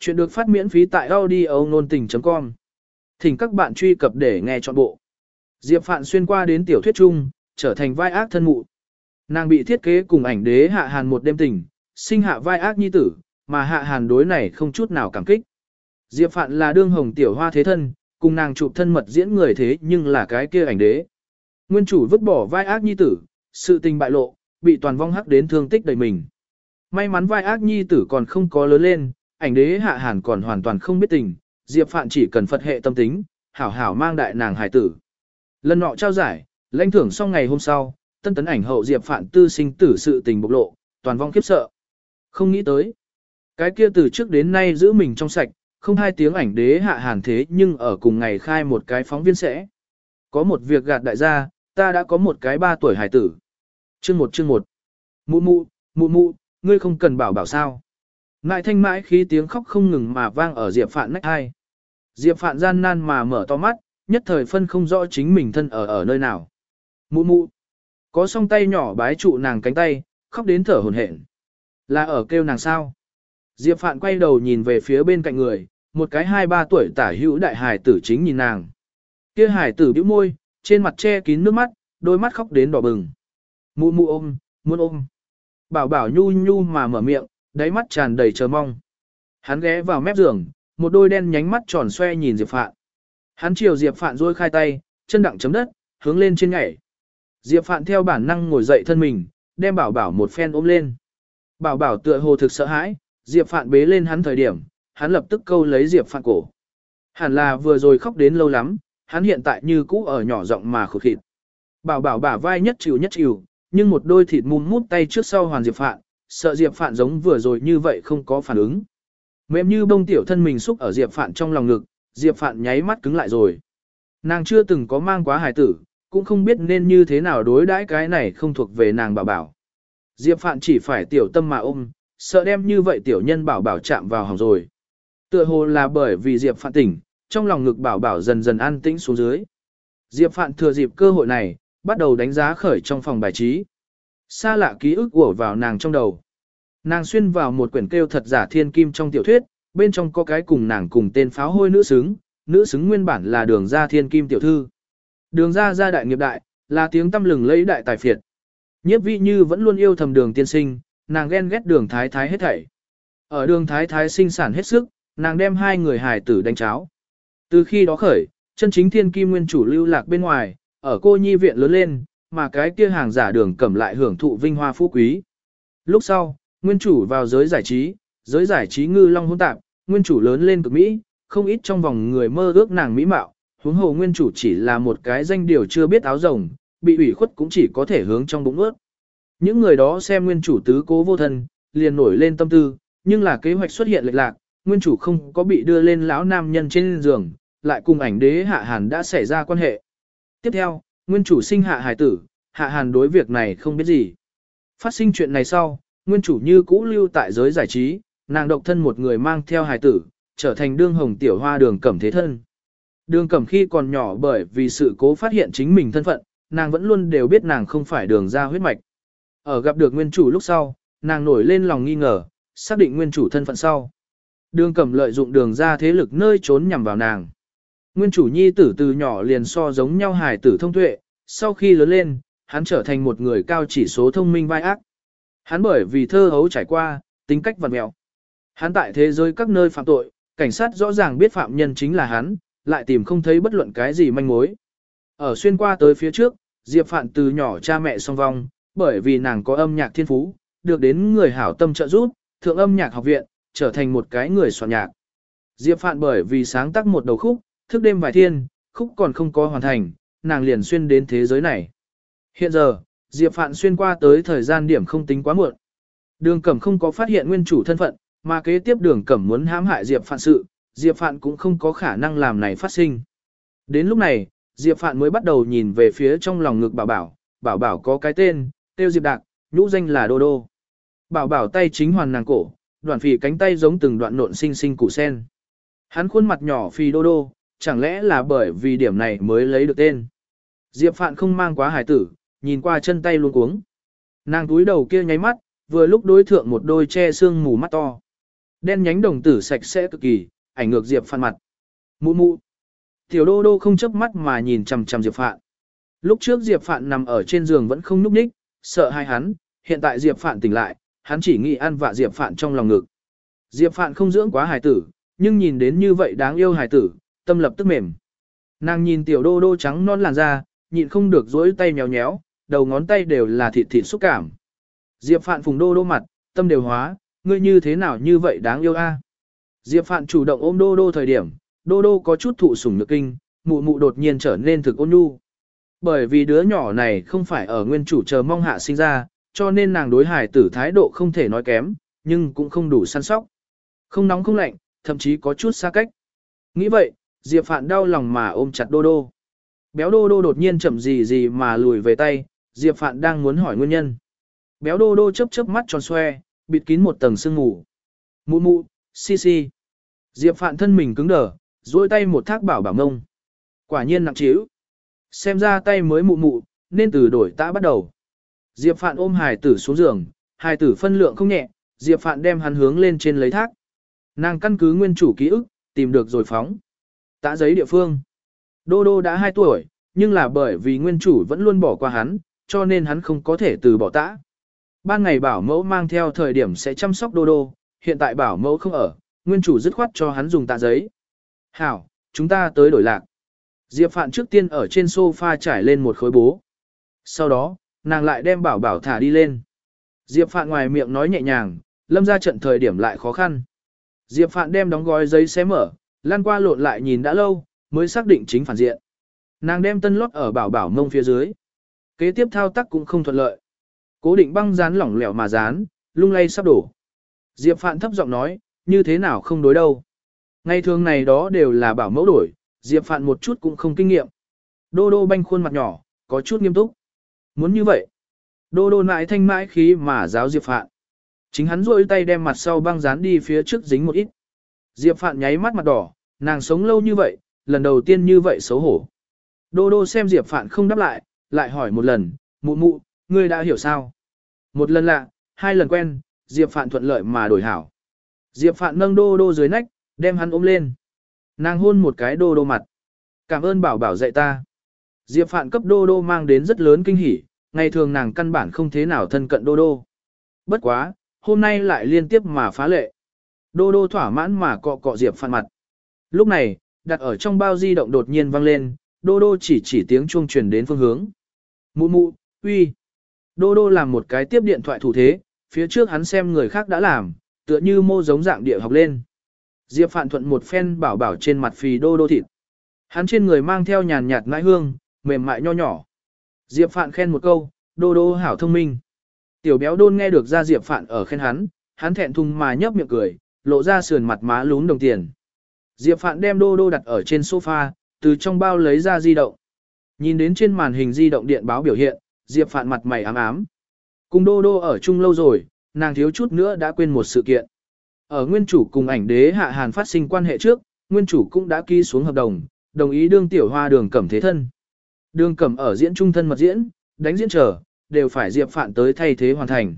Chuyện được phát miễn phí tại audio nôn tình.com. Thỉnh các bạn truy cập để nghe trọn bộ. Diệp Phạn xuyên qua đến tiểu thuyết chung, trở thành vai ác thân mụ. Nàng bị thiết kế cùng ảnh đế hạ hàn một đêm tình, sinh hạ vai ác nhi tử, mà hạ hàn đối này không chút nào cảm kích. Diệp Phạn là đương hồng tiểu hoa thế thân, cùng nàng chụp thân mật diễn người thế nhưng là cái kia ảnh đế. Nguyên chủ vứt bỏ vai ác nhi tử, sự tình bại lộ, bị toàn vong hắc đến thương tích đầy mình. May mắn vai ác nhi tử còn không có lớn lên, ảnh đế hạ hàn còn hoàn toàn không biết tình, Diệp Phạn chỉ cần Phật hệ tâm tính, hảo hảo mang đại nàng hài tử. Lần nọ trao giải, lãnh thưởng xong ngày hôm sau, tân tấn ảnh hậu Diệp Phạn tư sinh tử sự tình bộc lộ, toàn vong khiếp sợ. Không nghĩ tới. Cái kia từ trước đến nay giữ mình trong sạch, không hai tiếng ảnh đế hạ hàn thế nhưng ở cùng ngày khai một cái phóng viên sẽ. Có một việc gạt đại gia, ta đã có một cái ba tuổi hài tử. Chương một chương một. Mụ mụ, mụ mụ, ngươi không cần bảo bảo sao. Ngại thanh mãi khi tiếng khóc không ngừng mà vang ở Diệp Phạn nách hai. Diệp Phạn gian nan mà mở to mắt, nhất thời phân không rõ chính mình thân ở ở nơi nào. Mụ mụ. Có song tay nhỏ bái trụ nàng cánh tay, khóc đến thở hổn hển. Là ở kêu nàng sao? Diệp Phạn quay đầu nhìn về phía bên cạnh người, một cái hai ba tuổi tả hữu đại hài tử chính nhìn nàng. Kia hài tử bĩu môi, trên mặt che kín nước mắt, đôi mắt khóc đến đỏ bừng. Mụ mụ ôm, muốn ôm. Bảo bảo nhu nhu mà mở miệng, đáy mắt tràn đầy chờ mong. Hắn ghé vào mép giường, một đôi đen nhánh mắt tròn xoe nhìn Diệp Phạn. Hắn chiều Diệp Phạn rôi khai tay, chân đặng chấm đất, hướng lên trên nhảy. Diệp Phạn theo bản năng ngồi dậy thân mình, đem bảo bảo một phen ôm lên. Bảo bảo tựa hồ thực sợ hãi, Diệp Phạn bế lên hắn thời điểm, hắn lập tức câu lấy Diệp Phạn cổ. Hẳn là vừa rồi khóc đến lâu lắm, hắn hiện tại như cũ ở nhỏ giọng mà khụt khịt. Bảo bảo bả vai nhất chịu nhất chịu, nhưng một đôi thịt mùm mút tay trước sau hoàn Diệp Phạn, sợ Diệp Phạn giống vừa rồi như vậy không có phản ứng. Mềm như bông tiểu thân mình xúc ở Diệp Phạn trong lòng ngực, Diệp Phạn nháy mắt cứng lại rồi. Nàng chưa từng có mang quá hài tử, cũng không biết nên như thế nào đối đãi cái này không thuộc về nàng bảo bảo. Diệp Phạn chỉ phải tiểu tâm mà ôm, sợ đem như vậy tiểu nhân bảo bảo chạm vào hỏng rồi. Tựa hồ là bởi vì Diệp Phạn tỉnh, trong lòng ngực bảo bảo dần dần an tĩnh xuống dưới. Diệp Phạn thừa dịp cơ hội này, bắt đầu đánh giá khởi trong phòng bài trí. Xa lạ ký ức ùa vào nàng trong đầu. Nàng xuyên vào một quyển kêu thật giả thiên kim trong tiểu thuyết, bên trong có cái cùng nàng cùng tên pháo hôi nữ xứng, nữ xứng nguyên bản là đường gia thiên kim tiểu thư. Đường gia gia đại nghiệp đại, là tiếng tâm lừng lấy đại tài phiệt. Nhiếp vị như vẫn luôn yêu thầm đường tiên sinh, nàng ghen ghét đường thái thái hết thảy. Ở đường thái thái sinh sản hết sức, nàng đem hai người hài tử đánh cháo. Từ khi đó khởi, chân chính thiên kim nguyên chủ lưu lạc bên ngoài, ở cô nhi viện lớn lên, mà cái kia hàng giả đường cẩm lại hưởng thụ vinh hoa phú quý. Lúc sau, nguyên chủ vào giới giải trí, giới giải trí ngư long hỗn tạp, nguyên chủ lớn lên cực Mỹ, không ít trong vòng người mơ ước nàng mỹ mạo, huống hồ nguyên chủ chỉ là một cái danh điều chưa biết áo rồng, bị ủy khuất cũng chỉ có thể hướng trong bụng ướt. Những người đó xem nguyên chủ tứ cố vô thân, liền nổi lên tâm tư, nhưng là kế hoạch xuất hiện lệch lạc, nguyên chủ không có bị đưa lên lão nam nhân trên giường, lại cùng ảnh đế hạ hàn đã xảy ra quan hệ. Tiếp theo, nguyên chủ sinh hạ hài tử, hạ hàn đối việc này không biết gì. Phát sinh chuyện này sau, nguyên chủ như cũ lưu tại giới giải trí, nàng độc thân một người mang theo hài tử, trở thành đương hồng tiểu hoa đường cẩm thế thân. Đường cẩm khi còn nhỏ bởi vì sự cố phát hiện chính mình thân phận, nàng vẫn luôn đều biết nàng không phải đường ra huyết mạch. Ở gặp được nguyên chủ lúc sau, nàng nổi lên lòng nghi ngờ, xác định nguyên chủ thân phận sau. Đường cẩm lợi dụng đường ra thế lực nơi trốn nhằm vào nàng. Nguyên chủ nhi tử từ nhỏ liền so giống nhau hài tử thông tuệ, sau khi lớn lên, hắn trở thành một người cao chỉ số thông minh vai ác. Hắn bởi vì thơ hấu trải qua, tính cách vật mẹo. Hắn tại thế giới các nơi phạm tội, cảnh sát rõ ràng biết phạm nhân chính là hắn, lại tìm không thấy bất luận cái gì manh mối. Ở xuyên qua tới phía trước, Diệp Phạn từ nhỏ cha mẹ song vong, bởi vì nàng có âm nhạc thiên phú, được đến người hảo tâm trợ giúp, thượng âm nhạc học viện, trở thành một cái người soạn nhạc. Diệp Phạn bởi vì sáng tác một đầu khúc, thức đêm vài thiên, khúc còn không có hoàn thành, nàng liền xuyên đến thế giới này. Hiện giờ, Diệp Phạn xuyên qua tới thời gian điểm không tính quá muộn. Đường Cẩm không có phát hiện nguyên chủ thân phận, mà kế tiếp Đường Cẩm muốn hãm hại Diệp Phạn sự, Diệp Phạn cũng không có khả năng làm này phát sinh. Đến lúc này, Diệp Phạn mới bắt đầu nhìn về phía trong lòng ngực bảo bảo, bảo bảo có cái tên, tiêu Diệp Đạc, nhũ danh là Đô Đô. Bảo bảo tay chính hoàn nàng cổ, đoạn phì cánh tay giống từng đoạn nộn xinh xinh củ sen. Hắn khuôn mặt nhỏ phì Đô Đô, chẳng lẽ là bởi vì điểm này mới lấy được tên. Diệp Phạn không mang quá hải tử, nhìn qua chân tay luôn cuống. Nàng túi đầu kia nháy mắt, vừa lúc đối thượng một đôi che xương mù mắt to. Đen nhánh đồng tử sạch sẽ cực kỳ, ảnh ngược Diệp Phạn mặt. Mụ mụ. Tiểu đô đô không chớp mắt mà nhìn chằm chằm Diệp Phạn. Lúc trước Diệp Phạn nằm ở trên giường vẫn không núp ních, sợ hai hắn, hiện tại Diệp Phạn tỉnh lại, hắn chỉ nghĩ ăn vạ Diệp Phạn trong lòng ngực. Diệp Phạn không dưỡng quá hài tử, nhưng nhìn đến như vậy đáng yêu hài tử, tâm lập tức mềm. Nàng nhìn tiểu đô đô trắng non làn da, nhịn không được dối tay nhéo nhéo, đầu ngón tay đều là thịt thịt xúc cảm. Diệp Phạn phùng đô đô mặt, tâm đều hóa, ngươi như thế nào như vậy đáng yêu a? Diệp Phạn chủ động ôm đô đô thời điểm, đô đô có chút thụ sủng nhược kinh, mụ mụ đột nhiên trở nên thực ôn nhu. Bởi vì đứa nhỏ này không phải ở nguyên chủ chờ mong hạ sinh ra, cho nên nàng đối hải tử thái độ không thể nói kém, nhưng cũng không đủ săn sóc. Không nóng không lạnh, thậm chí có chút xa cách. Nghĩ vậy, Diệp Phạn đau lòng mà ôm chặt Đô Đô. Béo Đô Đô đột nhiên chậm gì gì mà lùi về tay, Diệp Phạn đang muốn hỏi nguyên nhân. Béo Đô Đô chớp chớp mắt tròn xoe, bịt kín một tầng sương ngủ. Mụ mụ, si si. Diệp Phạn thân mình cứng đờ, duỗi tay một thác bảo bảo ngông. Quả nhiên nặng trĩu. Xem ra tay mới mụ mụ, nên từ đổi tã bắt đầu. Diệp Phạn ôm hài tử xuống giường, hài tử phân lượng không nhẹ, Diệp Phạn đem hắn hướng lên trên lấy thác. Nàng căn cứ nguyên chủ ký ức, tìm được rồi phóng. Tã giấy địa phương. Đô Đô đã 2 tuổi, nhưng là bởi vì nguyên chủ vẫn luôn bỏ qua hắn, cho nên hắn không có thể từ bỏ tã. Ban ngày bảo mẫu mang theo thời điểm sẽ chăm sóc Đô Đô, hiện tại bảo mẫu không ở, nguyên chủ dứt khoát cho hắn dùng tạ giấy. Hảo, chúng ta tới đổi lạc. Diệp Phạn trước tiên ở trên sofa trải lên một khối bố. Sau đó, nàng lại đem bảo bảo thả đi lên. Diệp Phạn ngoài miệng nói nhẹ nhàng, lâm ra trận thời điểm lại khó khăn. Diệp Phạn đem đóng gói giấy xé mở, lan qua lộn lại nhìn đã lâu, mới xác định chính phản diện. Nàng đem tân lót ở bảo bảo mông phía dưới. Kế tiếp thao tác cũng không thuận lợi. Cố định băng dán lỏng lẻo mà dán, lung lay sắp đổ. Diệp Phạn thấp giọng nói, như thế nào không đối đâu. Ngày thường này đó đều là bảo mẫu đổi, Diệp Phạn một chút cũng không kinh nghiệm. Đô đô banh khuôn mặt nhỏ, có chút nghiêm túc. Muốn như vậy. Đô đô mãi thanh mãi khí mà giáo Diệp Phạn. Chính hắn rôi tay đem mặt sau băng dán đi phía trước dính một ít. Diệp Phạn nháy mắt mặt đỏ, nàng sống lâu như vậy, lần đầu tiên như vậy xấu hổ. Đô đô xem Diệp Phạn không đáp lại, lại hỏi một lần, mụ mụ, ngươi đã hiểu sao? Một lần lạ, hai lần quen, Diệp Phạn thuận lợi mà đổi hảo. Diệp Phạn nâng đô đô dưới nách, đem hắn ôm lên. Nàng hôn một cái đô đô mặt. Cảm ơn bảo bảo dạy ta. Diệp Phạn cấp đô đô mang đến rất lớn kinh hỉ, ngày thường nàng căn bản không thế nào thân cận đô đô. Bất quá, hôm nay lại liên tiếp mà phá lệ. Đô đô thỏa mãn mà cọ cọ Diệp Phạn mặt. Lúc này, đặt ở trong bao di động đột nhiên vang lên, đô đô chỉ chỉ tiếng chuông truyền đến phương hướng. Mụ mụ, uy. Đô đô làm một cái tiếp điện thoại thủ thế, phía trước hắn xem người khác đã làm, tựa như mô giống dạng địa học lên. Diệp Phạn Thuận một phen bảo bảo trên mặt phì đô đô thịt. Hắn trên người mang theo nhàn nhạt ngãi hương, mềm mại nho nhỏ. Diệp Phạn khen một câu, đô đô hảo thông minh. Tiểu béo đôn nghe được ra Diệp Phạn ở khen hắn, hắn thẹn thùng mà nhấp miệng cười, lộ ra sườn mặt má lún đồng tiền. Diệp Phạn đem đô đô đặt ở trên sofa, từ trong bao lấy ra di động. Nhìn đến trên màn hình di động điện báo biểu hiện, Diệp Phạn mặt mày ám ám. Cùng đô đô ở chung lâu rồi, nàng thiếu chút nữa đã quên một sự kiện. Ở nguyên chủ cùng ảnh đế hạ hàn phát sinh quan hệ trước, nguyên chủ cũng đã ký xuống hợp đồng, đồng ý đương tiểu hoa đường cẩm thế thân. Đường cẩm ở diễn trung thân mật diễn, đánh diễn trở, đều phải Diệp Phạn tới thay thế hoàn thành.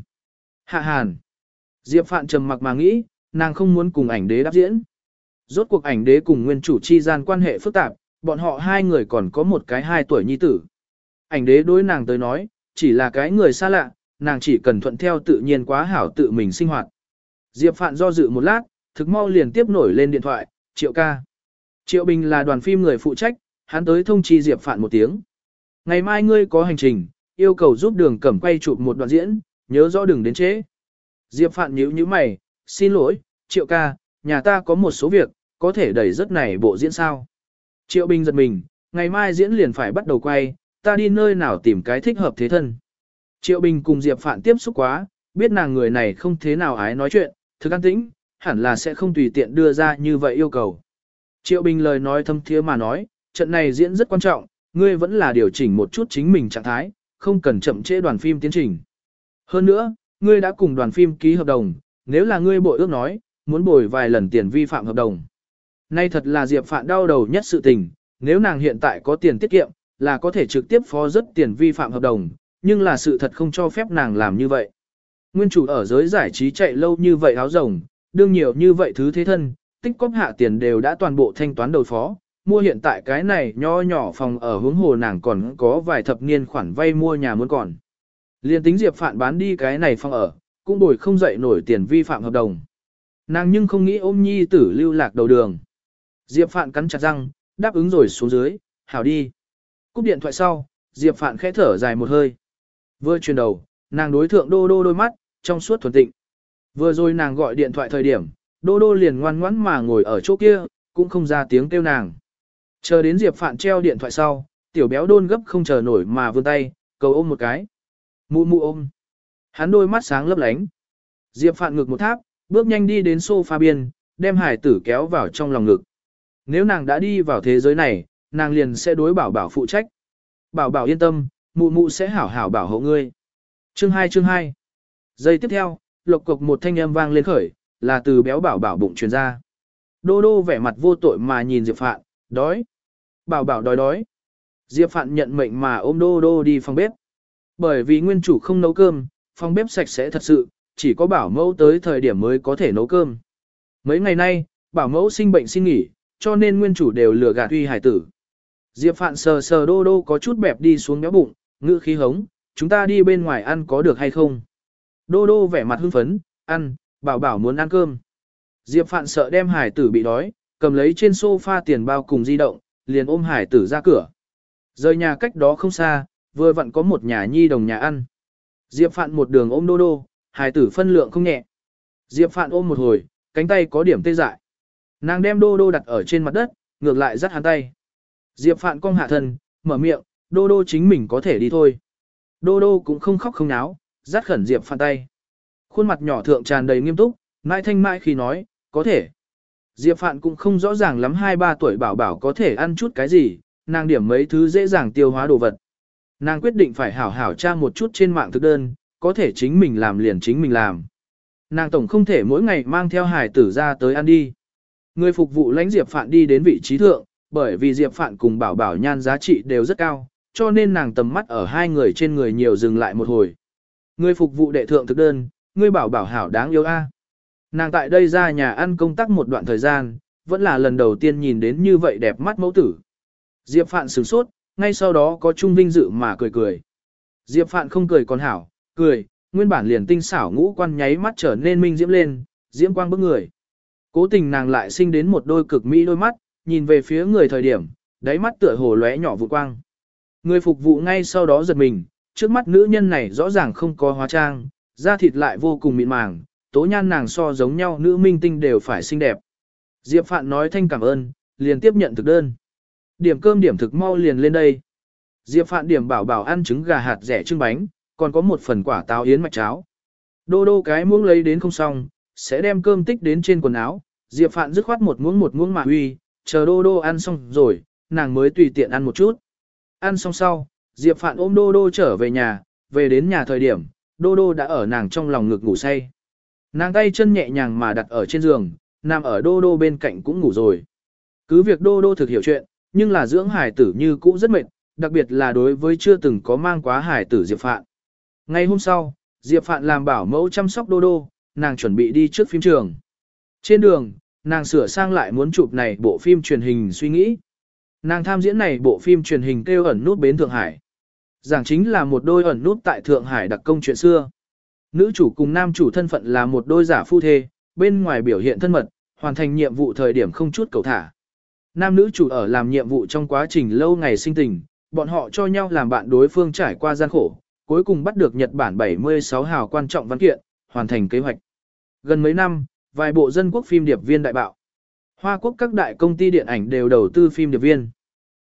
Hạ hàn. Diệp Phạn trầm mặc mà nghĩ, nàng không muốn cùng ảnh đế đáp diễn. Rốt cuộc ảnh đế cùng nguyên chủ chi gian quan hệ phức tạp, bọn họ hai người còn có một cái hai tuổi nhi tử. Ảnh đế đối nàng tới nói, chỉ là cái người xa lạ, nàng chỉ cần thuận theo tự nhiên quá hảo tự mình sinh hoạt. Diệp Phạn do dự một lát, thực mau liền tiếp nổi lên điện thoại, Triệu ca. Triệu Bình là đoàn phim người phụ trách, hắn tới thông chi Diệp Phạn một tiếng. Ngày mai ngươi có hành trình, yêu cầu giúp đường cẩm quay chụp một đoạn diễn, nhớ rõ đừng đến trễ. Diệp Phạn nhíu nhíu mày, xin lỗi, Triệu ca, nhà ta có một số việc, có thể đẩy rất này bộ diễn sao. Triệu Bình giật mình, ngày mai diễn liền phải bắt đầu quay, ta đi nơi nào tìm cái thích hợp thế thân. Triệu Bình cùng Diệp Phạn tiếp xúc quá, biết nàng người này không thế nào ái nói chuyện, thực an tĩnh, hẳn là sẽ không tùy tiện đưa ra như vậy yêu cầu. Triệu Bình lời nói thâm thiế mà nói, trận này diễn rất quan trọng, ngươi vẫn là điều chỉnh một chút chính mình trạng thái, không cần chậm trễ đoàn phim tiến trình. Hơn nữa, ngươi đã cùng đoàn phim ký hợp đồng, nếu là ngươi bội ước nói, muốn bồi vài lần tiền vi phạm hợp đồng. Nay thật là Diệp Phạn đau đầu nhất sự tình, nếu nàng hiện tại có tiền tiết kiệm, là có thể trực tiếp phó rất tiền vi phạm hợp đồng, nhưng là sự thật không cho phép nàng làm như vậy. Nguyên chủ ở giới giải trí chạy lâu như vậy áo rồng, đương nhiều như vậy thứ thế thân, tích cóp hạ tiền đều đã toàn bộ thanh toán đầu phó, mua hiện tại cái này nho nhỏ phòng ở hướng hồ nàng còn có vài thập niên khoản vay mua nhà muốn còn. Liên tính Diệp Phạn bán đi cái này phòng ở, cũng bồi không dậy nổi tiền vi phạm hợp đồng. Nàng nhưng không nghĩ ôm nhi tử lưu lạc đầu đường. Diệp Phạn cắn chặt răng, đáp ứng rồi xuống dưới, hảo đi. Cúp điện thoại sau, Diệp Phạn khẽ thở dài một hơi. Vừa chuyển đầu, nàng đối thượng đô đô đôi mắt, trong suốt thuần tịnh. Vừa rồi nàng gọi điện thoại thời điểm, đô đô liền ngoan ngoãn mà ngồi ở chỗ kia, cũng không ra tiếng kêu nàng. Chờ đến Diệp Phạn treo điện thoại sau, tiểu béo đôn gấp không chờ nổi mà vươn tay, cầu ôm một cái. Mụ mụ ôm. Hắn đôi mắt sáng lấp lánh. Diệp Phạn ngực một tháp, bước nhanh đi đến sofa biên, đem hải tử kéo vào trong lòng ngực. Nếu nàng đã đi vào thế giới này, nàng liền sẽ đối bảo bảo phụ trách. Bảo bảo yên tâm, mụ mụ sẽ hảo hảo bảo hộ ngươi. Chương 2 chương 2 Giây tiếp theo, lộc cục một thanh âm vang lên khởi, là từ béo bảo bảo bụng truyền ra. Đô đô vẻ mặt vô tội mà nhìn Diệp Phạn, đói. Bảo bảo đói đói. Diệp Phạn nhận mệnh mà ôm đô đô đi phòng bếp. Bởi vì nguyên chủ không nấu cơm, phòng bếp sạch sẽ thật sự, chỉ có bảo mẫu tới thời điểm mới có thể nấu cơm. Mấy ngày nay, bảo mẫu sinh bệnh xin nghỉ, cho nên nguyên chủ đều lừa gạt uy hải tử. Diệp Phạn sờ sờ đô đô có chút bẹp đi xuống béo bụng, ngữ khí hống, chúng ta đi bên ngoài ăn có được hay không? Đô đô vẻ mặt hưng phấn, ăn, bảo bảo muốn ăn cơm. Diệp Phạn sợ đem hải tử bị đói, cầm lấy trên sofa tiền bao cùng di động, liền ôm hải tử ra cửa. Rời nhà cách đó không xa, vừa vặn có một nhà nhi đồng nhà ăn. Diệp Phạn một đường ôm đô đô, hải tử phân lượng không nhẹ. Diệp Phạn ôm một hồi, cánh tay có điểm tê dại. Nàng đem đô đô đặt ở trên mặt đất, ngược lại dắt hắn tay. Diệp Phạn cong hạ thân, mở miệng, đô đô chính mình có thể đi thôi. Đô đô cũng không khóc không náo, dắt khẩn Diệp Phạn tay. Khuôn mặt nhỏ thượng tràn đầy nghiêm túc, mãi thanh mãi khi nói, có thể. Diệp Phạn cũng không rõ ràng lắm 2-3 tuổi bảo bảo có thể ăn chút cái gì, nàng điểm mấy thứ dễ dàng tiêu hóa đồ vật. Nàng quyết định phải hảo hảo tra một chút trên mạng thực đơn, có thể chính mình làm liền chính mình làm. Nàng tổng không thể mỗi ngày mang theo hải tử ra tới ăn đi. Người phục vụ lãnh Diệp Phạn đi đến vị trí thượng, bởi vì Diệp Phạn cùng bảo bảo nhan giá trị đều rất cao, cho nên nàng tầm mắt ở hai người trên người nhiều dừng lại một hồi. Người phục vụ đệ thượng thực đơn, người bảo bảo hảo đáng yêu a. Nàng tại đây ra nhà ăn công tác một đoạn thời gian, vẫn là lần đầu tiên nhìn đến như vậy đẹp mắt mẫu tử. Diệp Phạn sửng sốt, ngay sau đó có trung vinh dự mà cười cười. Diệp Phạn không cười còn hảo, cười, nguyên bản liền tinh xảo ngũ quan nháy mắt trở nên minh diễm lên, diễm quang bức người. Cố tình nàng lại sinh đến một đôi cực mỹ đôi mắt, nhìn về phía người thời điểm, đáy mắt tựa hồ lóe nhỏ vụ quang. Người phục vụ ngay sau đó giật mình, trước mắt nữ nhân này rõ ràng không có hóa trang, da thịt lại vô cùng mịn màng, tố nhan nàng so giống nhau nữ minh tinh đều phải xinh đẹp. Diệp Phạn nói thanh cảm ơn, liền tiếp nhận thực đơn. Điểm cơm điểm thực mau liền lên đây. Diệp Phạn điểm bảo bảo ăn trứng gà hạt rẻ trưng bánh, còn có một phần quả táo yến mạch cháo. Đô đô cái muỗng lấy đến không xong, sẽ đem cơm tích đến trên quần áo. Diệp Phạn dứt khoát một muỗng một muỗng mà huy, chờ đô đô ăn xong rồi, nàng mới tùy tiện ăn một chút. Ăn xong sau, Diệp Phạn ôm đô đô trở về nhà, về đến nhà thời điểm, đô đô đã ở nàng trong lòng ngực ngủ say. Nàng tay chân nhẹ nhàng mà đặt ở trên giường, nằm ở đô đô bên cạnh cũng ngủ rồi. Cứ việc đô đô thực hiểu chuyện, nhưng là dưỡng hải tử như cũ rất mệt, đặc biệt là đối với chưa từng có mang quá hải tử Diệp Phạn. Ngay hôm sau, Diệp Phạn làm bảo mẫu chăm sóc đô đô, nàng chuẩn bị đi trước phim trường. Trên đường, nàng sửa sang lại muốn chụp này bộ phim truyền hình suy nghĩ. Nàng tham diễn này bộ phim truyền hình kêu ẩn nút bến Thượng Hải. Giảng chính là một đôi ẩn nút tại Thượng Hải đặc công chuyện xưa. Nữ chủ cùng nam chủ thân phận là một đôi giả phu thê, bên ngoài biểu hiện thân mật, hoàn thành nhiệm vụ thời điểm không chút cầu thả. Nam nữ chủ ở làm nhiệm vụ trong quá trình lâu ngày sinh tình, bọn họ cho nhau làm bạn đối phương trải qua gian khổ, cuối cùng bắt được Nhật Bản 76 hào quan trọng văn kiện, hoàn thành kế hoạch. Gần mấy năm, vài bộ dân quốc phim điệp viên đại bạo. Hoa quốc các đại công ty điện ảnh đều đầu tư phim điệp viên.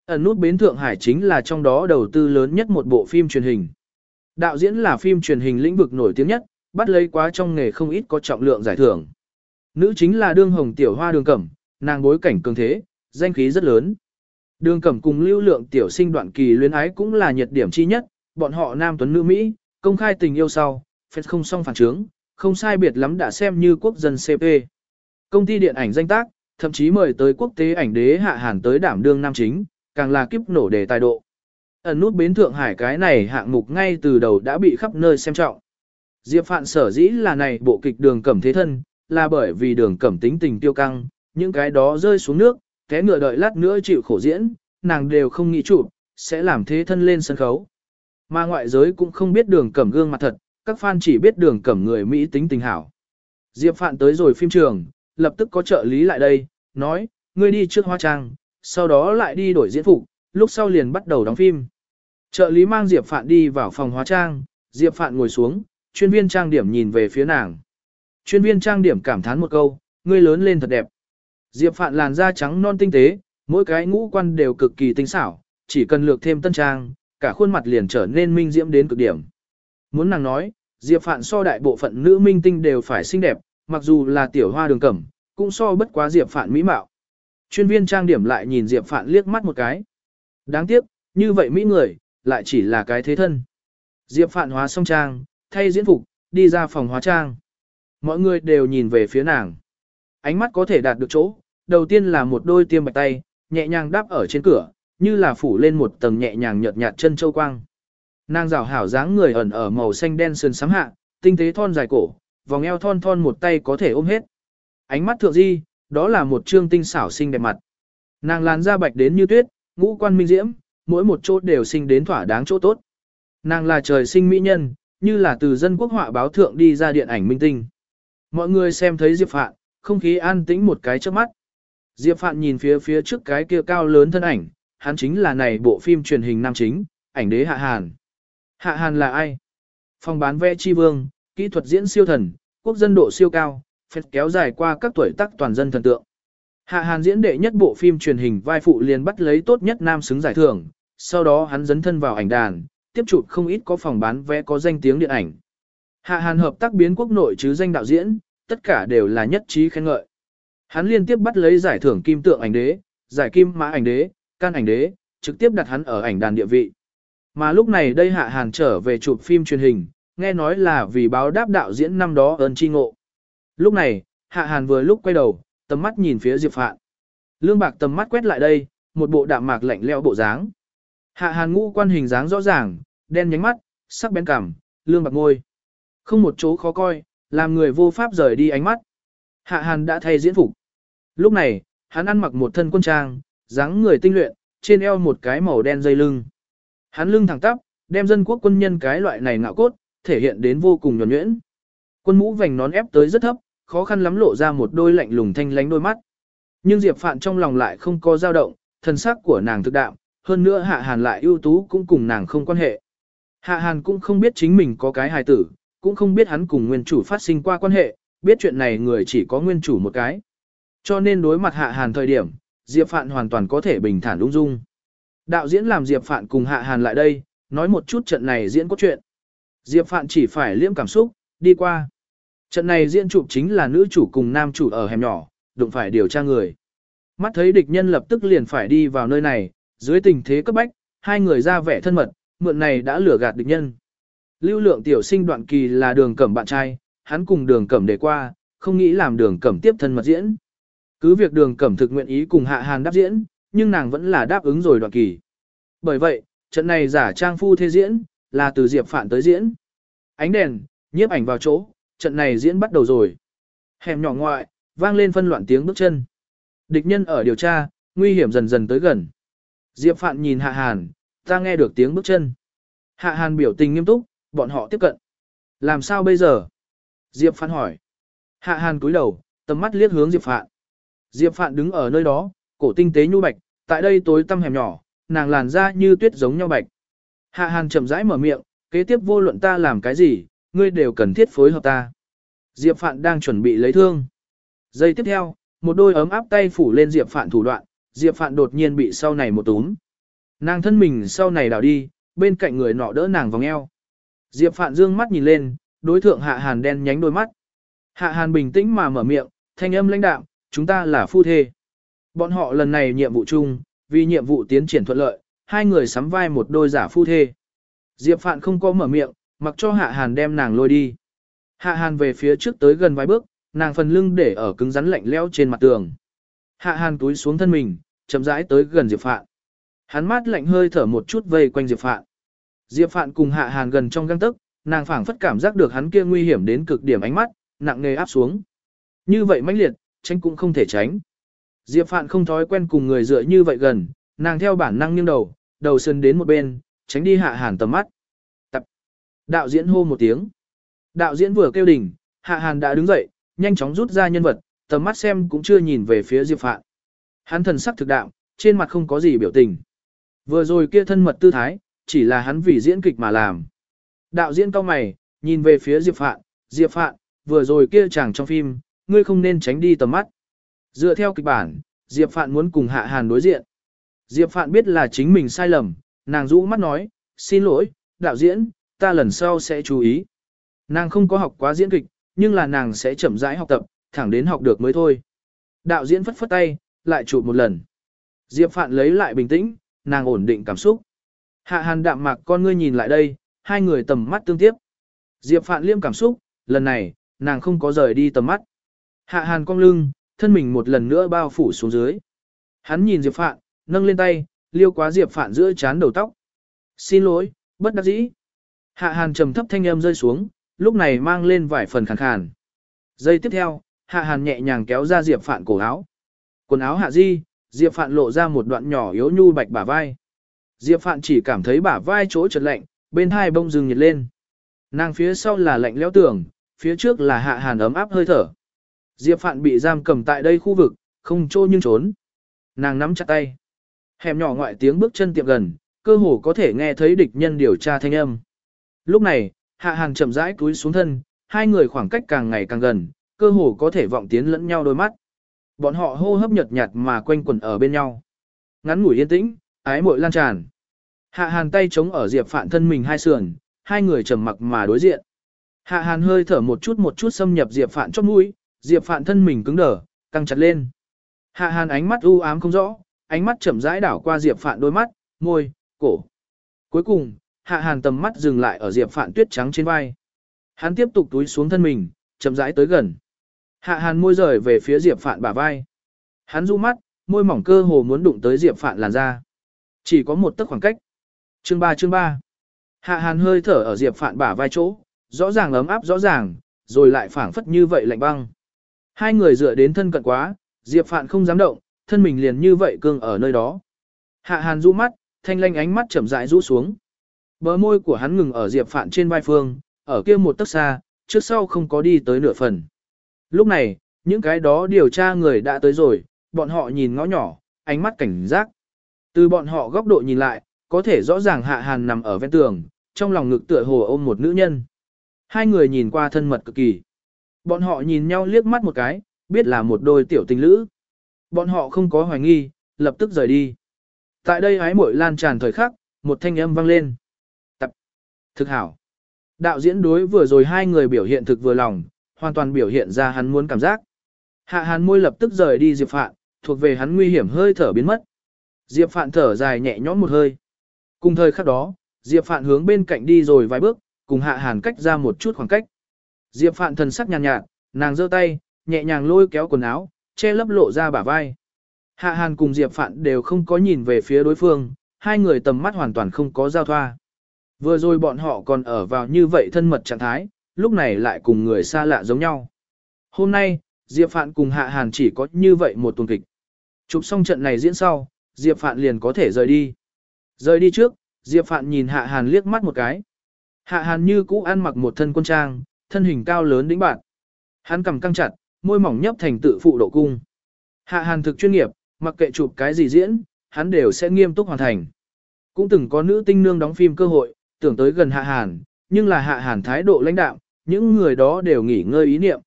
Ẩn nút bến Thượng Hải chính là trong đó đầu tư lớn nhất một bộ phim truyền hình. Đạo diễn là phim truyền hình lĩnh vực nổi tiếng nhất, bắt lấy quá trong nghề không ít có trọng lượng giải thưởng. Nữ chính là đương hồng tiểu hoa đường cẩm, nàng bối cảnh cường thế, danh khí rất lớn. Đường cẩm cùng lưu lượng tiểu sinh đoạn kỳ luyến ái cũng là nhiệt điểm chi nhất, bọn họ nam tuấn nữ Mỹ, công khai tình yêu sau, phết không xong phản trướng, không sai biệt lắm đã xem như quốc dân CP. Công ty điện ảnh danh tác, thậm chí mời tới quốc tế ảnh đế hạ hàn tới đảm đương nam chính, càng là kiếp nổ đề tài độ. Ẩn nút bến Thượng Hải cái này hạng mục ngay từ đầu đã bị khắp nơi xem trọng. Diệp Phạn sở dĩ là này bộ kịch đường cẩm thế thân, là bởi vì đường cẩm tính tình tiêu căng, những cái đó rơi xuống nước, té ngựa đợi lát nữa chịu khổ diễn, nàng đều không nghĩ chụp, sẽ làm thế thân lên sân khấu. Mà ngoại giới cũng không biết đường cẩm gương mặt thật, các fan chỉ biết đường cẩm người Mỹ tính tình hảo. Diệp Phạn tới rồi phim trường, lập tức có trợ lý lại đây, nói, ngươi đi trước hoa trang, sau đó lại đi đổi diễn phục, lúc sau liền bắt đầu đóng phim. Trợ lý mang Diệp Phạn đi vào phòng hóa trang, Diệp Phạn ngồi xuống, chuyên viên trang điểm nhìn về phía nàng. Chuyên viên trang điểm cảm thán một câu, ngươi lớn lên thật đẹp. Diệp Phạn làn da trắng non tinh tế, mỗi cái ngũ quan đều cực kỳ tinh xảo, chỉ cần lược thêm tân trang, cả khuôn mặt liền trở nên minh diễm đến cực điểm. Muốn nàng nói, Diệp Phạn so đại bộ phận nữ minh tinh đều phải xinh đẹp, mặc dù là tiểu hoa đường cẩm, cũng so bất quá Diệp Phạn mỹ mạo. Chuyên viên trang điểm lại nhìn Diệp Phạn liếc mắt một cái. Đáng tiếc, như vậy mỹ người, lại chỉ là cái thế thân. Diệp Phạn hóa xong trang, thay diễn phục, đi ra phòng hóa trang. Mọi người đều nhìn về phía nàng. Ánh mắt có thể đạt được chỗ, đầu tiên là một đôi tiêm bạch tay, nhẹ nhàng đáp ở trên cửa, như là phủ lên một tầng nhẹ nhàng nhợt nhạt chân châu quang. Nàng rào hảo dáng người ẩn ở màu xanh đen sườn sám hạ, tinh tế thon dài cổ, vòng eo thon thon một tay có thể ôm hết. Ánh mắt thượng di, đó là một trương tinh xảo xinh đẹp mặt. Nàng làn da bạch đến như tuyết, ngũ quan minh diễm, mỗi một chỗ đều sinh đến thỏa đáng chỗ tốt. Nàng là trời sinh mỹ nhân, như là từ dân quốc họa báo thượng đi ra điện ảnh minh tinh. Mọi người xem thấy Diệp Phạn, không khí an tĩnh một cái trước mắt. Diệp Phạn nhìn phía phía trước cái kia cao lớn thân ảnh, hắn chính là này bộ phim truyền hình nam chính, ảnh đế Hạ Hàn. Hạ Hàn là ai? Phòng bán vẽ chi vương, kỹ thuật diễn siêu thần, quốc dân độ siêu cao, phết kéo dài qua các tuổi tác toàn dân thần tượng. Hạ Hàn diễn đệ nhất bộ phim truyền hình vai phụ liền bắt lấy tốt nhất nam xứng giải thưởng, sau đó hắn dấn thân vào ảnh đàn, tiếp chụp không ít có phòng bán vé có danh tiếng điện ảnh. Hạ Hàn hợp tác biến quốc nội chứ danh đạo diễn, tất cả đều là nhất trí khen ngợi. Hắn liên tiếp bắt lấy giải thưởng kim tượng ảnh đế, giải kim mã ảnh đế, can ảnh đế, trực tiếp đặt hắn ở ảnh đàn địa vị. Mà lúc này đây Hạ Hàn trở về chụp phim truyền hình, nghe nói là vì báo đáp đạo diễn năm đó ơn chi ngộ. Lúc này, Hạ Hàn vừa lúc quay đầu, tầm mắt nhìn phía Diệp Phạn. Lương Bạc tầm mắt quét lại đây, một bộ đạm mạc lạnh lẽo bộ dáng. Hạ Hàn ngũ quan hình dáng rõ ràng, đen nhánh mắt, sắc bén cằm, lương bạc ngôi. Không một chỗ khó coi, làm người vô pháp rời đi ánh mắt. Hạ Hàn đã thay diễn phục. Lúc này, hắn ăn mặc một thân quân trang, dáng người tinh luyện, trên eo một cái màu đen dây lưng. Hắn lưng thẳng tắp, đem dân quốc quân nhân cái loại này ngạo cốt, thể hiện đến vô cùng nhuần nhuyễn. Quân mũ vành nón ép tới rất thấp, khó khăn lắm lộ ra một đôi lạnh lùng thanh lánh đôi mắt. Nhưng Diệp Phạn trong lòng lại không có dao động, thần sắc của nàng thực đạm, hơn nữa Hạ Hàn lại ưu tú cũng cùng nàng không quan hệ. Hạ Hàn cũng không biết chính mình có cái hài tử, cũng không biết hắn cùng nguyên chủ phát sinh qua quan hệ, biết chuyện này người chỉ có nguyên chủ một cái. Cho nên đối mặt Hạ Hàn thời điểm, Diệp Phạn hoàn toàn có thể bình thản ung dung. Đạo diễn làm Diệp Phạn cùng Hạ Hàn lại đây, nói một chút trận này diễn có chuyện. Diệp Phạn chỉ phải liễm cảm xúc, đi qua. Trận này diễn chụp chính là nữ chủ cùng nam chủ ở hẻm nhỏ, đụng phải điều tra người. Mắt thấy địch nhân lập tức liền phải đi vào nơi này, dưới tình thế cấp bách, hai người ra vẻ thân mật, mượn này đã lừa gạt địch nhân. Lưu lượng tiểu sinh đoạn kỳ là đường cẩm bạn trai, hắn cùng đường cẩm để qua, không nghĩ làm đường cẩm tiếp thân mật diễn. Cứ việc đường cẩm thực nguyện ý cùng hạ hàn đáp diễn, nhưng nàng vẫn là đáp ứng rồi đoạn kỳ. Bởi vậy, trận này giả trang phu thế diễn, là từ Diệp Phạn tới diễn. Ánh đèn, nhiếp ảnh vào chỗ, trận này diễn bắt đầu rồi. Hẻm nhỏ ngoại, vang lên phân loạn tiếng bước chân. Địch nhân ở điều tra, nguy hiểm dần dần tới gần. Diệp Phạn nhìn Hạ Hàn, ta nghe được tiếng bước chân. Hạ Hàn biểu tình nghiêm túc, bọn họ tiếp cận. Làm sao bây giờ? Diệp Phạn hỏi. Hạ Hàn cúi đầu, tầm mắt liếc hướng Diệp Phạn. Diệp Phạn đứng ở nơi đó, cổ tinh tế nhu bạch, tại đây tối tăm hẻm nhỏ, nàng làn da như tuyết giống nhau bạch. Hạ Hàn chậm rãi mở miệng, kế tiếp vô luận ta làm cái gì, ngươi đều cần thiết phối hợp ta. Diệp Phạn đang chuẩn bị lấy thương. Giây tiếp theo, một đôi ấm áp tay phủ lên Diệp Phạn thủ đoạn, Diệp Phạn đột nhiên bị sau này một túm. Nàng thân mình sau này đảo đi, bên cạnh người nọ đỡ nàng vòng eo. Diệp Phạn dương mắt nhìn lên, đối thượng Hạ Hàn đen nhánh đôi mắt. Hạ Hàn bình tĩnh mà mở miệng, thanh âm lãnh đạm, chúng ta là phu thê. Bọn họ lần này nhiệm vụ chung, vì nhiệm vụ tiến triển thuận lợi, hai người sắm vai một đôi giả phu thê. Diệp Phạn không có mở miệng, mặc cho Hạ Hàn đem nàng lôi đi. Hạ Hàn về phía trước tới gần vài bước, nàng phần lưng để ở cứng rắn lạnh lẽo trên mặt tường. Hạ Hàn túi xuống thân mình, chậm rãi tới gần Diệp Phạn. Hắn mát lạnh hơi thở một chút vây quanh Diệp Phạn. Diệp Phạn cùng Hạ Hàn gần trong gang tức, nàng phảng phất cảm giác được hắn kia nguy hiểm đến cực điểm ánh mắt, nặng nề áp xuống. Như vậy mãnh liệt, tránh cũng không thể tránh. Diệp Phạn không thói quen cùng người dựa như vậy gần, nàng theo bản năng nghiêng đầu, đầu sân đến một bên, tránh đi hạ hàn tầm mắt. Tập. Đạo diễn hô một tiếng. Đạo diễn vừa kêu đỉnh, hạ hàn đã đứng dậy, nhanh chóng rút ra nhân vật, tầm mắt xem cũng chưa nhìn về phía Diệp Phạn. Hắn thần sắc thực đạo, trên mặt không có gì biểu tình. Vừa rồi kia thân mật tư thái, chỉ là hắn vì diễn kịch mà làm. Đạo diễn cao mày, nhìn về phía Diệp Phạn, Diệp Phạn, vừa rồi kia chàng trong phim, ngươi không nên tránh đi tầm mắt. Dựa theo kịch bản, Diệp Phạn muốn cùng Hạ Hàn đối diện. Diệp Phạn biết là chính mình sai lầm, nàng rũ mắt nói, xin lỗi, đạo diễn, ta lần sau sẽ chú ý. Nàng không có học quá diễn kịch, nhưng là nàng sẽ chậm rãi học tập, thẳng đến học được mới thôi. Đạo diễn phất phất tay, lại chụp một lần. Diệp Phạn lấy lại bình tĩnh, nàng ổn định cảm xúc. Hạ Hàn đạm mạc con ngươi nhìn lại đây, hai người tầm mắt tương tiếp. Diệp Phạn liêm cảm xúc, lần này, nàng không có rời đi tầm mắt. Hạ Hàn cong lưng, thân mình một lần nữa bao phủ xuống dưới. Hắn nhìn Diệp Phạn, nâng lên tay, liêu quá Diệp Phạn giữa chán đầu tóc. Xin lỗi, bất đắc dĩ. Hạ Hàn trầm thấp thanh âm rơi xuống, lúc này mang lên vài phần khàn khàn. Giây tiếp theo, Hạ Hàn nhẹ nhàng kéo ra Diệp Phạn cổ áo. Quần áo hạ di, Diệp Phạn lộ ra một đoạn nhỏ yếu nhu bạch bả vai. Diệp Phạn chỉ cảm thấy bả vai chỗ chợt lạnh, bên hai bông rừng nhiệt lên. Nàng phía sau là lạnh lẽo tưởng, phía trước là Hạ Hàn ấm áp hơi thở. Diệp Phạn bị giam cầm tại đây khu vực, không trô nhưng trốn. Nàng nắm chặt tay. Hẻm nhỏ ngoại tiếng bước chân tiệm gần, cơ hồ có thể nghe thấy địch nhân điều tra thanh âm. Lúc này, Hạ Hàn chậm rãi cúi xuống thân, hai người khoảng cách càng ngày càng gần, cơ hồ có thể vọng tiến lẫn nhau đôi mắt. Bọn họ hô hấp nhợt nhạt mà quanh quẩn ở bên nhau. Ngắn ngủi yên tĩnh, ái muội lan tràn. Hạ Hàn tay chống ở Diệp Phạn thân mình hai sườn, hai người trầm mặc mà đối diện. Hạ Hàn hơi thở một chút một chút xâm nhập Diệp Phạn chóp mũi, Diệp Phạn thân mình cứng đờ, căng chặt lên. Hạ Hàn ánh mắt u ám không rõ, ánh mắt chậm rãi đảo qua Diệp Phạn đôi mắt, môi, cổ. Cuối cùng, Hạ Hàn tầm mắt dừng lại ở Diệp Phạn tuyết trắng trên vai. Hắn tiếp tục túi xuống thân mình, chậm rãi tới gần. Hạ Hàn môi rời về phía Diệp Phạn bả vai. Hắn du mắt, môi mỏng cơ hồ muốn đụng tới Diệp Phạn làn da. Chỉ có một tấc khoảng cách. Chương 3 chương 3. Hạ Hàn hơi thở ở Diệp Phạn bả vai chỗ, rõ ràng ấm áp rõ ràng, rồi lại phảng phất như vậy lạnh băng. Hai người dựa đến thân cận quá, Diệp Phạn không dám động, thân mình liền như vậy cương ở nơi đó. Hạ Hàn du mắt, thanh lanh ánh mắt chậm rãi rũ xuống. Bờ môi của hắn ngừng ở Diệp Phạn trên vai phương, ở kia một tấc xa, trước sau không có đi tới nửa phần. Lúc này, những cái đó điều tra người đã tới rồi, bọn họ nhìn ngõ nhỏ, ánh mắt cảnh giác. Từ bọn họ góc độ nhìn lại, có thể rõ ràng Hạ Hàn nằm ở ven tường, trong lòng ngực tựa hồ ôm một nữ nhân. Hai người nhìn qua thân mật cực kỳ. Bọn họ nhìn nhau liếc mắt một cái, biết là một đôi tiểu tình lữ. Bọn họ không có hoài nghi, lập tức rời đi. Tại đây ái muội lan tràn thời khắc, một thanh âm vang lên. Tập. Thực hảo. Đạo diễn đối vừa rồi hai người biểu hiện thực vừa lòng, hoàn toàn biểu hiện ra hắn muốn cảm giác. Hạ hàn môi lập tức rời đi Diệp Phạn, thuộc về hắn nguy hiểm hơi thở biến mất. Diệp Phạn thở dài nhẹ nhõm một hơi. Cùng thời khắc đó, Diệp Phạn hướng bên cạnh đi rồi vài bước, cùng Hạ Hàn cách ra một chút khoảng cách. Diệp Phạn thần sắc nhàn nhạt, nhạt, nàng giơ tay, nhẹ nhàng lôi kéo quần áo, che lấp lộ ra bả vai. Hạ Hàn cùng Diệp Phạn đều không có nhìn về phía đối phương, hai người tầm mắt hoàn toàn không có giao thoa. Vừa rồi bọn họ còn ở vào như vậy thân mật trạng thái, lúc này lại cùng người xa lạ giống nhau. Hôm nay, Diệp Phạn cùng Hạ Hàn chỉ có như vậy một tuần kịch. Chụp xong trận này diễn sau, Diệp Phạn liền có thể rời đi. Rời đi trước, Diệp Phạn nhìn Hạ Hàn liếc mắt một cái. Hạ Hàn như cũ ăn mặc một thân quân trang, thân hình cao lớn đĩnh bạn. Hắn cầm căng chặt, môi mỏng nhấp thành tự phụ độ cung. Hạ Hàn thực chuyên nghiệp, mặc kệ chụp cái gì diễn, hắn đều sẽ nghiêm túc hoàn thành. Cũng từng có nữ tinh nương đóng phim cơ hội, tưởng tới gần Hạ Hàn, nhưng là Hạ Hàn thái độ lãnh đạm, những người đó đều nghỉ ngơi ý niệm.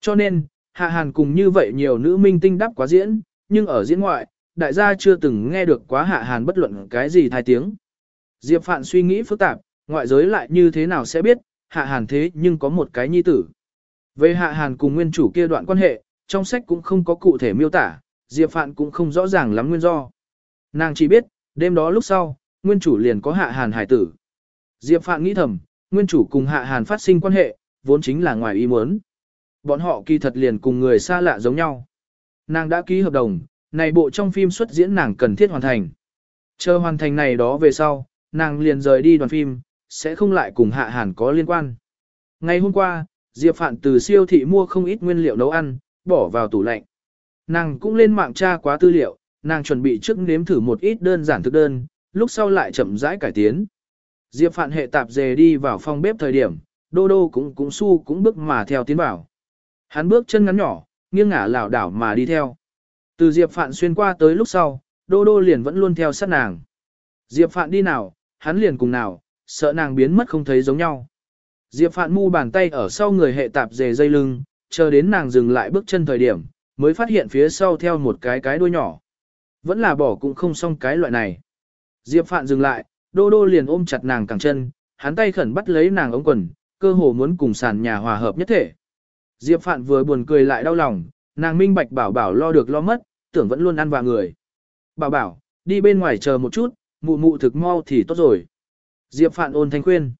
Cho nên, Hạ Hàn cùng như vậy nhiều nữ minh tinh đáp quá diễn, nhưng ở diễn ngoại, đại gia chưa từng nghe được quá Hạ Hàn bất luận cái gì thai tiếng. Diệp Phạn suy nghĩ phức tạp, ngoại giới lại như thế nào sẽ biết, Hạ Hàn thế nhưng có một cái nhi tử. Về Hạ Hàn cùng nguyên chủ kia đoạn quan hệ, trong sách cũng không có cụ thể miêu tả, Diệp Phạn cũng không rõ ràng lắm nguyên do. Nàng chỉ biết, đêm đó lúc sau, nguyên chủ liền có Hạ Hàn hải tử. Diệp Phạn nghĩ thầm, nguyên chủ cùng Hạ Hàn phát sinh quan hệ, vốn chính là ngoài ý muốn. Bọn họ kỳ thật liền cùng người xa lạ giống nhau. Nàng đã ký hợp đồng, này bộ trong phim xuất diễn nàng cần thiết hoàn thành. Chờ hoàn thành này đó về sau, nàng liền rời đi đoàn phim, sẽ không lại cùng Hạ Hàn có liên quan. Ngày hôm qua, Diệp Phạn từ siêu thị mua không ít nguyên liệu nấu ăn, bỏ vào tủ lạnh. Nàng cũng lên mạng tra quá tư liệu, nàng chuẩn bị trước nếm thử một ít đơn giản thực đơn, lúc sau lại chậm rãi cải tiến. Diệp Phạn hệ tạp dề đi vào phòng bếp thời điểm, Đô Đô cũng cũng su cũng bước mà theo tiến vào. Hắn bước chân ngắn nhỏ, nghiêng ngả lảo đảo mà đi theo. Từ Diệp Phạn xuyên qua tới lúc sau, Đô Đô liền vẫn luôn theo sát nàng. Diệp Phạn đi nào, hắn liền cùng nào, sợ nàng biến mất không thấy giống nhau. Diệp Phạn mu bàn tay ở sau người hệ tạp dề dây lưng, chờ đến nàng dừng lại bước chân thời điểm, mới phát hiện phía sau theo một cái cái đuôi nhỏ. Vẫn là bỏ cũng không xong cái loại này. Diệp Phạn dừng lại, Đô Đô liền ôm chặt nàng cẳng chân, hắn tay khẩn bắt lấy nàng ống quần, cơ hồ muốn cùng sàn nhà hòa hợp nhất thể. Diệp Phạn vừa buồn cười lại đau lòng, nàng minh bạch bảo bảo lo được lo mất, tưởng vẫn luôn ăn vạ người. Bảo bảo, đi bên ngoài chờ một chút, mụ mụ thực mau thì tốt rồi. Diệp Phạn ôn thanh khuyên.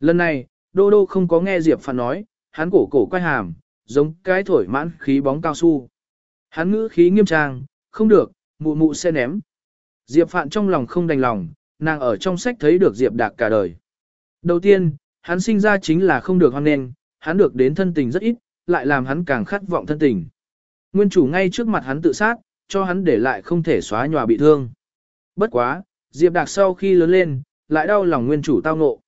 Lần này, Đô Đô không có nghe Diệp Phạn nói, hắn cổ cổ quay hàm, giống cái thổi mãn khí bóng cao su. Hắn ngữ khí nghiêm trang, không được, mụ mụ sẽ ném. Diệp Phạn trong lòng không đành lòng, nàng ở trong sách thấy được Diệp Đạc cả đời. Đầu tiên, hắn sinh ra chính là không được hoan nghênh, hắn được đến thân tình rất ít, lại làm hắn càng khát vọng thân tình. Nguyên chủ ngay trước mặt hắn tự sát, cho hắn để lại không thể xóa nhòa bị thương. Bất quá, Diệp Đạc sau khi lớn lên, lại đau lòng nguyên chủ tao ngộ.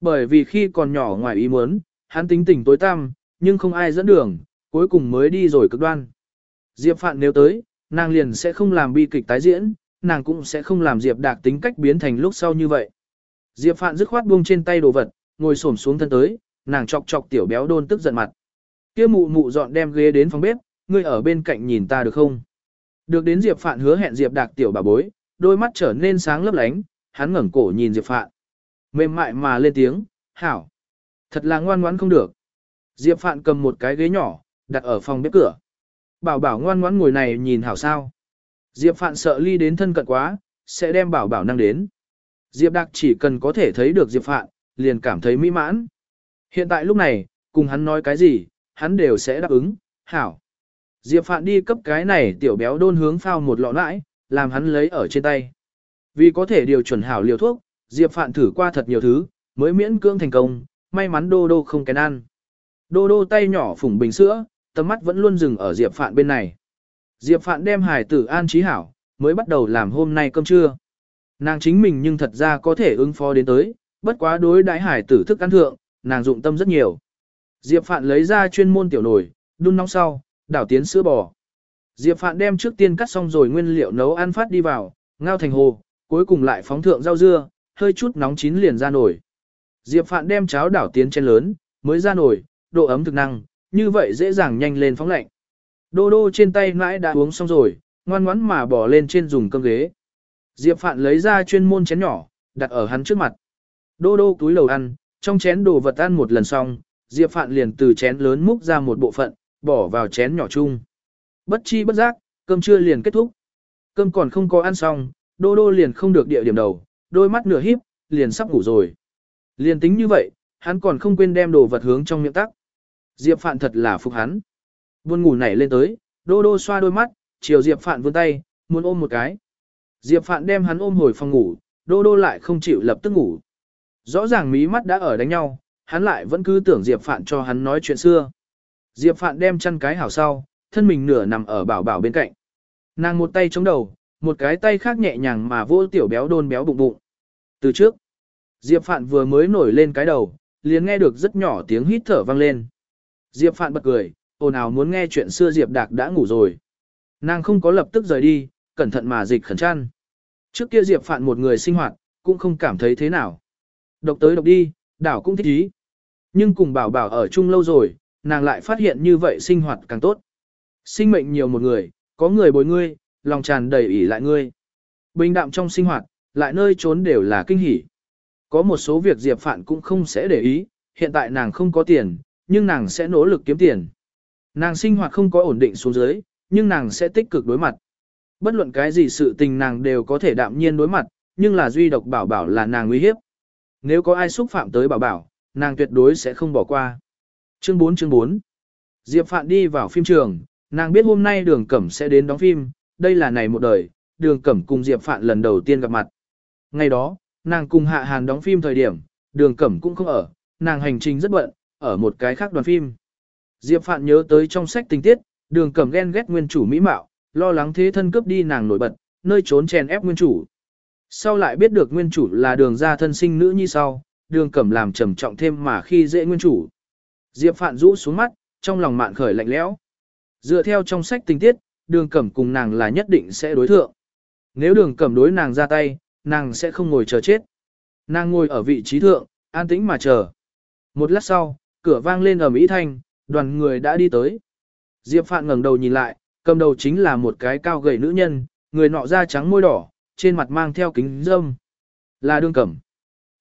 Bởi vì khi còn nhỏ ngoài ý muốn, hắn tính tình tối tăm, nhưng không ai dẫn đường, cuối cùng mới đi rồi cực đoan. Diệp Phạn nếu tới, nàng liền sẽ không làm bi kịch tái diễn, nàng cũng sẽ không làm Diệp Đạc tính cách biến thành lúc sau như vậy. Diệp Phạn dứt khoát buông trên tay đồ vật, ngồi xổm xuống thân tới, nàng chọc chọc tiểu béo đôn tức giận mặt. Kia mụ mụ dọn đem ghế đến phòng bếp, ngươi ở bên cạnh nhìn ta được không? Được đến Diệp Phạn hứa hẹn Diệp Đạc tiểu bà bối, đôi mắt trở nên sáng lấp lánh, hắn ngẩng cổ nhìn Diệp Phạn. Mềm mại mà lên tiếng, hảo. Thật là ngoan ngoãn không được. Diệp Phạn cầm một cái ghế nhỏ, đặt ở phòng bếp cửa. Bảo bảo ngoan ngoãn ngồi này nhìn hảo sao. Diệp Phạn sợ ly đến thân cận quá, sẽ đem bảo bảo năng đến. Diệp Đạc chỉ cần có thể thấy được Diệp Phạn, liền cảm thấy mỹ mãn. Hiện tại lúc này, cùng hắn nói cái gì, hắn đều sẽ đáp ứng, hảo. Diệp Phạn đi cấp cái này tiểu béo đôn hướng phao một lọ nãi, làm hắn lấy ở trên tay. Vì có thể điều chuẩn hảo liều thuốc, Diệp Phạn thử qua thật nhiều thứ, mới miễn cưỡng thành công, may mắn Đô Đô không kén ăn. Đô Đô tay nhỏ phủng bình sữa, tầm mắt vẫn luôn dừng ở Diệp Phạn bên này. Diệp Phạn đem hải tử an trí hảo, mới bắt đầu làm hôm nay cơm trưa. Nàng chính mình nhưng thật ra có thể ứng phó đến tới, bất quá đối đãi hải tử thức ăn thượng, nàng dụng tâm rất nhiều. Diệp Phạn lấy ra chuyên môn tiểu nồi, đun nóng sau, đảo tiến sữa bò. Diệp Phạn đem trước tiên cắt xong rồi nguyên liệu nấu ăn phát đi vào, ngao thành hồ, cuối cùng lại phóng thượng rau dưa, hơi chút nóng chín liền ra nổi. Diệp Phạn đem cháo đảo tiến trên lớn, mới ra nổi, độ ấm thực năng, như vậy dễ dàng nhanh lên phóng lạnh. Đô đô trên tay mãi đã uống xong rồi, ngoan ngoãn mà bỏ lên trên dùng cơm ghế. Diệp Phạn lấy ra chuyên môn chén nhỏ, đặt ở hắn trước mặt. Đô đô túi lầu ăn, trong chén đồ vật ăn một lần xong, Diệp Phạn liền từ chén lớn múc ra một bộ phận, bỏ vào chén nhỏ chung. Bất chi bất giác, cơm trưa liền kết thúc. Cơm còn không có ăn xong, đô đô liền không được địa điểm đầu, đôi mắt nửa híp, liền sắp ngủ rồi. Liền tính như vậy, hắn còn không quên đem đồ vật hướng trong miệng tắc. Diệp Phạn thật là phục hắn. Buồn ngủ nảy lên tới, đô đô xoa đôi mắt, chiều Diệp Phạn vươn tay, muốn ôm một cái. Diệp Phạn đem hắn ôm hồi phòng ngủ, đô đô lại không chịu lập tức ngủ. Rõ ràng mí mắt đã ở đánh nhau, hắn lại vẫn cứ tưởng Diệp Phạn cho hắn nói chuyện xưa. Diệp Phạn đem chăn cái hảo sau, thân mình nửa nằm ở bảo bảo bên cạnh. Nàng một tay chống đầu, một cái tay khác nhẹ nhàng mà vô tiểu béo đôn béo bụng bụng. Từ trước, Diệp Phạn vừa mới nổi lên cái đầu, liền nghe được rất nhỏ tiếng hít thở vang lên. Diệp Phạn bật cười, ồn ào muốn nghe chuyện xưa Diệp Đạc đã ngủ rồi. Nàng không có lập tức rời đi, cẩn thận mà dịch khẩn chăn. Trước kia Diệp Phạn một người sinh hoạt, cũng không cảm thấy thế nào. Độc tới độc đi, đảo cũng thích ý. Nhưng cùng bảo bảo ở chung lâu rồi, nàng lại phát hiện như vậy sinh hoạt càng tốt. Sinh mệnh nhiều một người, có người bồi ngươi, lòng tràn đầy ỉ lại ngươi. Bình đạm trong sinh hoạt, lại nơi trốn đều là kinh hỉ. Có một số việc Diệp Phạn cũng không sẽ để ý, hiện tại nàng không có tiền, nhưng nàng sẽ nỗ lực kiếm tiền. Nàng sinh hoạt không có ổn định xuống dưới, nhưng nàng sẽ tích cực đối mặt. Bất luận cái gì sự tình nàng đều có thể đạm nhiên đối mặt, nhưng là duy độc bảo bảo là nàng nguy hiếp. Nếu có ai xúc phạm tới bảo bảo, nàng tuyệt đối sẽ không bỏ qua. Chương 4 chương 4 Diệp Phạn đi vào phim trường, nàng biết hôm nay đường cẩm sẽ đến đóng phim, đây là ngày một đời, đường cẩm cùng Diệp Phạn lần đầu tiên gặp mặt. Ngày đó, nàng cùng Hạ Hàn đóng phim thời điểm, đường cẩm cũng không ở, nàng hành trình rất bận, ở một cái khác đoàn phim. Diệp Phạn nhớ tới trong sách tình tiết, Đường Cẩm ghen ghét nguyên chủ mỹ mạo, lo lắng thế thân cướp đi nàng nổi bật, nơi trốn chèn ép nguyên chủ. Sau lại biết được nguyên chủ là đường gia thân sinh nữ như sau, đường Cẩm làm trầm trọng thêm mà khi dễ nguyên chủ. Diệp Phạn rũ xuống mắt, trong lòng mạn khởi lạnh lẽo. Dựa theo trong sách tình tiết, đường Cẩm cùng nàng là nhất định sẽ đối thượng. Nếu đường Cẩm đối nàng ra tay, nàng sẽ không ngồi chờ chết. Nàng ngồi ở vị trí thượng, an tĩnh mà chờ. Một lát sau, cửa vang lên ở Mỹ Thanh, đoàn người đã đi tới. Diệp Phạn ngẩng đầu nhìn lại, cầm đầu chính là một cái cao gầy nữ nhân, người nọ da trắng môi đỏ, trên mặt mang theo kính dâm. Là đường cẩm.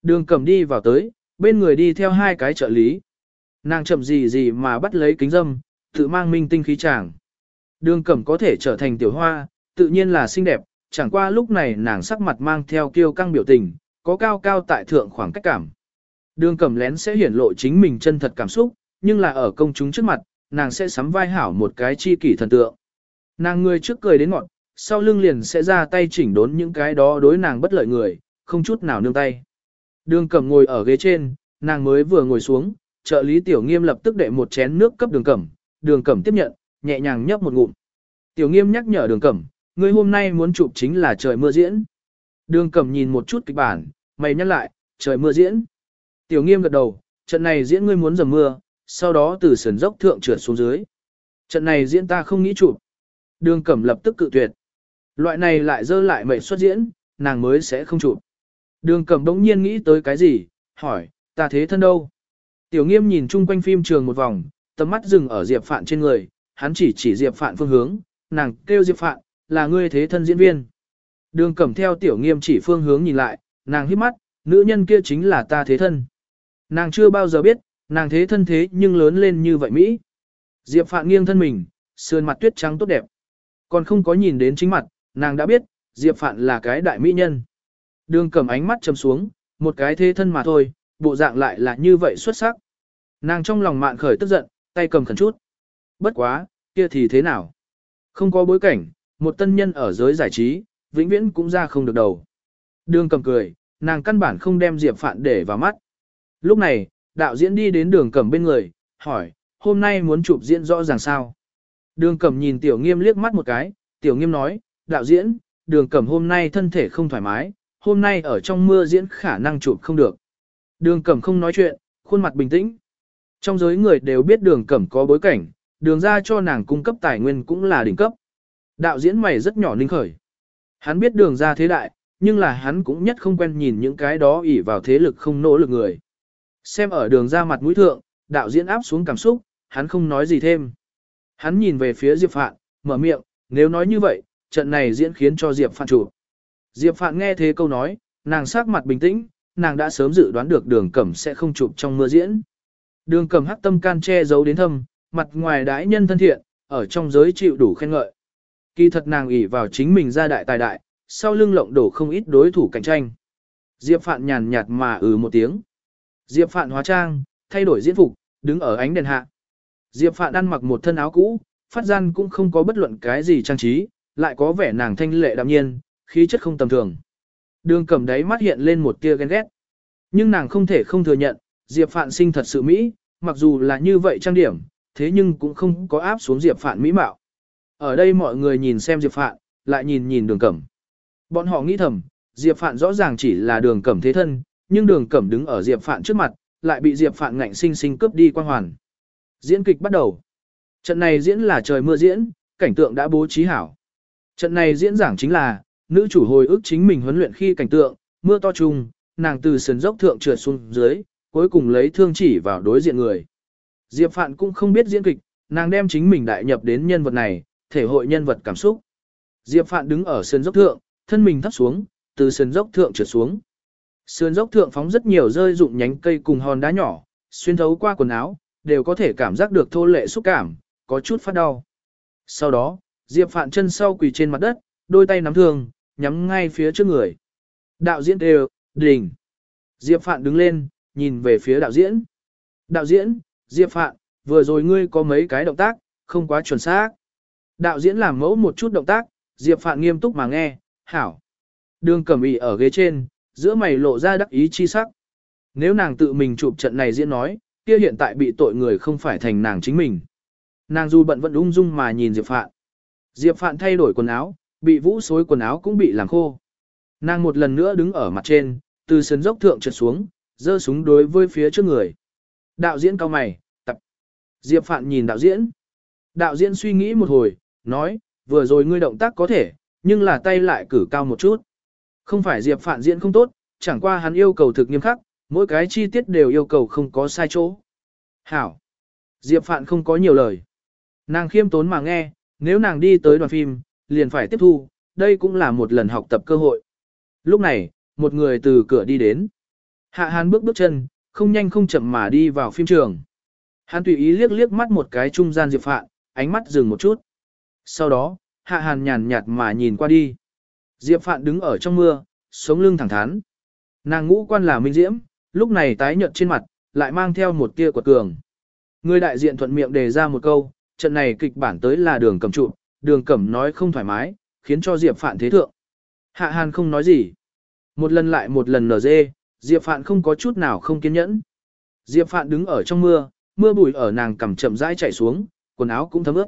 Đường cẩm đi vào tới, bên người đi theo hai cái trợ lý. Nàng chậm gì gì mà bắt lấy kính dâm, tự mang minh tinh khí chàng. Đường cẩm có thể trở thành tiểu hoa, tự nhiên là xinh đẹp, chẳng qua lúc này nàng sắc mặt mang theo kiêu căng biểu tình, có cao cao tại thượng khoảng cách cảm. Đường cẩm lén sẽ hiển lộ chính mình chân thật cảm xúc, nhưng là ở công chúng trước mặt, nàng sẽ sắm vai hảo một cái chi kỷ thần tượng. Nàng người trước cười đến ngọn, sau lưng liền sẽ ra tay chỉnh đốn những cái đó đối nàng bất lợi người, không chút nào nương tay. Đường cẩm ngồi ở ghế trên, nàng mới vừa ngồi xuống, trợ lý tiểu nghiêm lập tức đệ một chén nước cấp đường cẩm, đường cẩm tiếp nhận, nhẹ nhàng nhấp một ngụm. Tiểu nghiêm nhắc nhở đường cẩm, ngươi hôm nay muốn chụp chính là trời mưa diễn. Đường cẩm nhìn một chút kịch bản, mày nhắc lại, trời mưa diễn. Tiểu nghiêm gật đầu, trận này diễn ngươi muốn dầm mưa, sau đó từ sườn dốc thượng trượt xuống dưới. Trận này diễn ta không nghĩ chụp. Đường cẩm lập tức cự tuyệt. Loại này lại dơ lại mệnh xuất diễn, nàng mới sẽ không chụp. Đường cẩm đống nhiên nghĩ tới cái gì, hỏi, ta thế thân đâu? Tiểu nghiêm nhìn chung quanh phim trường một vòng, tầm mắt dừng ở Diệp Phạn trên người, hắn chỉ chỉ Diệp Phạn phương hướng, nàng kêu Diệp Phạn, là ngươi thế thân diễn viên. Đường cẩm theo tiểu nghiêm chỉ phương hướng nhìn lại, nàng hít mắt, nữ nhân kia chính là ta thế thân. Nàng chưa bao giờ biết, nàng thế thân thế nhưng lớn lên như vậy Mỹ. Diệp Phạn nghiêng thân mình, sườn mặt tuyết trắng tốt đẹp. Còn không có nhìn đến chính mặt, nàng đã biết, Diệp Phạn là cái đại mỹ nhân. Đường cầm ánh mắt chầm xuống, một cái thế thân mà thôi, bộ dạng lại là như vậy xuất sắc. Nàng trong lòng mạn khởi tức giận, tay cầm khẩn chút. Bất quá, kia thì thế nào? Không có bối cảnh, một tân nhân ở giới giải trí, vĩnh viễn cũng ra không được đầu. Đường cầm cười, nàng căn bản không đem Diệp Phạn để vào mắt. Lúc này, đạo diễn đi đến đường cầm bên người, hỏi, hôm nay muốn chụp diễn rõ ràng sao? Đường cầm nhìn tiểu nghiêm liếc mắt một cái, tiểu nghiêm nói, đạo diễn, đường cầm hôm nay thân thể không thoải mái, hôm nay ở trong mưa diễn khả năng chụp không được. Đường cẩm không nói chuyện, khuôn mặt bình tĩnh. Trong giới người đều biết đường cẩm có bối cảnh, đường ra cho nàng cung cấp tài nguyên cũng là đỉnh cấp. Đạo diễn mày rất nhỏ ninh khởi. Hắn biết đường ra thế đại, nhưng là hắn cũng nhất không quen nhìn những cái đó ỉ vào thế lực không nỗ lực người. Xem ở đường ra mặt mũi thượng, đạo diễn áp xuống cảm xúc, hắn không nói gì thêm. Hắn nhìn về phía Diệp Phạn, mở miệng, nếu nói như vậy, trận này diễn khiến cho Diệp Phạn chủ. Diệp Phạn nghe thế câu nói, nàng sắc mặt bình tĩnh, nàng đã sớm dự đoán được đường cẩm sẽ không chụp trong mưa diễn. Đường cẩm hắc tâm can che giấu đến thâm, mặt ngoài đãi nhân thân thiện, ở trong giới chịu đủ khen ngợi. Kỳ thật nàng ỷ vào chính mình ra đại tài đại, sau lưng lộng đổ không ít đối thủ cạnh tranh. Diệp Phạn nhàn nhạt mà ừ một tiếng. Diệp Phạn hóa trang, thay đổi diễn phục, đứng ở ánh đèn hạ. Diệp Phạn ăn mặc một thân áo cũ, phát gian cũng không có bất luận cái gì trang trí, lại có vẻ nàng thanh lệ đạm nhiên, khí chất không tầm thường. Đường cẩm đáy mắt hiện lên một tia ghen ghét. Nhưng nàng không thể không thừa nhận, Diệp Phạn sinh thật sự Mỹ, mặc dù là như vậy trang điểm, thế nhưng cũng không có áp xuống Diệp Phạn Mỹ mạo. Ở đây mọi người nhìn xem Diệp Phạn, lại nhìn nhìn đường cẩm. Bọn họ nghĩ thầm, Diệp Phạn rõ ràng chỉ là đường cẩm thế thân, nhưng đường cẩm đứng ở Diệp Phạn trước mặt, lại bị Diệp Phạn ngạnh sinh sinh cướp đi quan hoàn. Diễn kịch bắt đầu. Trận này diễn là trời mưa diễn, cảnh tượng đã bố trí hảo. Trận này diễn giảng chính là, nữ chủ hồi ức chính mình huấn luyện khi cảnh tượng, mưa to trùng, nàng từ sườn dốc thượng trượt xuống dưới, cuối cùng lấy thương chỉ vào đối diện người. Diệp Phạn cũng không biết diễn kịch, nàng đem chính mình đại nhập đến nhân vật này, thể hội nhân vật cảm xúc. Diệp Phạn đứng ở sườn dốc thượng, thân mình thấp xuống, từ sườn dốc thượng trượt xuống. Sườn dốc thượng phóng rất nhiều rơi dụng nhánh cây cùng hòn đá nhỏ, xuyên thấu qua quần áo, đều có thể cảm giác được thô lệ xúc cảm, có chút phát đau. Sau đó, Diệp Phạn chân sau quỳ trên mặt đất, đôi tay nắm thương, nhắm ngay phía trước người. Đạo diễn đều, đình. Diệp Phạn đứng lên, nhìn về phía đạo diễn. Đạo diễn, Diệp Phạn, vừa rồi ngươi có mấy cái động tác, không quá chuẩn xác. Đạo diễn làm mẫu một chút động tác, Diệp Phạn nghiêm túc mà nghe, hảo. Đường cẩm ý ở ghế trên, giữa mày lộ ra đắc ý chi sắc. Nếu nàng tự mình chụp trận này diễn nói, kia hiện tại bị tội người không phải thành nàng chính mình. Nàng dù bận vẫn ung dung mà nhìn Diệp Phạn. Diệp Phạn thay đổi quần áo, bị vũ xối quần áo cũng bị làm khô. Nàng một lần nữa đứng ở mặt trên, từ sân dốc thượng trượt xuống, giơ súng đối với phía trước người. Đạo diễn cao mày, tập. Diệp Phạn nhìn đạo diễn. Đạo diễn suy nghĩ một hồi, nói, vừa rồi ngươi động tác có thể, nhưng là tay lại cử cao một chút. Không phải Diệp Phạn diễn không tốt, chẳng qua hắn yêu cầu thực nghiêm khắc, mỗi cái chi tiết đều yêu cầu không có sai chỗ. Hảo. Diệp Phạn không có nhiều lời. Nàng khiêm tốn mà nghe, nếu nàng đi tới đoàn phim, liền phải tiếp thu, đây cũng là một lần học tập cơ hội. Lúc này, một người từ cửa đi đến. Hạ Hàn bước bước chân, không nhanh không chậm mà đi vào phim trường. Hắn tùy ý liếc liếc mắt một cái trung gian Diệp Phạn, ánh mắt dừng một chút. Sau đó, Hạ Hàn nhàn nhạt mà nhìn qua đi. Diệp Phạn đứng ở trong mưa, sống lưng thẳng thắn. Nàng ngũ quan là minh diễm, lúc này tái nhợt trên mặt, lại mang theo một tia quật cường. Người đại diện thuận miệng đề ra một câu, trận này kịch bản tới là đường cầm trụ, đường cẩm nói không thoải mái, khiến cho Diệp Phạn thế thượng. Hạ Hàn không nói gì. Một lần lại một lần nở dê, Diệp Phạn không có chút nào không kiên nhẫn. Diệp Phạn đứng ở trong mưa, mưa bụi ở nàng cầm chậm rãi chảy xuống, quần áo cũng thấm ướt.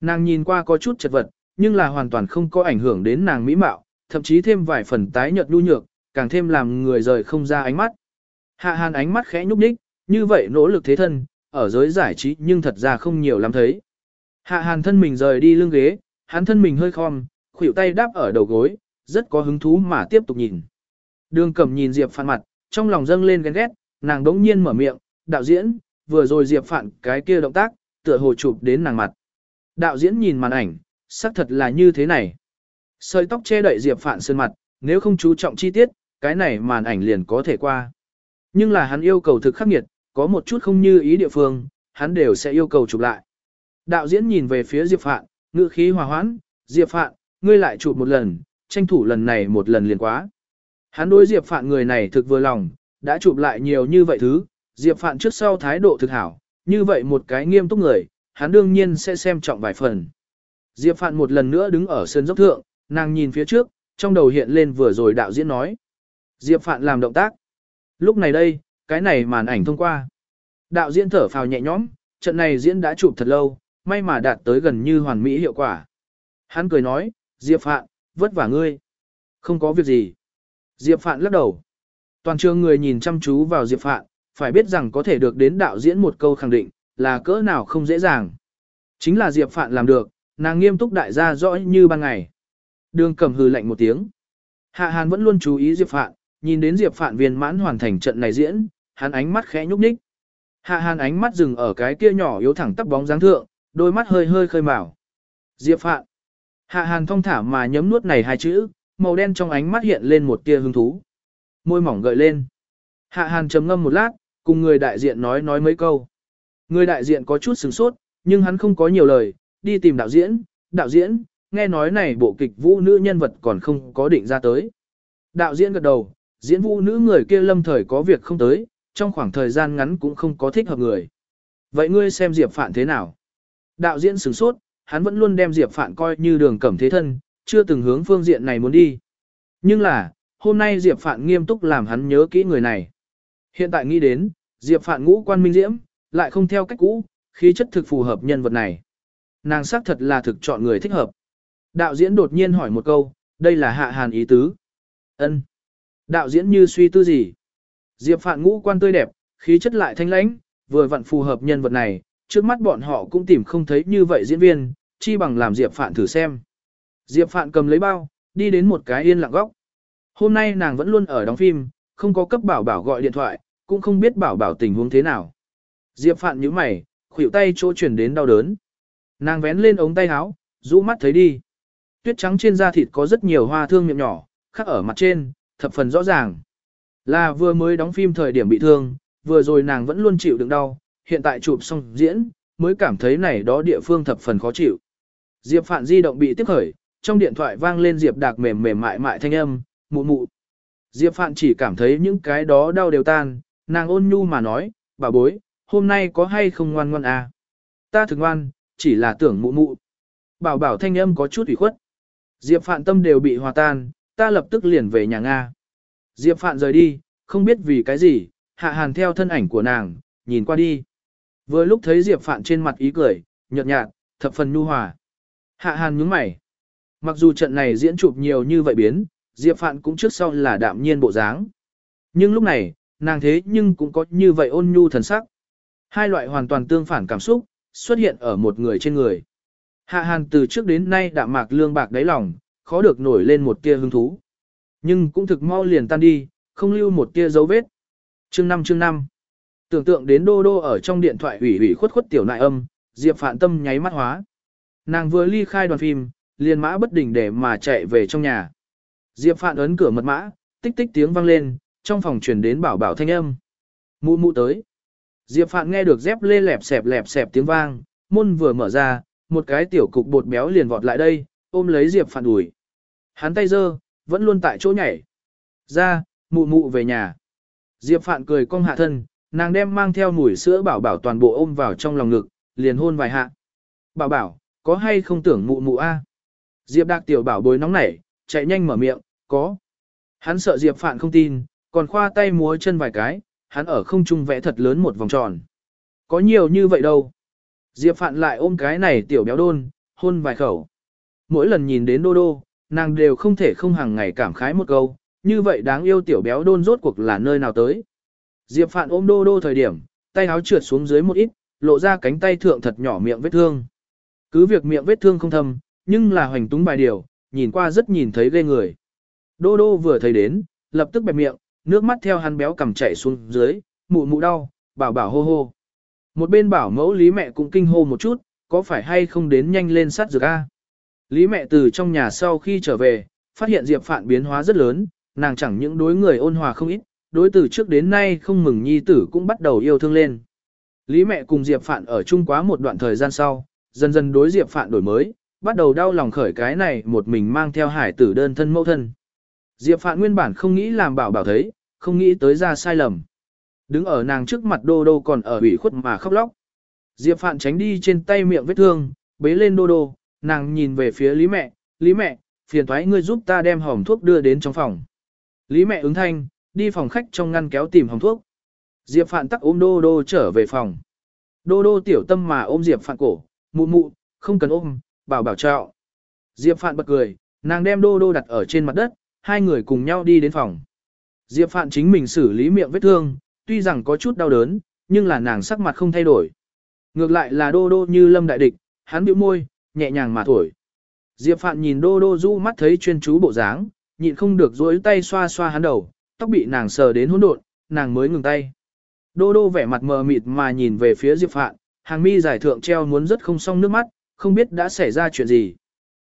Nàng nhìn qua có chút chật vật, nhưng là hoàn toàn không có ảnh hưởng đến nàng mỹ mạo, thậm chí thêm vài phần tái nhợt nhu nhược, càng thêm làm người rời không ra ánh mắt. Hạ Hàn ánh mắt khẽ nhúc nhích, như vậy nỗ lực thế thân, ở giới giải trí nhưng thật ra không nhiều lắm thấy. Hạ Hàn thân mình rời đi lưng ghế, hắn thân mình hơi khom, khuỷu tay đáp ở đầu gối, rất có hứng thú mà tiếp tục nhìn. Đường Cẩm nhìn Diệp Phạn mặt, trong lòng dâng lên ghen ghét, nàng đống nhiên mở miệng, đạo diễn, vừa rồi Diệp Phạn cái kia động tác, tựa hồ chụp đến nàng mặt. Đạo diễn nhìn màn ảnh, xác thật là như thế này. Sợi tóc che đậy Diệp Phạn sơn mặt, nếu không chú trọng chi tiết, cái này màn ảnh liền có thể qua. Nhưng là hắn yêu cầu thực khắc nghiệt, có một chút không như ý địa phương, hắn đều sẽ yêu cầu chụp lại. Đạo diễn nhìn về phía Diệp Phạn, ngữ khí hòa hoãn, Diệp Phạn, ngươi lại chụp một lần, tranh thủ lần này một lần liền quá. Hắn đối Diệp Phạn người này thực vừa lòng, đã chụp lại nhiều như vậy thứ, Diệp Phạn trước sau thái độ thực hảo, như vậy một cái nghiêm túc người, hắn đương nhiên sẽ xem trọng vài phần. Diệp Phạn một lần nữa đứng ở sân dốc thượng, nàng nhìn phía trước, trong đầu hiện lên vừa rồi đạo diễn nói. Diệp Phạn làm động tác. Lúc này đây, cái này màn ảnh thông qua. Đạo diễn thở phào nhẹ nhõm, trận này diễn đã chụp thật lâu, may mà đạt tới gần như hoàn mỹ hiệu quả. Hắn cười nói, Diệp Phạn, vất vả ngươi. Không có việc gì. Diệp Phạn lắc đầu. Toàn trường người nhìn chăm chú vào Diệp Phạn, phải biết rằng có thể được đến đạo diễn một câu khẳng định, là cỡ nào không dễ dàng. Chính là Diệp Phạn làm được, nàng nghiêm túc đại gia rõ như ban ngày. Đường cầm hừ lạnh một tiếng. Hạ Hàn vẫn luôn chú ý Diệp Phạn, nhìn đến Diệp Phạn viên mãn hoàn thành trận này diễn, hắn ánh mắt khẽ nhúc nhích. Hạ Hàn ánh mắt dừng ở cái kia nhỏ yếu thẳng tắp bóng dáng thượng, đôi mắt hơi hơi khơi mào. Diệp Phạn. Hạ Hàn thong thả mà nhấm nuốt này hai chữ, màu đen trong ánh mắt hiện lên một tia hứng thú. Môi mỏng gợi lên. Hạ Hàn trầm ngâm một lát, cùng người đại diện nói nói mấy câu. Người đại diện có chút sửng sốt, nhưng hắn không có nhiều lời, đi tìm đạo diễn, đạo diễn, nghe nói này bộ kịch vũ nữ nhân vật còn không có định ra tới. Đạo diễn gật đầu, diễn vũ nữ người kia lâm thời có việc không tới, trong khoảng thời gian ngắn cũng không có thích hợp người. Vậy ngươi xem Diệp Phạn thế nào? Đạo diễn sửng sốt, hắn vẫn luôn đem Diệp Phạn coi như đường cẩm thế thân, chưa từng hướng phương diện này muốn đi. Nhưng là, hôm nay Diệp Phạn nghiêm túc làm hắn nhớ kỹ người này. Hiện tại nghĩ đến, Diệp Phạn ngũ quan minh diễm, lại không theo cách cũ, khí chất thực phù hợp nhân vật này. Nàng xác thật là thực chọn người thích hợp. Đạo diễn đột nhiên hỏi một câu, đây là hạ hàn ý tứ. ân Đạo diễn như suy tư gì? Diệp Phạn ngũ quan tươi đẹp, khí chất lại thanh lãnh, vừa vặn phù hợp nhân vật này, trước mắt bọn họ cũng tìm không thấy như vậy diễn viên, chi bằng làm Diệp Phạn thử xem. Diệp Phạn cầm lấy bao, đi đến một cái yên lặng góc. Hôm nay nàng vẫn luôn ở đóng phim, không có cấp bảo bảo gọi điện thoại, cũng không biết bảo bảo tình huống thế nào. Diệp Phạn nhíu mày, khuỷu tay chỗ chuyển đến đau đớn. Nàng vén lên ống tay áo, rũ mắt thấy đi. Tuyết trắng trên da thịt có rất nhiều hoa thương miệng nhỏ, khắc ở mặt trên, thập phần rõ ràng. Là vừa mới đóng phim thời điểm bị thương, vừa rồi nàng vẫn luôn chịu đựng đau, hiện tại chụp xong diễn, mới cảm thấy này đó địa phương thập phần khó chịu. Diệp Phạn di động bị tiếp khởi, trong điện thoại vang lên Diệp Đạc mềm mềm mại mại thanh âm, mụ mụ. Diệp Phạn chỉ cảm thấy những cái đó đau đều tan, nàng ôn nhu mà nói, bà bối, hôm nay có hay không ngoan ngoan à? Ta thường ngoan, chỉ là tưởng mụ mụ. Bảo bảo thanh âm có chút ủy khuất. Diệp Phạn tâm đều bị hòa tan, ta lập tức liền về nhà Nga. Diệp Phạn rời đi, không biết vì cái gì, hạ hàn theo thân ảnh của nàng, nhìn qua đi. Vừa lúc thấy Diệp Phạn trên mặt ý cười, nhợt nhạt, thập phần nhu hòa. Hạ Hàn nhướng mày. Mặc dù trận này diễn chụp nhiều như vậy biến, Diệp Phạn cũng trước sau là đạm nhiên bộ dáng. Nhưng lúc này, nàng thế nhưng cũng có như vậy ôn nhu thần sắc. Hai loại hoàn toàn tương phản cảm xúc, xuất hiện ở một người trên người. Hạ Hàn từ trước đến nay đạm mạc lương bạc đáy lòng, khó được nổi lên một tia hứng thú. Nhưng cũng thực mau liền tan đi, không lưu một tia dấu vết. Chương 5 chương 5 Tưởng tượng đến đô đô ở trong điện thoại ủy ủy khuất khuất tiểu nại âm, Diệp Phạn tâm nháy mắt hóa. Nàng vừa ly khai đoàn phim, liền mã bất đình để mà chạy về trong nhà. Diệp Phạn ấn cửa mật mã, tích tích tiếng vang lên, trong phòng truyền đến bảo bảo thanh âm. Mụ mụ tới. Diệp Phạn nghe được dép lê lẹp xẹp lẹp xẹp tiếng vang, môn vừa mở ra, một cái tiểu cục bột béo liền vọt lại đây, ôm lấy Diệp Phạn đuổi. Hắn tay giơ, vẫn luôn tại chỗ nhảy. Ra, mụ mụ về nhà. Diệp Phạn cười cong hạ thân, nàng đem mang theo mùi sữa bảo bảo toàn bộ ôm vào trong lòng ngực, liền hôn vài hạ. Bảo bảo, có hay không tưởng mụ mụ a? Diệp Đạc tiểu bảo bối nóng nảy, chạy nhanh mở miệng, có. Hắn sợ Diệp Phạn không tin, còn khoa tay múa chân vài cái, hắn ở không trung vẽ thật lớn một vòng tròn. Có nhiều như vậy đâu. Diệp Phạn lại ôm cái này tiểu béo đôn, hôn vài khẩu. Mỗi lần nhìn đến đô đô, nàng đều không thể không hàng ngày cảm khái một câu, như vậy đáng yêu tiểu béo đôn rốt cuộc là nơi nào tới. Diệp Phạn ôm đô đô thời điểm, tay áo trượt xuống dưới một ít, lộ ra cánh tay thượng thật nhỏ miệng vết thương. Cứ việc miệng vết thương không thâm, nhưng là hoành túng bài điều, nhìn qua rất nhìn thấy ghê người. Đô đô vừa thấy đến, lập tức bẹp miệng, nước mắt theo hắn béo cầm chảy xuống dưới, mụ mụ đau, bảo bảo hô hô. Một bên bảo mẫu lý mẹ cũng kinh hô một chút, có phải hay không đến nhanh lên sát dược A. Lý mẹ từ trong nhà sau khi trở về, phát hiện Diệp Phạn biến hóa rất lớn, nàng chẳng những đối người ôn hòa không ít, đối từ trước đến nay không mừng nhi tử cũng bắt đầu yêu thương lên. Lý mẹ cùng Diệp Phạn ở chung quá một đoạn thời gian sau, dần dần đối Diệp Phạn đổi mới, bắt đầu đau lòng khởi cái này một mình mang theo hải tử đơn thân mẫu thân. Diệp Phạn nguyên bản không nghĩ làm bảo bảo thấy, không nghĩ tới ra sai lầm. Đứng ở nàng trước mặt đô đô còn ở ủy khuất mà khóc lóc. Diệp Phạn tránh đi trên tay miệng vết thương, bế lên đô đô, nàng nhìn về phía Lý mẹ, Lý mẹ, phiền thoái ngươi giúp ta đem hòm thuốc đưa đến trong phòng. Lý mẹ ứng thanh, đi phòng khách trong ngăn kéo tìm hòm thuốc. Diệp Phạn tắc ôm đô đô trở về phòng. Đô đô tiểu tâm mà ôm Diệp Phạn cổ, mụ mụ, không cần ôm, bảo bảo trạo. Diệp Phạn bật cười, nàng đem đô đô đặt ở trên mặt đất, hai người cùng nhau đi đến phòng. Diệp Phạn chính mình xử lý miệng vết thương, tuy rằng có chút đau đớn, nhưng là nàng sắc mặt không thay đổi. Ngược lại là đô đô như lâm đại địch, hắn bĩu môi, nhẹ nhàng mà thổi. Diệp Phạn nhìn đô đô du mắt thấy chuyên chú bộ dáng, nhịn không được dối tay xoa xoa hắn đầu, tóc bị nàng sờ đến hỗn độn, nàng mới ngừng tay. Đô đô vẻ mặt mờ mịt mà nhìn về phía Diệp Phạn, hàng mi giải thượng treo muốn rất không xong nước mắt, không biết đã xảy ra chuyện gì.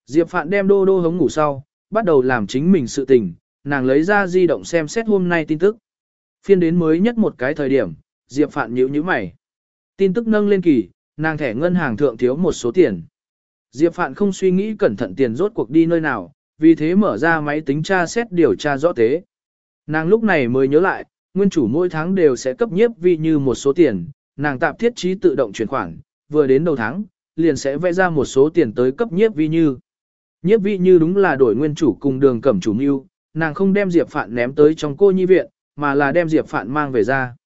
Diệp Phạn đem đô đô hống ngủ sau, bắt đầu làm chính mình sự tình, nàng lấy ra di động xem xét hôm nay tin tức. Phiên đến mới nhất một cái thời điểm, Diệp Phạn nhíu nhíu mày. Tin tức nâng lên kỳ, nàng thẻ ngân hàng thượng thiếu một số tiền. Diệp Phạn không suy nghĩ cẩn thận tiền rốt cuộc đi nơi nào, vì thế mở ra máy tính tra xét điều tra rõ tế. Nàng lúc này mới nhớ lại, nguyên chủ mỗi tháng đều sẽ cấp nhiếp vi như một số tiền, nàng tạm thiết trí tự động chuyển khoản, vừa đến đầu tháng, liền sẽ vẽ ra một số tiền tới cấp nhiếp vi như. Nhiếp vi như đúng là đổi nguyên chủ cùng đường cẩm chủ mưu, nàng không đem Diệp Phạn ném tới trong cô nhi viện, mà là đem Diệp Phạn mang về ra.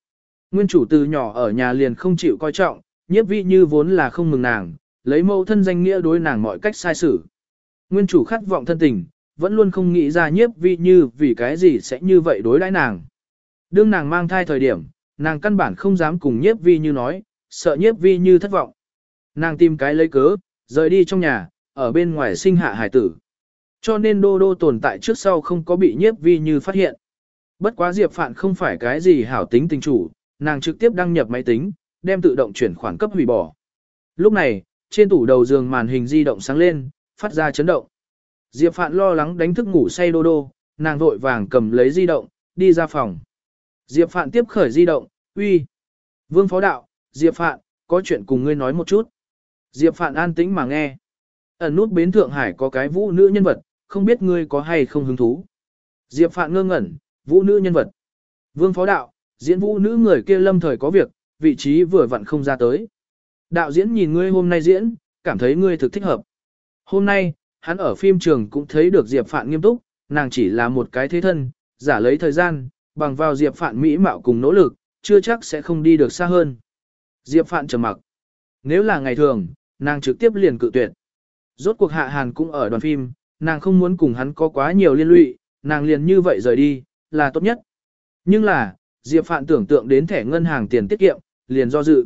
Nguyên chủ từ nhỏ ở nhà liền không chịu coi trọng, nhiếp vi như vốn là không mừng nàng, lấy mẫu thân danh nghĩa đối nàng mọi cách sai xử. Nguyên chủ khát vọng thân tình, vẫn luôn không nghĩ ra nhiếp vi như vì cái gì sẽ như vậy đối đãi nàng. Đương nàng mang thai thời điểm, nàng căn bản không dám cùng nhiếp vi như nói, sợ nhiếp vi như thất vọng. Nàng tìm cái lấy cớ, rời đi trong nhà, ở bên ngoài sinh hạ hải tử. Cho nên đô đô tồn tại trước sau không có bị nhiếp vi như phát hiện. Bất quá Diệp Phạn không phải cái gì hảo tính tình chủ, nàng trực tiếp đăng nhập máy tính, đem tự động chuyển khoản cấp hủy bỏ. Lúc này, trên tủ đầu giường màn hình di động sáng lên, phát ra chấn động. Diệp Phạn lo lắng đánh thức ngủ say đô đô, nàng vội vàng cầm lấy di động, đi ra phòng. Diệp Phạn tiếp khởi di động, uy. Vương Phó Đạo, Diệp Phạn, có chuyện cùng ngươi nói một chút. Diệp Phạn an tĩnh mà nghe. Ẩn nút bến Thượng Hải có cái vũ nữ nhân vật, không biết ngươi có hay không hứng thú. Diệp Phạn ngơ ngẩn, vũ nữ nhân vật. Vương Phó Đạo, diễn vũ nữ người kia lâm thời có việc, vị trí vừa vặn không ra tới. Đạo diễn nhìn ngươi hôm nay diễn, cảm thấy ngươi thực thích hợp. Hôm nay, hắn ở phim trường cũng thấy được Diệp Phạn nghiêm túc, nàng chỉ là một cái thế thân, giả lấy thời gian, bằng vào Diệp Phạn mỹ mạo cùng nỗ lực, chưa chắc sẽ không đi được xa hơn. Diệp Phạn trầm mặc. Nếu là ngày thường, nàng trực tiếp liền cự tuyệt. Rốt cuộc hạ hàn cũng ở đoàn phim, nàng không muốn cùng hắn có quá nhiều liên lụy, nàng liền như vậy rời đi, là tốt nhất. Nhưng là, Diệp Phạn tưởng tượng đến thẻ ngân hàng tiền tiết kiệm, liền do dự.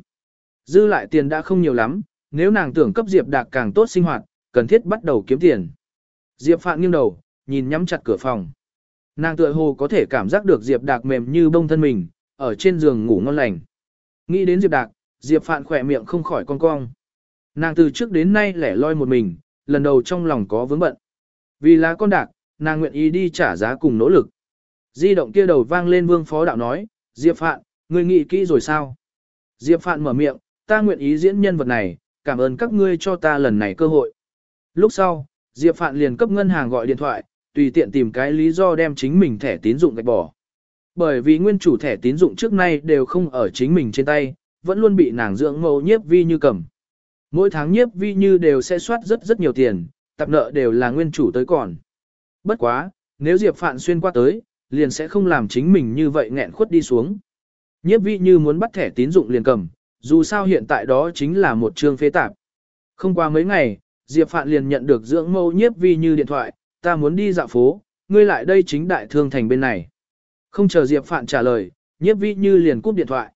Dư lại tiền đã không nhiều lắm, nếu nàng tưởng cấp Diệp Đạc càng tốt sinh hoạt, cần thiết bắt đầu kiếm tiền. Diệp Phạn nghiêng đầu, nhìn nhắm chặt cửa phòng. Nàng tựa hồ có thể cảm giác được Diệp Đạc mềm như bông thân mình, ở trên giường ngủ ngon lành. Nghĩ đến Diệp Đạc, Diệp Phạn khỏe miệng không khỏi cong cong. Nàng từ trước đến nay lẻ loi một mình, lần đầu trong lòng có vướng bận. Vì là con đạc, nàng nguyện ý đi trả giá cùng nỗ lực. Di động kia đầu vang lên vương phó đạo nói, Diệp Phạn, ngươi nghĩ kỹ rồi sao? Diệp Phạn mở miệng, ta nguyện ý diễn nhân vật này, cảm ơn các ngươi cho ta lần này cơ hội. Lúc sau, Diệp Phạn liền cấp ngân hàng gọi điện thoại, tùy tiện tìm cái lý do đem chính mình thẻ tín dụng gạch bỏ. Bởi vì nguyên chủ thẻ tín dụng trước nay đều không ở chính mình trên tay, vẫn luôn bị nàng dưỡng mẫu nhiếp vi như cầm. Mỗi tháng nhiếp vi như đều sẽ soát rất rất nhiều tiền, tập nợ đều là nguyên chủ tới còn. Bất quá, nếu Diệp Phạn xuyên qua tới, liền sẽ không làm chính mình như vậy nghẹn khuất đi xuống. Nhiếp vi như muốn bắt thẻ tín dụng liền cầm, dù sao hiện tại đó chính là một chương phế tạp. Không qua mấy ngày, Diệp Phạn liền nhận được dưỡng mẫu nhiếp vi như điện thoại, ta muốn đi dạo phố, ngươi lại đây chính đại thương thành bên này. Không chờ Diệp Phạn trả lời, nhiếp vi như liền cúp điện thoại.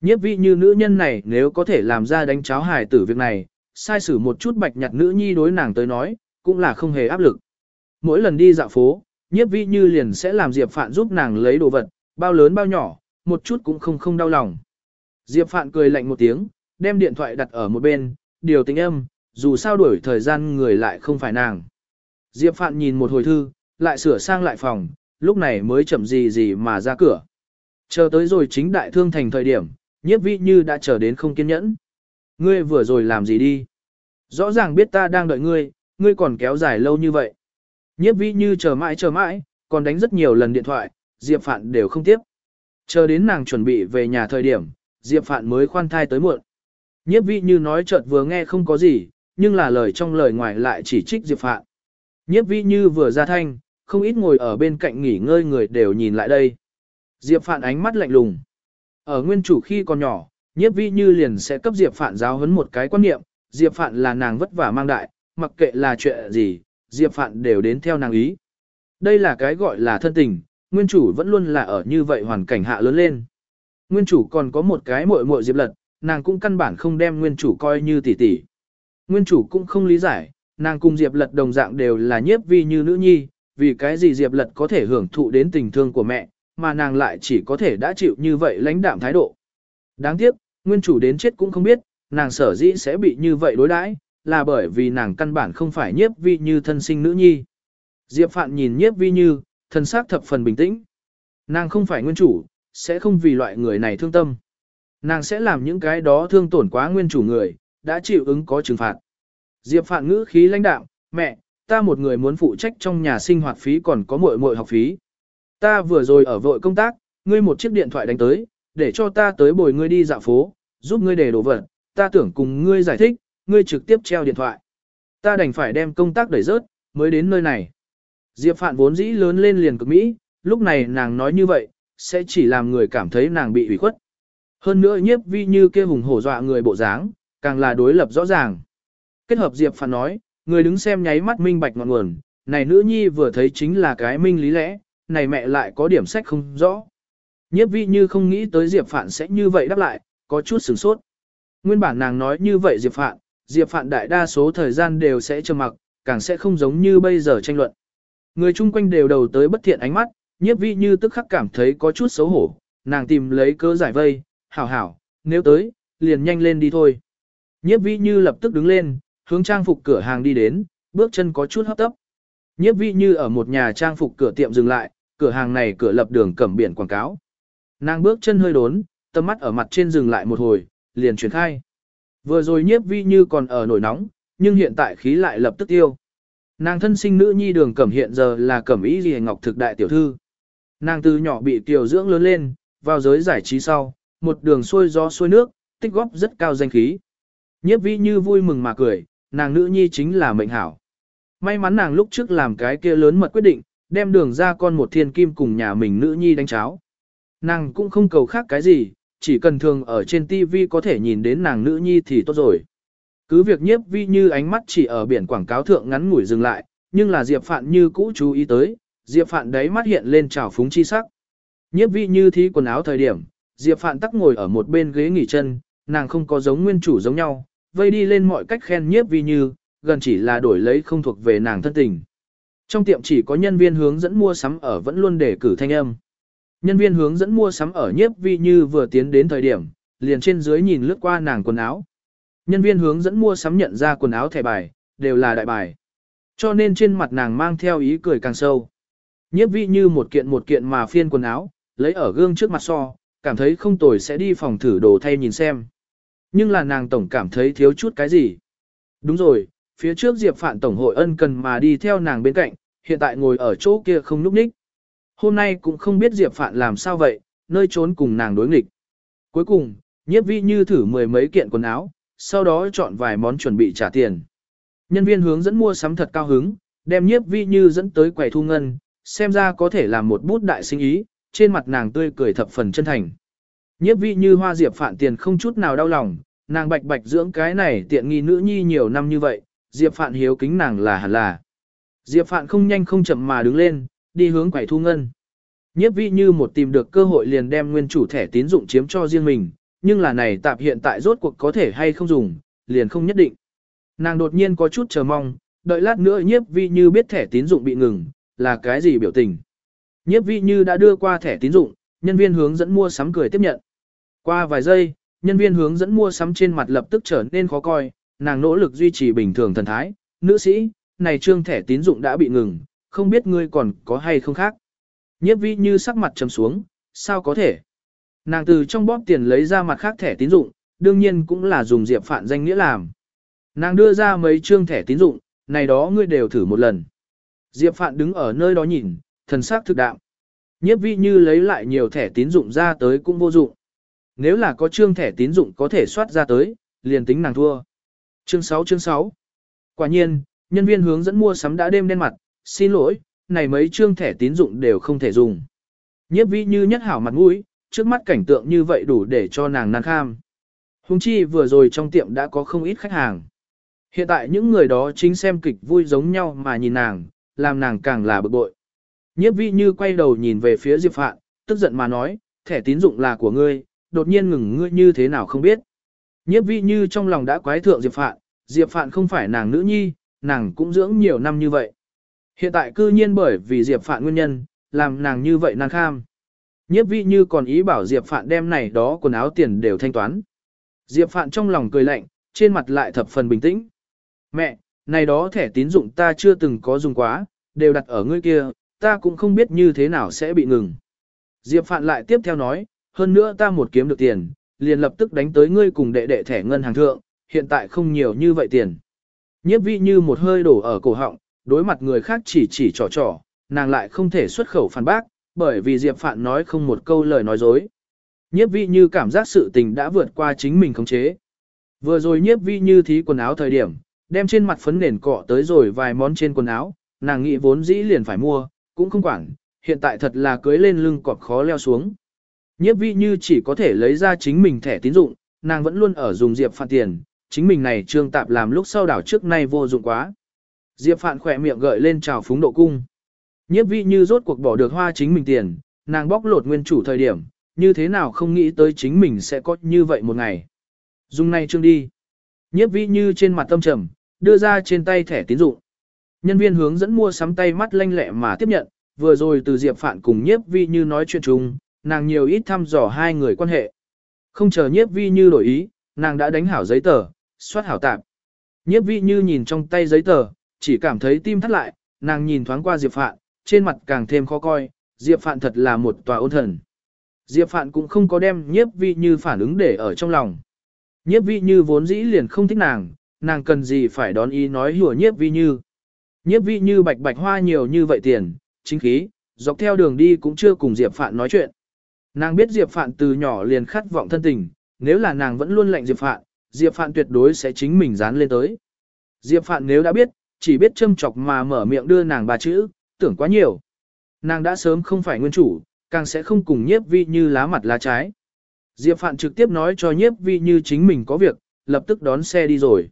Nhiếp Vị như nữ nhân này nếu có thể làm ra đánh cháo hài tử việc này, sai sử một chút bạch nhặt nữ nhi đối nàng tới nói, cũng là không hề áp lực. Mỗi lần đi dạo phố, nhiếp Vị như liền sẽ làm Diệp Phạn giúp nàng lấy đồ vật, bao lớn bao nhỏ, một chút cũng không không đau lòng. Diệp Phạn cười lạnh một tiếng, đem điện thoại đặt ở một bên, điều tính âm, dù sao đuổi thời gian người lại không phải nàng. Diệp Phạn nhìn một hồi thư, lại sửa sang lại phòng, lúc này mới chậm gì gì mà ra cửa. Chờ tới rồi chính đại thương thành thời điểm, nhiếp vi như đã chờ đến không kiên nhẫn. Ngươi vừa rồi làm gì đi? Rõ ràng biết ta đang đợi ngươi, ngươi còn kéo dài lâu như vậy. Nhiếp vi như chờ mãi chờ mãi, còn đánh rất nhiều lần điện thoại, Diệp Phạn đều không tiếp. Chờ đến nàng chuẩn bị về nhà thời điểm, Diệp Phạn mới khoan thai tới muộn. Nhiếp vi như nói chợt vừa nghe không có gì, nhưng là lời trong lời ngoài lại chỉ trích Diệp Phạn. Nhiếp vi như vừa ra thanh, không ít ngồi ở bên cạnh nghỉ ngơi người đều nhìn lại đây. Diệp Phạn ánh mắt lạnh lùng. Ở nguyên chủ khi còn nhỏ, nhiếp vi như liền sẽ cấp Diệp Phạn giáo huấn một cái quan niệm, Diệp Phạn là nàng vất vả mang đại, mặc kệ là chuyện gì, Diệp Phạn đều đến theo nàng ý. Đây là cái gọi là thân tình, nguyên chủ vẫn luôn là ở như vậy hoàn cảnh hạ lớn lên. Nguyên chủ còn có một cái muội muội Diệp Lật, nàng cũng căn bản không đem nguyên chủ coi như tỷ tỷ. Nguyên chủ cũng không lý giải, nàng cùng Diệp Lật đồng dạng đều là nhiếp vi như nữ nhi, vì cái gì Diệp Lật có thể hưởng thụ đến tình thương của mẹ, mà nàng lại chỉ có thể đã chịu như vậy lãnh đạm thái độ. Đáng tiếc, nguyên chủ đến chết cũng không biết, nàng sở dĩ sẽ bị như vậy đối đãi, là bởi vì nàng căn bản không phải nhiếp vi như thân sinh nữ nhi. Diệp Phạn nhìn nhiếp vi như, thân xác thập phần bình tĩnh. Nàng không phải nguyên chủ, sẽ không vì loại người này thương tâm. Nàng sẽ làm những cái đó thương tổn quá nguyên chủ người, đã chịu ứng có trừng phạt. Diệp Phạn ngữ khí lãnh đạo, mẹ, ta một người muốn phụ trách trong nhà sinh hoạt phí còn có muội muội học phí. Ta vừa rồi ở vội công tác, ngươi một chiếc điện thoại đánh tới, để cho ta tới bồi ngươi đi dạo phố, giúp ngươi để đồ vật, ta tưởng cùng ngươi giải thích, ngươi trực tiếp treo điện thoại. Ta đành phải đem công tác đẩy rớt, mới đến nơi này. Diệp Phạn vốn dĩ lớn lên liền cực Mỹ, lúc này nàng nói như vậy, sẽ chỉ làm người cảm thấy nàng bị ủy khuất. Hơn nữa nhiếp vi như kia hùng hổ dọa người bộ dáng, càng là đối lập rõ ràng. Kết hợp Diệp Phạn nói, người đứng xem nháy mắt minh bạch ngọn nguồn, này nữ nhi vừa thấy chính là cái minh lý lẽ, này mẹ lại có điểm sách không rõ. Nhiếp vi như không nghĩ tới Diệp Phạn sẽ như vậy đáp lại, có chút sửng sốt. Nguyên bản nàng nói như vậy Diệp Phạn, Diệp Phạn đại đa số thời gian đều sẽ trầm mặc, càng sẽ không giống như bây giờ tranh luận. Người chung quanh đều đầu tới bất thiện ánh mắt, nhiếp vi như tức khắc cảm thấy có chút xấu hổ, nàng tìm lấy cớ giải vây, hảo hảo, nếu tới, liền nhanh lên đi thôi. Nhiếp vi như lập tức đứng lên, hướng trang phục cửa hàng đi đến, bước chân có chút hấp tấp. Nhiếp vi như ở một nhà trang phục cửa tiệm dừng lại, cửa hàng này cửa lập đường cẩm biển quảng cáo. Nàng bước chân hơi đốn, tâm mắt ở mặt trên dừng lại một hồi, liền chuyển khai. Vừa rồi nhiếp vi như còn ở nổi nóng, nhưng hiện tại khí lại lập tức tiêu. Nàng thân sinh nữ nhi đường cẩm hiện giờ là cẩm ý gì ngọc thực đại tiểu thư. Nàng từ nhỏ bị tiểu dưỡng lớn lên, vào giới giải trí sau, một đường xuôi gió xuôi nước, tích góp rất cao danh khí. Nhiếp vi như vui mừng mà cười, nàng nữ nhi chính là mệnh hảo. May mắn nàng lúc trước làm cái kia lớn mật quyết định, đem đường ra con một thiên kim cùng nhà mình nữ nhi đánh cháo. Nàng cũng không cầu khác cái gì, chỉ cần thường ở trên TV có thể nhìn đến nàng nữ nhi thì tốt rồi. Cứ việc nhiếp vi như ánh mắt chỉ ở biển quảng cáo thượng ngắn ngủi dừng lại, nhưng là Diệp Phạn như cũ chú ý tới, Diệp Phạn đấy mắt hiện lên trào phúng chi sắc. Nhiếp vi như thí quần áo thời điểm, Diệp Phạn tắc ngồi ở một bên ghế nghỉ chân, nàng không có giống nguyên chủ giống nhau, vây đi lên mọi cách khen nhiếp vi như, gần chỉ là đổi lấy không thuộc về nàng thân tình. Trong tiệm chỉ có nhân viên hướng dẫn mua sắm ở vẫn luôn để cử thanh âm. Nhân viên hướng dẫn mua sắm ở nhiếp vi như vừa tiến đến thời điểm, liền trên dưới nhìn lướt qua nàng quần áo. Nhân viên hướng dẫn mua sắm nhận ra quần áo thẻ bài, đều là đại bài. Cho nên trên mặt nàng mang theo ý cười càng sâu. Nhiếp vi như một kiện một kiện mà phiên quần áo, lấy ở gương trước mặt so, cảm thấy không tồi sẽ đi phòng thử đồ thay nhìn xem. Nhưng là nàng tổng cảm thấy thiếu chút cái gì. Đúng rồi, phía trước Diệp Phạn Tổng hội ân cần mà đi theo nàng bên cạnh, hiện tại ngồi ở chỗ kia không núp ních. Hôm nay cũng không biết Diệp Phạn làm sao vậy, nơi trốn cùng nàng đối nghịch. Cuối cùng, nhiếp vi như thử mười mấy kiện quần áo, sau đó chọn vài món chuẩn bị trả tiền. Nhân viên hướng dẫn mua sắm thật cao hứng, đem nhiếp vi như dẫn tới quầy thu ngân, xem ra có thể làm một bút đại sinh ý, trên mặt nàng tươi cười thập phần chân thành. Nhiếp vi như hoa diệp phản tiền không chút nào đau lòng, nàng bạch bạch dưỡng cái này tiện nghi nữ nhi nhiều năm như vậy, diệp phạn hiếu kính nàng là hẳn là. Diệp phạn không nhanh không chậm mà đứng lên, đi hướng quầy thu ngân. Nhiếp vi như một tìm được cơ hội liền đem nguyên chủ thẻ tín dụng chiếm cho riêng mình, nhưng là này tạp hiện tại rốt cuộc có thể hay không dùng, liền không nhất định. Nàng đột nhiên có chút chờ mong, đợi lát nữa nhiếp vi như biết thẻ tín dụng bị ngừng, là cái gì biểu tình. Nhiếp vi như đã đưa qua thẻ tín dụng, nhân viên hướng dẫn mua sắm cười tiếp nhận. Qua vài giây, nhân viên hướng dẫn mua sắm trên mặt lập tức trở nên khó coi, nàng nỗ lực duy trì bình thường thần thái, nữ sĩ, này trương thẻ tín dụng đã bị ngừng, không biết ngươi còn có hay không khác. Nhiếp vi như sắc mặt trầm xuống, sao có thể? Nàng từ trong bóp tiền lấy ra mặt khác thẻ tín dụng, đương nhiên cũng là dùng diệp phạn danh nghĩa làm. Nàng đưa ra mấy trương thẻ tín dụng, này đó ngươi đều thử một lần. Diệp phạn đứng ở nơi đó nhìn, thần sắc thực đạm. Nhiếp vi như lấy lại nhiều thẻ tín dụng ra tới cũng vô dụng. Nếu là có trương thẻ tín dụng có thể soát ra tới, liền tính nàng thua. Chương 6 chương 6 Quả nhiên, nhân viên hướng dẫn mua sắm đã đêm đen mặt, xin lỗi, này mấy trương thẻ tín dụng đều không thể dùng. Nhiếp vi như nhất hảo mặt mũi, trước mắt cảnh tượng như vậy đủ để cho nàng nan kham. Hùng chi vừa rồi trong tiệm đã có không ít khách hàng. Hiện tại những người đó chính xem kịch vui giống nhau mà nhìn nàng, làm nàng càng là bực bội. Nhiếp vi như quay đầu nhìn về phía Diệp Phạn, tức giận mà nói, thẻ tín dụng là của ngươi, đột nhiên ngừng ngươi như thế nào không biết. Nhiếp vi như trong lòng đã quái thượng Diệp Phạn, Diệp Phạn không phải nàng nữ nhi, nàng cũng dưỡng nhiều năm như vậy. Hiện tại cư nhiên bởi vì Diệp Phạn nguyên nhân, làm nàng như vậy nàng kham. Nhiếp vi như còn ý bảo Diệp Phạn đem này đó quần áo tiền đều thanh toán. Diệp Phạn trong lòng cười lạnh, trên mặt lại thập phần bình tĩnh. Mẹ, này đó thẻ tín dụng ta chưa từng có dùng quá, đều đặt ở ngươi kia, ta cũng không biết như thế nào sẽ bị ngừng. Diệp Phạn lại tiếp theo nói, hơn nữa ta một kiếm được tiền, liền lập tức đánh tới ngươi cùng đệ đệ thẻ ngân hàng thượng, hiện tại không nhiều như vậy tiền. Nhiếp vi như một hơi đổ ở cổ họng, đối mặt người khác chỉ chỉ trò trò, nàng lại không thể xuất khẩu phản bác, bởi vì Diệp Phạn nói không một câu lời nói dối. Nhiếp vi như cảm giác sự tình đã vượt qua chính mình khống chế. Vừa rồi nhiếp vi như thí quần áo thời điểm, đem trên mặt phấn nền cọ tới rồi vài món trên quần áo, nàng nghĩ vốn dĩ liền phải mua, cũng không quản, hiện tại thật là cưới lên lưng cọp khó leo xuống. Nhiếp vi như chỉ có thể lấy ra chính mình thẻ tín dụng, nàng vẫn luôn ở dùng Diệp Phạn tiền, chính mình này trương tạp làm lúc sau đảo trước nay vô dụng quá. Diệp Phạn khỏe miệng gợi lên trào phúng độ cung. Nhiếp vi như rốt cuộc bỏ được hoa chính mình tiền, nàng bóc lột nguyên chủ thời điểm, như thế nào không nghĩ tới chính mình sẽ có như vậy một ngày. Dùng này trương đi. Nhiếp vi như trên mặt tâm trầm, đưa ra trên tay thẻ tín dụng. Nhân viên hướng dẫn mua sắm tay mắt lanh lẹ mà tiếp nhận, vừa rồi từ Diệp Phạn cùng nhiếp vi như nói chuyện chung, nàng nhiều ít thăm dò hai người quan hệ. Không chờ nhiếp vi như đổi ý, nàng đã đánh hảo giấy tờ, soát hảo tạp. Nhiếp vi như nhìn trong tay giấy tờ, chỉ cảm thấy tim thắt lại, nàng nhìn thoáng qua Diệp Phạn, trên mặt càng thêm khó coi, Diệp Phạn thật là một tòa ôn thần. Diệp Phạn cũng không có đem nhiếp vi như phản ứng để ở trong lòng. Nhiếp vi như vốn dĩ liền không thích nàng, nàng cần gì phải đón ý nói hùa nhiếp vi như. Nhiếp vi như bạch bạch hoa nhiều như vậy tiền, chính khí, dọc theo đường đi cũng chưa cùng Diệp Phạn nói chuyện. Nàng biết Diệp Phạn từ nhỏ liền khát vọng thân tình, nếu là nàng vẫn luôn lạnh Diệp Phạn, Diệp Phạn tuyệt đối sẽ chính mình dán lên tới. Diệp Phạn nếu đã biết, chỉ biết châm chọc mà mở miệng đưa nàng ba chữ, tưởng quá nhiều. Nàng đã sớm không phải nguyên chủ, càng sẽ không cùng nhiếp vi như lá mặt lá trái. Diệp Phạn trực tiếp nói cho nhiếp vi như chính mình có việc, lập tức đón xe đi rồi.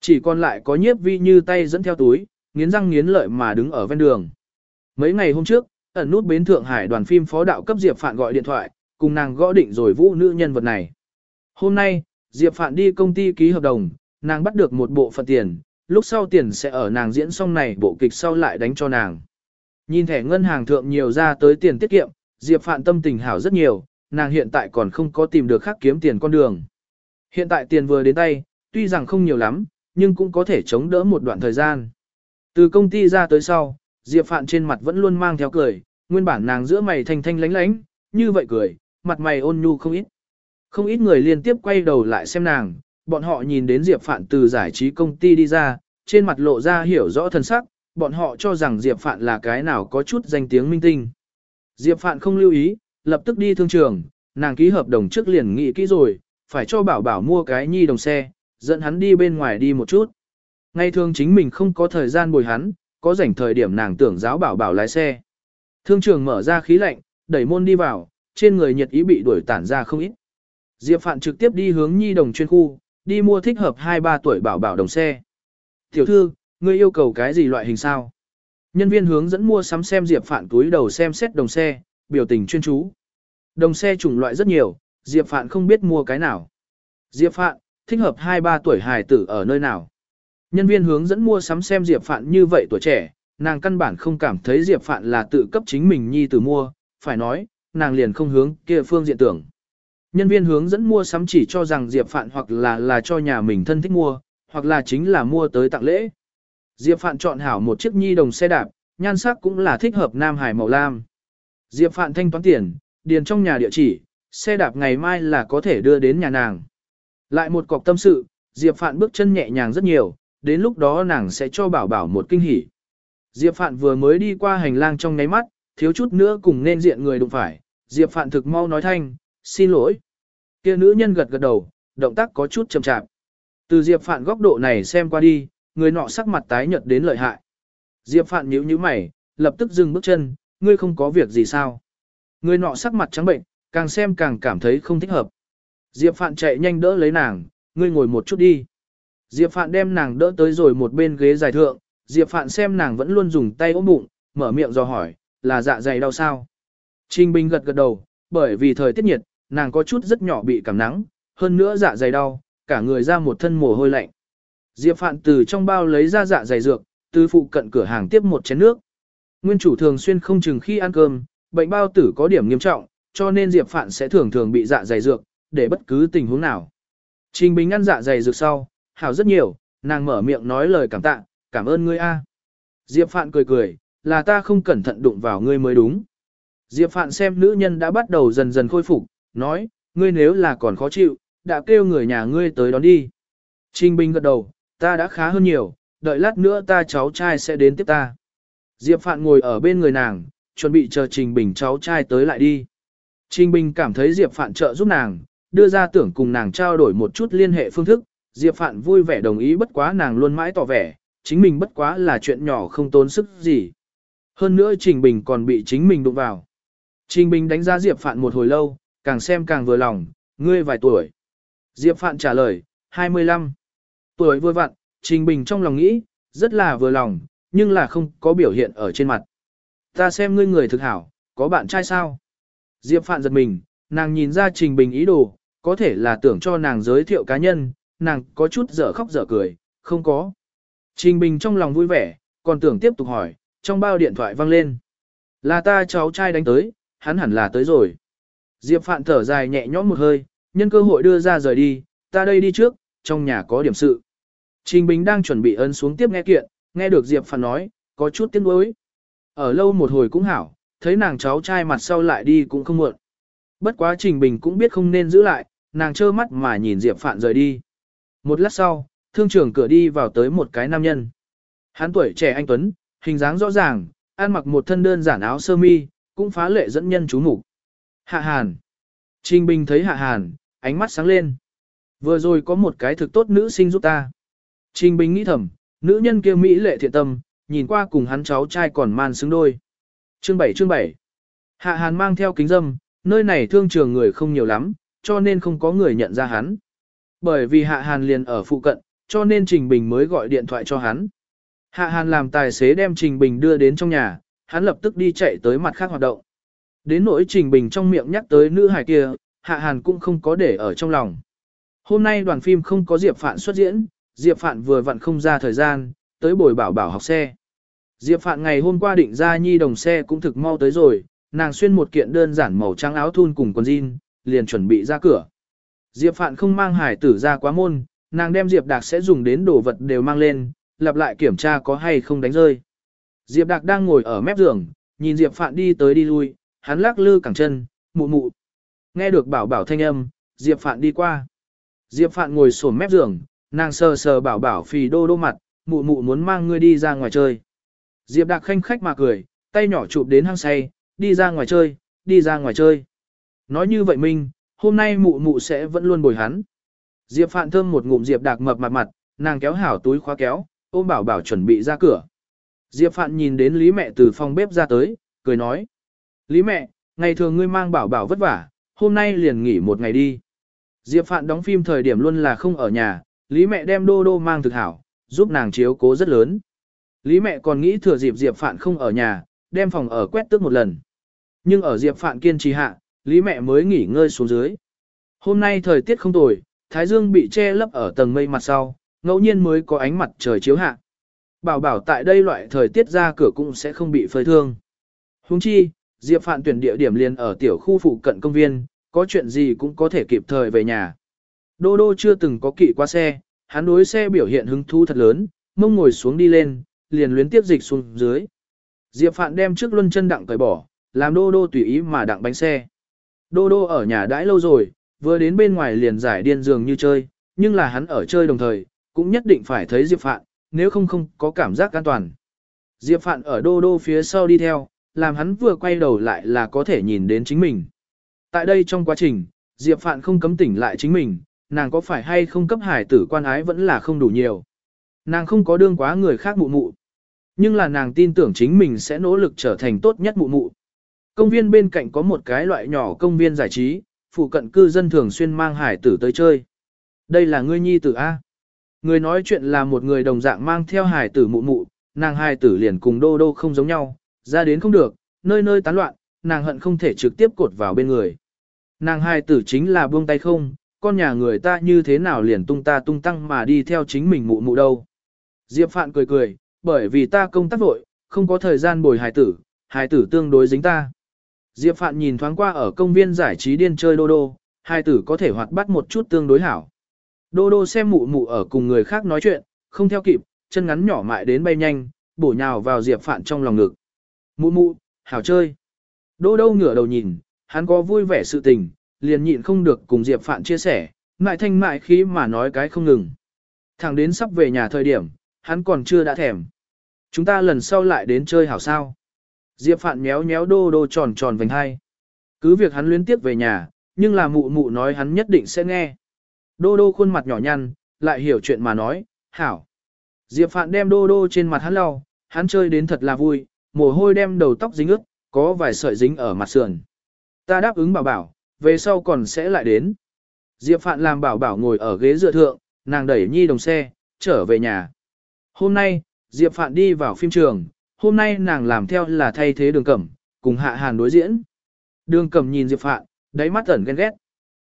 Chỉ còn lại có nhiếp vi như tay dẫn theo túi, nghiến răng nghiến lợi mà đứng ở ven đường. Mấy ngày hôm trước, ẩn nút bến Thượng Hải đoàn phim phó đạo cấp Diệp Phạn gọi điện thoại, cùng nàng gõ định rồi vũ nữ nhân vật này. Hôm nay, Diệp Phạn đi công ty ký hợp đồng, nàng bắt được một bộ phận tiền, lúc sau tiền sẽ ở nàng diễn xong này bộ kịch sau lại đánh cho nàng. Nhìn thẻ ngân hàng thượng nhiều ra tới tiền tiết kiệm, Diệp Phạn tâm tình hảo rất nhiều, nàng hiện tại còn không có tìm được khác kiếm tiền con đường. Hiện tại tiền vừa đến tay, tuy rằng không nhiều lắm, nhưng cũng có thể chống đỡ một đoạn thời gian. Từ công ty ra tới sau, Diệp Phạn trên mặt vẫn luôn mang theo cười, nguyên bản nàng giữa mày thanh thanh lánh lánh, như vậy cười, mặt mày ôn nhu không ít. Không ít người liên tiếp quay đầu lại xem nàng, bọn họ nhìn đến Diệp Phạn từ giải trí công ty đi ra, trên mặt lộ ra hiểu rõ thân sắc, bọn họ cho rằng Diệp Phạn là cái nào có chút danh tiếng minh tinh. Diệp Phạn không lưu ý, lập tức đi thương trường, nàng ký hợp đồng trước liền nghĩ kỹ rồi, phải cho bảo bảo mua cái nhi đồng xe, dẫn hắn đi bên ngoài đi một chút. Ngày thường chính mình không có thời gian bồi hắn, có rảnh thời điểm nàng tưởng giáo bảo bảo lái xe. Thương trường mở ra khí lạnh, đẩy môn đi vào, trên người nhiệt ý bị đuổi tản ra không ít. Diệp Phạn trực tiếp đi hướng nhi đồng chuyên khu, đi mua thích hợp 2-3 tuổi bảo bảo đồng xe. Tiểu thư, ngươi yêu cầu cái gì loại hình sao? Nhân viên hướng dẫn mua sắm xem Diệp Phạn túi đầu xem xét đồng xe, biểu tình chuyên chú. Đồng xe chủng loại rất nhiều, Diệp Phạn không biết mua cái nào. Diệp Phạn, thích hợp 2-3 tuổi hài tử ở nơi nào? Nhân viên hướng dẫn mua sắm xem Diệp Phạn như vậy tuổi trẻ, nàng căn bản không cảm thấy Diệp Phạn là tự cấp chính mình nhi tử mua, phải nói, nàng liền không hướng kia phương diện tưởng. Nhân viên hướng dẫn mua sắm chỉ cho rằng Diệp Phạn hoặc là là cho nhà mình thân thích mua, hoặc là chính là mua tới tặng lễ. Diệp Phạn chọn hảo một chiếc nhi đồng xe đạp, nhan sắc cũng là thích hợp Nam Hải màu lam. Diệp Phạn thanh toán tiền, điền trong nhà địa chỉ, xe đạp ngày mai là có thể đưa đến nhà nàng. Lại một cọc tâm sự, Diệp Phạn bước chân nhẹ nhàng rất nhiều, đến lúc đó nàng sẽ cho bảo bảo một kinh hỉ. Diệp Phạn vừa mới đi qua hành lang trong nháy mắt, thiếu chút nữa cùng nên diện người đụng phải, Diệp Phạn thực mau nói thanh, xin lỗi. Kia nữ nhân gật gật đầu, động tác có chút chậm chạp. Từ Diệp Phạn góc độ này xem qua đi, người nọ sắc mặt tái nhợt đến lợi hại. Diệp Phạn nhíu nhíu mày, lập tức dừng bước chân, ngươi không có việc gì sao? Người nọ sắc mặt trắng bệnh, càng xem càng cảm thấy không thích hợp. Diệp Phạn chạy nhanh đỡ lấy nàng, ngươi ngồi một chút đi. Diệp Phạn đem nàng đỡ tới rồi một bên ghế dài thượng, Diệp Phạn xem nàng vẫn luôn dùng tay ôm bụng, mở miệng do hỏi, là dạ dày đau sao? Trình Bình gật gật đầu, bởi vì thời tiết nhiệt, nàng có chút rất nhỏ bị cảm nắng, hơn nữa dạ dày đau, cả người ra một thân mồ hôi lạnh. Diệp Phạn từ trong bao lấy ra dạ dày dược, từ phụ cận cửa hàng tiếp một chén nước. Nguyên chủ thường xuyên không chừng khi ăn cơm, bệnh bao tử có điểm nghiêm trọng, cho nên Diệp Phạn sẽ thường thường bị dạ dày dược, để bất cứ tình huống nào. Trình Bình ăn dạ dày dược sau, hảo rất nhiều, nàng mở miệng nói lời cảm tạ, cảm ơn ngươi a. Diệp Phạn cười cười, là ta không cẩn thận đụng vào ngươi mới đúng. Diệp Phạn xem nữ nhân đã bắt đầu dần dần khôi phục, nói, ngươi nếu là còn khó chịu, đã kêu người nhà ngươi tới đón đi. Trình Bình gật đầu, ta đã khá hơn nhiều, đợi lát nữa ta cháu trai sẽ đến tiếp ta. Diệp Phạn ngồi ở bên người nàng, chuẩn bị chờ Trình Bình cháu trai tới lại đi. Trình Bình cảm thấy Diệp Phạn trợ giúp nàng, đưa ra tưởng cùng nàng trao đổi một chút liên hệ phương thức, Diệp Phạn vui vẻ đồng ý bất quá nàng luôn mãi tỏ vẻ, chính mình bất quá là chuyện nhỏ không tốn sức gì. Hơn nữa Trình Bình còn bị chính mình đụng vào. Trình Bình đánh giá Diệp Phạn một hồi lâu, càng xem càng vừa lòng, ngươi vài tuổi. Diệp Phạn trả lời, 25. Tuổi vui vặn, Trình Bình trong lòng nghĩ, rất là vừa lòng, nhưng là không có biểu hiện ở trên mặt. Ta xem ngươi người thực hảo, có bạn trai sao? Diệp Phạn giật mình, nàng nhìn ra Trình Bình ý đồ, có thể là tưởng cho nàng giới thiệu cá nhân, nàng có chút dở khóc dở cười, không có. Trình Bình trong lòng vui vẻ, còn tưởng tiếp tục hỏi, trong bao điện thoại vang lên. Là ta cháu trai đánh tới, hắn hẳn là tới rồi. Diệp Phạn thở dài nhẹ nhõm một hơi, nhân cơ hội đưa ra rời đi, ta đây đi trước, trong nhà có điểm sự. Trình Bình đang chuẩn bị ấn xuống tiếp nghe kiện, nghe được Diệp Phạn nói, có chút tiếc nuối. Ở lâu một hồi cũng hảo, thấy nàng cháu trai mặt sau lại đi cũng không muộn. Bất quá Trình Bình cũng biết không nên giữ lại, nàng trơ mắt mà nhìn Diệp Phạn rời đi. Một lát sau, thương trưởng cửa đi vào tới một cái nam nhân. Hắn tuổi trẻ anh Tuấn, hình dáng rõ ràng, ăn mặc một thân đơn giản áo sơ mi, cũng phá lệ dẫn nhân chú mục. Hạ Hàn. Trình Bình thấy Hạ Hàn, ánh mắt sáng lên. Vừa rồi có một cái thực tốt nữ sinh giúp ta. Trình Bình nghĩ thầm, nữ nhân kia Mỹ lệ thiện tâm, nhìn qua cùng hắn cháu trai còn man xứng đôi. Chương 7 chương 7 Hạ Hàn mang theo kính dâm, nơi này thương trường người không nhiều lắm, cho nên không có người nhận ra hắn. Bởi vì Hạ Hàn liền ở phụ cận, cho nên Trình Bình mới gọi điện thoại cho hắn. Hạ Hàn làm tài xế đem Trình Bình đưa đến trong nhà, hắn lập tức đi chạy tới mặt khác hoạt động. Đến nỗi Trình Bình trong miệng nhắc tới nữ hài kia, Hạ Hàn cũng không có để ở trong lòng. Hôm nay đoàn phim không có Diệp Phạn xuất diễn, Diệp Phạn vừa vặn không ra thời gian, tới bồi bảo bảo học xe. Diệp Phạn ngày hôm qua định ra nhi đồng xe cũng thực mau tới rồi, nàng xuyên một kiện đơn giản màu trắng áo thun cùng quần jean, liền chuẩn bị ra cửa. Diệp Phạn không mang hải tử ra quá môn, nàng đem Diệp Đạc sẽ dùng đến đồ vật đều mang lên, lặp lại kiểm tra có hay không đánh rơi. Diệp Đạc đang ngồi ở mép giường, nhìn Diệp Phạn đi tới đi lui, hắn lắc lư cẳng chân, mụ mụ. Nghe được bảo bảo thanh âm, Diệp Phạn đi qua. Diệp Phạn ngồi xổm mép giường, nàng sờ sờ bảo bảo phì đô đô mặt, mụ mụ muốn mang ngươi đi ra ngoài chơi. Diệp Đạc khanh khách mà cười, tay nhỏ chụp đến hang say, đi ra ngoài chơi, đi ra ngoài chơi. Nói như vậy Minh, hôm nay mụ mụ sẽ vẫn luôn bồi hắn. Diệp Phạn thơm một ngụm Diệp Đạc mập mặt mặt, nàng kéo hảo túi khóa kéo, ôm bảo bảo chuẩn bị ra cửa. Diệp Phạn nhìn đến Lý mẹ từ phòng bếp ra tới, cười nói. Lý mẹ, ngày thường ngươi mang bảo bảo vất vả, hôm nay liền nghỉ một ngày đi. Diệp Phạn đóng phim thời điểm luôn là không ở nhà, Lý mẹ đem đô đô mang thực hảo, giúp nàng chiếu cố rất lớn. Lý mẹ còn nghĩ thừa dịp Diệp Phạn không ở nhà, đem phòng ở quét tước một lần. Nhưng ở Diệp Phạn kiên trì hạ, Lý mẹ mới nghỉ ngơi xuống dưới. Hôm nay thời tiết không tồi, Thái Dương bị che lấp ở tầng mây mặt sau, ngẫu nhiên mới có ánh mặt trời chiếu hạ. Bảo bảo tại đây loại thời tiết ra cửa cũng sẽ không bị phơi thương. Huống chi, Diệp Phạn tuyển địa điểm liền ở tiểu khu phụ cận công viên, có chuyện gì cũng có thể kịp thời về nhà. Đô đô chưa từng có kỵ qua xe, hắn đối xe biểu hiện hứng thú thật lớn, mông ngồi xuống đi lên, liền luyến tiếp dịch xuống dưới. Diệp Phạn đem trước luân chân đặng cởi bỏ, làm đô đô tùy ý mà đặng bánh xe. Đô đô ở nhà đãi lâu rồi, vừa đến bên ngoài liền giải điên dường như chơi, nhưng là hắn ở chơi đồng thời, cũng nhất định phải thấy Diệp Phạn, nếu không không có cảm giác an toàn. Diệp Phạn ở đô đô phía sau đi theo, làm hắn vừa quay đầu lại là có thể nhìn đến chính mình. Tại đây trong quá trình, Diệp Phạn không cấm tỉnh lại chính mình, nàng có phải hay không cấp hải tử quan ái vẫn là không đủ nhiều. Nàng không có đương quá người khác mụ mụ. Nhưng là nàng tin tưởng chính mình sẽ nỗ lực trở thành tốt nhất mụ mụ. Công viên bên cạnh có một cái loại nhỏ công viên giải trí, phụ cận cư dân thường xuyên mang hải tử tới chơi. Đây là ngươi nhi tử A. Người nói chuyện là một người đồng dạng mang theo hải tử mụ mụ, nàng hải tử liền cùng đô đô không giống nhau, ra đến không được, nơi nơi tán loạn, nàng hận không thể trực tiếp cột vào bên người. Nàng hải tử chính là buông tay không, con nhà người ta như thế nào liền tung ta tung tăng mà đi theo chính mình mụ mụ đâu. Diệp Phạn cười cười, bởi vì ta công tác vội, không có thời gian bồi hải tử, hải tử tương đối dính ta. Diệp Phạn nhìn thoáng qua ở công viên giải trí điên chơi đô đô, hai tử có thể hoạt bắt một chút tương đối hảo. Đô đô xem mụ mụ ở cùng người khác nói chuyện, không theo kịp, chân ngắn nhỏ mại đến bay nhanh, bổ nhào vào Diệp Phạn trong lòng ngực. Mụ mụ, hảo chơi. Đô đô ngửa đầu nhìn, hắn có vui vẻ sự tình, liền nhịn không được cùng Diệp Phạn chia sẻ, ngại thanh mại khí mà nói cái không ngừng. Thằng đến sắp về nhà thời điểm, hắn còn chưa đã thèm. Chúng ta lần sau lại đến chơi hảo sao. Diệp Phạn méo méo đô đô tròn tròn vành hai. Cứ việc hắn luyến tiếp về nhà, nhưng là mụ mụ nói hắn nhất định sẽ nghe. Đô đô khuôn mặt nhỏ nhăn, lại hiểu chuyện mà nói, hảo. Diệp Phạn đem đô đô trên mặt hắn lau, hắn chơi đến thật là vui, mồ hôi đem đầu tóc dính ướt, có vài sợi dính ở mặt sườn. Ta đáp ứng bảo bảo, về sau còn sẽ lại đến. Diệp Phạn làm bảo bảo ngồi ở ghế dựa thượng, nàng đẩy nhi đồng xe, trở về nhà. Hôm nay, Diệp Phạn đi vào phim trường, hôm nay nàng làm theo là thay thế đường cẩm, cùng hạ hàn đối diễn. Đường cẩm nhìn Diệp Phạn, đáy mắt ẩn ghen ghét.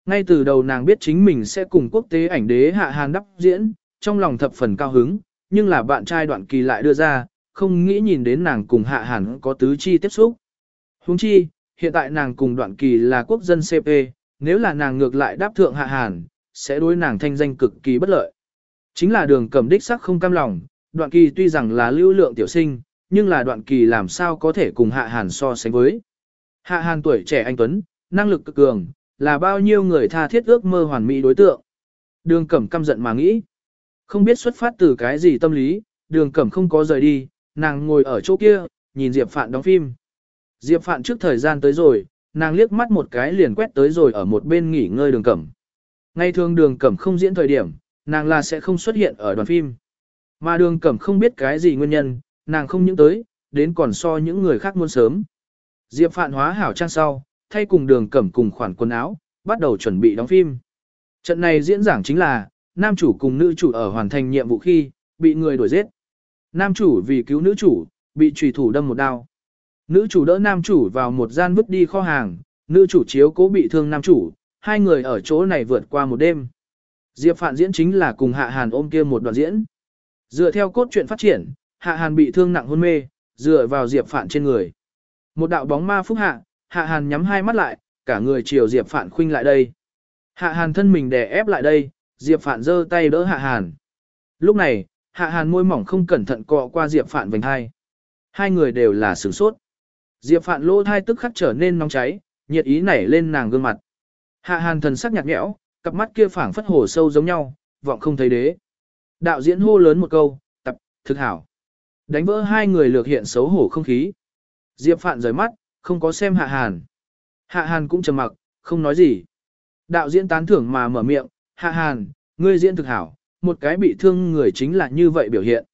Ngay từ đầu nàng biết chính mình sẽ cùng quốc tế ảnh đế hạ hàn đắp diễn, trong lòng thập phần cao hứng, nhưng là bạn trai đoạn kỳ lại đưa ra, không nghĩ nhìn đến nàng cùng hạ hàn có tứ chi tiếp xúc. Huống chi, hiện tại nàng cùng đoạn kỳ là quốc dân CP, nếu là nàng ngược lại đáp thượng hạ hàn, sẽ đối nàng thanh danh cực kỳ bất lợi. Chính là đường cầm đích sắc không cam lòng, đoạn kỳ tuy rằng là lưu lượng tiểu sinh, nhưng là đoạn kỳ làm sao có thể cùng hạ hàn so sánh với. Hạ hàn tuổi trẻ anh Tuấn, năng lực cực cường, là bao nhiêu người tha thiết ước mơ hoàn mỹ đối tượng. Đường cẩm căm giận mà nghĩ. Không biết xuất phát từ cái gì tâm lý, đường cẩm không có rời đi, nàng ngồi ở chỗ kia, nhìn Diệp Phạn đóng phim. Diệp Phạn trước thời gian tới rồi, nàng liếc mắt một cái liền quét tới rồi ở một bên nghỉ ngơi đường cẩm. Ngay thường đường cẩm không diễn thời điểm, nàng là sẽ không xuất hiện ở đoàn phim. Mà đường cẩm không biết cái gì nguyên nhân, nàng không những tới, đến còn so những người khác muốn sớm. Diệp Phạn hóa hảo trang sau, thay cùng đường cẩm cùng khoản quần áo, bắt đầu chuẩn bị đóng phim. Trận này diễn giảng chính là, nam chủ cùng nữ chủ ở hoàn thành nhiệm vụ khi, bị người đuổi giết. Nam chủ vì cứu nữ chủ, bị trùy thủ đâm một đao. Nữ chủ đỡ nam chủ vào một gian vứt đi kho hàng, nữ chủ chiếu cố bị thương nam chủ, hai người ở chỗ này vượt qua một đêm. Diệp Phạn diễn chính là cùng Hạ Hàn ôm kia một đoạn diễn. Dựa theo cốt truyện phát triển, Hạ Hàn bị thương nặng hôn mê, dựa vào Diệp Phạn trên người. Một đạo bóng ma phúc hạ, Hạ Hàn nhắm hai mắt lại, cả người chiều Diệp Phạn khuynh lại đây. Hạ Hàn thân mình đè ép lại đây, Diệp Phạn giơ tay đỡ Hạ Hàn. Lúc này, Hạ Hàn môi mỏng không cẩn thận cọ qua Diệp Phạn vành hai. Hai người đều là sửng sốt. Diệp Phạn lỗ thai tức khắc trở nên nóng cháy, nhiệt ý nảy lên nàng gương mặt. Hạ Hàn thần sắc nhạt nhẽo, cặp mắt kia phảng phất hồ sâu giống nhau, vọng không thấy đế. Đạo diễn hô lớn một câu, tập, thực hảo. Đánh vỡ hai người lược hiện xấu hổ không khí. Diệp Phạn rời mắt, không có xem Hạ Hàn. Hạ Hàn cũng trầm mặc, không nói gì. Đạo diễn tán thưởng mà mở miệng, Hạ Hàn, ngươi diễn thực hảo, một cái bị thương người chính là như vậy biểu hiện.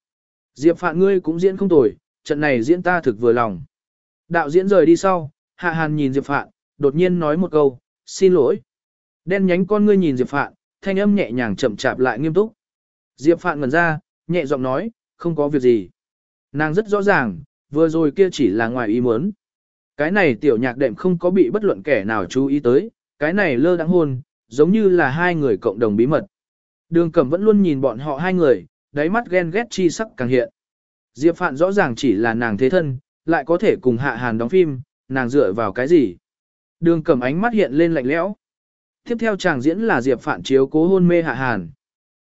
Diệp Phạn ngươi cũng diễn không tồi, trận này diễn ta thực vừa lòng. Đạo diễn rời đi sau, Hạ Hàn nhìn Diệp Phạn, đột nhiên nói một câu, xin lỗi. Đen nhánh con ngươi nhìn Diệp Phạn, thanh âm nhẹ nhàng chậm chạp lại nghiêm túc. Diệp Phạn ngẩn ra, nhẹ giọng nói, không có việc gì. Nàng rất rõ ràng, vừa rồi kia chỉ là ngoài ý muốn. Cái này tiểu nhạc đệm không có bị bất luận kẻ nào chú ý tới, cái này lơ đáng hôn, giống như là hai người cộng đồng bí mật. Đường cẩm vẫn luôn nhìn bọn họ hai người, đáy mắt ghen ghét chi sắc càng hiện. Diệp Phạn rõ ràng chỉ là nàng thế thân, lại có thể cùng Hạ Hàn đóng phim, nàng dựa vào cái gì? Đường cẩm ánh mắt hiện lên lạnh lẽo. Tiếp theo chàng diễn là Diệp Phạn chiếu cố hôn mê Hạ Hàn.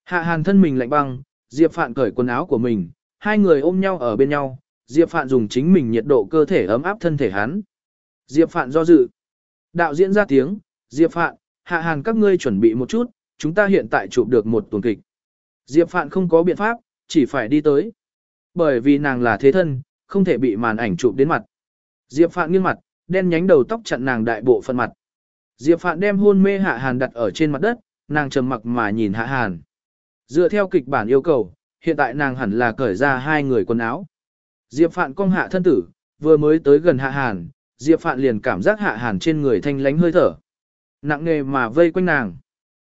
Hạ Hàn thân mình lạnh băng, Diệp Phạn cởi quần áo của mình, hai người ôm nhau ở bên nhau, Diệp Phạn dùng chính mình nhiệt độ cơ thể ấm áp thân thể hắn. Diệp Phạn do dự. Đạo diễn ra tiếng, Diệp Phạn, Hạ Hàn các ngươi chuẩn bị một chút, chúng ta hiện tại chụp được một tuần kịch. Diệp Phạn không có biện pháp, chỉ phải đi tới. Bởi vì nàng là thế thân, không thể bị màn ảnh chụp đến mặt. Diệp Phạn nghiêng mặt, đen nhánh đầu tóc chặn nàng đại bộ phần mặt. Diệp Phạn đem hôn mê Hạ Hàn đặt ở trên mặt đất, nàng trầm mặc mà nhìn Hạ Hàn. Dựa theo kịch bản yêu cầu, hiện tại nàng hẳn là cởi ra hai người quần áo. Diệp Phạn cong hạ thân tử, vừa mới tới gần Hạ Hàn, Diệp Phạn liền cảm giác Hạ Hàn trên người thanh lánh hơi thở. Nặng nề mà vây quanh nàng.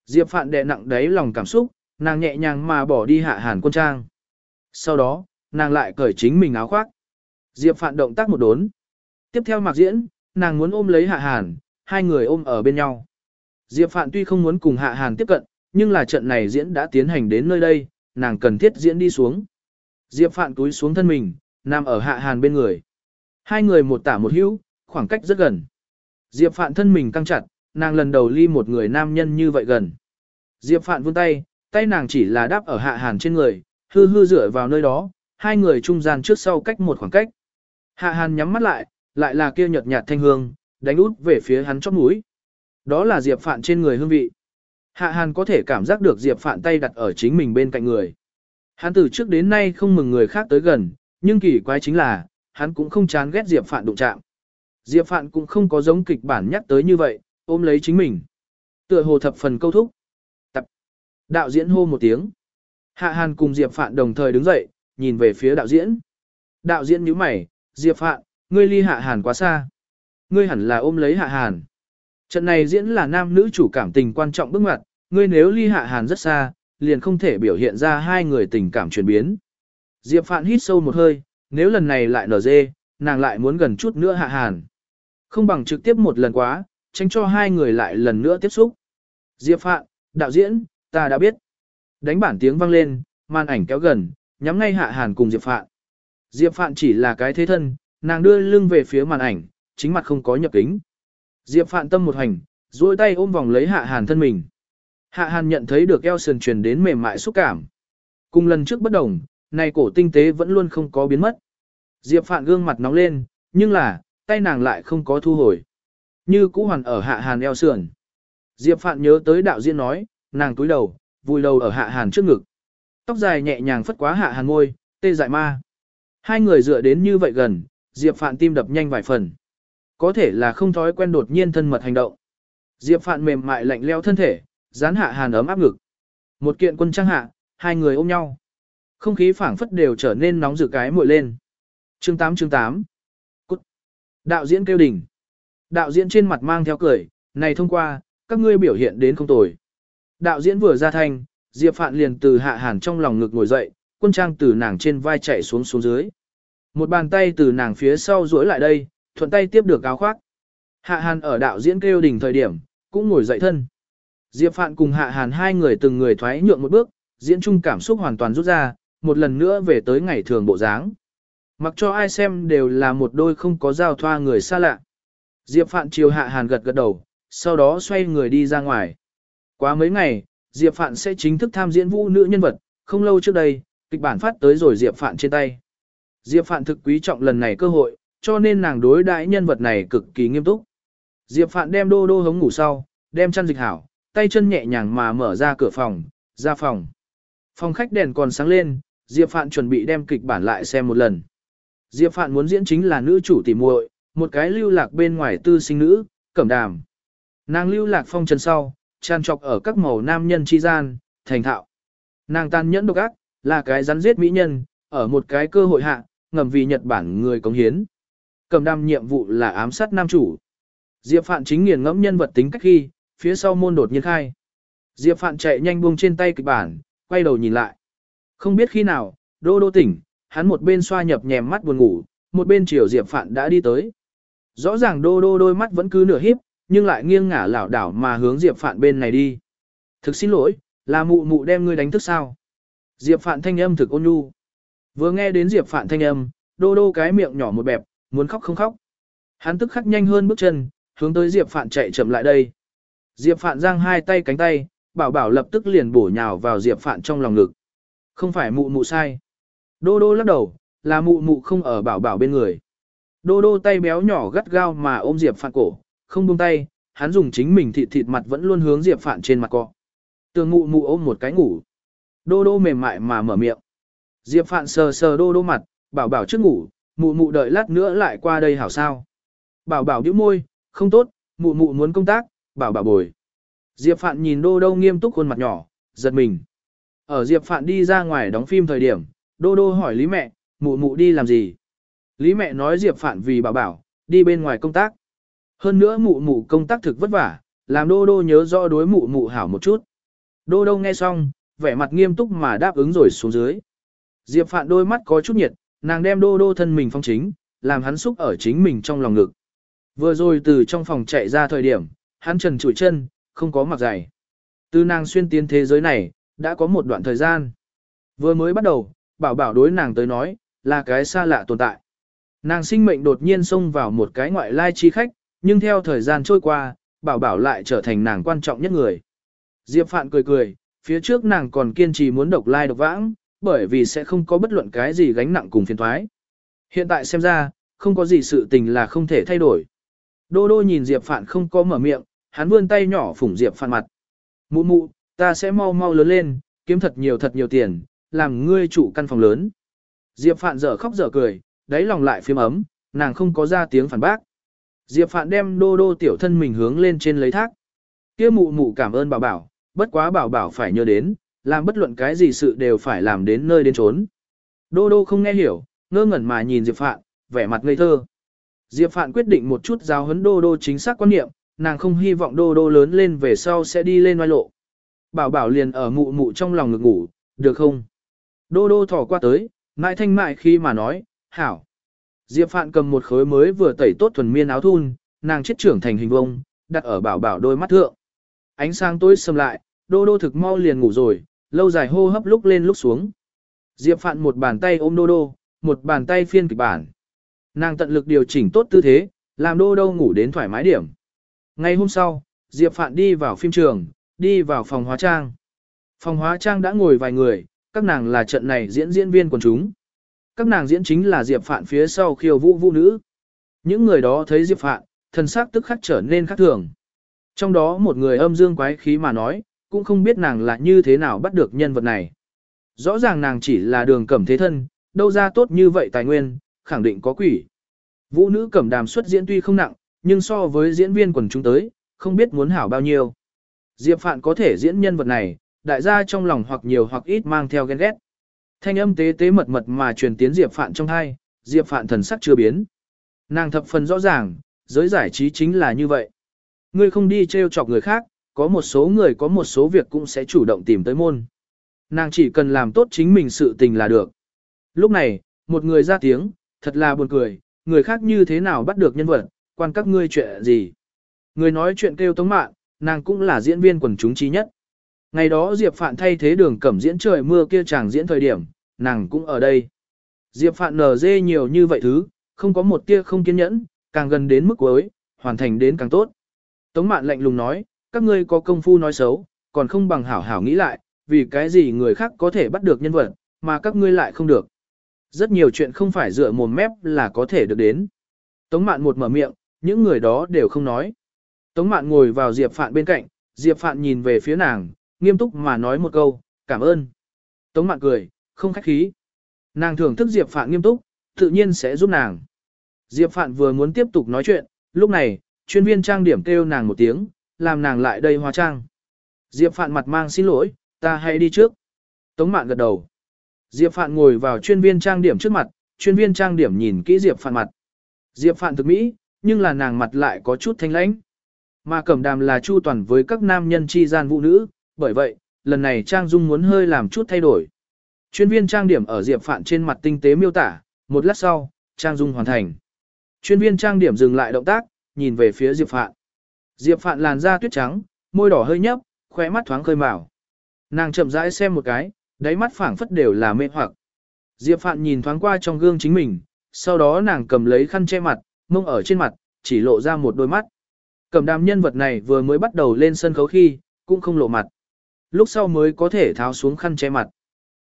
Diệp Phạn đè nặng đáy lòng cảm xúc, nàng nhẹ nhàng mà bỏ đi Hạ Hàn quân trang. Sau đó, nàng lại cởi chính mình áo khoác. Diệp Phạn động tác một đốn. Tiếp theo mặc diễn, nàng muốn ôm lấy Hạ Hàn, hai người ôm ở bên nhau. Diệp Phạn tuy không muốn cùng Hạ Hàn tiếp cận, nhưng là trận này diễn đã tiến hành đến nơi đây, nàng cần thiết diễn đi xuống. Diệp Phạn túi xuống thân mình, nằm ở Hạ Hàn bên người. Hai người một tả một hữu, khoảng cách rất gần. Diệp Phạn thân mình căng chặt, nàng lần đầu ly một người nam nhân như vậy gần. Diệp Phạn vươn tay, tay nàng chỉ là đáp ở Hạ Hàn trên người, hư hư dựa vào nơi đó, hai người trung gian trước sau cách một khoảng cách. Hạ Hàn nhắm mắt lại, lại là kia nhợt nhạt thanh hương, đánh út về phía hắn chóp mũi. Đó là Diệp Phạn trên người hương vị. Hạ Hàn có thể cảm giác được Diệp Phạn tay đặt ở chính mình bên cạnh người. Hắn từ trước đến nay không mừng người khác tới gần, nhưng kỳ quái chính là, hắn cũng không chán ghét Diệp Phạn đụng chạm. Diệp Phạn cũng không có giống kịch bản nhắc tới như vậy, ôm lấy chính mình. Tựa hồ thập phần câu thúc. Tập. Đạo diễn hô một tiếng. Hạ Hàn cùng Diệp Phạn đồng thời đứng dậy, nhìn về phía đạo diễn. Đạo diễn nhíu mày, Diệp Phạn, ngươi ly Hạ Hàn quá xa. Ngươi hẳn là ôm lấy Hạ Hàn. Trận này diễn là nam nữ chủ cảm tình quan trọng bước ngoặt, ngươi nếu ly Hạ Hàn rất xa, liền không thể biểu hiện ra hai người tình cảm chuyển biến. Diệp Phạn hít sâu một hơi, nếu lần này lại nở dê, nàng lại muốn gần chút nữa Hạ Hàn. Không bằng trực tiếp một lần quá, tránh cho hai người lại lần nữa tiếp xúc. Diệp Phạn, đạo diễn, ta đã biết. Đánh bản tiếng vang lên, màn ảnh kéo gần, nhắm ngay Hạ Hàn cùng Diệp Phạn. Diệp Phạn chỉ là cái thế thân, nàng đưa lưng về phía màn ảnh, chính mặt không có nhập kính. Diệp Phạn tâm một hành, duỗi tay ôm vòng lấy Hạ Hàn thân mình. Hạ Hàn nhận thấy được eo sườn truyền đến mềm mại xúc cảm. Cùng lần trước bất đồng, này cổ tinh tế vẫn luôn không có biến mất. Diệp Phạn gương mặt nóng lên, nhưng là, tay nàng lại không có thu hồi. Như cũ hoàn ở Hạ Hàn eo sườn. Diệp Phạn nhớ tới đạo diễn nói, nàng túi đầu, vùi đầu ở Hạ Hàn trước ngực. Tóc dài nhẹ nhàng phất quá Hạ Hàn ngôi, tê dại ma. Hai người dựa đến như vậy gần, Diệp Phạn tim đập nhanh vài phần. Có thể là không thói quen đột nhiên thân mật hành động. Diệp Phạn mềm mại lạnh leo thân thể, dán hạ hàn ấm áp ngực. Một kiện quân trang hạ, hai người ôm nhau. Không khí phảng phất đều trở nên nóng rực cái muội lên. Chương 8 chương 8 Cút. Đạo diễn kêu đỉnh. Đạo diễn trên mặt mang theo cười, này thông qua, các ngươi biểu hiện đến không tồi. Đạo diễn vừa ra thanh, Diệp Phạn liền từ hạ hàn trong lòng ngực ngồi dậy, quân trang từ nàng trên vai chạy xuống xuống dưới. Một bàn tay từ nàng phía sau duỗi lại đây, thuận tay tiếp được áo khoác. Hạ hàn ở đạo diễn kêu đỉnh thời điểm, cũng ngồi dậy thân. Diệp Phạn cùng hạ hàn hai người từng người thoái nhượng một bước, diễn chung cảm xúc hoàn toàn rút ra, một lần nữa về tới ngày thường bộ dáng. Mặc cho ai xem đều là một đôi không có giao thoa người xa lạ. Diệp Phạn chiều hạ hàn gật gật đầu, sau đó xoay người đi ra ngoài. Quá mấy ngày, Diệp Phạn sẽ chính thức tham diễn vũ nữ nhân vật, không lâu trước đây, kịch bản phát tới rồi Diệp Phạn trên tay. Diệp Phạn thực quý trọng lần này cơ hội, cho nên nàng đối đãi nhân vật này cực kỳ nghiêm túc. Diệp Phạn đem đô đô hống ngủ sau, đem chăn dịch hảo, tay chân nhẹ nhàng mà mở ra cửa phòng, ra phòng. Phòng khách đèn còn sáng lên, Diệp Phạn chuẩn bị đem kịch bản lại xem một lần. Diệp Phạn muốn diễn chính là nữ chủ tỉ muội, một cái lưu lạc bên ngoài tư sinh nữ, cẩm đàm. Nàng lưu lạc phong trần sau, tràn trọc ở các màu nam nhân chi gian, thành thạo. Nàng tàn nhẫn độc ác, là cái rắn giết mỹ nhân, ở một cái cơ hội hạ, ngầm vì Nhật Bản người cống hiến. Cầm đam nhiệm vụ là ám sát nam chủ. Diệp Phạn chính nghiền ngẫm nhân vật tính cách khi, phía sau môn đột nhiên khai. Diệp Phạn chạy nhanh buông trên tay kịch bản, quay đầu nhìn lại. Không biết khi nào, đô đô tỉnh, hắn một bên xoa nhập nhèm mắt buồn ngủ, một bên chiều Diệp Phạn đã đi tới. Rõ ràng đô đô đôi mắt vẫn cứ nửa híp, nhưng lại nghiêng ngả lảo đảo mà hướng Diệp Phạn bên này đi. Thực xin lỗi, là mụ mụ đem ngươi đánh thức sao? Diệp Phạn thanh âm thực ôn nhu. Vừa nghe đến Diệp Phạn thanh âm, đô đô cái miệng nhỏ một bẹp, muốn khóc không khóc. Hắn tức khắc nhanh hơn bước chân, hướng tới Diệp Phạn chạy chậm lại đây. Diệp Phạn giang hai tay cánh tay, bảo bảo lập tức liền bổ nhào vào Diệp Phạn trong lòng ngực. Không phải mụ mụ sai. Đô đô lắc đầu, là mụ mụ không ở bảo bảo bên người. Đô đô tay béo nhỏ gắt gao mà ôm Diệp Phạn cổ, không buông tay, hắn dùng chính mình thịt thịt mặt vẫn luôn hướng Diệp Phạn trên mặt cọ. Tường mụ mụ ôm một cái ngủ. Đô đô mềm mại mà mở miệng. Diệp Phạn sờ sờ đô đô mặt, bảo bảo trước ngủ, mụ mụ đợi lát nữa lại qua đây hảo sao. Bảo bảo nhíu môi, không tốt, mụ mụ muốn công tác, bảo bảo bồi. Diệp Phạn nhìn đô đô nghiêm túc khuôn mặt nhỏ, giật mình. Ở Diệp Phạn đi ra ngoài đóng phim thời điểm, đô đô hỏi Lý mẹ, mụ mụ đi làm gì? Lý mẹ nói Diệp Phạn vì bảo bảo, đi bên ngoài công tác. Hơn nữa mụ mụ công tác thực vất vả, làm đô đô nhớ rõ đối mụ mụ hảo một chút. Đô đô nghe xong, vẻ mặt nghiêm túc mà đáp ứng rồi xuống dưới. Diệp Phạn đôi mắt có chút nhiệt, nàng đem đô đô thân mình phong chính, làm hắn xúc ở chính mình trong lòng ngực. Vừa rồi từ trong phòng chạy ra thời điểm, hắn trần trụi chân, không có mặc giày. Từ nàng xuyên tiến thế giới này, đã có một đoạn thời gian. Vừa mới bắt đầu, bảo bảo đối nàng tới nói, là cái xa lạ tồn tại. Nàng sinh mệnh đột nhiên xông vào một cái ngoại lai chi khách, nhưng theo thời gian trôi qua, bảo bảo lại trở thành nàng quan trọng nhất người. Diệp Phạn cười cười, phía trước nàng còn kiên trì muốn độc lai độc vãng, bởi vì sẽ không có bất luận cái gì gánh nặng cùng phiền thoái. Hiện tại xem ra, không có gì sự tình là không thể thay đổi. Đô đô nhìn Diệp Phạn không có mở miệng, hắn vươn tay nhỏ phủng Diệp Phạn mặt. Mụ mụ, ta sẽ mau mau lớn lên, kiếm thật nhiều thật nhiều tiền, làm ngươi chủ căn phòng lớn. Diệp Phạn dở khóc dở cười, đáy lòng lại phím ấm, nàng không có ra tiếng phản bác. Diệp Phạn đem đô đô tiểu thân mình hướng lên trên lấy thác. Kia mụ mụ cảm ơn bảo bảo, bất quá bảo bảo phải nhớ đến, làm bất luận cái gì sự đều phải làm đến nơi đến trốn. Đô đô không nghe hiểu, ngơ ngẩn mà nhìn Diệp Phạn, vẻ mặt ngây thơ. Diệp Phạn quyết định một chút giáo huấn đô đô chính xác quan niệm, nàng không hy vọng đô đô lớn lên về sau sẽ đi lên ngoài lộ. Bảo bảo liền ở mụ mụ trong lòng ngực ngủ, được không? Đô đô thỏ qua tới, mại thanh mại khi mà nói, hảo. Diệp Phạn cầm một khối mới vừa tẩy tốt thuần miên áo thun, nàng chết trưởng thành hình vông, đặt ở bảo bảo đôi mắt thượng. Ánh sáng tối sầm lại, đô đô thực mau liền ngủ rồi, lâu dài hô hấp lúc lên lúc xuống. Diệp Phạn một bàn tay ôm đô đô, một bàn tay phiên kịch bản. Nàng tận lực điều chỉnh tốt tư thế, làm đô đô ngủ đến thoải mái điểm. Ngày hôm sau, Diệp Phạn đi vào phim trường, đi vào phòng hóa trang. Phòng hóa trang đã ngồi vài người, các nàng là trận này diễn diễn viên quần chúng. Các nàng diễn chính là Diệp Phạn phía sau khiêu vũ vũ nữ. Những người đó thấy Diệp Phạn, thần sắc tức khắc trở nên khác thường. Trong đó một người âm dương quái khí mà nói, cũng không biết nàng là như thế nào bắt được nhân vật này. Rõ ràng nàng chỉ là đường cẩm thế thân, đâu ra tốt như vậy tài nguyên, khẳng định có quỷ. Vũ nữ cẩm đàm xuất diễn tuy không nặng, nhưng so với diễn viên quần chúng tới, không biết muốn hảo bao nhiêu. Diệp Phạn có thể diễn nhân vật này, đại gia trong lòng hoặc nhiều hoặc ít mang theo ghen ghét. Thanh âm tế tế mật mật mà truyền tiến Diệp Phạn trong hai, Diệp Phạn thần sắc chưa biến. Nàng thập phần rõ ràng, giới giải trí chính là như vậy. Ngươi không đi trêu chọc người khác, có một số người có một số việc cũng sẽ chủ động tìm tới môn. nàng chỉ cần làm tốt chính mình sự tình là được. Lúc này, một người ra tiếng, thật là buồn cười, người khác như thế nào bắt được nhân vật, quan các ngươi chuyện gì. Người nói chuyện kêu tống mạng, nàng cũng là diễn viên quần chúng trí nhất. Ngày đó Diệp Phạn thay thế đường cẩm diễn trời mưa kia chàng diễn thời điểm, nàng cũng ở đây. Diệp Phạn nở dê nhiều như vậy thứ, không có một tia không kiên nhẫn, càng gần đến mức cuối, hoàn thành đến càng tốt. Tống mạn lạnh lùng nói, các ngươi có công phu nói xấu, còn không bằng hảo hảo nghĩ lại, vì cái gì người khác có thể bắt được nhân vật, mà các ngươi lại không được. Rất nhiều chuyện không phải dựa mồm mép là có thể được đến. Tống mạn một mở miệng, những người đó đều không nói. Tống mạn ngồi vào Diệp Phạn bên cạnh, Diệp Phạn nhìn về phía nàng, nghiêm túc mà nói một câu, cảm ơn. Tống mạn cười, không khách khí. Nàng thưởng thức Diệp Phạn nghiêm túc, tự nhiên sẽ giúp nàng. Diệp Phạn vừa muốn tiếp tục nói chuyện, lúc này, chuyên viên trang điểm kêu nàng một tiếng, làm nàng lại đây hóa trang. Diệp Phạn mặt mang xin lỗi, ta hãy đi trước. Tống mạn gật đầu. Diệp Phạn ngồi vào chuyên viên trang điểm trước mặt, chuyên viên trang điểm nhìn kỹ Diệp Phạn mặt. Diệp Phạn thực mỹ, nhưng là nàng mặt lại có chút thanh lãnh. Mà cẩm đàm là chu toàn với các nam nhân chi gian vũ nữ, bởi vậy, lần này Trang Dung muốn hơi làm chút thay đổi. Chuyên viên trang điểm ở Diệp Phạn trên mặt tinh tế miêu tả, một lát sau, Trang Dung hoàn thành. Chuyên viên trang điểm dừng lại động tác, nhìn về phía Diệp Phạn. Diệp Phạn làn da tuyết trắng, môi đỏ hơi nhấp, khóe mắt thoáng khơi màu. Nàng chậm rãi xem một cái, đáy mắt phảng phất đều là mê hoặc. Diệp Phạn nhìn thoáng qua trong gương chính mình, sau đó nàng cầm lấy khăn che mặt, mông ở trên mặt, chỉ lộ ra một đôi mắt. Cầm đàm nhân vật này vừa mới bắt đầu lên sân khấu khi, cũng không lộ mặt. Lúc sau mới có thể tháo xuống khăn che mặt.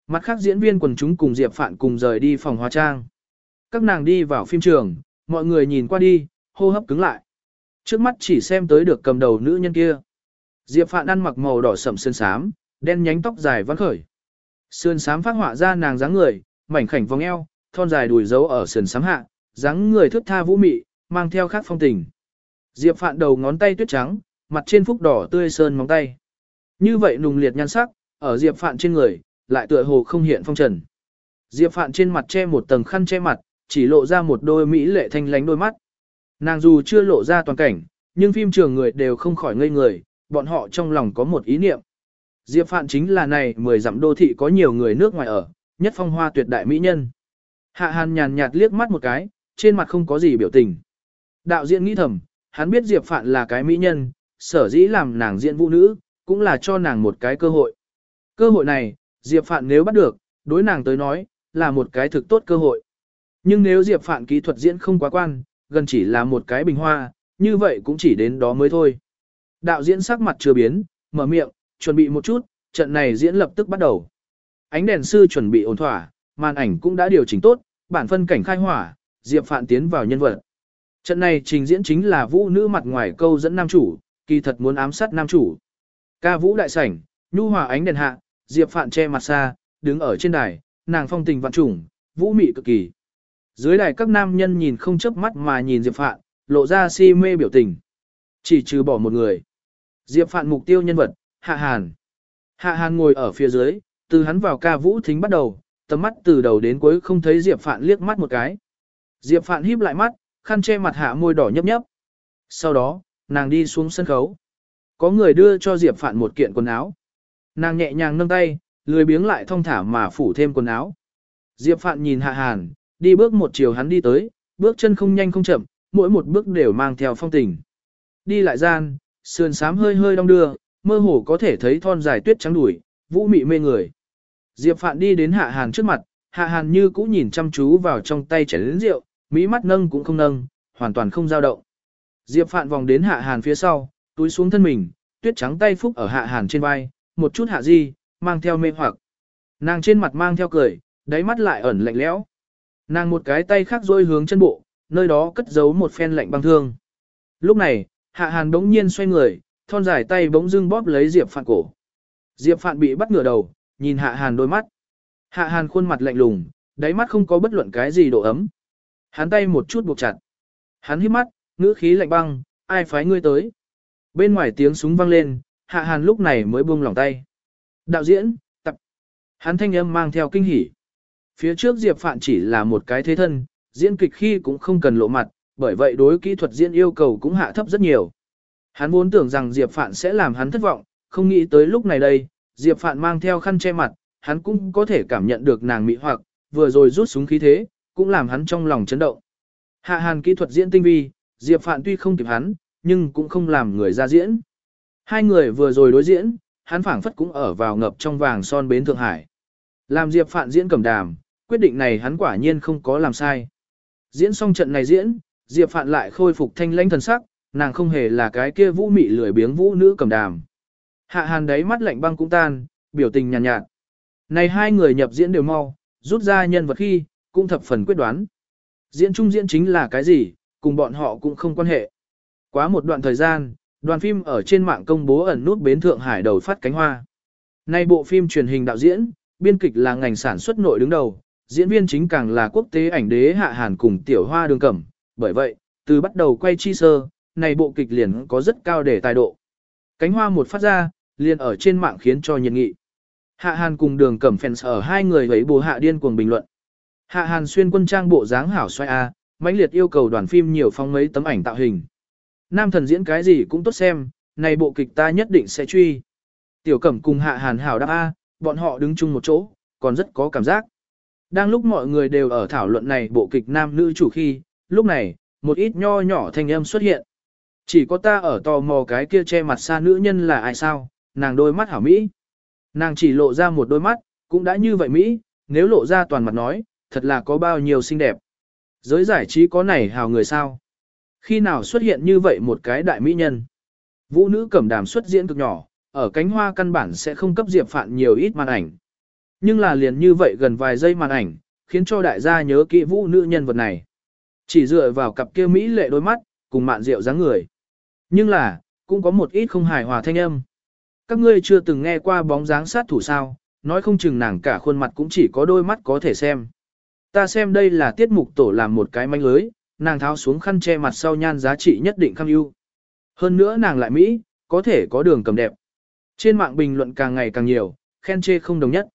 Mặt khác diễn viên quần chúng cùng Diệp Phạn cùng rời đi phòng hóa trang. Các nàng đi vào phim trường, mọi người nhìn qua đi, hô hấp cứng lại. Trước mắt chỉ xem tới được cầm đầu nữ nhân kia. Diệp Phạn ăn mặc màu đỏ sậm sơn sám, đen nhánh tóc dài vắn khởi. Sườn sám phát họa ra nàng dáng người, mảnh khảnh vòng eo, thon dài đùi dấu ở sườn sám hạ, dáng người thướt tha vũ mị, mang theo khác phong tình. Diệp Phạn đầu ngón tay tuyết trắng, mặt trên phúc đỏ tươi sơn móng tay. Như vậy nùng liệt nhan sắc, ở Diệp Phạn trên người, lại tựa hồ không hiện phong trần. Diệp Phạn trên mặt che một tầng khăn che mặt, chỉ lộ ra một đôi mỹ lệ thanh lánh đôi mắt. Nàng dù chưa lộ ra toàn cảnh, nhưng phim trường người đều không khỏi ngây người, bọn họ trong lòng có một ý niệm. Diệp Phạn chính là này mười dặm đô thị có nhiều người nước ngoài ở, nhất phong hoa tuyệt đại mỹ nhân. Hạ Hàn nhàn nhạt liếc mắt một cái, trên mặt không có gì biểu tình. Đạo diễn nghĩ thầm, hắn biết Diệp Phạn là cái mỹ nhân, sở dĩ làm nàng diễn vũ nữ, cũng là cho nàng một cái cơ hội. Cơ hội này, Diệp Phạn nếu bắt được, đối nàng tới nói, là một cái thực tốt cơ hội. Nhưng nếu Diệp Phạn kỹ thuật diễn không quá quan, gần chỉ là một cái bình hoa, như vậy cũng chỉ đến đó mới thôi. Đạo diễn sắc mặt chưa biến, mở miệng, chuẩn bị một chút, trận này diễn lập tức bắt đầu. Ánh đèn sư chuẩn bị ổn thỏa, màn ảnh cũng đã điều chỉnh tốt, bản phân cảnh khai hỏa, Diệp Phạn tiến vào nhân vật. Trận này trình diễn chính là vũ nữ mặt ngoài câu dẫn nam chủ, kỳ thật muốn ám sát nam chủ. Ca vũ đại sảnh, nhu hòa ánh đèn hạ, Diệp Phạn che mặt xa, đứng ở trên đài, nàng phong tình vạn trùng, vũ mị cực kỳ. Dưới đài các nam nhân nhìn không chớp mắt mà nhìn Diệp Phạn, lộ ra si mê biểu tình. Chỉ trừ bỏ một người. Diệp Phạn mục tiêu nhân vật, Hạ Hàn. Hạ Hàn ngồi ở phía dưới, từ hắn vào ca vũ thính bắt đầu, tầm mắt từ đầu đến cuối không thấy Diệp Phạn liếc mắt một cái. Diệp Phạn híp lại mắt, khăn che mặt hạ môi đỏ nhấp nhấp. Sau đó, nàng đi xuống sân khấu. Có người đưa cho Diệp Phạn một kiện quần áo. Nàng nhẹ nhàng nâng tay, lười biếng lại thong thả mà phủ thêm quần áo. Diệp Phạn nhìn Hạ Hàn, đi bước một chiều hắn đi tới, bước chân không nhanh không chậm, mỗi một bước đều mang theo phong tình. Đi lại gian, sườn sám hơi hơi đong đưa, mơ hồ có thể thấy thon dài tuyết trắng đuổi, vũ mị mê người. Diệp Phạn đi đến Hạ Hàn trước mặt, Hạ Hàn như cũ nhìn chăm chú vào trong tay chén lớn rượu, mỹ mắt nâng cũng không nâng, hoàn toàn không dao động. Diệp Phạn vòng đến Hạ Hàn phía sau, túi xuống thân mình, tuyết trắng tay phúc ở Hạ Hàn trên vai, một chút hạ di, mang theo mê hoặc. Nàng trên mặt mang theo cười, đáy mắt lại ẩn lạnh lẽo. Nàng một cái tay khác rôi hướng chân bộ, nơi đó cất giấu một phen lạnh băng thương. Lúc này, Hạ Hàn đống nhiên xoay người, thon dài tay bỗng dưng bóp lấy Diệp Phạn cổ. Diệp Phạn bị bắt ngửa đầu, nhìn Hạ Hàn đôi mắt. Hạ Hàn khuôn mặt lạnh lùng, đáy mắt không có bất luận cái gì độ ấm. Hắn tay một chút buộc chặt. Hắn hít mắt, ngữ khí lạnh băng, ai phái ngươi tới. Bên ngoài tiếng súng vang lên, Hạ Hàn lúc này mới buông lỏng tay. Đạo diễn, tập. Hắn thanh âm mang theo kinh hỉ. Phía trước Diệp Phạn chỉ là một cái thế thân, diễn kịch khi cũng không cần lộ mặt, bởi vậy đối kỹ thuật diễn yêu cầu cũng hạ thấp rất nhiều. Hắn vốn tưởng rằng Diệp Phạn sẽ làm hắn thất vọng, không nghĩ tới lúc này đây, Diệp Phạn mang theo khăn che mặt, hắn cũng có thể cảm nhận được nàng mỹ hoặc, vừa rồi rút súng khí thế, cũng làm hắn trong lòng chấn động. Hạ hàn kỹ thuật diễn tinh vi, Diệp Phạn tuy không kịp hắn, nhưng cũng không làm người ra diễn. Hai người vừa rồi đối diễn, hắn phảng phất cũng ở vào ngập trong vàng son bến Thượng Hải. Làm Diệp Phạn diễn cầm đàm, quyết định này hắn quả nhiên không có làm sai. Diễn xong trận này diễn, Diệp Phạn lại khôi phục thanh lãnh thần sắc, nàng không hề là cái kia vũ mị lười biếng vũ nữ cầm đàm. Hạ hàn đấy mắt lạnh băng cũng tan, biểu tình nhàn nhạt, nhạt. Này hai người nhập diễn đều mau, rút ra nhân vật khi, cũng thập phần quyết đoán. Diễn trung diễn chính là cái gì, cùng bọn họ cũng không quan hệ. Quá một đoạn thời gian, đoàn phim ở trên mạng công bố ẩn nút bến Thượng Hải đầu phát cánh hoa. Nay bộ phim truyền hình đạo diễn, biên kịch là ngành sản xuất nội đứng đầu, diễn viên chính càng là quốc tế ảnh đế hạ hàn cùng tiểu hoa đường cẩm. Bởi vậy, từ bắt đầu quay chi sơ, này bộ kịch liền có rất cao để tài độ. Cánh hoa một phát ra, liền ở trên mạng khiến cho nhiệt nghị. Hạ Hàn cùng đường cẩm fans ở hai người thấy bù hạ điên cuồng bình luận. Hạ Hàn xuyên quân trang bộ dáng hảo xoay A, mãnh liệt yêu cầu đoàn phim nhiều phong mấy tấm ảnh tạo hình. Nam thần diễn cái gì cũng tốt xem, này bộ kịch ta nhất định sẽ truy. Tiểu cẩm cùng Hạ Hàn hảo đáp A, bọn họ đứng chung một chỗ, còn rất có cảm giác. Đang lúc mọi người đều ở thảo luận này bộ kịch nam nữ chủ khi, lúc này, một ít nho nhỏ thanh âm xuất hiện. Chỉ có ta ở tò mò cái kia che mặt xa nữ nhân là ai sao, nàng đôi mắt hảo Mỹ. Nàng chỉ lộ ra một đôi mắt, cũng đã như vậy Mỹ, nếu lộ ra toàn mặt nói, thật là có bao nhiêu xinh đẹp. Giới giải trí có này hào người sao? Khi nào xuất hiện như vậy một cái đại mỹ nhân? Vũ nữ cẩm đàm xuất diễn cực nhỏ, ở cánh hoa căn bản sẽ không cấp Diệp Phạn nhiều ít màn ảnh. Nhưng là liền như vậy gần vài giây màn ảnh, khiến cho đại gia nhớ kỹ vũ nữ nhân vật này. Chỉ dựa vào cặp kia Mỹ lệ đôi mắt, cùng mạn rượu dáng người. Nhưng là, cũng có một ít không hài hòa thanh âm. Các ngươi chưa từng nghe qua bóng dáng sát thủ sao, nói không chừng nàng cả khuôn mặt cũng chỉ có đôi mắt có thể xem. Ta xem đây là tiết mục tổ làm một cái manh lưới, nàng tháo xuống khăn che mặt sau nhan giá trị nhất định kham ưu. Hơn nữa nàng lại Mỹ, có thể có đường cầm đẹp. Trên mạng bình luận càng ngày càng nhiều, khen chê không đồng nhất.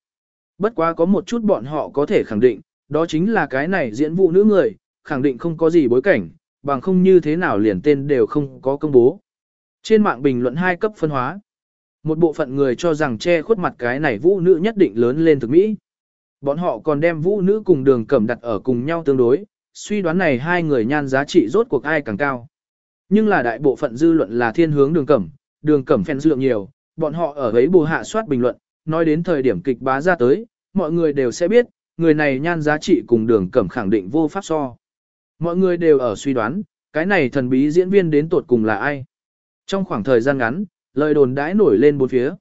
Bất quá có một chút bọn họ có thể khẳng định, đó chính là cái này diễn vụ nữ người, khẳng định không có gì bối cảnh, bằng không như thế nào liền tên đều không có công bố. Trên mạng bình luận hai cấp phân hóa. Một bộ phận người cho rằng che khuất mặt cái này vũ nữ nhất định lớn lên thực mỹ. Bọn họ còn đem vũ nữ cùng đường cẩm đặt ở cùng nhau tương đối, suy đoán này hai người nhan giá trị rốt cuộc ai càng cao. Nhưng là đại bộ phận dư luận là thiên hướng đường cẩm, đường cẩm phèn dư lượng nhiều, bọn họ ở ấy bù hạ soát bình luận, nói đến thời điểm kịch bá ra tới, mọi người đều sẽ biết, người này nhan giá trị cùng đường cẩm khẳng định vô pháp so. Mọi người đều ở suy đoán, cái này thần bí diễn viên đến tột cùng là ai. Trong khoảng thời gian ngắn, lời đồn đãi nổi lên bốn phía.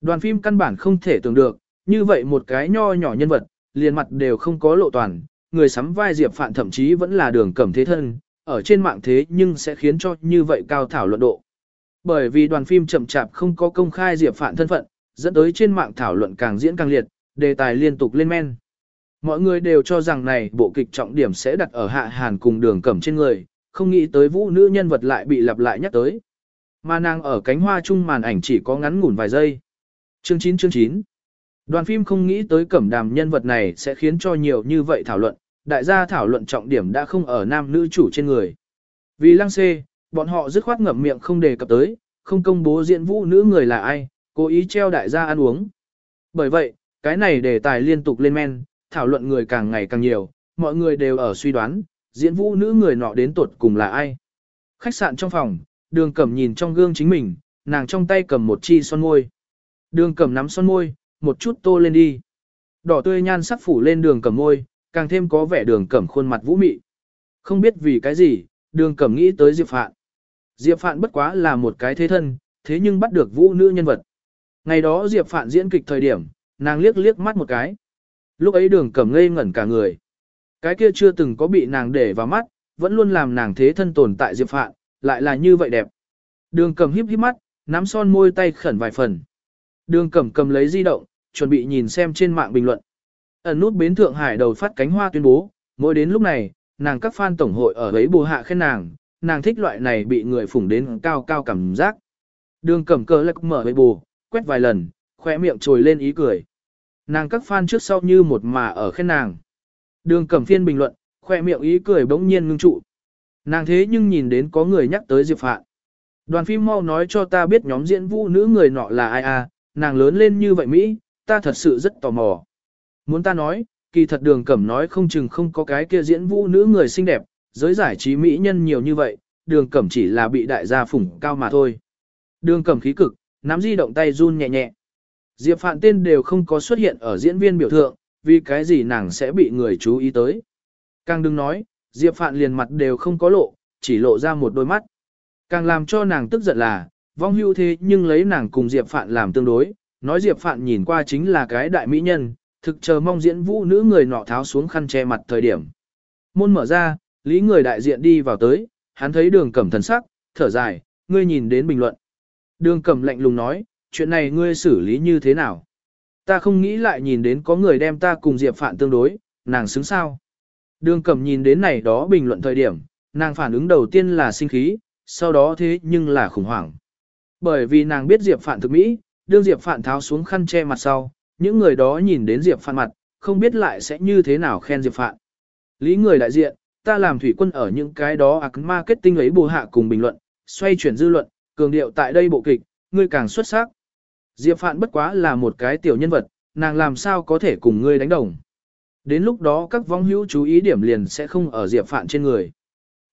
Đoàn phim căn bản không thể tưởng được, như vậy một cái nho nhỏ nhân vật, liền mặt đều không có lộ toàn, người sắm vai Diệp Phạn thậm chí vẫn là đường cẩm thế thân, ở trên mạng thế nhưng sẽ khiến cho như vậy cao thảo luận độ. Bởi vì đoàn phim chậm chạp không có công khai Diệp Phạn thân phận, dẫn tới trên mạng thảo luận càng diễn càng liệt, đề tài liên tục lên men. Mọi người đều cho rằng này bộ kịch trọng điểm sẽ đặt ở hạ hàn cùng đường cẩm trên người, không nghĩ tới vũ nữ nhân vật lại bị lặp lại nhắc tới. Mà nàng ở cánh hoa chung màn ảnh chỉ có ngắn ngủn vài giây. Chương 9 chương 9 Đoàn phim không nghĩ tới cẩm đàm nhân vật này sẽ khiến cho nhiều như vậy thảo luận, đại gia thảo luận trọng điểm đã không ở nam nữ chủ trên người. Vì lăng xê, bọn họ dứt khoát ngậm miệng không đề cập tới, không công bố diễn vũ nữ người là ai, cố ý treo đại gia ăn uống. Bởi vậy, cái này đề tài liên tục lên men, thảo luận người càng ngày càng nhiều, mọi người đều ở suy đoán, diễn vũ nữ người nọ đến tuột cùng là ai. Khách sạn trong phòng, đường cẩm nhìn trong gương chính mình, nàng trong tay cầm một chi son môi. Đường cẩm nắm son môi, một chút tô lên đi. Đỏ tươi nhan sắc phủ lên đường cẩm môi, càng thêm có vẻ đường cẩm khuôn mặt vũ mị. Không biết vì cái gì, đường cẩm nghĩ tới Diệp Phạn. Diệp Phạn bất quá là một cái thế thân, thế nhưng bắt được vũ nữ nhân vật. Ngày đó Diệp Phạn diễn kịch thời điểm, nàng liếc liếc mắt một cái. Lúc ấy đường cẩm ngây ngẩn cả người. Cái kia chưa từng có bị nàng để vào mắt, vẫn luôn làm nàng thế thân tồn tại Diệp Phạn, lại là như vậy đẹp. Đường cẩm híp híp mắt, nắm son môi tay khẩn vài phần. Đường Cẩm cầm lấy di động, chuẩn bị nhìn xem trên mạng bình luận. Ẩn nút bến Thượng Hải đầu phát cánh hoa tuyên bố, mỗi đến lúc này, nàng các fan tổng hội ở ấy bù hạ khen nàng, nàng thích loại này bị người phủng đến cao cao cảm giác. Đường Cẩm cờ lạc mở với bù, quét vài lần, khỏe miệng trồi lên ý cười. Nàng các fan trước sau như một mà ở khen nàng. Đường Cẩm phiên bình luận, khỏe miệng ý cười bỗng nhiên ngưng trụ. Nàng thế nhưng nhìn đến có người nhắc tới Diệp Phạn. Đoàn phim mau nói cho ta biết nhóm diễn vũ nữ người nọ là ai à, nàng lớn lên như vậy Mỹ, ta thật sự rất tò mò. Muốn ta nói, kỳ thật đường cẩm nói không chừng không có cái kia diễn vũ nữ người xinh đẹp, giới giải trí mỹ nhân nhiều như vậy, đường cẩm chỉ là bị đại gia phủng cao mà thôi. Đường cẩm khí cực, nắm di động tay run nhẹ nhẹ. Diệp Phạn tên đều không có xuất hiện ở diễn viên biểu thượng, vì cái gì nàng sẽ bị người chú ý tới. Càng đừng nói, Diệp Phạn liền mặt đều không có lộ, chỉ lộ ra một đôi mắt. Càng làm cho nàng tức giận là, vong hưu thế nhưng lấy nàng cùng Diệp Phạn làm tương đối, nói Diệp Phạn nhìn qua chính là cái đại mỹ nhân, thực chờ mong diễn vũ nữ người nọ tháo xuống khăn che mặt thời điểm. Môn mở ra, lý người đại diện đi vào tới, hắn thấy đường cẩm thần sắc, thở dài, ngươi nhìn đến bình luận. Đường cẩm lạnh lùng nói, chuyện này ngươi xử lý như thế nào? Ta không nghĩ lại nhìn đến có người đem ta cùng Diệp Phạn tương đối, nàng xứng sao? Đường cẩm nhìn đến này đó bình luận thời điểm, nàng phản ứng đầu tiên là sinh khí, sau đó thế nhưng là khủng hoảng. Bởi vì nàng biết Diệp Phạn thực mỹ, đương Diệp Phạn tháo xuống khăn che mặt sau, những người đó nhìn đến Diệp Phạn mặt, không biết lại sẽ như thế nào khen Diệp Phạn. Lý người đại diện, ta làm thủy quân ở những cái đó ạc marketing ấy bù hạ cùng bình luận, xoay chuyển dư luận, cường điệu tại đây bộ kịch, ngươi càng xuất sắc. Diệp Phạn bất quá là một cái tiểu nhân vật, nàng làm sao có thể cùng ngươi đánh đồng. Đến lúc đó các vong hữu chú ý điểm liền sẽ không ở Diệp Phạn trên người.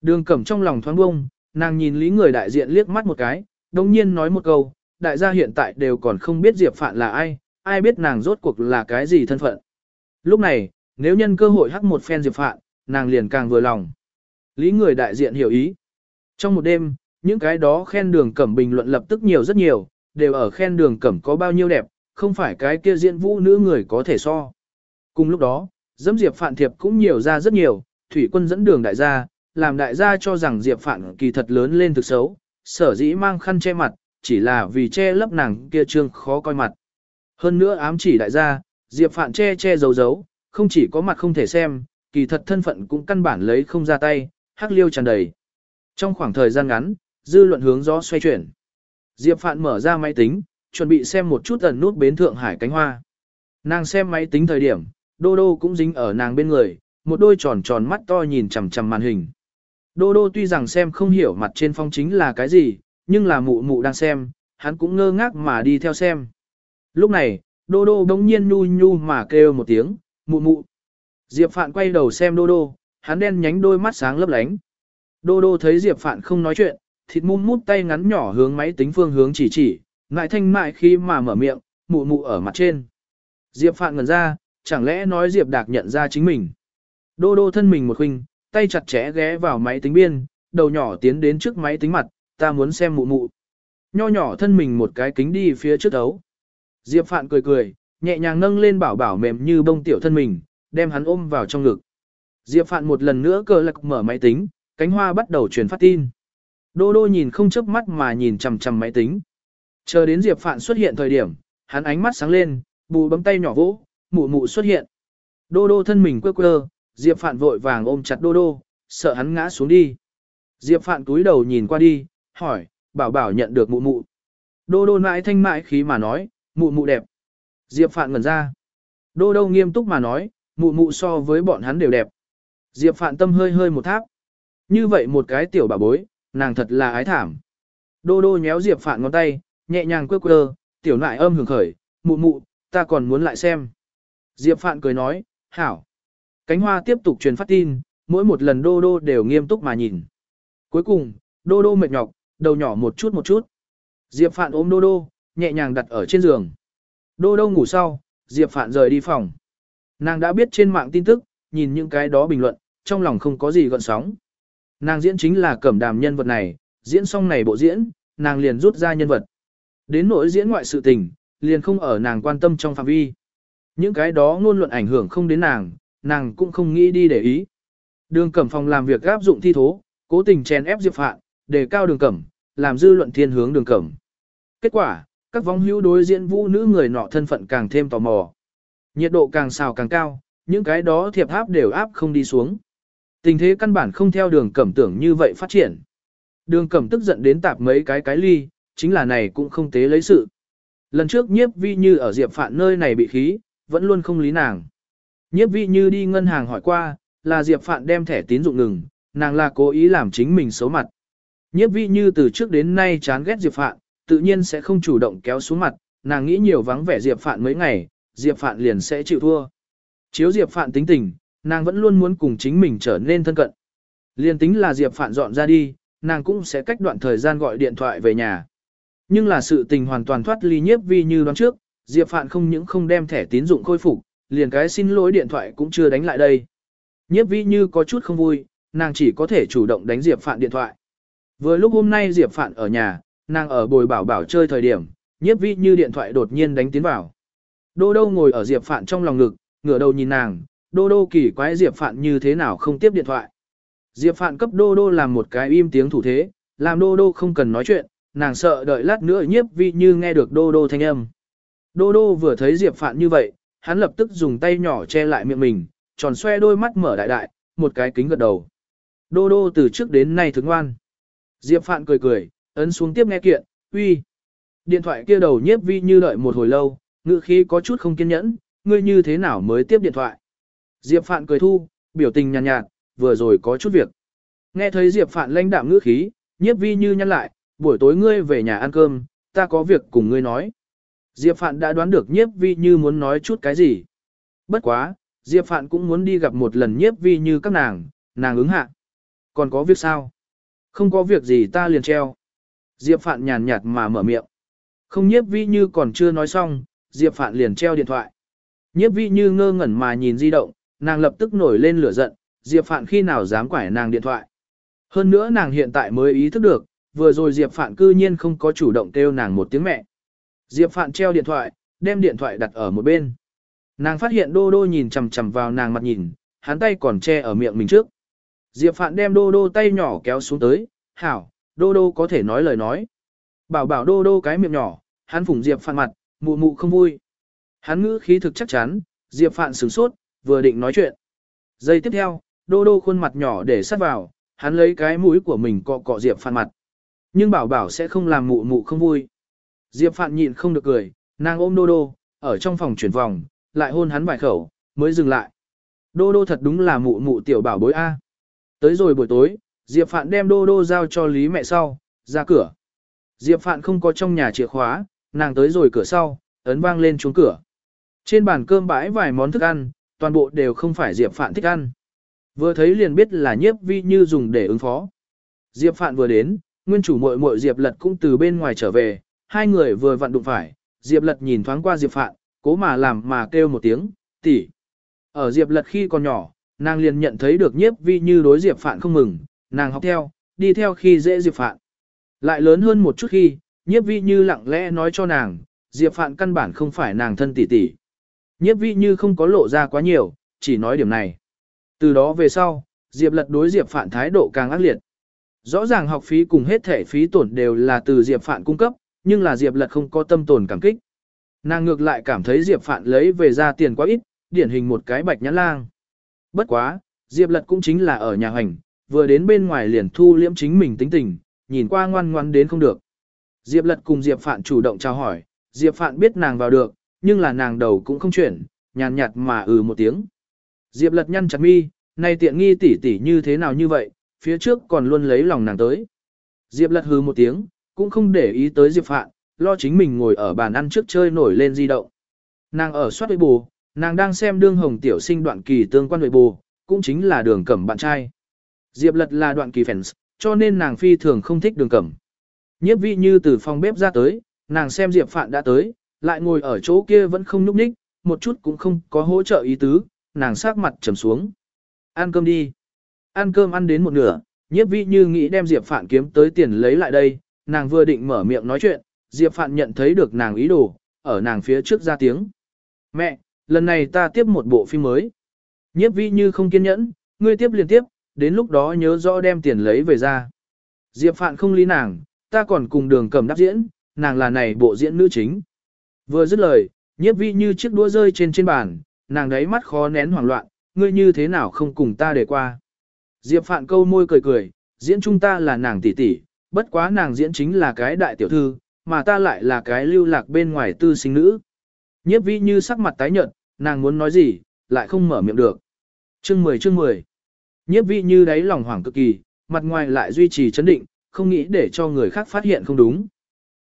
Đường cẩm trong lòng thoáng bông, nàng nhìn lý người đại diện liếc mắt một cái, đồng nhiên nói một câu, đại gia hiện tại đều còn không biết Diệp Phạn là ai, ai biết nàng rốt cuộc là cái gì thân phận. Lúc này, nếu nhân cơ hội hắc một phen Diệp Phạn, nàng liền càng vừa lòng. Lý người đại diện hiểu ý. Trong một đêm, những cái đó khen đường cẩm bình luận lập tức nhiều rất nhiều, đều ở khen đường cẩm có bao nhiêu đẹp, không phải cái kia diễn vũ nữ người có thể so. Cùng lúc đó, dẫm Diệp Phạn thiệp cũng nhiều ra rất nhiều, thủy quân dẫn đường đại gia, làm đại gia cho rằng Diệp Phạn kỳ thật lớn lên thực xấu, sở dĩ mang khăn che mặt, chỉ là vì che lấp nàng kia trương khó coi mặt. Hơn nữa ám chỉ đại gia, Diệp Phạn che che giấu giấu, không chỉ có mặt không thể xem, kỳ thật thân phận cũng căn bản lấy không ra tay, hắc liêu tràn đầy. Trong khoảng thời gian ngắn, dư luận hướng gió xoay chuyển. Diệp Phạn mở ra máy tính, chuẩn bị xem một chút ẩn nút bến Thượng Hải cánh hoa. Nàng xem máy tính thời điểm, Đô Đô cũng dính ở nàng bên người, một đôi tròn tròn mắt to nhìn chằm chằm màn hình. Đô Đô tuy rằng xem không hiểu mặt trên phong chính là cái gì, nhưng là mụ mụ đang xem, hắn cũng ngơ ngác mà đi theo xem. Lúc này, Đô Đô bỗng nhiên nhu nhu mà kêu một tiếng, mụ mụ. Diệp Phạn quay đầu xem Đô Đô, hắn đen nhánh đôi mắt sáng lấp lánh. Đô Đô thấy Diệp Phạn không nói chuyện, thịt mum mút tay ngắn nhỏ hướng máy tính phương hướng chỉ chỉ, ngại thanh mại khi mà mở miệng, mụ mụ ở mặt trên. Diệp Phạn ngẩn ra, chẳng lẽ nói Diệp Đạc nhận ra chính mình. Đô Đô thân mình một khinh, tay chặt chẽ ghé vào máy tính biên, đầu nhỏ tiến đến trước máy tính mặt, ta muốn xem mụ mụ. Nho nhỏ thân mình một cái kính đi phía trước ấu. Diệp Phạn cười cười, nhẹ nhàng nâng lên bảo bảo mềm như bông tiểu thân mình, đem hắn ôm vào trong ngực. Diệp Phạn một lần nữa cờ lạc mở máy tính, cánh hoa bắt đầu truyền phát tin. Đô đô nhìn không chớp mắt mà nhìn chằm chằm máy tính. Chờ đến Diệp Phạn xuất hiện thời điểm, hắn ánh mắt sáng lên, bù bấm tay nhỏ vỗ, mụ mụ xuất hiện. Đô đô thân mình quơ quơ, Diệp Phạn vội vàng ôm chặt đô đô, sợ hắn ngã xuống đi. Diệp Phạn cúi đầu nhìn qua đi, hỏi, bảo bảo nhận được mụ mụ. Đô đô mãi thanh mãi khí mà nói, mụ mụ đẹp. Diệp Phạn ngẩn ra. Đô đô nghiêm túc mà nói, mụ mụ so với bọn hắn đều đẹp. Diệp Phạn tâm hơi hơi một tháp. Như vậy một cái tiểu bà bối, nàng thật là ái thảm. Đô đô nhéo Diệp Phạn ngón tay, nhẹ nhàng quơ quơ, tiểu nại âm hưởng khởi, mụ mụ, ta còn muốn lại xem. Diệp Phạn cười nói, hảo. Cánh hoa tiếp tục truyền phát tin, mỗi một lần đô đô đều nghiêm túc mà nhìn. Cuối cùng, đô đô mệt nhọc, đầu nhỏ một chút một chút. Diệp Phạn ôm đô đô, nhẹ nhàng đặt ở trên giường. Đô đô ngủ sau, Diệp Phạn rời đi phòng. Nàng đã biết trên mạng tin tức, nhìn những cái đó bình luận, trong lòng không có gì gợn sóng. Nàng diễn chính là cẩm đàm nhân vật này, diễn xong này bộ diễn, nàng liền rút ra nhân vật. Đến nỗi diễn ngoại sự tình, liền không ở nàng quan tâm trong phạm vi. Những cái đó ngôn luận ảnh hưởng không đến nàng, nàng cũng không nghĩ đi để ý. Đường cẩm phòng làm việc áp dụng thi thố, cố tình chèn ép Diệp Phạn, đề cao đường cẩm, làm dư luận thiên hướng đường cẩm. Kết quả, các vong hữu đối diễn vũ nữ người nọ thân phận càng thêm tò mò. Nhiệt độ càng xào càng cao, những cái đó thiệp áp đều áp không đi xuống. Tình thế căn bản không theo đường cẩm tưởng như vậy phát triển. Đường cẩm tức giận đến tạp mấy cái cái ly, chính là này cũng không tế lấy sự. Lần trước nhiếp vi như ở Diệp Phạn nơi này bị khí, vẫn luôn không lý nàng. Nhiếp vi như đi ngân hàng hỏi qua, là Diệp Phạn đem thẻ tín dụng ngừng, nàng là cố ý làm chính mình xấu mặt. Nhiếp vi như từ trước đến nay chán ghét Diệp Phạn, tự nhiên sẽ không chủ động kéo xuống mặt, nàng nghĩ nhiều vắng vẻ Diệp Phạn mấy ngày, Diệp Phạn liền sẽ chịu thua. Chiếu Diệp Phạn tính tình, nàng vẫn luôn muốn cùng chính mình trở nên thân cận. Liên tính là Diệp Phạn dọn ra đi, nàng cũng sẽ cách đoạn thời gian gọi điện thoại về nhà. Nhưng là sự tình hoàn toàn thoát ly nhiếp vi như đoán trước, Diệp Phạn không những không đem thẻ tín dụng khôi phục, liền cái xin lỗi điện thoại cũng chưa đánh lại đây. Nhiếp vi như có chút không vui, nàng chỉ có thể chủ động đánh Diệp Phạn điện thoại. Vừa lúc hôm nay Diệp Phạn ở nhà, nàng ở bồi bảo bảo chơi thời điểm, nhiếp vi như điện thoại đột nhiên đánh tiến vào. Đô đô ngồi ở Diệp Phạn trong lòng ngực, ngửa đầu nhìn nàng, đô đô kỳ quái Diệp Phạn như thế nào không tiếp điện thoại. Diệp Phạn cấp đô đô làm một cái im tiếng thủ thế, làm đô đô không cần nói chuyện, nàng sợ đợi lát nữa nhiếp vi như nghe được đô đô thanh âm. Đô đô vừa thấy Diệp Phạn như vậy, hắn lập tức dùng tay nhỏ che lại miệng mình, tròn xoe đôi mắt mở đại đại, một cái kính gật đầu. Đô đô từ trước đến nay thức ngoan. Diệp Phạn cười cười, ấn xuống tiếp nghe kiện, uy. Điện thoại kia đầu nhiếp vi như đợi một hồi lâu, ngữ khí có chút không kiên nhẫn, ngươi như thế nào mới tiếp điện thoại. Diệp Phạn cười thu, biểu tình nhàn nhạt, nhạt, vừa rồi có chút việc. Nghe thấy Diệp Phạn lãnh đạm ngữ khí, nhiếp vi như nhăn lại, buổi tối ngươi về nhà ăn cơm, ta có việc cùng ngươi nói. Diệp Phạn đã đoán được nhiếp vi như muốn nói chút cái gì. Bất quá, Diệp Phạn cũng muốn đi gặp một lần nhiếp vi như các nàng, nàng ứng hạ. Còn có việc sao? Không có việc gì ta liền treo. Diệp Phạn nhàn nhạt mà mở miệng. Không nhiếp vi như còn chưa nói xong, Diệp Phạn liền treo điện thoại. Nhiếp vi như ngơ ngẩn mà nhìn di động, nàng lập tức nổi lên lửa giận, Diệp Phạn khi nào dám quải nàng điện thoại. Hơn nữa nàng hiện tại mới ý thức được, vừa rồi Diệp Phạn cư nhiên không có chủ động kêu nàng một tiếng mẹ. Diệp Phạn treo điện thoại, đem điện thoại đặt ở một bên. Nàng phát hiện Đô Đô nhìn chằm chằm vào nàng mặt nhìn, hắn tay còn che ở miệng mình trước. Diệp Phạn đem Đô Đô tay nhỏ kéo xuống tới, hảo, Đô Đô có thể nói lời nói. Bảo bảo Đô Đô cái miệng nhỏ, hắn phủng Diệp Phạn mặt, mụ mụ không vui. Hắn ngữ khí thực chắc chắn, Diệp Phạn sửng sốt, vừa định nói chuyện. Giây tiếp theo, Đô Đô khuôn mặt nhỏ để sát vào, hắn lấy cái mũi của mình cọ cọ Diệp Phạn mặt. Nhưng bảo bảo sẽ không làm mụ mụ không vui. Diệp Phạn nhịn không được cười, nàng ôm Đô Đô, ở trong phòng chuyển vòng, lại hôn hắn vài khẩu, mới dừng lại. Đô Đô thật đúng là mụ mụ tiểu bảo bối A. Tới rồi buổi tối, Diệp Phạn đem Đô Đô giao cho Lý mẹ sau, ra cửa. Diệp Phạn không có trong nhà chìa khóa, nàng tới rồi cửa sau, ấn vang lên chuông cửa. Trên bàn cơm bãi vài món thức ăn, toàn bộ đều không phải Diệp Phạn thích ăn. Vừa thấy liền biết là nhiếp vi như dùng để ứng phó. Diệp Phạn vừa đến, nguyên chủ muội muội Diệp Lật cũng từ bên ngoài trở về, hai người vừa vặn đụng phải, Diệp Lật nhìn thoáng qua Diệp Phạn, cố mà làm mà kêu một tiếng, tỷ. Ở Diệp Lật khi còn nhỏ, nàng liền nhận thấy được nhiếp vi như đối Diệp Phạn không mừng, nàng học theo, đi theo khi dễ Diệp Phạn. Lại lớn hơn một chút khi, nhiếp vi như lặng lẽ nói cho nàng, Diệp Phạn căn bản không phải nàng thân tỷ tỷ. Nhiếp vi như không có lộ ra quá nhiều, chỉ nói điểm này. Từ đó về sau, Diệp lật đối Diệp Phạn thái độ càng ác liệt. Rõ ràng học phí cùng hết thể phí tổn đều là từ Diệp Phạn cung cấp, nhưng là Diệp lật không có tâm tồn cảm kích. Nàng ngược lại cảm thấy Diệp Phạn lấy về ra tiền quá ít, điển hình một cái bạch nhãn lang. Bất quá, Diệp lật cũng chính là ở nhà hành, vừa đến bên ngoài liền thu liễm chính mình tính tình, nhìn qua ngoan ngoan đến không được. Diệp lật cùng Diệp Phạn chủ động chào hỏi, Diệp Phạn biết nàng vào được, nhưng là nàng đầu cũng không chuyển, nhàn nhạt mà ừ một tiếng. Diệp lật nhăn chặt mi, này tiện nghi tỷ tỷ như thế nào như vậy, phía trước còn luôn lấy lòng nàng tới. Diệp lật hừ một tiếng, cũng không để ý tới Diệp Phạn, lo chính mình ngồi ở bàn ăn trước chơi nổi lên di động. Nàng ở soát với bù, nàng đang xem đương hồng tiểu sinh đoạn kỳ tương quan với bù, cũng chính là đường cẩm bạn trai. Diệp lật là đoạn kỳ fans, cho nên nàng phi thường không thích đường cẩm. Nhiếp vị như từ phòng bếp ra tới, nàng xem Diệp Phạn đã tới, lại ngồi ở chỗ kia vẫn không nhúc nhích, một chút cũng không có hỗ trợ ý tứ, nàng sát mặt trầm xuống. Ăn cơm đi. Ăn cơm ăn đến một nửa, nhiếp vi như nghĩ đem Diệp Phạn kiếm tới tiền lấy lại đây, nàng vừa định mở miệng nói chuyện, Diệp Phạn nhận thấy được nàng ý đồ, ở nàng phía trước ra tiếng. Mẹ, lần này ta tiếp một bộ phim mới. Nhiếp vi như không kiên nhẫn, ngươi tiếp liên tiếp, đến lúc đó nhớ rõ đem tiền lấy về ra. Diệp Phạn không lý nàng, ta còn cùng đường cầm đáp diễn, nàng là này bộ diễn nữ chính. Vừa dứt lời, nhiếp vi như chiếc đũa rơi trên trên bàn, nàng đấy mắt khó nén hoảng loạn, ngươi như thế nào không cùng ta để qua. Diệp Phạn câu môi cười cười, diễn chúng ta là nàng tỷ tỷ, bất quá nàng diễn chính là cái đại tiểu thư, mà ta lại là cái lưu lạc bên ngoài tư sinh nữ. Nhiếp vi như sắc mặt tái nhợt, nàng muốn nói gì, lại không mở miệng được. Chương 10 chương 10 Nhiếp vi như đáy lòng hoảng cực kỳ, mặt ngoài lại duy trì chấn định, không nghĩ để cho người khác phát hiện không đúng.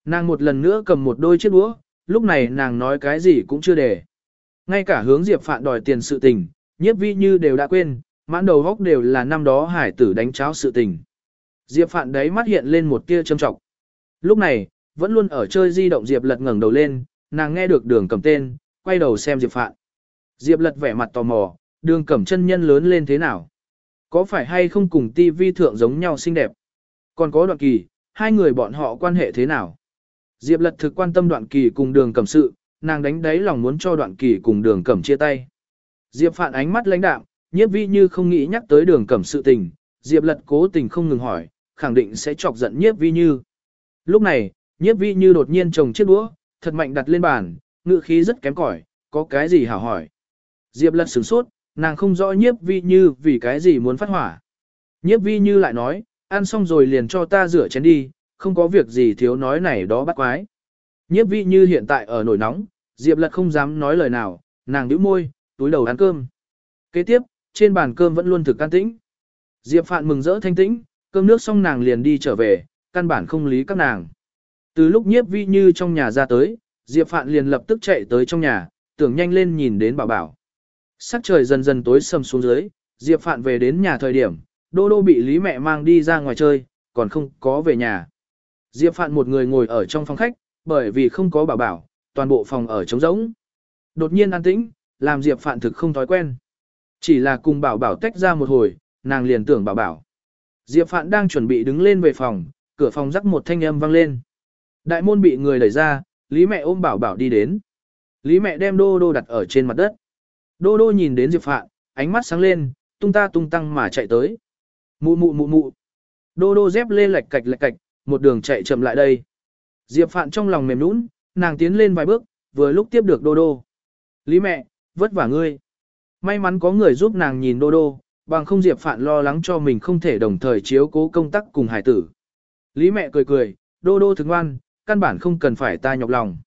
Nàng một lần nữa cầm một đôi chiếc đũa, lúc này nàng nói cái gì cũng chưa để. Ngay cả hướng Diệp Phạn đòi tiền sự tình, nhiếp vi như đều đã quên, mãn đầu góc đều là năm đó hải tử đánh cháo sự tình. Diệp Phạn đấy mắt hiện lên một tia châm trọng. Lúc này, vẫn luôn ở chơi di động Diệp lật ngẩng đầu lên, nàng nghe được đường Cẩm tên, quay đầu xem Diệp Phạn. Diệp lật vẻ mặt tò mò, đường cẩm chân nhân lớn lên thế nào? Có phải hay không cùng ti vi thượng giống nhau xinh đẹp? Còn có đoạn kỳ, hai người bọn họ quan hệ thế nào? Diệp lật thực quan tâm đoạn kỳ cùng đường cẩm sự, nàng đánh đáy lòng muốn cho đoạn kỳ cùng đường cẩm chia tay. Diệp Phạn ánh mắt lãnh đạm, nhiếp vi như không nghĩ nhắc tới đường cẩm sự tình, Diệp lật cố tình không ngừng hỏi, khẳng định sẽ chọc giận nhiếp vi như. Lúc này, nhiếp vi như đột nhiên trồng chiếc đũa, thật mạnh đặt lên bàn, ngự khí rất kém cỏi, có cái gì hảo hỏi. Diệp lật sửng sốt, nàng không rõ nhiếp vi như vì cái gì muốn phát hỏa. Nhiếp vi như lại nói, ăn xong rồi liền cho ta rửa chén đi, không có việc gì thiếu nói này đó bắt quái. Nhiếp vi như hiện tại ở nổi nóng, Diệp lật không dám nói lời nào, nàng nhíu môi, túi đầu ăn cơm. Kế tiếp, trên bàn cơm vẫn luôn thực can tĩnh. Diệp Phạn mừng rỡ thanh tĩnh, cơm nước xong nàng liền đi trở về, căn bản không lý các nàng. Từ lúc nhiếp vi như trong nhà ra tới, Diệp Phạn liền lập tức chạy tới trong nhà, tưởng nhanh lên nhìn đến bảo bảo. Sắc trời dần dần tối sầm xuống dưới, Diệp Phạn về đến nhà thời điểm, Đô Đô bị Lý mẹ mang đi ra ngoài chơi, còn không có về nhà. Diệp Phạn một người ngồi ở trong phòng khách, bởi vì không có bảo bảo, toàn bộ phòng ở trống rỗng. Đột nhiên an tĩnh, làm Diệp Phạn thực không thói quen. Chỉ là cùng bảo bảo tách ra một hồi, nàng liền tưởng bảo bảo. Diệp Phạn đang chuẩn bị đứng lên về phòng, cửa phòng rắc một thanh âm vang lên. Đại môn bị người đẩy ra, Lý mẹ ôm bảo bảo đi đến. Lý mẹ đem đô đô đặt ở trên mặt đất. Đô đô nhìn đến Diệp Phạn, ánh mắt sáng lên, tung ta tung tăng mà chạy tới. Mụ mụ mụ mụ. Đô đô dép lê lạch cạch lạch cạch, một đường chạy chậm lại đây. Diệp Phạn trong lòng mềm nũng, nàng tiến lên vài bước, vừa lúc tiếp được đô đô. Lý mẹ, vất vả ngươi. May mắn có người giúp nàng nhìn đô đô, bằng không Diệp Phạn lo lắng cho mình không thể đồng thời chiếu cố công tác cùng hải tử. Lý mẹ cười cười, đô đô thức ngoan, căn bản không cần phải ta nhọc lòng.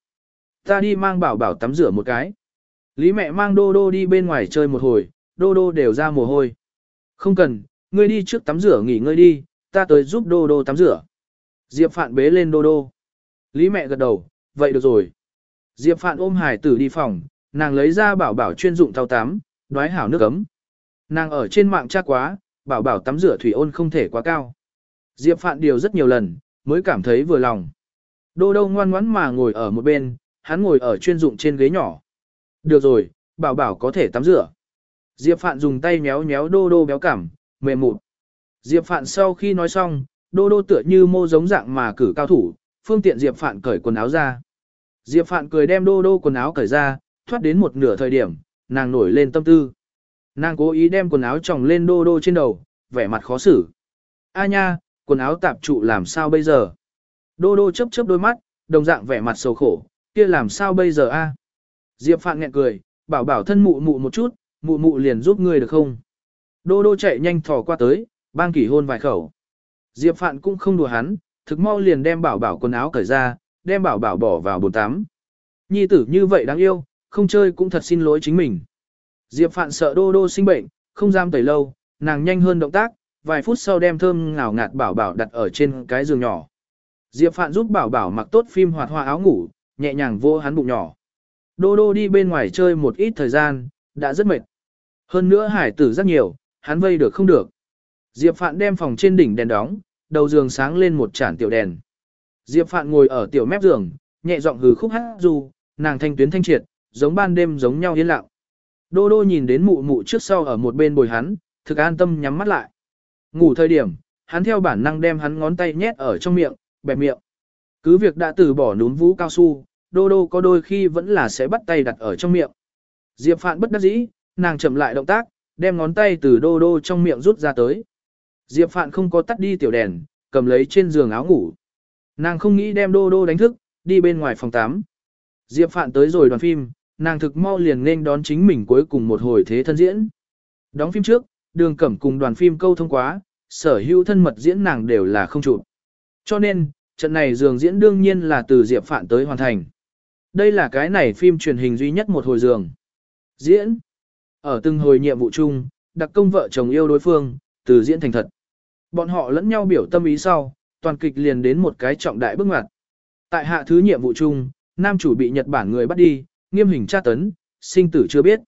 Ta đi mang bảo bảo tắm rửa một cái. Lý mẹ mang đô đô đi bên ngoài chơi một hồi, đô đô đều ra mồ hôi. Không cần, ngươi đi trước tắm rửa nghỉ ngơi đi, ta tới giúp đô đô tắm rửa. Diệp Phạn bế lên đô đô. Lý mẹ gật đầu, vậy được rồi. Diệp Phạn ôm hải tử đi phòng, nàng lấy ra bảo bảo chuyên dụng thao tắm, đoái hảo nước ấm. Nàng ở trên mạng tra quá, bảo bảo tắm rửa thủy ôn không thể quá cao. Diệp Phạn điều rất nhiều lần, mới cảm thấy vừa lòng. Đô đô ngoan ngoãn mà ngồi ở một bên, hắn ngồi ở chuyên dụng trên ghế nhỏ. Được rồi, bảo bảo có thể tắm rửa. Diệp Phạn dùng tay méo méo đô đô béo cảm, mềm mụn. Diệp Phạn sau khi nói xong, đô đô tựa như mô giống dạng mà cử cao thủ, phương tiện Diệp Phạn cởi quần áo ra. Diệp Phạn cười đem đô đô quần áo cởi ra, thoát đến một nửa thời điểm, nàng nổi lên tâm tư. Nàng cố ý đem quần áo tròng lên đô đô trên đầu, vẻ mặt khó xử. A nha, quần áo tạp trụ làm sao bây giờ? Đô đô chớp chớp đôi mắt, đồng dạng vẻ mặt sầu khổ, kia làm sao bây giờ a? Diệp Phạn nghẹn cười, bảo bảo thân mụ mụ một chút, mụ mụ liền giúp ngươi được không? Đô đô chạy nhanh thò qua tới, bang kỷ hôn vài khẩu. Diệp Phạn cũng không đùa hắn, thực mau liền đem bảo bảo quần áo cởi ra, đem bảo bảo bỏ vào bồn tắm. Nhi tử như vậy đáng yêu, không chơi cũng thật xin lỗi chính mình. Diệp Phạn sợ đô đô sinh bệnh, không dám tẩy lâu, nàng nhanh hơn động tác, vài phút sau đem thơm ngào ngạt bảo bảo đặt ở trên cái giường nhỏ. Diệp Phạn giúp bảo bảo mặc tốt phim hoạt hoa áo ngủ, nhẹ nhàng vô hắn bụng nhỏ. Đô đô đi bên ngoài chơi một ít thời gian, đã rất mệt. Hơn nữa hải tử rất nhiều, hắn vây được không được. Diệp Phạn đem phòng trên đỉnh đèn đóng, đầu giường sáng lên một chản tiểu đèn. Diệp Phạn ngồi ở tiểu mép giường, nhẹ giọng hừ khúc hát dù, nàng thanh tuyến thanh triệt, giống ban đêm giống nhau yên lặng. Đô đô nhìn đến mụ mụ trước sau ở một bên bồi hắn, thực an tâm nhắm mắt lại. Ngủ thời điểm, hắn theo bản năng đem hắn ngón tay nhét ở trong miệng, bẹp miệng. Cứ việc đã từ bỏ núm vũ cao su, đô đô có đôi khi vẫn là sẽ bắt tay đặt ở trong miệng. Diệp Phạn bất đắc dĩ, nàng chậm lại động tác, đem ngón tay từ đô đô trong miệng rút ra tới. Diệp Phạn không có tắt đi tiểu đèn, cầm lấy trên giường áo ngủ. Nàng không nghĩ đem đô đô đánh thức, đi bên ngoài phòng 8. Diệp Phạn tới rồi đoàn phim, nàng thực mau liền nên đón chính mình cuối cùng một hồi thế thân diễn. Đóng phim trước, đường cẩm cùng đoàn phim câu thông quá, sở hữu thân mật diễn nàng đều là không chụp. Cho nên, trận này dường diễn đương nhiên là từ Diệp Phạn tới hoàn thành. Đây là cái này phim truyền hình duy nhất một hồi dường. Diễn. Ở từng hồi nhiệm vụ chung, đặc công vợ chồng yêu đối phương, từ diễn thành thật. Bọn họ lẫn nhau biểu tâm ý sau, toàn kịch liền đến một cái trọng đại bước ngoặt. Tại hạ thứ nhiệm vụ chung, nam chủ bị Nhật Bản người bắt đi, nghiêm hình tra tấn, sinh tử chưa biết.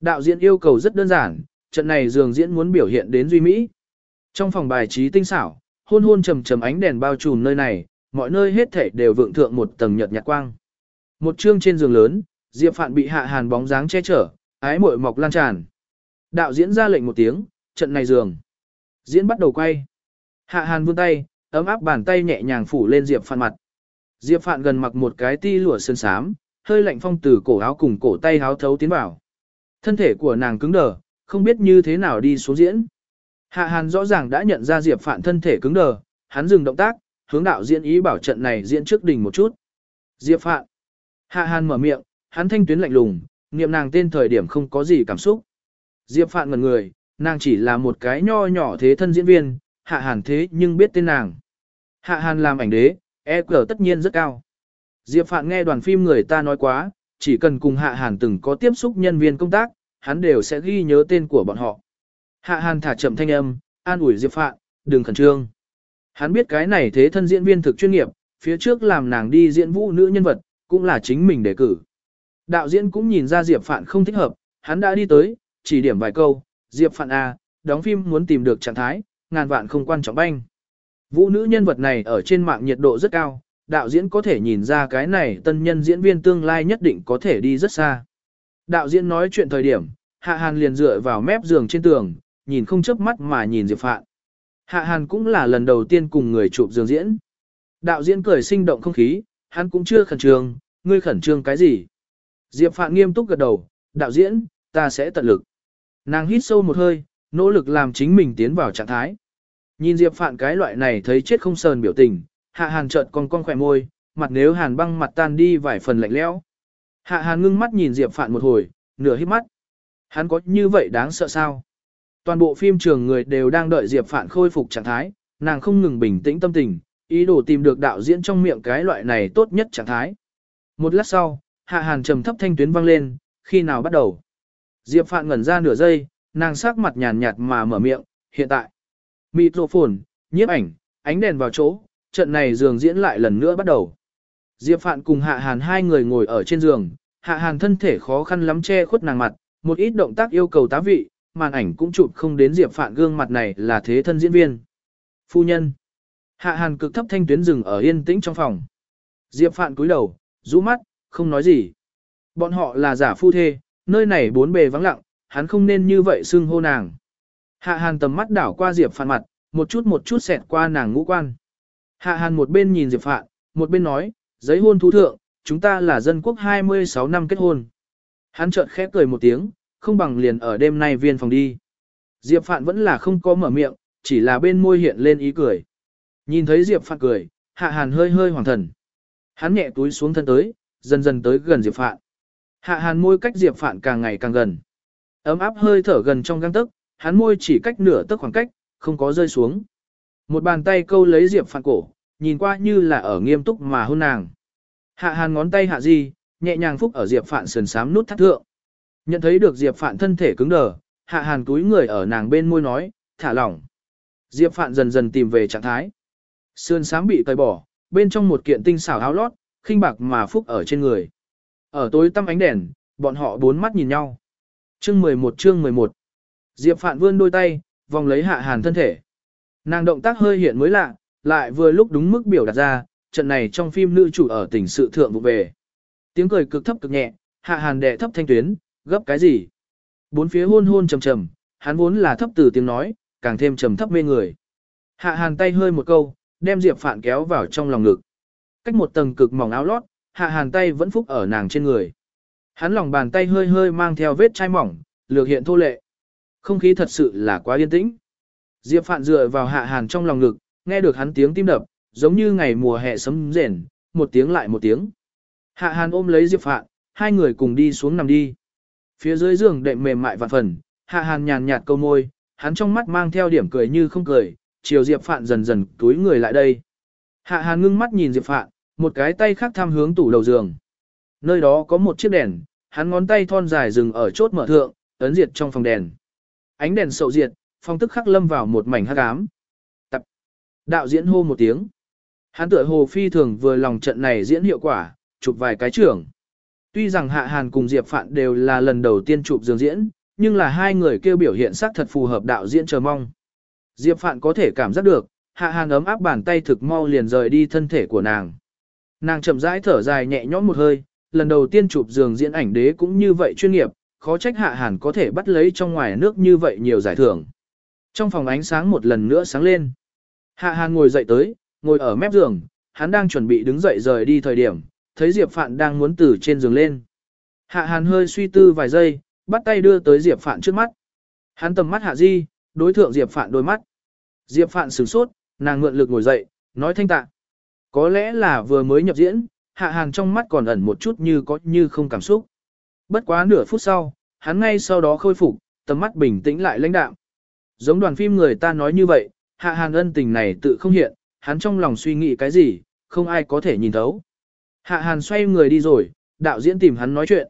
Đạo diễn yêu cầu rất đơn giản, trận này dường diễn muốn biểu hiện đến duy mỹ. Trong phòng bài trí tinh xảo, hôn hôn trầm trầm ánh đèn bao trùm nơi này, mọi nơi hết thảy đều vượng thượng một tầng nhợt nhạt quang. Một chương trên giường lớn, Diệp Phạn bị Hạ Hàn bóng dáng che chở, ái muội mọc lan tràn. Đạo diễn ra lệnh một tiếng, trận này giường. Diễn bắt đầu quay. Hạ Hàn vươn tay, ấm áp bàn tay nhẹ nhàng phủ lên Diệp Phạn mặt. Diệp Phạn gần mặc một cái ti lụa sơn sám, hơi lạnh phong từ cổ áo cùng cổ tay áo thấu tiến vào. Thân thể của nàng cứng đờ, không biết như thế nào đi xuống diễn. Hạ Hàn rõ ràng đã nhận ra Diệp Phạn thân thể cứng đờ, hắn dừng động tác, hướng đạo diễn ý bảo trận này diễn trước đỉnh một chút. Diệp Phạn. Hạ Hàn mở miệng, hắn thanh tuyến lạnh lùng, niệm nàng tên thời điểm không có gì cảm xúc. Diệp Phạn ngẩn người, nàng chỉ là một cái nho nhỏ thế thân diễn viên, Hạ Hàn thế nhưng biết tên nàng. Hạ Hàn làm ảnh đế, e cờ tất nhiên rất cao. Diệp Phạn nghe đoàn phim người ta nói quá, chỉ cần cùng Hạ Hàn từng có tiếp xúc nhân viên công tác, hắn đều sẽ ghi nhớ tên của bọn họ. Hạ Hàn thả chậm thanh âm, an ủi Diệp Phạn, đừng khẩn trương. Hắn biết cái này thế thân diễn viên thực chuyên nghiệp, phía trước làm nàng đi diễn vũ nữ nhân vật, cũng là chính mình đề cử. Đạo diễn cũng nhìn ra Diệp Phạn không thích hợp, hắn đã đi tới, chỉ điểm vài câu, Diệp Phạn A, đóng phim muốn tìm được trạng thái, ngàn vạn không quan trọng banh. Vũ nữ nhân vật này ở trên mạng nhiệt độ rất cao, đạo diễn có thể nhìn ra cái này tân nhân diễn viên tương lai nhất định có thể đi rất xa. Đạo diễn nói chuyện thời điểm, Hạ Hàn liền dựa vào mép giường trên tường, nhìn không chớp mắt mà nhìn Diệp Phạn. Hạ Hàn cũng là lần đầu tiên cùng người chụp giường diễn. Đạo diễn cười sinh động không khí, hắn cũng chưa khẩn trương, ngươi khẩn trương cái gì? Diệp Phạn nghiêm túc gật đầu, đạo diễn, ta sẽ tận lực. Nàng hít sâu một hơi, nỗ lực làm chính mình tiến vào trạng thái. Nhìn Diệp Phạn cái loại này thấy chết không sờn biểu tình, Hạ Hàn chợt con con khỏe môi, mặt nếu Hàn băng mặt tan đi vài phần lạnh lẽo. Hạ Hàn ngưng mắt nhìn Diệp Phạn một hồi, nửa hít mắt. Hắn có như vậy đáng sợ sao? Toàn bộ phim trường người đều đang đợi Diệp Phạn khôi phục trạng thái, nàng không ngừng bình tĩnh tâm tình, ý đồ tìm được đạo diễn trong miệng cái loại này tốt nhất trạng thái. Một lát sau, Hạ Hàn trầm thấp thanh tuyến vang lên, khi nào bắt đầu? Diệp Phạn ngẩn ra nửa giây, nàng sắc mặt nhàn nhạt mà mở miệng, hiện tại. Microphone, nhiếp ảnh, ánh đèn vào chỗ, trận này giường diễn lại lần nữa bắt đầu. Diệp Phạn cùng Hạ Hàn hai người ngồi ở trên giường, Hạ Hàn thân thể khó khăn lắm che khuất nàng mặt, một ít động tác yêu cầu tá vị, màn ảnh cũng chụp không đến Diệp Phạn gương mặt này là thế thân diễn viên. Phu nhân. Hạ Hàn cực thấp thanh tuyến rừng ở yên tĩnh trong phòng. Diệp Phạn cúi đầu, rũ mắt, không nói gì. Bọn họ là giả phu thê, nơi này bốn bề vắng lặng, hắn không nên như vậy xưng hô nàng. Hạ Hàn tầm mắt đảo qua Diệp Phạn mặt, một chút một chút xẹt qua nàng ngũ quan. Hạ Hàn một bên nhìn Diệp Phạn, một bên nói, giấy hôn thú thượng, chúng ta là dân quốc 26 năm kết hôn. Hắn chợt khẽ cười một tiếng, không bằng liền ở đêm nay viên phòng đi. Diệp Phạn vẫn là không có mở miệng, chỉ là bên môi hiện lên ý cười. Nhìn thấy Diệp Phạn cười, Hạ Hàn hơi hơi hoàng thần. Hắn nhẹ túi xuống thân tới, dần dần tới gần Diệp Phạn. Hạ Hàn môi cách Diệp Phạn càng ngày càng gần. Ấm áp hơi thở gần trong găng tức, hắn môi chỉ cách nửa tấc khoảng cách, không có rơi xuống. Một bàn tay câu lấy Diệp Phạn cổ, nhìn qua như là ở nghiêm túc mà hôn nàng. Hạ Hàn ngón tay hạ di, nhẹ nhàng phúc ở Diệp Phạn sườn sám nút thắt thượng. Nhận thấy được Diệp Phạn thân thể cứng đờ, Hạ Hàn túi người ở nàng bên môi nói, thả lỏng. Diệp Phạn dần dần tìm về trạng thái. Sườn sám bị cởi bỏ, bên trong một kiện tinh xảo áo lót, khinh bạc mà phúc ở trên người. Ở tối tăm ánh đèn, bọn họ bốn mắt nhìn nhau. Chương 11 chương 11 Diệp Phạn vươn đôi tay, vòng lấy Hạ Hàn thân thể. Nàng động tác hơi hiện mới lạ, lại vừa lúc đúng mức biểu đạt ra, trận này trong phim nữ chủ ở tỉnh sự thượng vụ về. Tiếng cười cực thấp cực nhẹ, Hạ Hàn đệ thấp thanh tuyến, gấp cái gì? Bốn phía hôn hôn trầm trầm, hắn vốn là thấp từ tiếng nói, càng thêm trầm thấp mê người. Hạ Hàn tay hơi một câu, đem Diệp Phạn kéo vào trong lòng ngực. Cách một tầng cực mỏng áo lót, Hạ Hàn tay vẫn phúc ở nàng trên người. Hắn lòng bàn tay hơi hơi mang theo vết chai mỏng, lược hiện thô lệ. Không khí thật sự là quá yên tĩnh. Diệp Phạn dựa vào Hạ Hàn trong lòng ngực, nghe được hắn tiếng tim đập, giống như ngày mùa hè sấm rền, một tiếng lại một tiếng. Hạ Hàn ôm lấy Diệp Phạn, hai người cùng đi xuống nằm đi. Phía dưới giường đệm mềm mại vạn phần, Hạ Hàn nhàn nhạt câu môi, hắn trong mắt mang theo điểm cười như không cười, chiều Diệp Phạn dần dần túi người lại đây. Hạ Hàn ngưng mắt nhìn Diệp Phạn, một cái tay khác tham hướng tủ đầu giường. Nơi đó có một chiếc đèn, hắn ngón tay thon dài dừng ở chốt mở thượng, ấn diệt trong phòng đèn. Ánh đèn sậu diệt, phong tức khắc lâm vào một mảnh hắc ám. Tập. Đạo diễn hô một tiếng. Hắn tựa hồ phi thường vừa lòng trận này diễn hiệu quả, chụp vài cái trưởng. Tuy rằng Hạ Hàn cùng Diệp Phạn đều là lần đầu tiên chụp giường diễn, nhưng là hai người kêu biểu hiện sắc thật phù hợp đạo diễn chờ mong. Diệp Phạn có thể cảm giác được, Hạ Hàn ấm áp bàn tay thực mau liền rời đi thân thể của nàng. Nàng chậm rãi thở dài nhẹ nhõm một hơi, lần đầu tiên chụp giường diễn ảnh đế cũng như vậy chuyên nghiệp, khó trách Hạ Hàn có thể bắt lấy trong ngoài nước như vậy nhiều giải thưởng. Trong phòng ánh sáng một lần nữa sáng lên. Hạ Hàn ngồi dậy tới, ngồi ở mép giường, hắn đang chuẩn bị đứng dậy rời đi thời điểm, thấy Diệp Phạn đang muốn từ trên giường lên. Hạ Hàn hơi suy tư vài giây, bắt tay đưa tới Diệp Phạn trước mắt. Hắn tầm mắt hạ di, đối thượng Diệp Phạn đôi mắt. Diệp Phạn sửng sốt, nàng ngượng lực ngồi dậy, nói thanh tạ. Có lẽ là vừa mới nhập diễn, Hạ Hàn trong mắt còn ẩn một chút như có như không cảm xúc. Bất quá nửa phút sau, hắn ngay sau đó khôi phục, tầm mắt bình tĩnh lại lãnh đạm. Giống đoàn phim người ta nói như vậy, Hạ Hàn ân tình này tự không hiện, hắn trong lòng suy nghĩ cái gì, không ai có thể nhìn thấu. Hạ Hàn xoay người đi rồi, đạo diễn tìm hắn nói chuyện.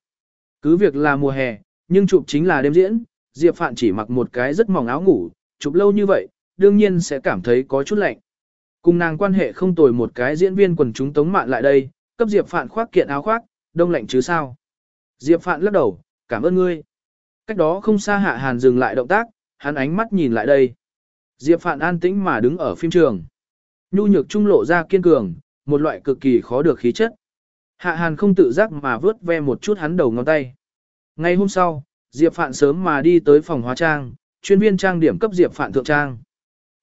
Cứ việc là mùa hè, nhưng chụp chính là đêm diễn, Diệp Phạn chỉ mặc một cái rất mỏng áo ngủ, chụp lâu như vậy, đương nhiên sẽ cảm thấy có chút lạnh. Cùng nàng quan hệ không tồi một cái diễn viên quần chúng tống mạn lại đây, cấp Diệp Phạn khoác kiện áo khoác, đông lạnh chứ sao. Diệp Phạn lắc đầu, cảm ơn ngươi. Cách đó không xa Hạ Hàn dừng lại động tác, hắn ánh mắt nhìn lại đây. Diệp Phạn an tĩnh mà đứng ở phim trường. Nhu nhược trung lộ ra kiên cường, một loại cực kỳ khó được khí chất. Hạ Hàn không tự giác mà vớt ve một chút hắn đầu ngón tay. Ngày hôm sau, Diệp Phạn sớm mà đi tới phòng hóa trang, chuyên viên trang điểm cấp Diệp Phạn thượng trang.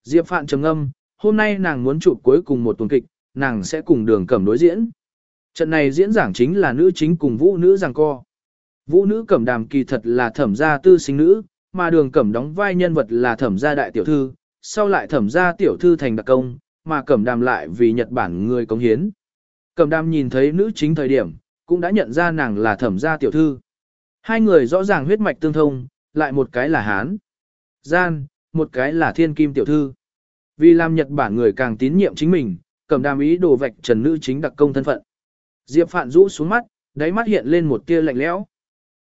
Diệp Phạn trầm ngâm, hôm nay nàng muốn chụp cuối cùng một tuần kịch, nàng sẽ cùng đường cẩm đối diễn. Trận này diễn giảng chính là nữ chính cùng vũ nữ giảng co. Vũ nữ cẩm đàm kỳ thật là thẩm gia tư sinh nữ, mà đường cẩm đóng vai nhân vật là thẩm gia đại tiểu thư, sau lại thẩm gia tiểu thư thành đặc công, mà cẩm đàm lại vì Nhật Bản người cống hiến. Cẩm đàm nhìn thấy nữ chính thời điểm, cũng đã nhận ra nàng là thẩm gia tiểu thư. Hai người rõ ràng huyết mạch tương thông, lại một cái là Hán. Gian, một cái là thiên kim tiểu thư. Vì làm Nhật Bản người càng tín nhiệm chính mình, cẩm đàm ý đồ vạch trần nữ chính đặc công thân phận. Diệp Phạn rũ xuống mắt, đáy mắt hiện lên một tia lạnh lẽo.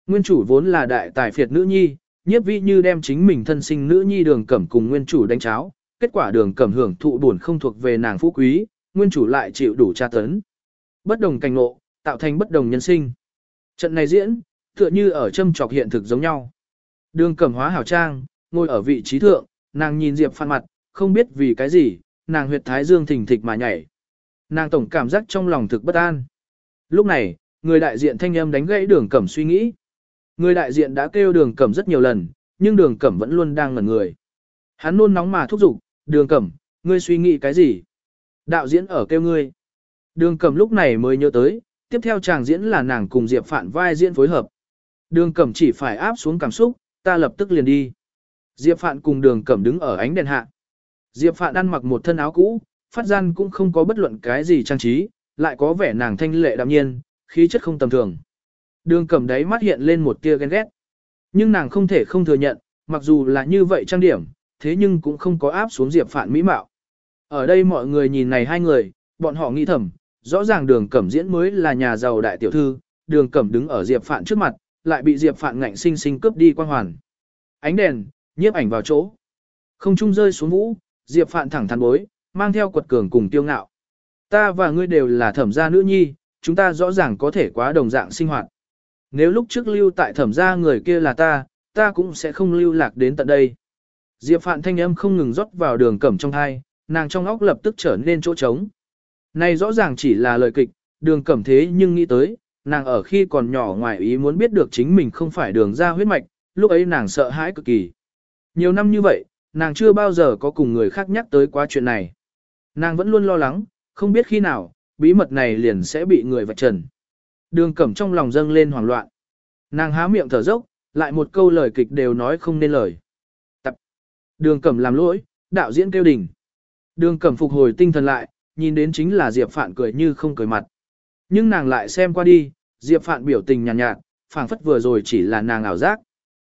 Nguyên chủ vốn là đại tài phiệt nữ nhi, nhiếp vi như đem chính mình thân sinh nữ nhi đường cẩm cùng nguyên chủ đánh cháo, kết quả đường cẩm hưởng thụ buồn không thuộc về nàng phú quý, nguyên chủ lại chịu đủ tra tấn. Bất đồng cảnh ngộ, tạo thành bất đồng nhân sinh. Trận này diễn, tựa như ở châm trọc hiện thực giống nhau. Đường cẩm hóa hảo trang, ngồi ở vị trí thượng, nàng nhìn Diệp Phan mặt, không biết vì cái gì, nàng huyệt thái dương thình thịch mà nhảy. Nàng tổng cảm giác trong lòng thực bất an. Lúc này, người đại diện thanh âm đánh gãy đường cẩm suy nghĩ. Người đại diện đã kêu đường cẩm rất nhiều lần, nhưng đường cẩm vẫn luôn đang ngẩn người. Hắn nôn nóng mà thúc giục, đường cẩm, ngươi suy nghĩ cái gì? Đạo diễn ở kêu ngươi. Đường cẩm lúc này mới nhớ tới, tiếp theo chàng diễn là nàng cùng Diệp Phạn vai diễn phối hợp. Đường cẩm chỉ phải áp xuống cảm xúc, ta lập tức liền đi. Diệp Phạn cùng đường cẩm đứng ở ánh đèn hạ. Diệp Phạn ăn mặc một thân áo cũ, phát gian cũng không có bất luận cái gì trang trí, lại có vẻ nàng thanh lệ đạm nhiên, khí chất không tầm thường. Đường cẩm đáy mắt hiện lên một tia ghen ghét. Nhưng nàng không thể không thừa nhận, mặc dù là như vậy trang điểm, thế nhưng cũng không có áp xuống Diệp Phạn mỹ mạo. Ở đây mọi người nhìn này hai người, bọn họ nghĩ thầm, rõ ràng đường cẩm diễn mới là nhà giàu đại tiểu thư, đường cẩm đứng ở Diệp Phạn trước mặt, lại bị Diệp Phạn ngạnh sinh sinh cướp đi quan hoàn. Ánh đèn, nhiếp ảnh vào chỗ. Không trung rơi xuống vũ, Diệp Phạn thẳng thắn bối, mang theo quật cường cùng tiêu ngạo. Ta và ngươi đều là thẩm gia nữ nhi, chúng ta rõ ràng có thể quá đồng dạng sinh hoạt. Nếu lúc trước lưu tại thẩm gia người kia là ta, ta cũng sẽ không lưu lạc đến tận đây. Diệp Phạn thanh âm không ngừng rót vào đường cẩm trong hai, nàng trong óc lập tức trở nên chỗ trống. Này rõ ràng chỉ là lời kịch, đường cẩm thế nhưng nghĩ tới, nàng ở khi còn nhỏ ngoài ý muốn biết được chính mình không phải đường ra huyết mạch, lúc ấy nàng sợ hãi cực kỳ. Nhiều năm như vậy, nàng chưa bao giờ có cùng người khác nhắc tới quá chuyện này. Nàng vẫn luôn lo lắng, không biết khi nào, bí mật này liền sẽ bị người vạch trần. Đường cẩm trong lòng dâng lên hoảng loạn. Nàng há miệng thở dốc, lại một câu lời kịch đều nói không nên lời. Tập. Đường cẩm làm lỗi, đạo diễn kêu đỉnh. Đường cẩm phục hồi tinh thần lại, nhìn đến chính là Diệp Phạn cười như không cười mặt. Nhưng nàng lại xem qua đi, Diệp Phạn biểu tình nhàn nhạt, nhạt phảng phất vừa rồi chỉ là nàng ảo giác.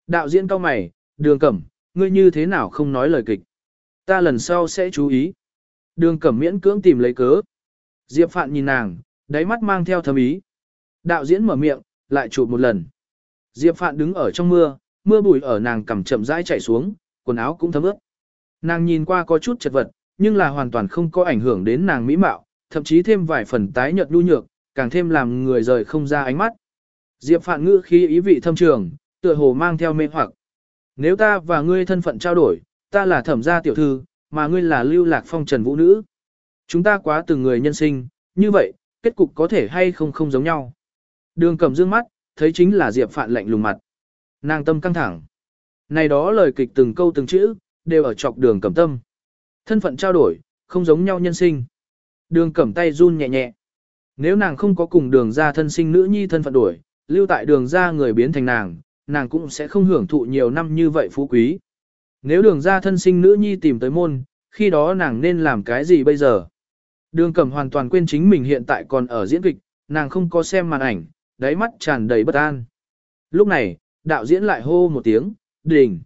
Đạo diễn cao mày, đường cẩm, ngươi như thế nào không nói lời kịch. Ta lần sau sẽ chú ý. Đường cẩm miễn cưỡng tìm lấy cớ. Diệp Phạn nhìn nàng, đáy mắt mang theo thầm ý. Đạo diễn mở miệng, lại chụp một lần. Diệp Phạn đứng ở trong mưa, mưa bụi ở nàng cằm chậm rãi chảy xuống, quần áo cũng thấm ướt. Nàng nhìn qua có chút chật vật, nhưng là hoàn toàn không có ảnh hưởng đến nàng mỹ mạo, thậm chí thêm vài phần tái nhợt nhu nhược, càng thêm làm người rời không ra ánh mắt. Diệp Phạn ngữ khí ý vị thâm trường, tựa hồ mang theo mê hoặc. Nếu ta và ngươi thân phận trao đổi, ta là thẩm gia tiểu thư, mà ngươi là lưu lạc phong trần vũ nữ. Chúng ta quá từng người nhân sinh, như vậy, kết cục có thể hay không không giống nhau. Đường cầm dương mắt, thấy chính là Diệp Phạn lạnh lùng mặt. Nàng tâm căng thẳng. Này đó lời kịch từng câu từng chữ, đều ở chọc đường cầm tâm. Thân phận trao đổi, không giống nhau nhân sinh. Đường cầm tay run nhẹ nhẹ. Nếu nàng không có cùng đường ra thân sinh nữ nhi thân phận đổi, lưu tại đường ra người biến thành nàng, nàng cũng sẽ không hưởng thụ nhiều năm như vậy phú quý. Nếu đường ra thân sinh nữ nhi tìm tới môn, khi đó nàng nên làm cái gì bây giờ? Đường cẩm hoàn toàn quên chính mình hiện tại còn ở diễn kịch, nàng không có xem màn ảnh, đáy mắt tràn đầy bất an. Lúc này, đạo diễn lại hô một tiếng, đình.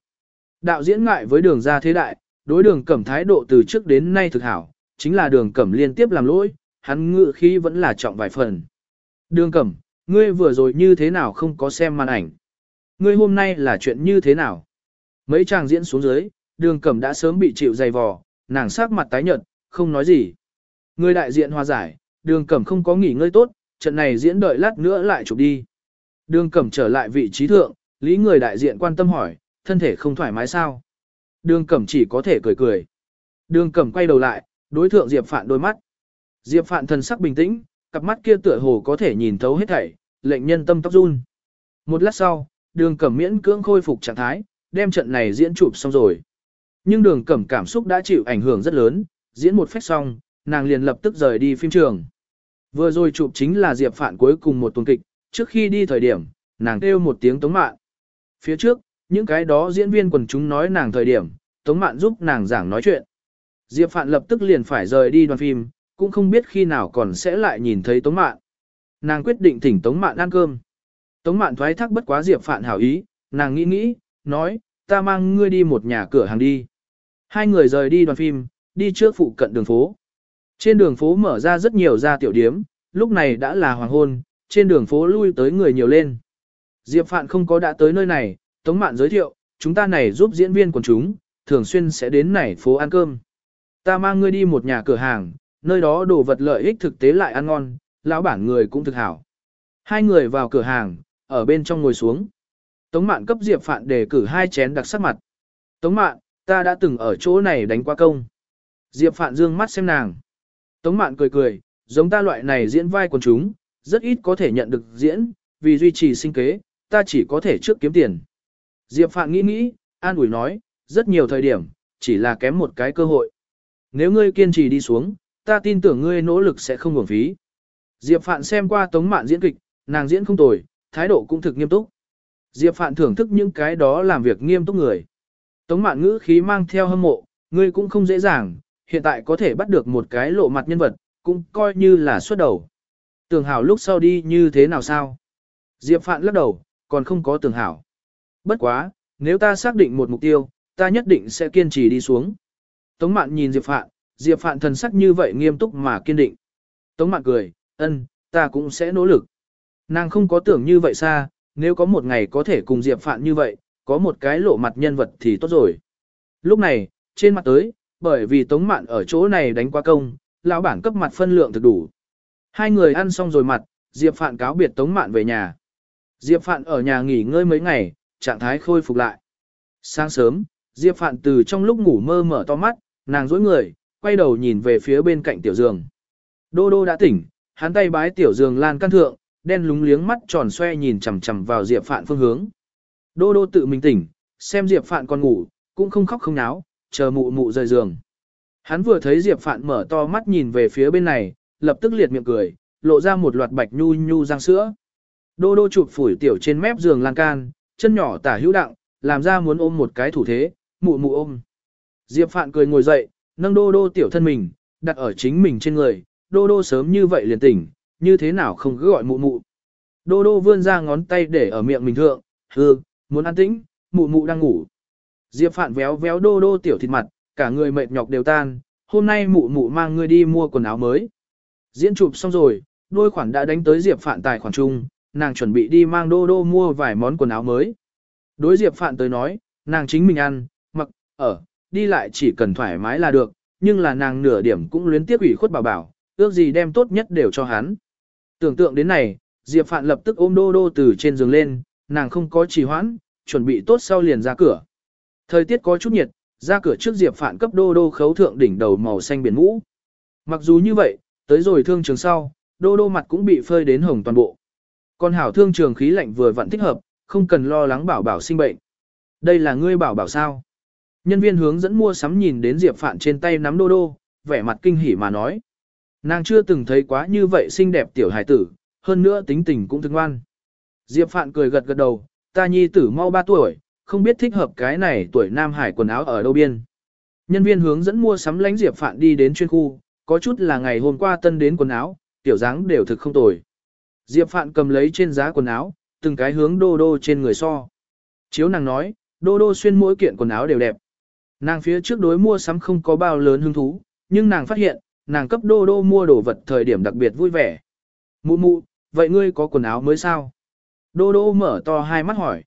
Đạo diễn ngại với đường ra thế đại, đối đường cẩm thái độ từ trước đến nay thực hảo, chính là đường cẩm liên tiếp làm lỗi, hắn ngự khi vẫn là trọng vài phần. Đường cẩm, ngươi vừa rồi như thế nào không có xem màn ảnh? Ngươi hôm nay là chuyện như thế nào? Mấy chàng diễn xuống dưới, đường cẩm đã sớm bị chịu dày vò, nàng sắc mặt tái nhợt, không nói gì. Người đại diện hòa giải, đường cẩm không có nghỉ ngơi tốt, trận này diễn đợi lát nữa lại chụp đi. Đường cẩm trở lại vị trí thượng, lý người đại diện quan tâm hỏi, thân thể không thoải mái sao? Đường cẩm chỉ có thể cười cười. Đường cẩm quay đầu lại, đối thượng Diệp Phạn đôi mắt. Diệp Phạn thần sắc bình tĩnh, cặp mắt kia tựa hồ có thể nhìn thấu hết thảy, lệnh nhân tâm tóc run. Một lát sau, đường cẩm miễn cưỡng khôi phục trạng thái, đem trận này diễn chụp xong rồi. Nhưng đường cẩm cảm xúc đã chịu ảnh hưởng rất lớn, diễn một phép xong, nàng liền lập tức rời đi phim trường. Vừa rồi chụp chính là Diệp Phạn cuối cùng một tuần kịch, trước khi đi thời điểm, nàng kêu một tiếng tống mạn. Phía trước, những cái đó diễn viên quần chúng nói nàng thời điểm, tống mạn giúp nàng giảng nói chuyện. Diệp Phạn lập tức liền phải rời đi đoàn phim, cũng không biết khi nào còn sẽ lại nhìn thấy tống mạn. Nàng quyết định thỉnh tống mạn ăn cơm. Tống mạn thoái thác bất quá Diệp Phạn hảo ý, nàng nghĩ nghĩ, nói, ta mang ngươi đi một nhà cửa hàng đi. Hai người rời đi đoàn phim, đi trước phụ cận đường phố. Trên đường phố mở ra rất nhiều gia tiểu điếm, lúc này đã là hoàng hôn, trên đường phố lui tới người nhiều lên. Diệp Phạn không có đã tới nơi này, Tống Mạn giới thiệu, chúng ta này giúp diễn viên của chúng, thường xuyên sẽ đến này phố ăn cơm. Ta mang ngươi đi một nhà cửa hàng, nơi đó đồ vật lợi ích thực tế lại ăn ngon, lão bản người cũng thực hảo. Hai người vào cửa hàng, ở bên trong ngồi xuống. Tống Mạn cấp Diệp Phạn để cử hai chén đặc sắc mặt. Tống Mạn, ta đã từng ở chỗ này đánh qua công. Diệp Phạn dương mắt xem nàng. Tống Mạn cười cười, giống ta loại này diễn vai quần chúng, rất ít có thể nhận được diễn, vì duy trì sinh kế, ta chỉ có thể trước kiếm tiền. Diệp Phạn nghĩ nghĩ, an ủi nói, rất nhiều thời điểm, chỉ là kém một cái cơ hội. Nếu ngươi kiên trì đi xuống, ta tin tưởng ngươi nỗ lực sẽ không uổng phí. Diệp Phạn xem qua Tống Mạn diễn kịch, nàng diễn không tồi, thái độ cũng thực nghiêm túc. Diệp Phạn thưởng thức những cái đó làm việc nghiêm túc người. Tống Mạn ngữ khí mang theo hâm mộ, ngươi cũng không dễ dàng, hiện tại có thể bắt được một cái lộ mặt nhân vật, cũng coi như là xuất đầu. Tưởng hảo lúc sau đi như thế nào sao? Diệp Phạn lắc đầu, còn không có tưởng hảo. Bất quá, nếu ta xác định một mục tiêu, ta nhất định sẽ kiên trì đi xuống. Tống Mạn nhìn Diệp Phạn, Diệp Phạn thần sắc như vậy nghiêm túc mà kiên định. Tống Mạn cười, ân, ta cũng sẽ nỗ lực. Nàng không có tưởng như vậy xa, nếu có một ngày có thể cùng Diệp Phạn như vậy, có một cái lộ mặt nhân vật thì tốt rồi. Lúc này, trên mặt tới, bởi vì Tống Mạn ở chỗ này đánh qua công, lão bản cấp mặt phân lượng thực đủ. Hai người ăn xong rồi mặt, Diệp Phạn cáo biệt Tống Mạn về nhà. Diệp Phạn ở nhà nghỉ ngơi mấy ngày, trạng thái khôi phục lại. Sáng sớm, Diệp Phạn từ trong lúc ngủ mơ mở to mắt, nàng dối người, quay đầu nhìn về phía bên cạnh tiểu giường. Đô đô đã tỉnh, hắn tay bái tiểu giường lan căn thượng, đen lúng liếng mắt tròn xoe nhìn chằm chằm vào Diệp Phạn phương hướng. Đô đô tự mình tỉnh, xem Diệp Phạn còn ngủ, cũng không khóc không náo, chờ mụ mụ rời giường. Hắn vừa thấy Diệp Phạn mở to mắt nhìn về phía bên này, lập tức liệt miệng cười, lộ ra một loạt bạch nhu nhu răng sữa. Đô đô chụp phủi tiểu trên mép giường lan can, chân nhỏ tả hữu đặng, làm ra muốn ôm một cái thủ thế, mụ mụ ôm. Diệp Phạn cười ngồi dậy, nâng đô đô tiểu thân mình, đặt ở chính mình trên người, đô đô sớm như vậy liền tỉnh, như thế nào không cứ gọi mụ mụ. Đô đô vươn ra ngón tay để ở miệng mình thượng, hư, muốn an tĩnh, mụ mụ đang ngủ. Diệp Phạn véo véo đô đô tiểu thịt mặt, cả người mệt nhọc đều tan, hôm nay mụ mụ mang ngươi đi mua quần áo mới. Diễn chụp xong rồi, đôi khoản đã đánh tới Diệp Phạn tài khoản chung, nàng chuẩn bị đi mang đô đô mua vài món quần áo mới. Đối Diệp Phạn tới nói, nàng chính mình ăn, mặc, ở, đi lại chỉ cần thoải mái là được, nhưng là nàng nửa điểm cũng luyến tiếc ủy khuất bảo bảo, ước gì đem tốt nhất đều cho hắn. Tưởng tượng đến này, Diệp Phạn lập tức ôm Đô Đô từ trên giường lên, nàng không có trì hoãn, chuẩn bị tốt sau liền ra cửa. Thời tiết có chút nhiệt, ra cửa trước Diệp Phạn cấp Đô Đô khấu thượng đỉnh đầu màu xanh biển ngũ. Mặc dù như vậy, tới rồi thương trường sau, Đô Đô mặt cũng bị phơi đến hồng toàn bộ. Còn hảo thương trường khí lạnh vừa vặn thích hợp, không cần lo lắng bảo bảo sinh bệnh. Đây là ngươi bảo bảo sao? Nhân viên hướng dẫn mua sắm nhìn đến Diệp Phạn trên tay nắm Đô Đô, vẻ mặt kinh hỉ mà nói. Nàng chưa từng thấy quá như vậy xinh đẹp tiểu hài tử, hơn nữa tính tình cũng thương ngoan. Diệp Phạn cười gật gật đầu, ta nhi tử mau 3 tuổi, không biết thích hợp cái này tuổi nam hải quần áo ở đâu biên. Nhân viên hướng dẫn mua sắm lánh Diệp Phạn đi đến chuyên khu, có chút là ngày hôm qua tân đến quần áo, tiểu dáng đều thực không tồi. Diệp Phạn cầm lấy trên giá quần áo, từng cái hướng đô đô trên người so. Chiếu nàng nói, đô đô xuyên mỗi kiện quần áo đều đẹp. Nàng phía trước đối mua sắm không có bao lớn hứng thú, nhưng nàng phát hiện, nàng cấp đô đô mua đồ vật thời điểm đặc biệt vui vẻ. Mụ mụ, vậy ngươi có quần áo mới sao? Đô đô mở to hai mắt hỏi.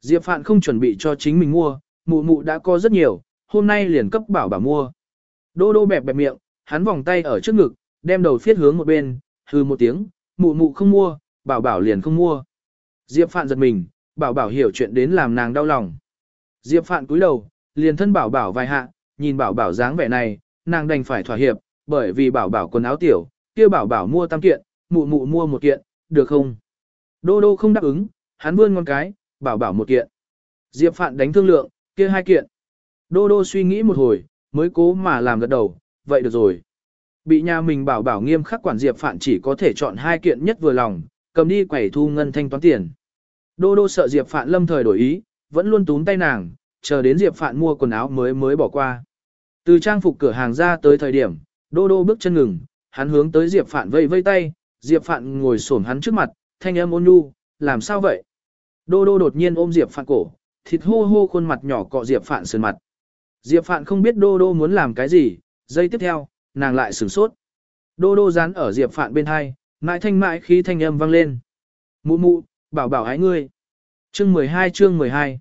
Diệp Phạn không chuẩn bị cho chính mình mua, mụ mụ đã có rất nhiều, hôm nay liền cấp bảo bảo mua. Đô đô bẹp bẹp miệng, hắn vòng tay ở trước ngực, đem đầu phiết hướng một bên, hư một tiếng, mụ mụ không mua, bảo bảo liền không mua. Diệp Phạn giật mình, bảo bảo hiểu chuyện đến làm nàng đau lòng. Diệp Phạn cúi đầu, liền thân bảo bảo vài hạ, nhìn bảo bảo dáng vẻ này, nàng đành phải thỏa hiệp, bởi vì bảo bảo quần áo tiểu, kia bảo bảo mua tam kiện, mụ mụ mua một kiện, được không? Đô đô không đáp ứng, hắn vươn ngón cái, bảo bảo một kiện. Diệp Phạn đánh thương lượng, kia hai kiện. Đô đô suy nghĩ một hồi, mới cố mà làm gật đầu, vậy được rồi. Bị nhà mình bảo bảo nghiêm khắc quản Diệp Phạn chỉ có thể chọn hai kiện nhất vừa lòng, cầm đi quẩy thu ngân thanh toán tiền. Đô đô sợ Diệp Phạn lâm thời đổi ý, vẫn luôn túm tay nàng, chờ đến Diệp Phạn mua quần áo mới mới bỏ qua. Từ trang phục cửa hàng ra tới thời điểm, Đô Đô bước chân ngừng, hắn hướng tới Diệp Phạn vây vây tay, Diệp Phạn ngồi xổm hắn trước mặt, thanh âm ôn nhu, làm sao vậy? Đô Đô đột nhiên ôm Diệp Phạn cổ, thịt hô hô khuôn mặt nhỏ cọ Diệp Phạn sườn mặt. Diệp Phạn không biết Đô Đô muốn làm cái gì, giây tiếp theo, nàng lại sửng sốt. Đô Đô dán ở Diệp Phạn bên hai, mãi thanh mãi khí thanh âm vang lên. Mụ mụ, bảo bảo hái ngươi. Chương 12 chương 12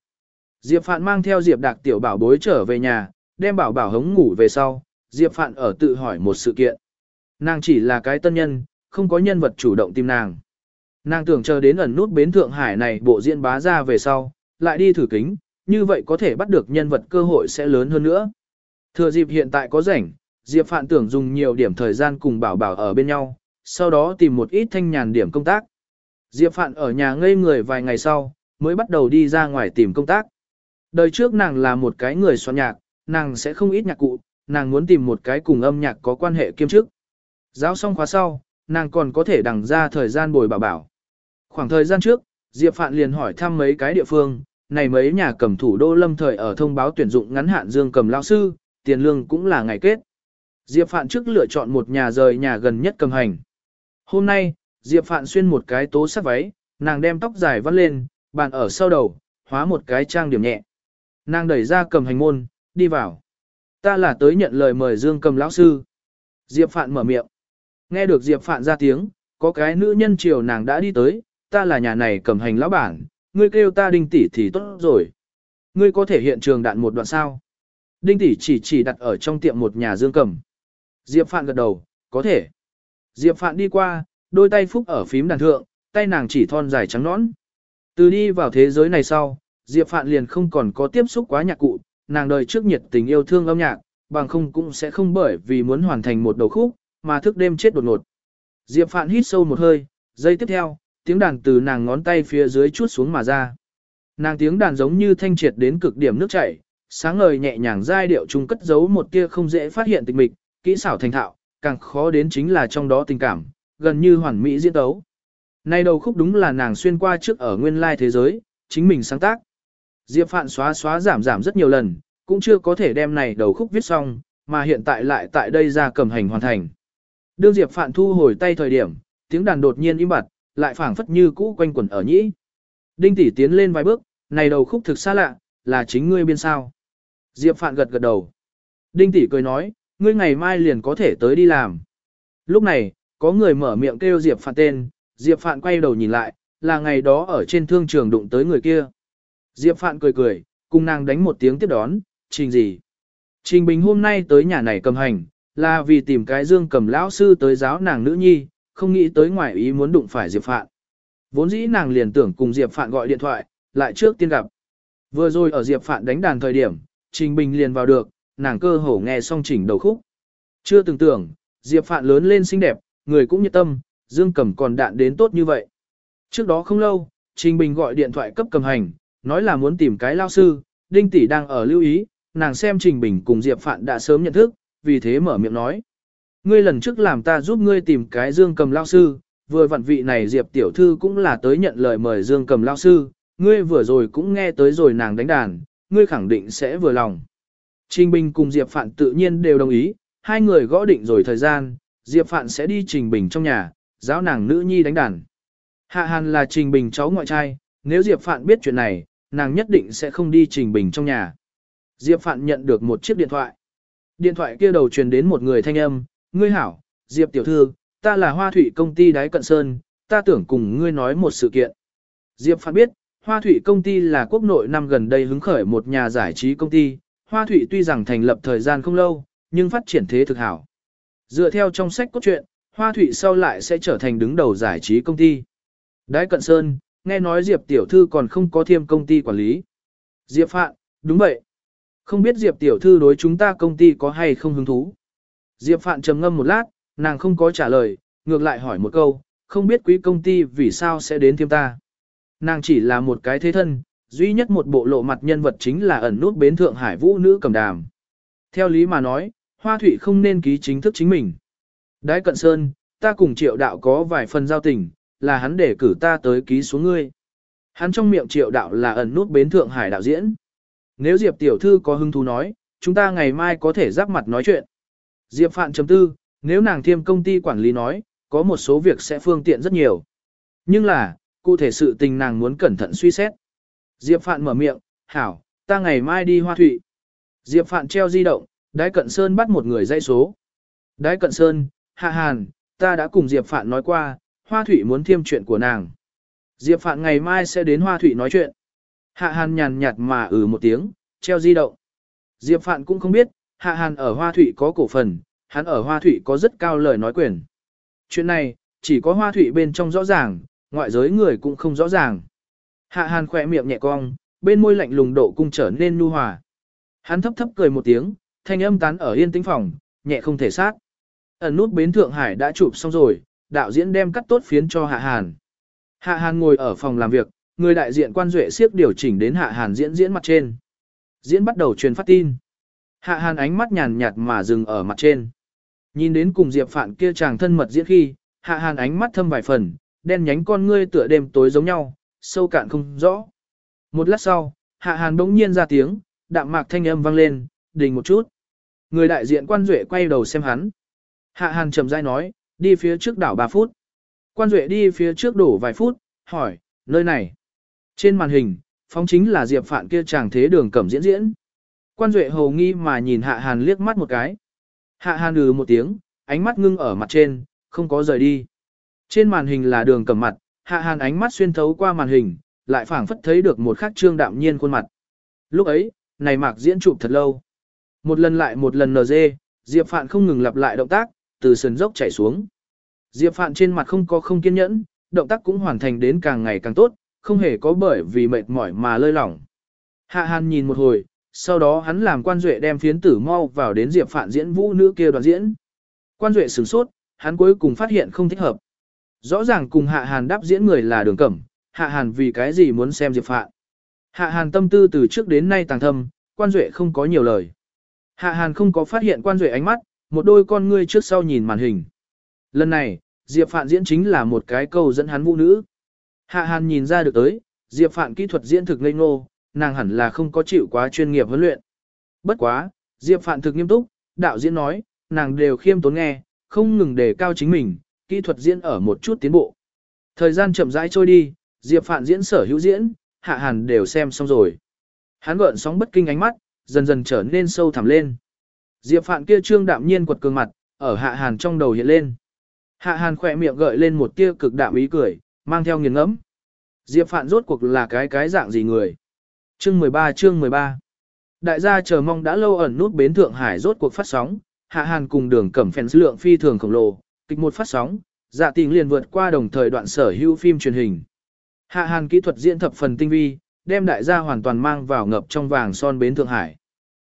Diệp Phạn mang theo Diệp Đạc tiểu bảo bối trở về nhà, đem bảo bảo hống ngủ về sau, Diệp Phạn ở tự hỏi một sự kiện. Nàng chỉ là cái tân nhân, không có nhân vật chủ động tìm nàng. Nàng tưởng chờ đến ẩn nút bến Thượng Hải này bộ diễn bá ra về sau, lại đi thử kính, như vậy có thể bắt được nhân vật cơ hội sẽ lớn hơn nữa. Thừa dịp hiện tại có rảnh, Diệp Phạn tưởng dùng nhiều điểm thời gian cùng bảo bảo ở bên nhau, sau đó tìm một ít thanh nhàn điểm công tác. Diệp Phạn ở nhà ngây người vài ngày sau, mới bắt đầu đi ra ngoài tìm công tác. Đời trước nàng là một cái người soạn nhạc, nàng sẽ không ít nhạc cụ, nàng muốn tìm một cái cùng âm nhạc có quan hệ kiêm chức. Giáo xong khóa sau, nàng còn có thể đằng ra thời gian bồi bảo bảo. Khoảng thời gian trước, Diệp Phạn liền hỏi thăm mấy cái địa phương, này mấy nhà cầm thủ đô lâm thời ở thông báo tuyển dụng ngắn hạn dương cầm lao sư, tiền lương cũng là ngày kết. Diệp Phạn trước lựa chọn một nhà rời nhà gần nhất cầm hành. Hôm nay, Diệp Phạn xuyên một cái tố sắc váy, nàng đem tóc dài vắt lên, bàn ở sau đầu, hóa một cái trang điểm nhẹ. Nàng đẩy ra cầm hành môn, đi vào. Ta là tới nhận lời mời Dương cầm lão sư. Diệp Phạn mở miệng. Nghe được Diệp Phạn ra tiếng, có cái nữ nhân chiều nàng đã đi tới, ta là nhà này cầm hành lão bản, ngươi kêu ta đinh tỷ thì tốt rồi. Ngươi có thể hiện trường đạn một đoạn sao. Đinh tỷ chỉ chỉ đặt ở trong tiệm một nhà Dương cầm. Diệp Phạn gật đầu, có thể. Diệp Phạn đi qua, đôi tay phúc ở phím đàn thượng, tay nàng chỉ thon dài trắng nõn. Từ đi vào thế giới này sau, Diệp Phạn liền không còn có tiếp xúc quá nhạc cụ, nàng đời trước nhiệt tình yêu thương âm nhạc, bằng không cũng sẽ không bởi vì muốn hoàn thành một đầu khúc, mà thức đêm chết đột ngột. Diệp Phạn hít sâu một hơi, giây tiếp theo, tiếng đàn từ nàng ngón tay phía dưới chút xuống mà ra. Nàng tiếng đàn giống như thanh triệt đến cực điểm nước chảy, sáng ngời nhẹ nhàng giai điệu trung cất giấu một tia không dễ phát hiện tịch mịch, kỹ xảo thành thạo, càng khó đến chính là trong đó tình cảm, gần như hoàn mỹ diễn tấu. Nay đầu khúc đúng là nàng xuyên qua trước ở nguyên lai thế giới, chính mình sáng tác. Diệp Phạn xóa xóa giảm giảm rất nhiều lần, cũng chưa có thể đem này đầu khúc viết xong, mà hiện tại lại tại đây ra cầm hành hoàn thành. Đương Diệp Phạn thu hồi tay thời điểm, tiếng đàn đột nhiên im bặt, lại phảng phất như cũ quanh quẩn ở nhĩ. Đinh tỷ tiến lên vài bước, này đầu khúc thực xa lạ, là chính ngươi biên sao. Diệp Phạn gật gật đầu. Đinh tỷ cười nói, ngươi ngày mai liền có thể tới đi làm. Lúc này, có người mở miệng kêu Diệp Phạn tên, Diệp Phạn quay đầu nhìn lại, là ngày đó ở trên thương trường đụng tới người kia. Diệp Phạn cười cười, cùng nàng đánh một tiếng tiếp đón, trình gì. Trình Bình hôm nay tới nhà này cầm hành, là vì tìm cái dương cầm lão sư tới giáo nàng nữ nhi, không nghĩ tới ngoài ý muốn đụng phải Diệp Phạn. Vốn dĩ nàng liền tưởng cùng Diệp Phạn gọi điện thoại, lại trước tiên gặp. Vừa rồi ở Diệp Phạn đánh đàn thời điểm, Trình Bình liền vào được, nàng cơ hồ nghe xong chỉnh đầu khúc. Chưa từng tưởng, Diệp Phạn lớn lên xinh đẹp, người cũng nhiệt tâm, Dương Cầm còn đạn đến tốt như vậy. Trước đó không lâu, Trình Bình gọi điện thoại cấp cầm hành, nói là muốn tìm cái lao sư, Đinh Tỷ đang ở lưu ý, nàng xem Trình Bình cùng Diệp Phạn đã sớm nhận thức, vì thế mở miệng nói. Ngươi lần trước làm ta giúp ngươi tìm cái Dương Cầm lao sư, vừa vặn vị này Diệp Tiểu Thư cũng là tới nhận lời mời Dương Cầm lao sư, ngươi vừa rồi cũng nghe tới rồi nàng đánh đàn, ngươi khẳng định sẽ vừa lòng. Trình Bình cùng Diệp Phạn tự nhiên đều đồng ý, hai người gõ định rồi thời gian, Diệp Phạn sẽ đi Trình Bình trong nhà, giáo nàng nữ nhi đánh đàn. Hạ Hàn là Trình Bình cháu ngoại trai, nếu Diệp Phạn biết chuyện này, nàng nhất định sẽ không đi Trình Bình trong nhà. Diệp Phạn nhận được một chiếc điện thoại. Điện thoại kia đầu truyền đến một người thanh âm, ngươi hảo, Diệp tiểu thư, ta là Hoa Thủy công ty đáy cận sơn, ta tưởng cùng ngươi nói một sự kiện. Diệp Phạn biết, Hoa Thủy công ty là quốc nội năm gần đây hứng khởi một nhà giải trí công ty, Hoa Thủy tuy rằng thành lập thời gian không lâu, nhưng phát triển thế thực hảo. Dựa theo trong sách cốt truyện, Hoa Thủy sau lại sẽ trở thành đứng đầu giải trí công ty. Đái Cận Sơn, nghe nói Diệp tiểu thư còn không có thêm công ty quản lý. Diệp Phạn, đúng vậy. Không biết Diệp tiểu thư đối chúng ta công ty có hay không hứng thú. Diệp Phạn trầm ngâm một lát, nàng không có trả lời, ngược lại hỏi một câu, không biết quý công ty vì sao sẽ đến thêm ta. Nàng chỉ là một cái thế thân, duy nhất một bộ lộ mặt nhân vật chính là ẩn nút bến Thượng Hải vũ nữ cầm đàm. Theo lý mà nói, Hoa Thụy không nên ký chính thức chính mình. Đái Cận Sơn, ta cùng triệu đạo có vài phần giao tình, là hắn để cử ta tới ký xuống ngươi. Hắn trong miệng triệu đạo là ẩn nút bến Thượng Hải đạo diễn. Nếu Diệp tiểu thư có hứng thú nói, chúng ta ngày mai có thể giáp mặt nói chuyện. Diệp Phạn chấm tư, nếu nàng thiêm công ty quản lý nói, có một số việc sẽ phương tiện rất nhiều. Nhưng là, cụ thể sự tình nàng muốn cẩn thận suy xét. Diệp Phạn mở miệng, hảo, ta ngày mai đi hoa thụy. Diệp Phạn treo di động, Đái Cận Sơn bắt một người dây số. Đái Cận Sơn, Hạ Hàn, ta đã cùng Diệp Phạn nói qua, Hoa Thụy muốn thiêm chuyện của nàng. Diệp Phạn ngày mai sẽ đến Hoa Thụy nói chuyện. Hạ Hàn nhàn nhạt mà ừ một tiếng, treo di động. Diệp Phạn cũng không biết, Hạ Hàn ở Hoa Thụy có cổ phần, hắn ở Hoa Thụy có rất cao lời nói quyền. Chuyện này, chỉ có Hoa Thụy bên trong rõ ràng, ngoại giới người cũng không rõ ràng. Hạ Hàn khỏe miệng nhẹ cong, bên môi lạnh lùng độ cung trở nên nu hòa. Hắn thấp thấp cười một tiếng, thanh âm tán ở yên tĩnh phòng, nhẹ không thể sát. Ẩn nút bến Thượng Hải đã chụp xong rồi, đạo diễn đem cắt tốt phiến cho Hạ Hàn. Hạ Hàn ngồi ở phòng làm việc, người đại diện quan duệ siếp điều chỉnh đến Hạ Hàn diễn diễn mặt trên. Diễn bắt đầu truyền phát tin. Hạ Hàn ánh mắt nhàn nhạt mà dừng ở mặt trên. Nhìn đến cùng Diệp Phạn kia chàng thân mật diễn khi, Hạ Hàn ánh mắt thâm vài phần, đen nhánh con ngươi tựa đêm tối giống nhau, sâu cạn không rõ. Một lát sau, Hạ Hàn bỗng nhiên ra tiếng, đạm mạc thanh âm vang lên, đình một chút. Người đại diện quan duệ quay đầu xem hắn. Hạ Hàn trầm rãi nói, đi phía trước đảo 3 phút. Quan duệ đi phía trước đổ vài phút, hỏi, nơi này. Trên màn hình, phóng chính là Diệp Phạn kia chàng thế đường cẩm diễn diễn. Quan duệ hầu nghi mà nhìn Hạ Hàn liếc mắt một cái. Hạ Hàn ừ một tiếng, ánh mắt ngưng ở mặt trên, không có rời đi. Trên màn hình là đường cầm mặt, Hạ Hàn ánh mắt xuyên thấu qua màn hình, lại phảng phất thấy được một khắc trương đạm nhiên khuôn mặt. Lúc ấy, này mạc diễn chụp thật lâu. Một lần lại một lần NG, Diệp Phạn không ngừng lặp lại động tác, từ sườn dốc chảy xuống. Diệp Phạn trên mặt không có không kiên nhẫn, động tác cũng hoàn thành đến càng ngày càng tốt, không hề có bởi vì mệt mỏi mà lơi lỏng. Hạ Hàn nhìn một hồi, sau đó hắn làm quan duệ đem phiến tử mau vào đến Diệp Phạn diễn vũ nữ kia đoàn diễn. Quan duệ sửng sốt, hắn cuối cùng phát hiện không thích hợp. Rõ ràng cùng Hạ Hàn đáp diễn người là đường cẩm, Hạ Hàn vì cái gì muốn xem Diệp Phạn. Hạ Hàn tâm tư từ trước đến nay tàng thâm, quan duệ không có nhiều lời. Hạ Hàn không có phát hiện quan duệ ánh mắt, một đôi con ngươi trước sau nhìn màn hình. Lần này, Diệp Phạn diễn chính là một cái câu dẫn hắn vũ nữ. Hạ Hàn nhìn ra được tới, Diệp Phạn kỹ thuật diễn thực ngây ngô, nàng hẳn là không có chịu quá chuyên nghiệp huấn luyện. Bất quá, Diệp Phạn thực nghiêm túc, đạo diễn nói, nàng đều khiêm tốn nghe, không ngừng đề cao chính mình, kỹ thuật diễn ở một chút tiến bộ. Thời gian chậm rãi trôi đi, Diệp Phạn diễn sở hữu diễn, Hạ Hàn đều xem xong rồi. Hắn gợn sóng bất kinh ánh mắt, dần dần trở nên sâu thẳm lên. Diệp Phạn kia trương đạm nhiên quật cường mặt, ở Hạ Hàn trong đầu hiện lên. Hạ Hàn khỏe miệng gợi lên một tia cực đạm ý cười, mang theo nghiền ngẫm. Diệp Phạn rốt cuộc là cái cái dạng gì người? Chương 13 chương 13 Đại gia chờ mong đã lâu ẩn nút bến Thượng Hải rốt cuộc phát sóng, Hạ Hàn cùng đường cẩm phèn lượng phi thường khổng lồ, kịch một phát sóng, dạ tình liền vượt qua đồng thời đoạn sở hữu phim truyền hình, Hạ Hàn kỹ thuật diễn thập phần tinh vi, đem đại gia hoàn toàn mang vào ngập trong vàng son bến Thượng Hải.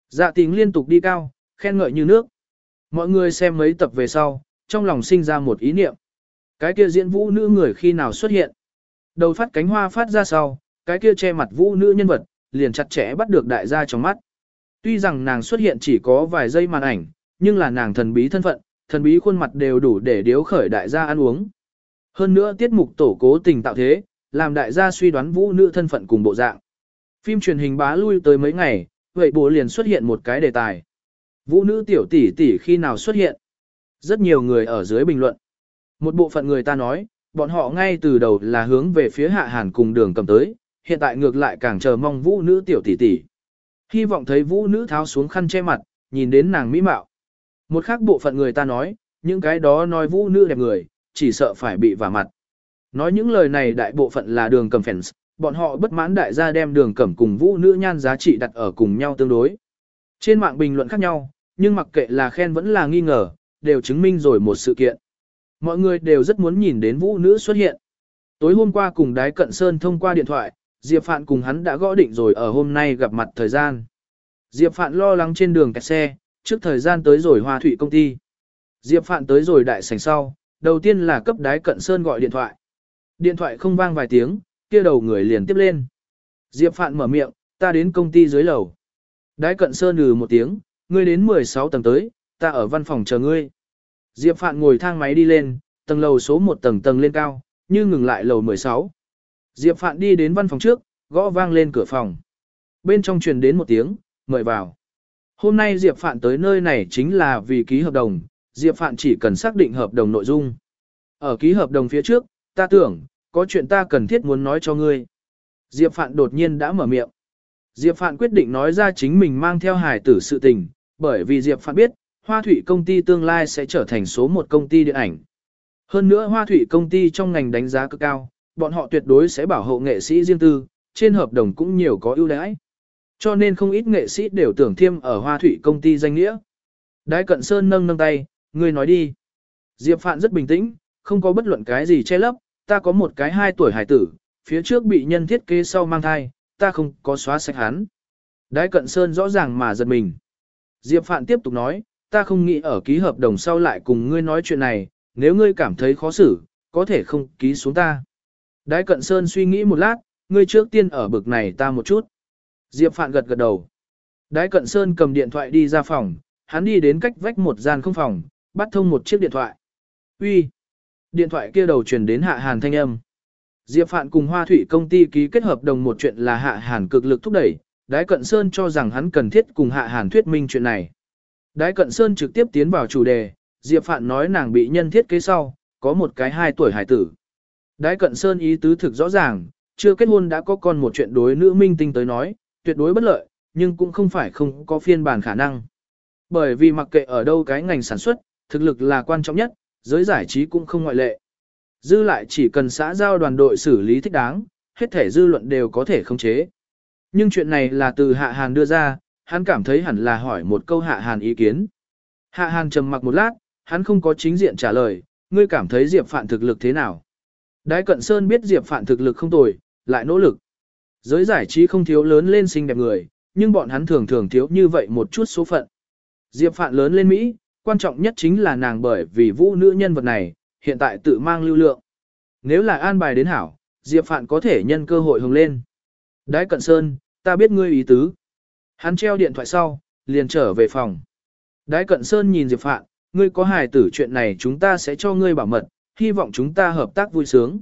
Dạ tình liên tục đi cao, khen ngợi như nước. Mọi người xem mấy tập về sau, trong lòng sinh ra một ý niệm. Cái kia diễn vũ nữ người khi nào xuất hiện? Đầu phát cánh hoa phát ra sau, cái kia che mặt vũ nữ nhân vật, liền chặt chẽ bắt được đại gia trong mắt. Tuy rằng nàng xuất hiện chỉ có vài giây màn ảnh, nhưng là nàng thần bí thân phận, thần bí khuôn mặt đều đủ để điếu khởi đại gia ăn uống. Hơn nữa tiết mục tổ cố tình tạo thế, làm đại gia suy đoán vũ nữ thân phận cùng bộ dạng. Phim truyền hình bá lui tới mấy ngày, vậy bố liền xuất hiện một cái đề tài. Vũ nữ tiểu tỷ tỷ khi nào xuất hiện? Rất nhiều người ở dưới bình luận. Một bộ phận người ta nói, bọn họ ngay từ đầu là hướng về phía hạ hàn cùng đường cầm tới, hiện tại ngược lại càng chờ mong vũ nữ tiểu tỷ tỷ. Hy vọng thấy vũ nữ tháo xuống khăn che mặt, nhìn đến nàng mỹ mạo. Một khác bộ phận người ta nói, những cái đó nói vũ nữ đẹp người, chỉ sợ phải bị vả mặt. Nói những lời này đại bộ phận là đường cầm fans, bọn họ bất mãn đại gia đem đường cẩm cùng vũ nữ nhan giá trị đặt ở cùng nhau tương đối. Trên mạng bình luận khác nhau, nhưng mặc kệ là khen vẫn là nghi ngờ, đều chứng minh rồi một sự kiện. Mọi người đều rất muốn nhìn đến vũ nữ xuất hiện. Tối hôm qua cùng đái cận sơn thông qua điện thoại, Diệp Phạn cùng hắn đã gõ định rồi ở hôm nay gặp mặt thời gian. Diệp Phạn lo lắng trên đường kẹt xe, trước thời gian tới rồi hoa thủy công ty. Diệp Phạn tới rồi đại sảnh sau, đầu tiên là cấp đái cận sơn gọi điện thoại. Điện thoại không vang vài tiếng, kia đầu người liền tiếp lên. Diệp Phạn mở miệng, ta đến công ty dưới lầu. Đái cận sơn ừ một tiếng, ngươi đến 16 tầng tới, ta ở văn phòng chờ ngươi. Diệp Phạn ngồi thang máy đi lên, tầng lầu số một tầng tầng lên cao, như ngừng lại lầu 16. Diệp Phạn đi đến văn phòng trước, gõ vang lên cửa phòng. Bên trong truyền đến một tiếng, mời vào. Hôm nay Diệp Phạn tới nơi này chính là vì ký hợp đồng, Diệp Phạn chỉ cần xác định hợp đồng nội dung. Ở ký hợp đồng phía trước, ta tưởng, có chuyện ta cần thiết muốn nói cho ngươi. Diệp Phạn đột nhiên đã mở miệng. Diệp Phạn quyết định nói ra chính mình mang theo hài tử sự tình, bởi vì Diệp Phạn biết, Hoa Thủy công ty tương lai sẽ trở thành số một công ty điện ảnh. Hơn nữa Hoa Thủy công ty trong ngành đánh giá cực cao, bọn họ tuyệt đối sẽ bảo hộ nghệ sĩ riêng tư, trên hợp đồng cũng nhiều có ưu đãi. Cho nên không ít nghệ sĩ đều tưởng thiêm ở Hoa Thủy công ty danh nghĩa. Đái Cận Sơn nâng nâng tay, người nói đi. Diệp Phạn rất bình tĩnh, không có bất luận cái gì che lấp, ta có một cái hai tuổi hải tử, phía trước bị nhân thiết kế sau mang thai, ta không có xóa sạch hắn. Đái cận sơn rõ ràng mà giật mình. Diệp Phạn tiếp tục nói, ta không nghĩ ở ký hợp đồng sau lại cùng ngươi nói chuyện này, nếu ngươi cảm thấy khó xử, có thể không ký xuống ta. Đái cận sơn suy nghĩ một lát, ngươi trước tiên ở bực này ta một chút. Diệp Phạn gật gật đầu. Đái cận sơn cầm điện thoại đi ra phòng, hắn đi đến cách vách một gian không phòng, bắt thông một chiếc điện thoại. Uy, Điện thoại kia đầu truyền đến Hạ Hàn thanh âm. Diệp Phạn cùng Hoa Thủy công ty ký kết hợp đồng một chuyện là Hạ Hàn cực lực thúc đẩy, Đái Cận Sơn cho rằng hắn cần thiết cùng Hạ Hàn thuyết minh chuyện này. Đái Cận Sơn trực tiếp tiến vào chủ đề, Diệp Phạn nói nàng bị nhân thiết kế sau, có một cái hai tuổi hải tử. Đái Cận Sơn ý tứ thực rõ ràng, chưa kết hôn đã có con một chuyện đối nữ minh tinh tới nói, tuyệt đối bất lợi, nhưng cũng không phải không có phiên bản khả năng. Bởi vì mặc kệ ở đâu cái ngành sản xuất, thực lực là quan trọng nhất, giới giải trí cũng không ngoại lệ. Dư lại chỉ cần xã giao đoàn đội xử lý thích đáng, hết thể dư luận đều có thể khống chế. Nhưng chuyện này là từ Hạ Hàn đưa ra, hắn cảm thấy hẳn là hỏi một câu Hạ Hàn ý kiến. Hạ Hàn trầm mặc một lát, hắn không có chính diện trả lời, ngươi cảm thấy Diệp Phạn thực lực thế nào? Đái Cận Sơn biết Diệp Phạn thực lực không tồi, lại nỗ lực. Giới giải trí không thiếu lớn lên xinh đẹp người, nhưng bọn hắn thường thường thiếu như vậy một chút số phận. Diệp Phạn lớn lên Mỹ, quan trọng nhất chính là nàng bởi vì vũ nữ nhân vật này, hiện tại tự mang lưu lượng. Nếu là an bài đến hảo, Diệp Phạn có thể nhân cơ hội hồng lên. Đái Cận Sơn, ta biết ngươi ý tứ. Hắn treo điện thoại sau, liền trở về phòng. Đái Cận Sơn nhìn Diệp Phạn, ngươi có hài tử chuyện này chúng ta sẽ cho ngươi bảo mật, hy vọng chúng ta hợp tác vui sướng.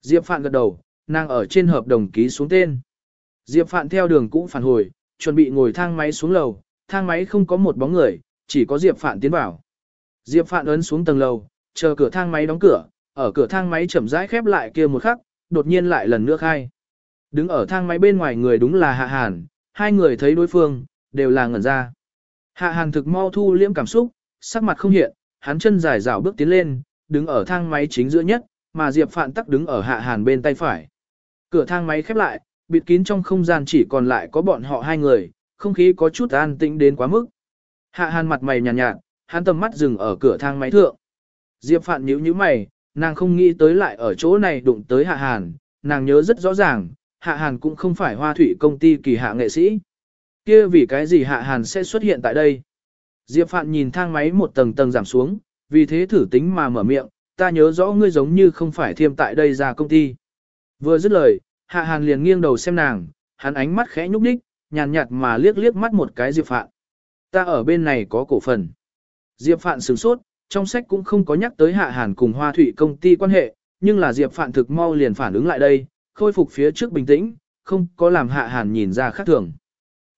Diệp Phạn gật đầu, nàng ở trên hợp đồng ký xuống tên. Diệp Phạn theo đường cũ phản hồi, chuẩn bị ngồi thang máy xuống lầu, thang máy không có một bóng người, chỉ có Diệp Phạn tiến vào. Diệp Phạn ấn xuống tầng lầu, chờ cửa thang máy đóng cửa, ở cửa thang máy chậm rãi khép lại kia một khắc, đột nhiên lại lần nữa khai. Đứng ở thang máy bên ngoài người đúng là Hạ Hàn, hai người thấy đối phương, đều là ngẩn ra. Hạ Hàn thực mau thu liễm cảm xúc, sắc mặt không hiện, hắn chân dài dạo bước tiến lên, đứng ở thang máy chính giữa nhất, mà Diệp Phạn tắc đứng ở Hạ Hàn bên tay phải. Cửa thang máy khép lại, bịt kín trong không gian chỉ còn lại có bọn họ hai người, không khí có chút an tĩnh đến quá mức. Hạ hàn mặt mày nhàn nhạt, nhạt, hắn tầm mắt dừng ở cửa thang máy thượng. Diệp Phạn nhíu nhíu mày, nàng không nghĩ tới lại ở chỗ này đụng tới hạ hàn, nàng nhớ rất rõ ràng, Hạ Hàn cũng không phải hoa thủy công ty kỳ hạ nghệ sĩ. kia vì cái gì Hạ Hàn sẽ xuất hiện tại đây? Diệp Phạn nhìn thang máy một tầng tầng giảm xuống, vì thế thử tính mà mở miệng, ta nhớ rõ ngươi giống như không phải thiêm tại đây ra công ty. Vừa dứt lời, Hạ Hàn liền nghiêng đầu xem nàng, hắn ánh mắt khẽ nhúc đích, nhàn nhạt mà liếc liếc mắt một cái Diệp Phạn. Ta ở bên này có cổ phần. Diệp Phạn sửng sốt, trong sách cũng không có nhắc tới Hạ Hàn cùng Hoa Thụy công ty quan hệ, nhưng là Diệp Phạn thực mau liền phản ứng lại đây, khôi phục phía trước bình tĩnh, không có làm Hạ Hàn nhìn ra khác thường.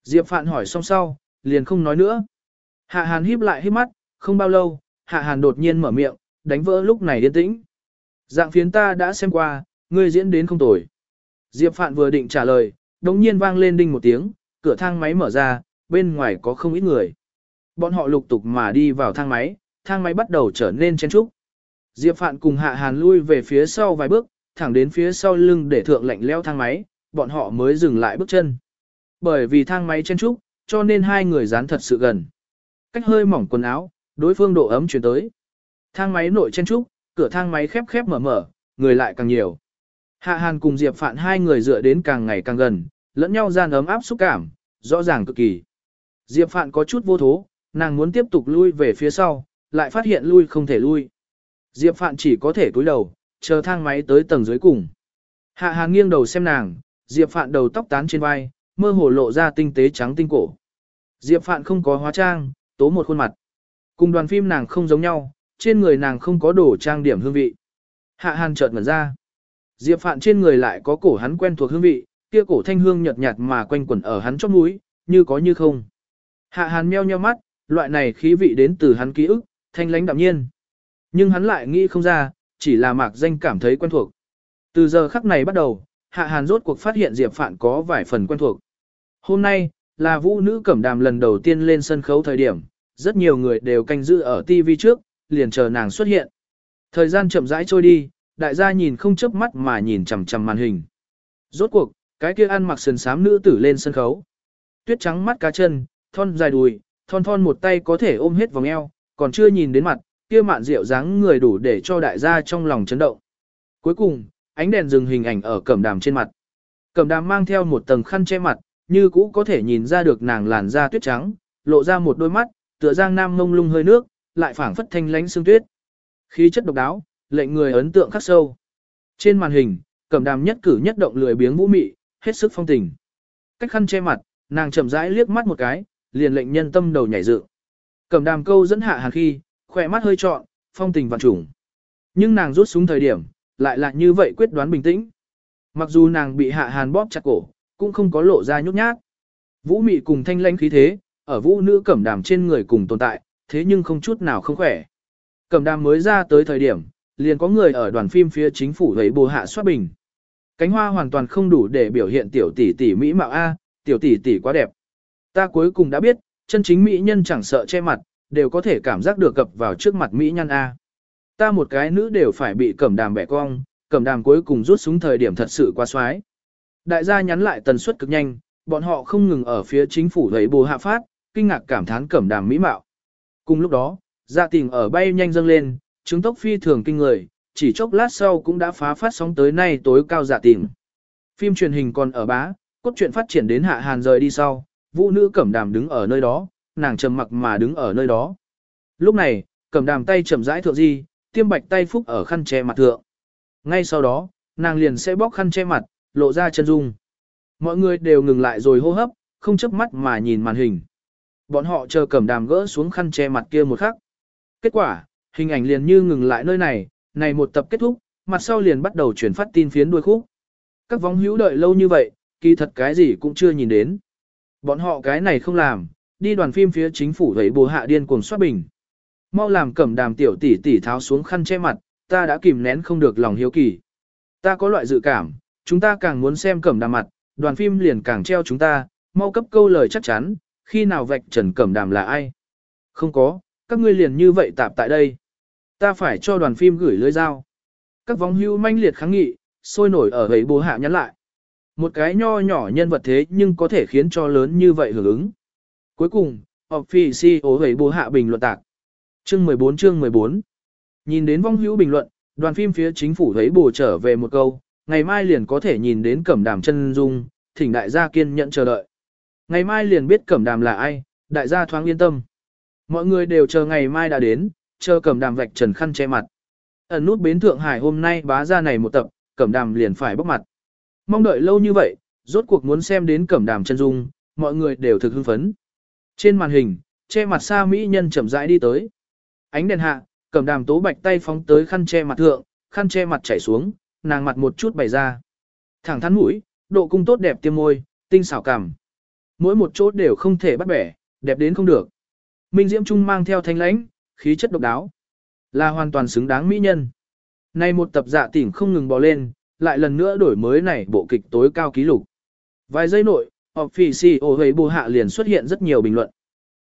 Diệp Phạn hỏi xong sau, liền không nói nữa. Hạ Hàn híp lại híp mắt, không bao lâu, Hạ Hàn đột nhiên mở miệng, đánh vỡ lúc này điên tĩnh. Dạng phiến ta đã xem qua, ngươi diễn đến không tồi. Diệp Phạn vừa định trả lời, đống nhiên vang lên đinh một tiếng, cửa thang máy mở ra, bên ngoài có không ít người. Bọn họ lục tục mà đi vào thang máy, thang máy bắt đầu trở nên chen trúc. Diệp Phạn cùng Hạ Hàn lui về phía sau vài bước, thẳng đến phía sau lưng để thượng lạnh leo thang máy, bọn họ mới dừng lại bước chân. Bởi vì thang máy chen trúc, cho nên hai người dán thật sự gần. Cách hơi mỏng quần áo, đối phương độ ấm chuyển tới. Thang máy nội chen trúc, cửa thang máy khép khép mở mở, người lại càng nhiều. Hạ Hàn cùng Diệp Phạn hai người dựa đến càng ngày càng gần, lẫn nhau gian ấm áp xúc cảm, rõ ràng cực kỳ. Diệp Phạn có chút vô thố, nàng muốn tiếp tục lui về phía sau, lại phát hiện lui không thể lui. Diệp Phạn chỉ có thể cúi đầu, chờ thang máy tới tầng dưới cùng. Hạ Hàn nghiêng đầu xem nàng, Diệp Phạn đầu tóc tán trên vai, mơ hồ lộ ra tinh tế trắng tinh cổ. Diệp Phạn không có hóa trang, tố một khuôn mặt. Cùng đoàn phim nàng không giống nhau, trên người nàng không có đồ trang điểm hương vị. Hạ Hàn chợt ngẩn ra. Diệp Phạn trên người lại có cổ hắn quen thuộc hương vị, kia cổ thanh hương nhợt nhạt mà quanh quẩn ở hắn chóp mũi, như có như không. Hạ Hàn meo nheo mắt, loại này khí vị đến từ hắn ký ức, thanh lãnh đạm nhiên. Nhưng hắn lại nghĩ không ra, chỉ là mạc danh cảm thấy quen thuộc. Từ giờ khắc này bắt đầu, Hạ Hàn rốt cuộc phát hiện Diệp Phạn có vài phần quen thuộc. Hôm nay, là vũ nữ cẩm đàm lần đầu tiên lên sân khấu thời điểm, rất nhiều người đều canh giữ ở TV trước, liền chờ nàng xuất hiện. Thời gian chậm rãi trôi đi, đại gia nhìn không chớp mắt mà nhìn chằm chằm màn hình. Rốt cuộc, cái kia ăn mặc sườn xám nữ tử lên sân khấu. Tuyết trắng mắt cá chân, thon dài đùi, thon thon một tay có thể ôm hết vòng eo, còn chưa nhìn đến mặt, kia mạn rượu dáng người đủ để cho đại gia trong lòng chấn động. Cuối cùng, ánh đèn dừng hình ảnh ở cẩm đàm trên mặt. Cẩm đàm mang theo một tầng khăn che mặt, như cũ có thể nhìn ra được nàng làn da tuyết trắng, lộ ra một đôi mắt, tựa giang nam mông lung hơi nước, lại phảng phất thanh lánh sương tuyết. Khí chất độc đáo, lệnh người ấn tượng khắc sâu. Trên màn hình, cẩm đàm nhất cử nhất động lười biếng vũ mị, hết sức phong tình. Cách khăn che mặt, nàng chậm rãi liếc mắt một cái, liền lệnh nhân tâm đầu nhảy dựng. Cẩm đàm câu dẫn hạ hàng khi, khỏe mắt hơi trọn, phong tình vạn trùng. Nhưng nàng rút xuống thời điểm, lại là như vậy quyết đoán bình tĩnh. Mặc dù nàng bị hạ hàn bóp chặt cổ, cũng không có lộ ra nhút nhát. Vũ mị cùng thanh lãnh khí thế, ở vũ nữ cẩm đàm trên người cùng tồn tại, thế nhưng không chút nào không khỏe. Cẩm đàm mới ra tới thời điểm, liền có người ở đoàn phim phía chính phủ thấy bồ hạ soát bình. Cánh hoa hoàn toàn không đủ để biểu hiện tiểu tỷ tỷ mỹ mạo A, tiểu tỷ tỷ quá đẹp. Ta cuối cùng đã biết, chân chính mỹ nhân chẳng sợ che mặt, đều có thể cảm giác được cập vào trước mặt mỹ nhân A. Ta một cái nữ đều phải bị cẩm đàm bẻ cong, cẩm đàm cuối cùng rút xuống thời điểm thật sự quá xoái. Đại gia nhắn lại tần suất cực nhanh, bọn họ không ngừng ở phía chính phủ thấy bồ hạ phát, kinh ngạc cảm thán cẩm đàm mỹ mạo. Cùng lúc đó, dạ tình ở bay nhanh dâng lên, chứng tốc phi thường kinh người, chỉ chốc lát sau cũng đã phá phát sóng tới nay tối cao dạ tình. Phim truyền hình còn ở bá, cốt truyện phát triển đến hạ hàn rời đi sau, vũ nữ cẩm đàm đứng ở nơi đó, nàng trầm mặc mà đứng ở nơi đó. Lúc này, cẩm đàm tay chậm rãi thượng di, tiêm bạch tay phúc ở khăn che mặt thượng. Ngay sau đó, nàng liền sẽ bóc khăn che mặt, lộ ra chân dung. Mọi người đều ngừng lại rồi hô hấp, không chớp mắt mà nhìn màn hình. Bọn họ chờ cẩm đàm gỡ xuống khăn che mặt kia một khắc. Kết quả, hình ảnh liền như ngừng lại nơi này, này một tập kết thúc, mặt sau liền bắt đầu chuyển phát tin phiến đuôi khúc. Các vong hữu đợi lâu như vậy, kỳ thật cái gì cũng chưa nhìn đến. Bọn họ cái này không làm, đi đoàn phim phía chính phủ thấy bồ hạ điên cuồng soát bình. Mau làm cẩm đàm tiểu tỷ tỷ tháo xuống khăn che mặt, ta đã kìm nén không được lòng hiếu kỳ. Ta có loại dự cảm, chúng ta càng muốn xem cẩm đàm mặt, đoàn phim liền càng treo chúng ta, mau cấp câu lời chắc chắn, khi nào vạch trần cẩm đàm là ai. Không có, các ngươi liền như vậy tạp tại đây. Ta phải cho đoàn phim gửi lưới dao. Các vong hưu manh liệt kháng nghị, sôi nổi ở ấy bố hạ nhắn lại. Một cái nho nhỏ nhân vật thế nhưng có thể khiến cho lớn như vậy hưởng ứng. Cuối cùng, Officio ấy bố hạ bình luận tạc. Chương 14 chương 14 Nhìn đến vong hữu bình luận, đoàn phim phía chính phủ thấy bổ trở về một câu, ngày mai liền có thể nhìn đến cẩm đàm chân dung, thỉnh đại gia kiên nhẫn chờ đợi. Ngày mai liền biết cẩm đàm là ai, đại gia thoáng yên tâm. Mọi người đều chờ ngày mai đã đến, chờ cẩm đàm vạch trần khăn che mặt. Ẩn nút bến Thượng Hải hôm nay bá ra này một tập, cẩm đàm liền phải bóc mặt. Mong đợi lâu như vậy, rốt cuộc muốn xem đến cẩm đàm chân dung, mọi người đều thực hưng phấn. Trên màn hình, che mặt xa mỹ nhân chậm rãi đi tới. Ánh đèn hạ, cẩm đàm tố bạch tay phóng tới khăn che mặt thượng, khăn che mặt chảy xuống, nàng mặt một chút bày ra. Thẳng thắn mũi, độ cung tốt đẹp tiêm môi, tinh xảo cảm. Mỗi một chỗ đều không thể bắt bẻ, đẹp đến không được. Minh Diễm Trung mang theo thanh lãnh, khí chất độc đáo. Là hoàn toàn xứng đáng mỹ nhân. Nay một tập dạ tỉnh không ngừng bò lên, lại lần nữa đổi mới này bộ kịch tối cao ký lục. Vài giây nội, Officio hầy bù hạ liền xuất hiện rất nhiều bình luận.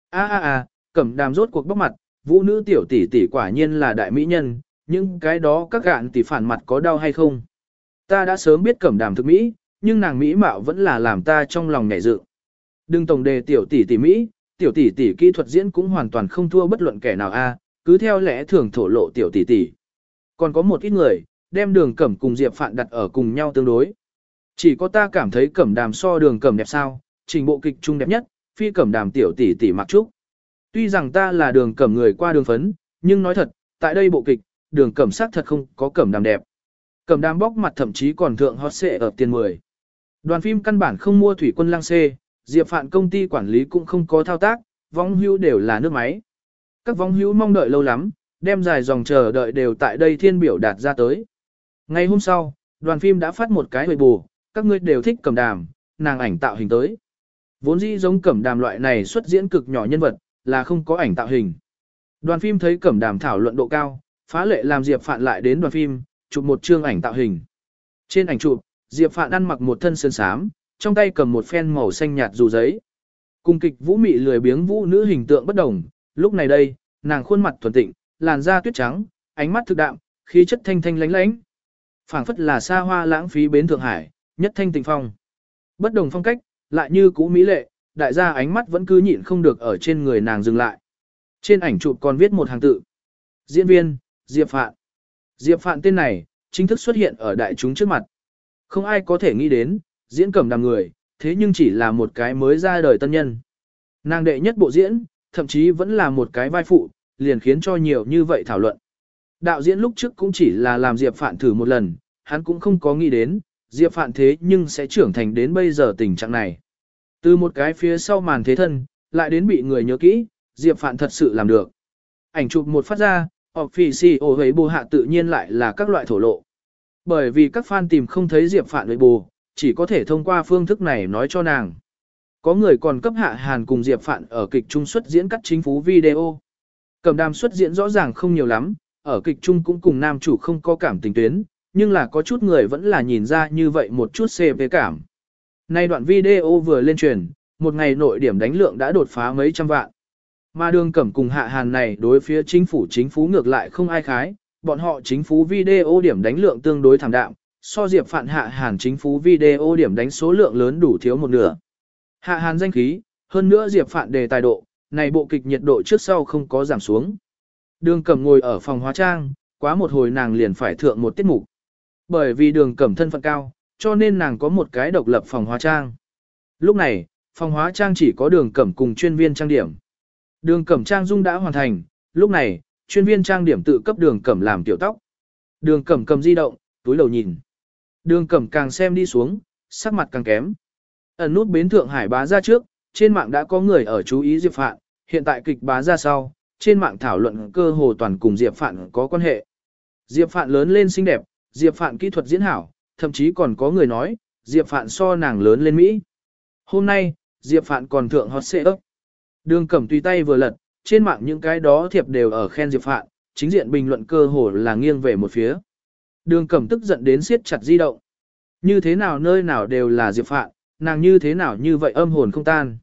A a a, cẩm đàm rốt cuộc bóc mặt, vũ nữ tiểu tỷ tỷ quả nhiên là đại mỹ nhân, nhưng cái đó các gạn tỷ phản mặt có đau hay không? Ta đã sớm biết cẩm đàm thực mỹ, nhưng nàng mỹ mạo vẫn là làm ta trong lòng nhảy dựng. Đừng tổng đề tiểu tỷ tỷ mỹ, tiểu tỷ tỷ kỹ thuật diễn cũng hoàn toàn không thua bất luận kẻ nào a, cứ theo lẽ thường thổ lộ tiểu tỷ tỷ. Còn có một ít người, đem đường cẩm cùng Diệp Phạn đặt ở cùng nhau tương đối. Chỉ có ta cảm thấy cẩm đàm so đường cẩm đẹp sao, trình bộ kịch trung đẹp nhất, phi cẩm đàm tiểu tỷ tỷ mặc trúc. Tuy rằng ta là đường cẩm người qua đường phấn, nhưng nói thật, tại đây bộ kịch, đường cẩm sắc thật không có cẩm đàm đẹp. Cẩm đàm bóc mặt thậm chí còn thượng hot xệ ở tiền 10. Đoàn phim căn bản không mua thủy quân lang xê, Diệp Phạn công ty quản lý cũng không có thao tác, vong hưu đều là nước máy. Các vong hưu mong đợi lâu lắm, đem dài dòng chờ đợi đều tại đây thiên biểu đạt ra tới. Ngày hôm sau, đoàn phim đã phát một cái hồi bù, các ngươi đều thích cẩm đàm, nàng ảnh tạo hình tới. Vốn dĩ giống cẩm đàm loại này xuất diễn cực nhỏ nhân vật, là không có ảnh tạo hình. Đoàn phim thấy cẩm đàm thảo luận độ cao, phá lệ làm Diệp Phạn lại đến đoàn phim, chụp một chương ảnh tạo hình. Trên ảnh chụp, Diệp Phạn ăn mặc một thân sơn sám, trong tay cầm một phen màu xanh nhạt dù giấy. Cùng kịch vũ mị lười biếng vũ nữ hình tượng bất đồng, lúc này đây, nàng khuôn mặt thuần tịnh, làn da tuyết trắng, ánh mắt thực đạm, khí chất thanh thanh lánh lánh. phảng phất là xa hoa lãng phí bến Thượng Hải, nhất thanh tịnh phong. Bất đồng phong cách, lại như cũ mỹ lệ, đại gia ánh mắt vẫn cứ nhịn không được ở trên người nàng dừng lại. Trên ảnh chụp còn viết một hàng tự. Diễn viên, Diệp Phạn. Diệp Phạn tên này, chính thức xuất hiện ở đại chúng trước mặt. Không ai có thể nghĩ đến, diễn cẩm đàm người, thế nhưng chỉ là một cái mới ra đời tân nhân. Nàng đệ nhất bộ diễn, thậm chí vẫn là một cái vai phụ, liền khiến cho nhiều như vậy thảo luận. Đạo diễn lúc trước cũng chỉ là làm Diệp Phạn thử một lần, hắn cũng không có nghĩ đến, Diệp Phạn thế nhưng sẽ trưởng thành đến bây giờ tình trạng này. Từ một cái phía sau màn thế thân, lại đến bị người nhớ kỹ, Diệp Phạn thật sự làm được. Ảnh chụp một phát ra, Officio Weibo bù hạ tự nhiên lại là các loại thổ lộ. Bởi vì các fan tìm không thấy Diệp Phạn Weibo, bù, chỉ có thể thông qua phương thức này nói cho nàng. Có người còn cấp hạ hàn cùng Diệp Phạn ở kịch trung xuất diễn cắt chính phú video. Cầm đàm xuất diễn rõ ràng không nhiều lắm, ở kịch trung cũng cùng nam chủ không có cảm tình tuyến, nhưng là có chút người vẫn là nhìn ra như vậy một chút CV cảm. Nay đoạn video vừa lên truyền, một ngày nội điểm đánh lượng đã đột phá mấy trăm vạn. Mà đường cẩm cùng hạ hàn này đối phía chính phủ chính phủ ngược lại không ai khái, bọn họ chính phủ video điểm đánh lượng tương đối thảm đạm, so diệp phạn hạ hàn chính phủ video điểm đánh số lượng lớn đủ thiếu một nửa. Hạ hàn danh khí, hơn nữa diệp phạn đề tài độ, này bộ kịch nhiệt độ trước sau không có giảm xuống. Đường cẩm ngồi ở phòng hóa trang, quá một hồi nàng liền phải thượng một tiết mục. Bởi vì đường cẩm thân phận cao, cho nên nàng có một cái độc lập phòng hóa trang. Lúc này, phòng hóa trang chỉ có đường cẩm cùng chuyên viên trang điểm. Đường cẩm trang dung đã hoàn thành, lúc này, chuyên viên trang điểm tự cấp đường cẩm làm tiểu tóc. Đường cẩm cầm di động, túi đầu nhìn. Đường cẩm càng xem đi xuống, sắc mặt càng kém. Ẩn nút bến Thượng Hải bá ra trước, trên mạng đã có người ở chú ý Diệp Phạn, hiện tại kịch bá ra sau, trên mạng thảo luận cơ hồ toàn cùng Diệp Phạn có quan hệ. Diệp Phạn lớn lên xinh đẹp, Diệp Phạn kỹ thuật diễn hảo, thậm chí còn có người nói, Diệp Phạn so nàng lớn lên Mỹ. Hôm nay, Diệp Phạn còn thượng hot xệ ấp. Đường cẩm tùy tay vừa lật, trên mạng những cái đó thiệp đều ở khen Diệp Phạn, chính diện bình luận cơ hồ là nghiêng về một phía. Đường cẩm tức giận đến siết chặt di động. Như thế nào nơi nào đều là Diệp Phạn, nàng như thế nào như vậy âm hồn không tan.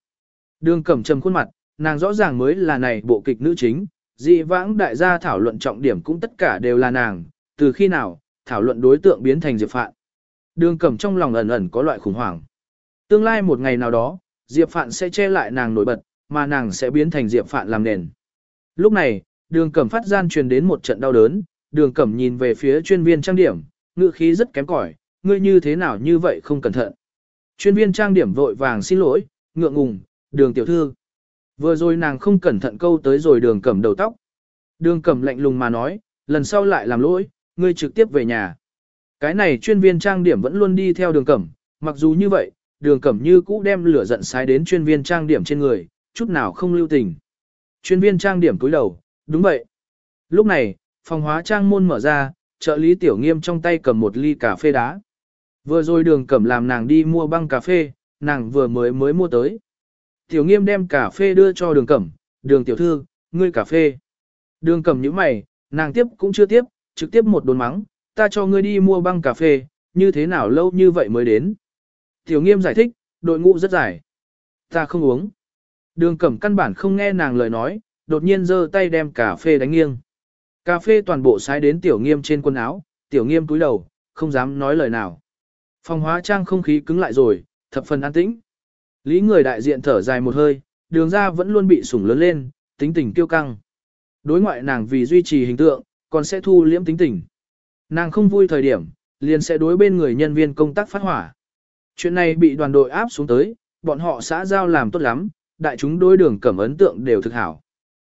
Đường cẩm trầm khuôn mặt, nàng rõ ràng mới là này bộ kịch nữ chính, dị vãng đại gia thảo luận trọng điểm cũng tất cả đều là nàng, từ khi nào, thảo luận đối tượng biến thành Diệp Phạn. Đường cẩm trong lòng ẩn ẩn có loại khủng hoảng. Tương lai một ngày nào đó, Diệp Phạn sẽ che lại nàng nổi bật, mà nàng sẽ biến thành Diệp Phạn làm nền. Lúc này, đường cẩm phát gian truyền đến một trận đau đớn, đường cẩm nhìn về phía chuyên viên trang điểm, ngữ khí rất kém cỏi, ngươi như thế nào như vậy không cẩn thận. Chuyên viên trang điểm vội vàng xin lỗi, ngượng ngùng, đường tiểu thư. Vừa rồi nàng không cẩn thận câu tới rồi đường cẩm đầu tóc. Đường cẩm lạnh lùng mà nói, lần sau lại làm lỗi, ngươi trực tiếp về nhà. Cái này chuyên viên trang điểm vẫn luôn đi theo đường cẩm, mặc dù như vậy, đường cẩm như cũ đem lửa giận sai đến chuyên viên trang điểm trên người, chút nào không lưu tình. Chuyên viên trang điểm cúi đầu, đúng vậy. Lúc này, phòng hóa trang môn mở ra, trợ lý tiểu nghiêm trong tay cầm một ly cà phê đá. Vừa rồi đường cẩm làm nàng đi mua băng cà phê, nàng vừa mới mới mua tới. Tiểu nghiêm đem cà phê đưa cho đường cẩm, đường tiểu thư, ngươi cà phê. Đường cẩm những mày, nàng tiếp cũng chưa tiếp, trực tiếp một đồn mắng, ta cho ngươi đi mua băng cà phê, như thế nào lâu như vậy mới đến. Tiểu nghiêm giải thích, đội ngũ rất dài. Ta không uống. Đường cẩm căn bản không nghe nàng lời nói, đột nhiên giơ tay đem cà phê đánh nghiêng. Cà phê toàn bộ sái đến tiểu nghiêm trên quần áo, tiểu nghiêm túi đầu, không dám nói lời nào. Phòng hóa trang không khí cứng lại rồi, thập phần an tĩnh. Lý người đại diện thở dài một hơi, đường ra vẫn luôn bị sủng lớn lên, tính tình kiêu căng. Đối ngoại nàng vì duy trì hình tượng, còn sẽ thu liễm tính tình. Nàng không vui thời điểm, liền sẽ đối bên người nhân viên công tác phát hỏa. Chuyện này bị đoàn đội áp xuống tới, bọn họ xã giao làm tốt lắm, đại chúng đối đường cẩm ấn tượng đều thực hảo.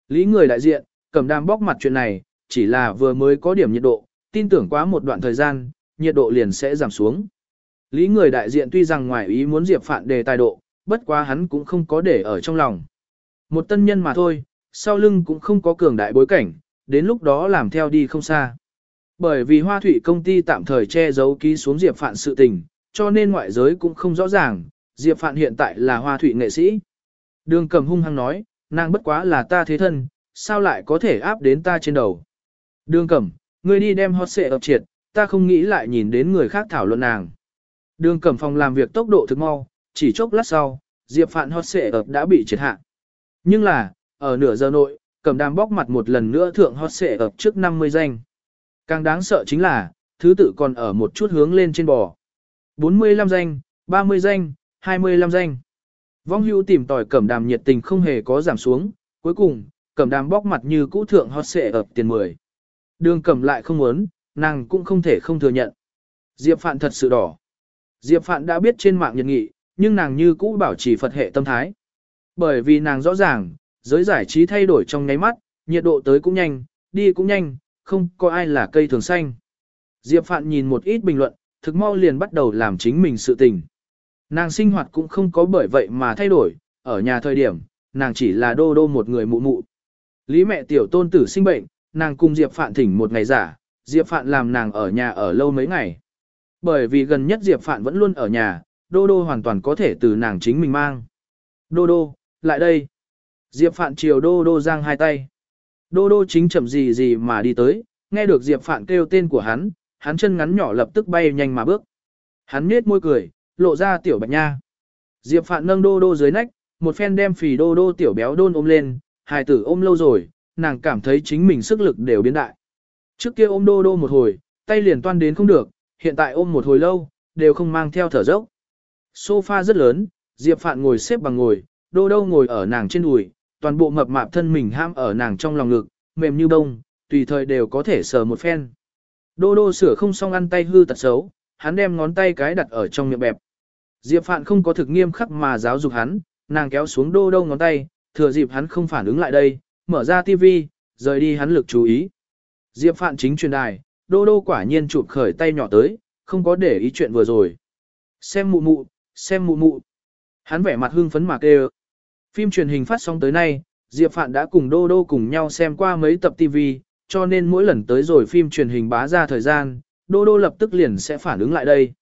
Lý người đại diện, cẩm đam bóc mặt chuyện này, chỉ là vừa mới có điểm nhiệt độ, tin tưởng quá một đoạn thời gian, nhiệt độ liền sẽ giảm xuống. Lý người đại diện tuy rằng ngoài ý muốn Diệp Phạn đề tài độ, bất quá hắn cũng không có để ở trong lòng. Một tân nhân mà thôi, sau lưng cũng không có cường đại bối cảnh, đến lúc đó làm theo đi không xa. Bởi vì hoa thủy công ty tạm thời che giấu ký xuống Diệp Phạn sự tình, cho nên ngoại giới cũng không rõ ràng, Diệp Phạn hiện tại là hoa thủy nghệ sĩ. Đường cầm hung hăng nói, nàng bất quá là ta thế thân, sao lại có thể áp đến ta trên đầu. Đường cẩm, ngươi đi đem hot xệ ập triệt, ta không nghĩ lại nhìn đến người khác thảo luận nàng. Đường cẩm phòng làm việc tốc độ thực mau, chỉ chốc lát sau, Diệp Phạn hot xệ ập đã bị triệt hạ. Nhưng là, ở nửa giờ nội, cẩm đàm bóc mặt một lần nữa thượng hot xệ ập trước 50 danh. Càng đáng sợ chính là, thứ tự còn ở một chút hướng lên trên bò. 45 danh, 30 danh, 25 danh. Vong hưu tìm tòi cẩm đàm nhiệt tình không hề có giảm xuống, cuối cùng, cẩm đàm bóc mặt như cũ thượng hot xệ ập tiền 10. Đường cẩm lại không muốn, nàng cũng không thể không thừa nhận. Diệp Phạn thật sự đỏ. Diệp Phạn đã biết trên mạng nhiệt nghị, nhưng nàng như cũ bảo trì Phật hệ tâm thái. Bởi vì nàng rõ ràng, giới giải trí thay đổi trong nháy mắt, nhiệt độ tới cũng nhanh, đi cũng nhanh, không có ai là cây thường xanh. Diệp Phạn nhìn một ít bình luận, thực mau liền bắt đầu làm chính mình sự tình. Nàng sinh hoạt cũng không có bởi vậy mà thay đổi, ở nhà thời điểm, nàng chỉ là đô đô một người mụ mụ. Lý mẹ tiểu tôn tử sinh bệnh, nàng cùng Diệp Phạn thỉnh một ngày giả, Diệp Phạn làm nàng ở nhà ở lâu mấy ngày. Bởi vì gần nhất Diệp Phạn vẫn luôn ở nhà, Đô Đô hoàn toàn có thể từ nàng chính mình mang. Đô Đô, lại đây. Diệp Phạn chiều Đô Đô giang hai tay. Đô Đô chính chậm gì gì mà đi tới, nghe được Diệp Phạn kêu tên của hắn, hắn chân ngắn nhỏ lập tức bay nhanh mà bước. Hắn nhếch môi cười, lộ ra tiểu bạch nha. Diệp Phạn nâng Đô Đô dưới nách, một phen đem phì Đô Đô tiểu béo đôn ôm lên, hài tử ôm lâu rồi, nàng cảm thấy chính mình sức lực đều biến đại. Trước kia ôm Đô Đô một hồi, tay liền toan đến không được, hiện tại ôm một hồi lâu, đều không mang theo thở dốc. Sofa rất lớn, Diệp Phạn ngồi xếp bằng ngồi, Đô Đô ngồi ở nàng trên đùi, toàn bộ mập mạp thân mình ham ở nàng trong lòng ngực, mềm như bông, tùy thời đều có thể sờ một phen. Đô Đô sửa không xong ăn tay hư tật xấu, hắn đem ngón tay cái đặt ở trong miệng bẹp. Diệp Phạn không có thực nghiêm khắc mà giáo dục hắn, nàng kéo xuống Đô Đô ngón tay, thừa dịp hắn không phản ứng lại đây, mở ra tivi, rời đi hắn lực chú ý. Diệp Phạn chính truyền đài, Đô Đô quả nhiên chụp khởi tay nhỏ tới, không có để ý chuyện vừa rồi. Xem mụ mụ, xem mụ mụ. Hắn vẻ mặt hưng phấn mà kêu. Phim truyền hình phát sóng tới nay, Diệp Phạn đã cùng Đô Đô cùng nhau xem qua mấy tập TV, cho nên mỗi lần tới rồi phim truyền hình bá ra thời gian, Đô Đô lập tức liền sẽ phản ứng lại đây.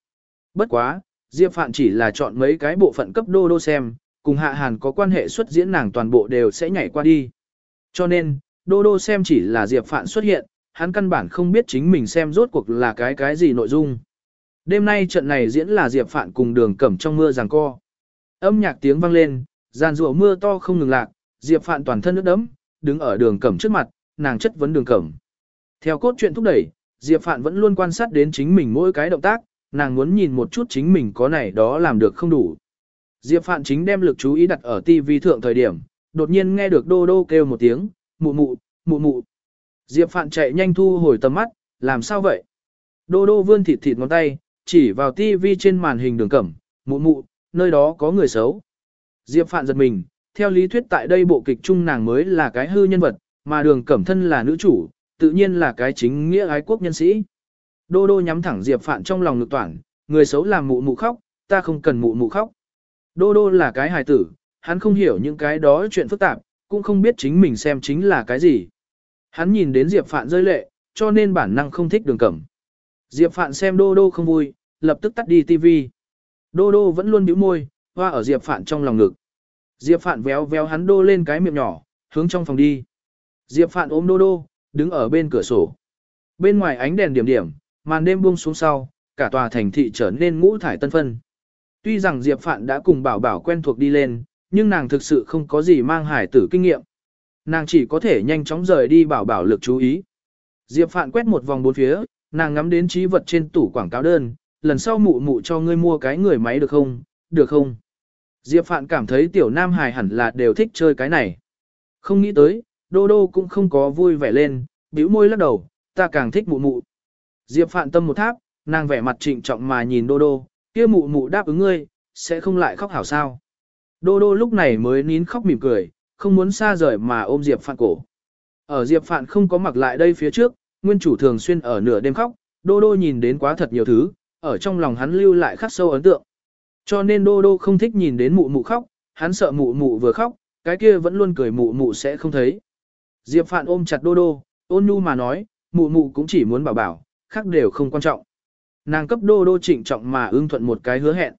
Bất quá, Diệp Phạn chỉ là chọn mấy cái bộ phận cấp Đô Đô xem, cùng Hạ Hàn có quan hệ xuất diễn nàng toàn bộ đều sẽ nhảy qua đi. Cho nên, Đô Đô xem chỉ là Diệp Phạn xuất hiện, hắn căn bản không biết chính mình xem rốt cuộc là cái cái gì nội dung. Đêm nay trận này diễn là Diệp Phạn cùng đường cẩm trong mưa giằng co. Âm nhạc tiếng vang lên, giàn rùa mưa to không ngừng lạc, Diệp Phạn toàn thân nước đẫm, đứng ở đường cẩm trước mặt, nàng chất vấn đường cẩm. Theo cốt truyện thúc đẩy, Diệp Phạn vẫn luôn quan sát đến chính mình mỗi cái động tác, nàng muốn nhìn một chút chính mình có này đó làm được không đủ. Diệp Phạn chính đem lực chú ý đặt ở TV thượng thời điểm, đột nhiên nghe được đô đô kêu một tiếng, mụ mụ, mụ mụ. Diệp Phạn chạy nhanh thu hồi tầm mắt, làm sao vậy? Đô đô vươn thịt thịt ngón tay, chỉ vào tivi trên màn hình đường cẩm, mụ mụ, nơi đó có người xấu. Diệp Phạn giật mình, theo lý thuyết tại đây bộ kịch chung nàng mới là cái hư nhân vật, mà đường cẩm thân là nữ chủ, tự nhiên là cái chính nghĩa ái quốc nhân sĩ. Đô đô nhắm thẳng Diệp Phạn trong lòng ngực toản, người xấu làm mụ mụ khóc, ta không cần mụ mụ khóc. Đô đô là cái hài tử, hắn không hiểu những cái đó chuyện phức tạp, cũng không biết chính mình xem chính là cái gì. Hắn nhìn đến Diệp Phạn rơi lệ, cho nên bản năng không thích đường cẩm. Diệp Phạn xem đô đô không vui, lập tức tắt đi tivi. Đô đô vẫn luôn bĩu môi, hoa ở Diệp Phạn trong lòng ngực. Diệp Phạn véo véo hắn đô lên cái miệng nhỏ, hướng trong phòng đi. Diệp Phạn ôm đô đô, đứng ở bên cửa sổ. Bên ngoài ánh đèn điểm điểm, màn đêm buông xuống sau, cả tòa thành thị trở nên ngũ thải tân phân. Tuy rằng Diệp Phạn đã cùng bảo bảo quen thuộc đi lên, nhưng nàng thực sự không có gì mang hải tử kinh nghiệm. Nàng chỉ có thể nhanh chóng rời đi bảo bảo lực chú ý. Diệp Phạn quét một vòng bốn phía, nàng ngắm đến trí vật trên tủ quảng cáo đơn, lần sau mụ mụ cho ngươi mua cái người máy được không, được không? Diệp Phạn cảm thấy tiểu nam hài hẳn là đều thích chơi cái này. Không nghĩ tới, Đô Đô cũng không có vui vẻ lên, bĩu môi lắc đầu, ta càng thích mụ mụ. Diệp Phạn tâm một tháp, nàng vẻ mặt trịnh trọng mà nhìn Đô Đô, kia mụ mụ đáp ứng ngươi, sẽ không lại khóc hảo sao. Đô Đô lúc này mới nín khóc mỉm cười, không muốn xa rời mà ôm Diệp Phạn cổ. Ở Diệp Phạn không có mặc lại đây phía trước, nguyên chủ thường xuyên ở nửa đêm khóc, Đô Đô nhìn đến quá thật nhiều thứ, ở trong lòng hắn lưu lại khắc sâu ấn tượng. Cho nên Đô Đô không thích nhìn đến mụ mụ khóc, hắn sợ mụ mụ vừa khóc, cái kia vẫn luôn cười mụ mụ sẽ không thấy. Diệp Phạn ôm chặt Đô Đô, ôn nhu mà nói, mụ mụ cũng chỉ muốn bảo bảo, khác đều không quan trọng. Nàng cấp Đô Đô trịnh trọng mà ưng thuận một cái hứa hẹn.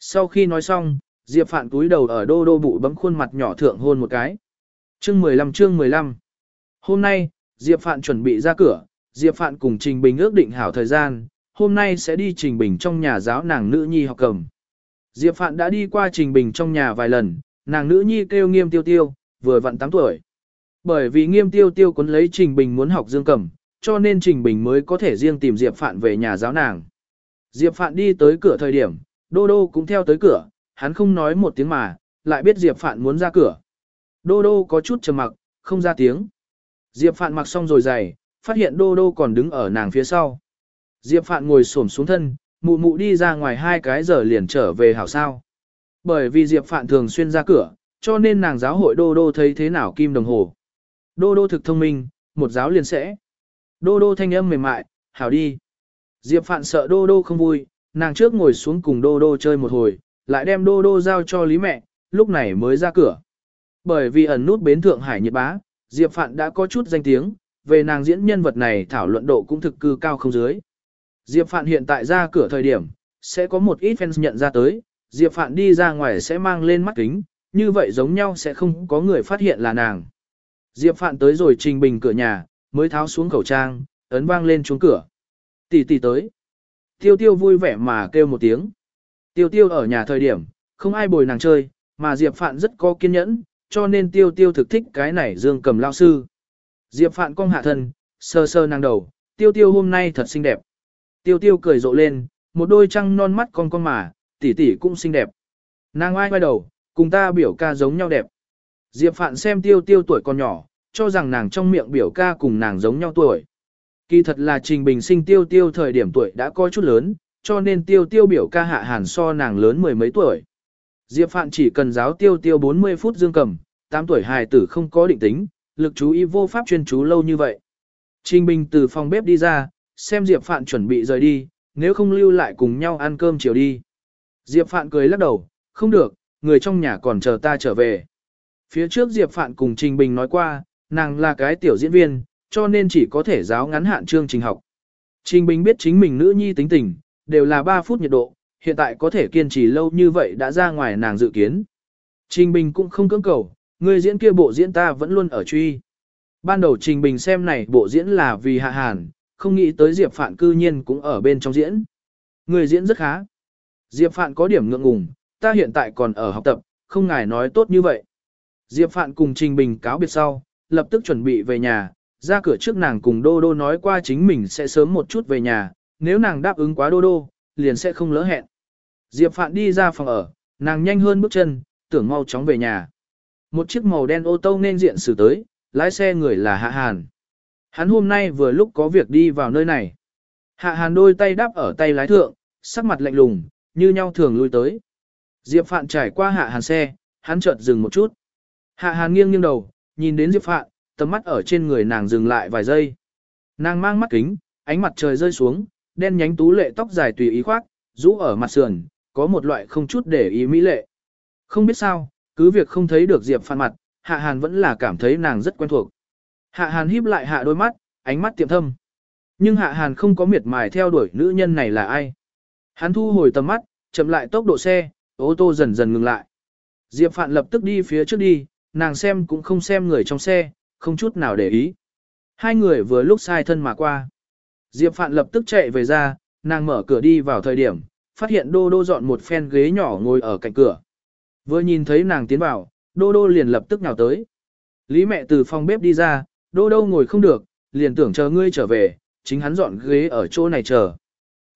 Sau khi nói xong, Diệp Phạn túi đầu ở Đô Đô bụ bấm khuôn mặt nhỏ thượng hôn một cái. Chương 15 chương 15 Hôm nay, Diệp Phạn chuẩn bị ra cửa, Diệp Phạn cùng Trình Bình ước định hảo thời gian, hôm nay sẽ đi Trình Bình trong nhà giáo nàng nữ nhi học cầm. Diệp Phạn đã đi qua Trình Bình trong nhà vài lần, nàng nữ nhi kêu nghiêm tiêu tiêu, vừa vặn 8 tuổi. Bởi vì nghiêm tiêu tiêu cuốn lấy Trình Bình muốn học dương cầm, cho nên Trình Bình mới có thể riêng tìm Diệp Phạn về nhà giáo nàng. Diệp Phạn đi tới cửa thời điểm, Đô Đô cũng theo tới cửa, hắn không nói một tiếng mà, lại biết Diệp Phạn muốn ra cửa. Đô Đô có chút trầm mặc, không ra tiếng. Diệp Phạn mặc xong rồi giày, phát hiện Đô Đô còn đứng ở nàng phía sau. Diệp Phạn ngồi xổm xuống thân, mụ mụ đi ra ngoài hai cái giờ liền trở về hảo sao. Bởi vì Diệp Phạn thường xuyên ra cửa, cho nên nàng giáo hội Đô Đô thấy thế nào kim đồng hồ. Đô Đô thực thông minh, một giáo liền sẽ. Đô Đô thanh âm mềm mại, hảo đi. Diệp Phạn sợ Đô Đô không vui, nàng trước ngồi xuống cùng Đô Đô chơi một hồi, lại đem Đô Đô giao cho Lý mẹ, lúc này mới ra cửa. Bởi vì ẩn nút bến Thượng Hải nhiệt bá, Diệp Phạn đã có chút danh tiếng, về nàng diễn nhân vật này thảo luận độ cũng thực cư cao không dưới. Diệp Phạn hiện tại ra cửa thời điểm, sẽ có một ít fans nhận ra tới, Diệp Phạn đi ra ngoài sẽ mang lên mắt kính, như vậy giống nhau sẽ không có người phát hiện là nàng. Diệp Phạn tới rồi trình bình cửa nhà, mới tháo xuống khẩu trang, ấn vang lên chuông cửa. Tỷ tỷ tới. Tiêu tiêu vui vẻ mà kêu một tiếng. Tiêu tiêu ở nhà thời điểm, không ai bồi nàng chơi, mà Diệp Phạn rất có kiên nhẫn, cho nên tiêu tiêu thực thích cái này dương cầm lao sư. Diệp Phạn cong hạ thân, sơ sơ nàng đầu, tiêu tiêu hôm nay thật xinh đẹp. Tiêu tiêu cười rộ lên, một đôi trăng non mắt con con mà, tỷ tỷ cũng xinh đẹp. Nàng ai quay đầu, cùng ta biểu ca giống nhau đẹp. Diệp Phạn xem tiêu tiêu tuổi còn nhỏ, cho rằng nàng trong miệng biểu ca cùng nàng giống nhau tuổi. Kỳ thật là Trình Bình sinh tiêu tiêu thời điểm tuổi đã có chút lớn, cho nên tiêu tiêu biểu ca hạ hàn so nàng lớn mười mấy tuổi. Diệp Phạn chỉ cần giáo tiêu tiêu 40 phút dương cầm, 8 tuổi hài tử không có định tính, lực chú ý vô pháp chuyên chú lâu như vậy. Trình Bình từ phòng bếp đi ra, xem Diệp Phạn chuẩn bị rời đi, nếu không lưu lại cùng nhau ăn cơm chiều đi. Diệp Phạn cười lắc đầu, không được, người trong nhà còn chờ ta trở về. Phía trước Diệp Phạn cùng Trình Bình nói qua, nàng là cái tiểu diễn viên, cho nên chỉ có thể giáo ngắn hạn chương trình học. Trình Bình biết chính mình nữ nhi tính tình, đều là 3 phút nhiệt độ, hiện tại có thể kiên trì lâu như vậy đã ra ngoài nàng dự kiến. Trình Bình cũng không cưỡng cầu, người diễn kia bộ diễn ta vẫn luôn ở truy. Ban đầu Trình Bình xem này bộ diễn là vì hạ hàn, không nghĩ tới Diệp Phạn cư nhiên cũng ở bên trong diễn. Người diễn rất khá. Diệp Phạn có điểm ngượng ngùng, ta hiện tại còn ở học tập, không ngài nói tốt như vậy. Diệp Phạn cùng Trình Bình cáo biệt sau, lập tức chuẩn bị về nhà, ra cửa trước nàng cùng Đô Đô nói qua chính mình sẽ sớm một chút về nhà, nếu nàng đáp ứng quá Đô Đô, liền sẽ không lỡ hẹn. Diệp Phạn đi ra phòng ở, nàng nhanh hơn bước chân, tưởng mau chóng về nhà. Một chiếc màu đen ô tô nên diện xử tới, lái xe người là Hạ Hàn. Hắn hôm nay vừa lúc có việc đi vào nơi này. Hạ Hàn đôi tay đắp ở tay lái thượng, sắc mặt lạnh lùng, như nhau thường lui tới. Diệp Phạn trải qua hạ hàn xe, hắn chợt dừng một chút. Hạ hàn nghiêng nghiêng đầu, nhìn đến Diệp Phạn, tầm mắt ở trên người nàng dừng lại vài giây. Nàng mang mắt kính, ánh mặt trời rơi xuống, đen nhánh tú lệ tóc dài tùy ý khoác, rũ ở mặt sườn, có một loại không chút để ý mỹ lệ. Không biết sao, cứ việc không thấy được Diệp Phạn mặt, Hạ Hàn vẫn là cảm thấy nàng rất quen thuộc. Hạ Hàn híp lại hạ đôi mắt, ánh mắt tiệm thâm. Nhưng Hạ Hàn không có miệt mài theo đuổi nữ nhân này là ai. Hắn thu hồi tầm mắt, chậm lại tốc độ xe, ô tô dần dần ngừng lại. Diệp Phạn lập tức đi phía trước đi, nàng xem cũng không xem người trong xe, không chút nào để ý. Hai người vừa lúc sai thân mà qua. Diệp Phạn lập tức chạy về ra, nàng mở cửa đi vào thời điểm, phát hiện Đô Đô dọn một phen ghế nhỏ ngồi ở cạnh cửa. Vừa nhìn thấy nàng tiến vào, Đô Đô liền lập tức nhào tới. Lý mẹ từ phòng bếp đi ra, Đô Đô ngồi không được, liền tưởng chờ ngươi trở về, chính hắn dọn ghế ở chỗ này chờ.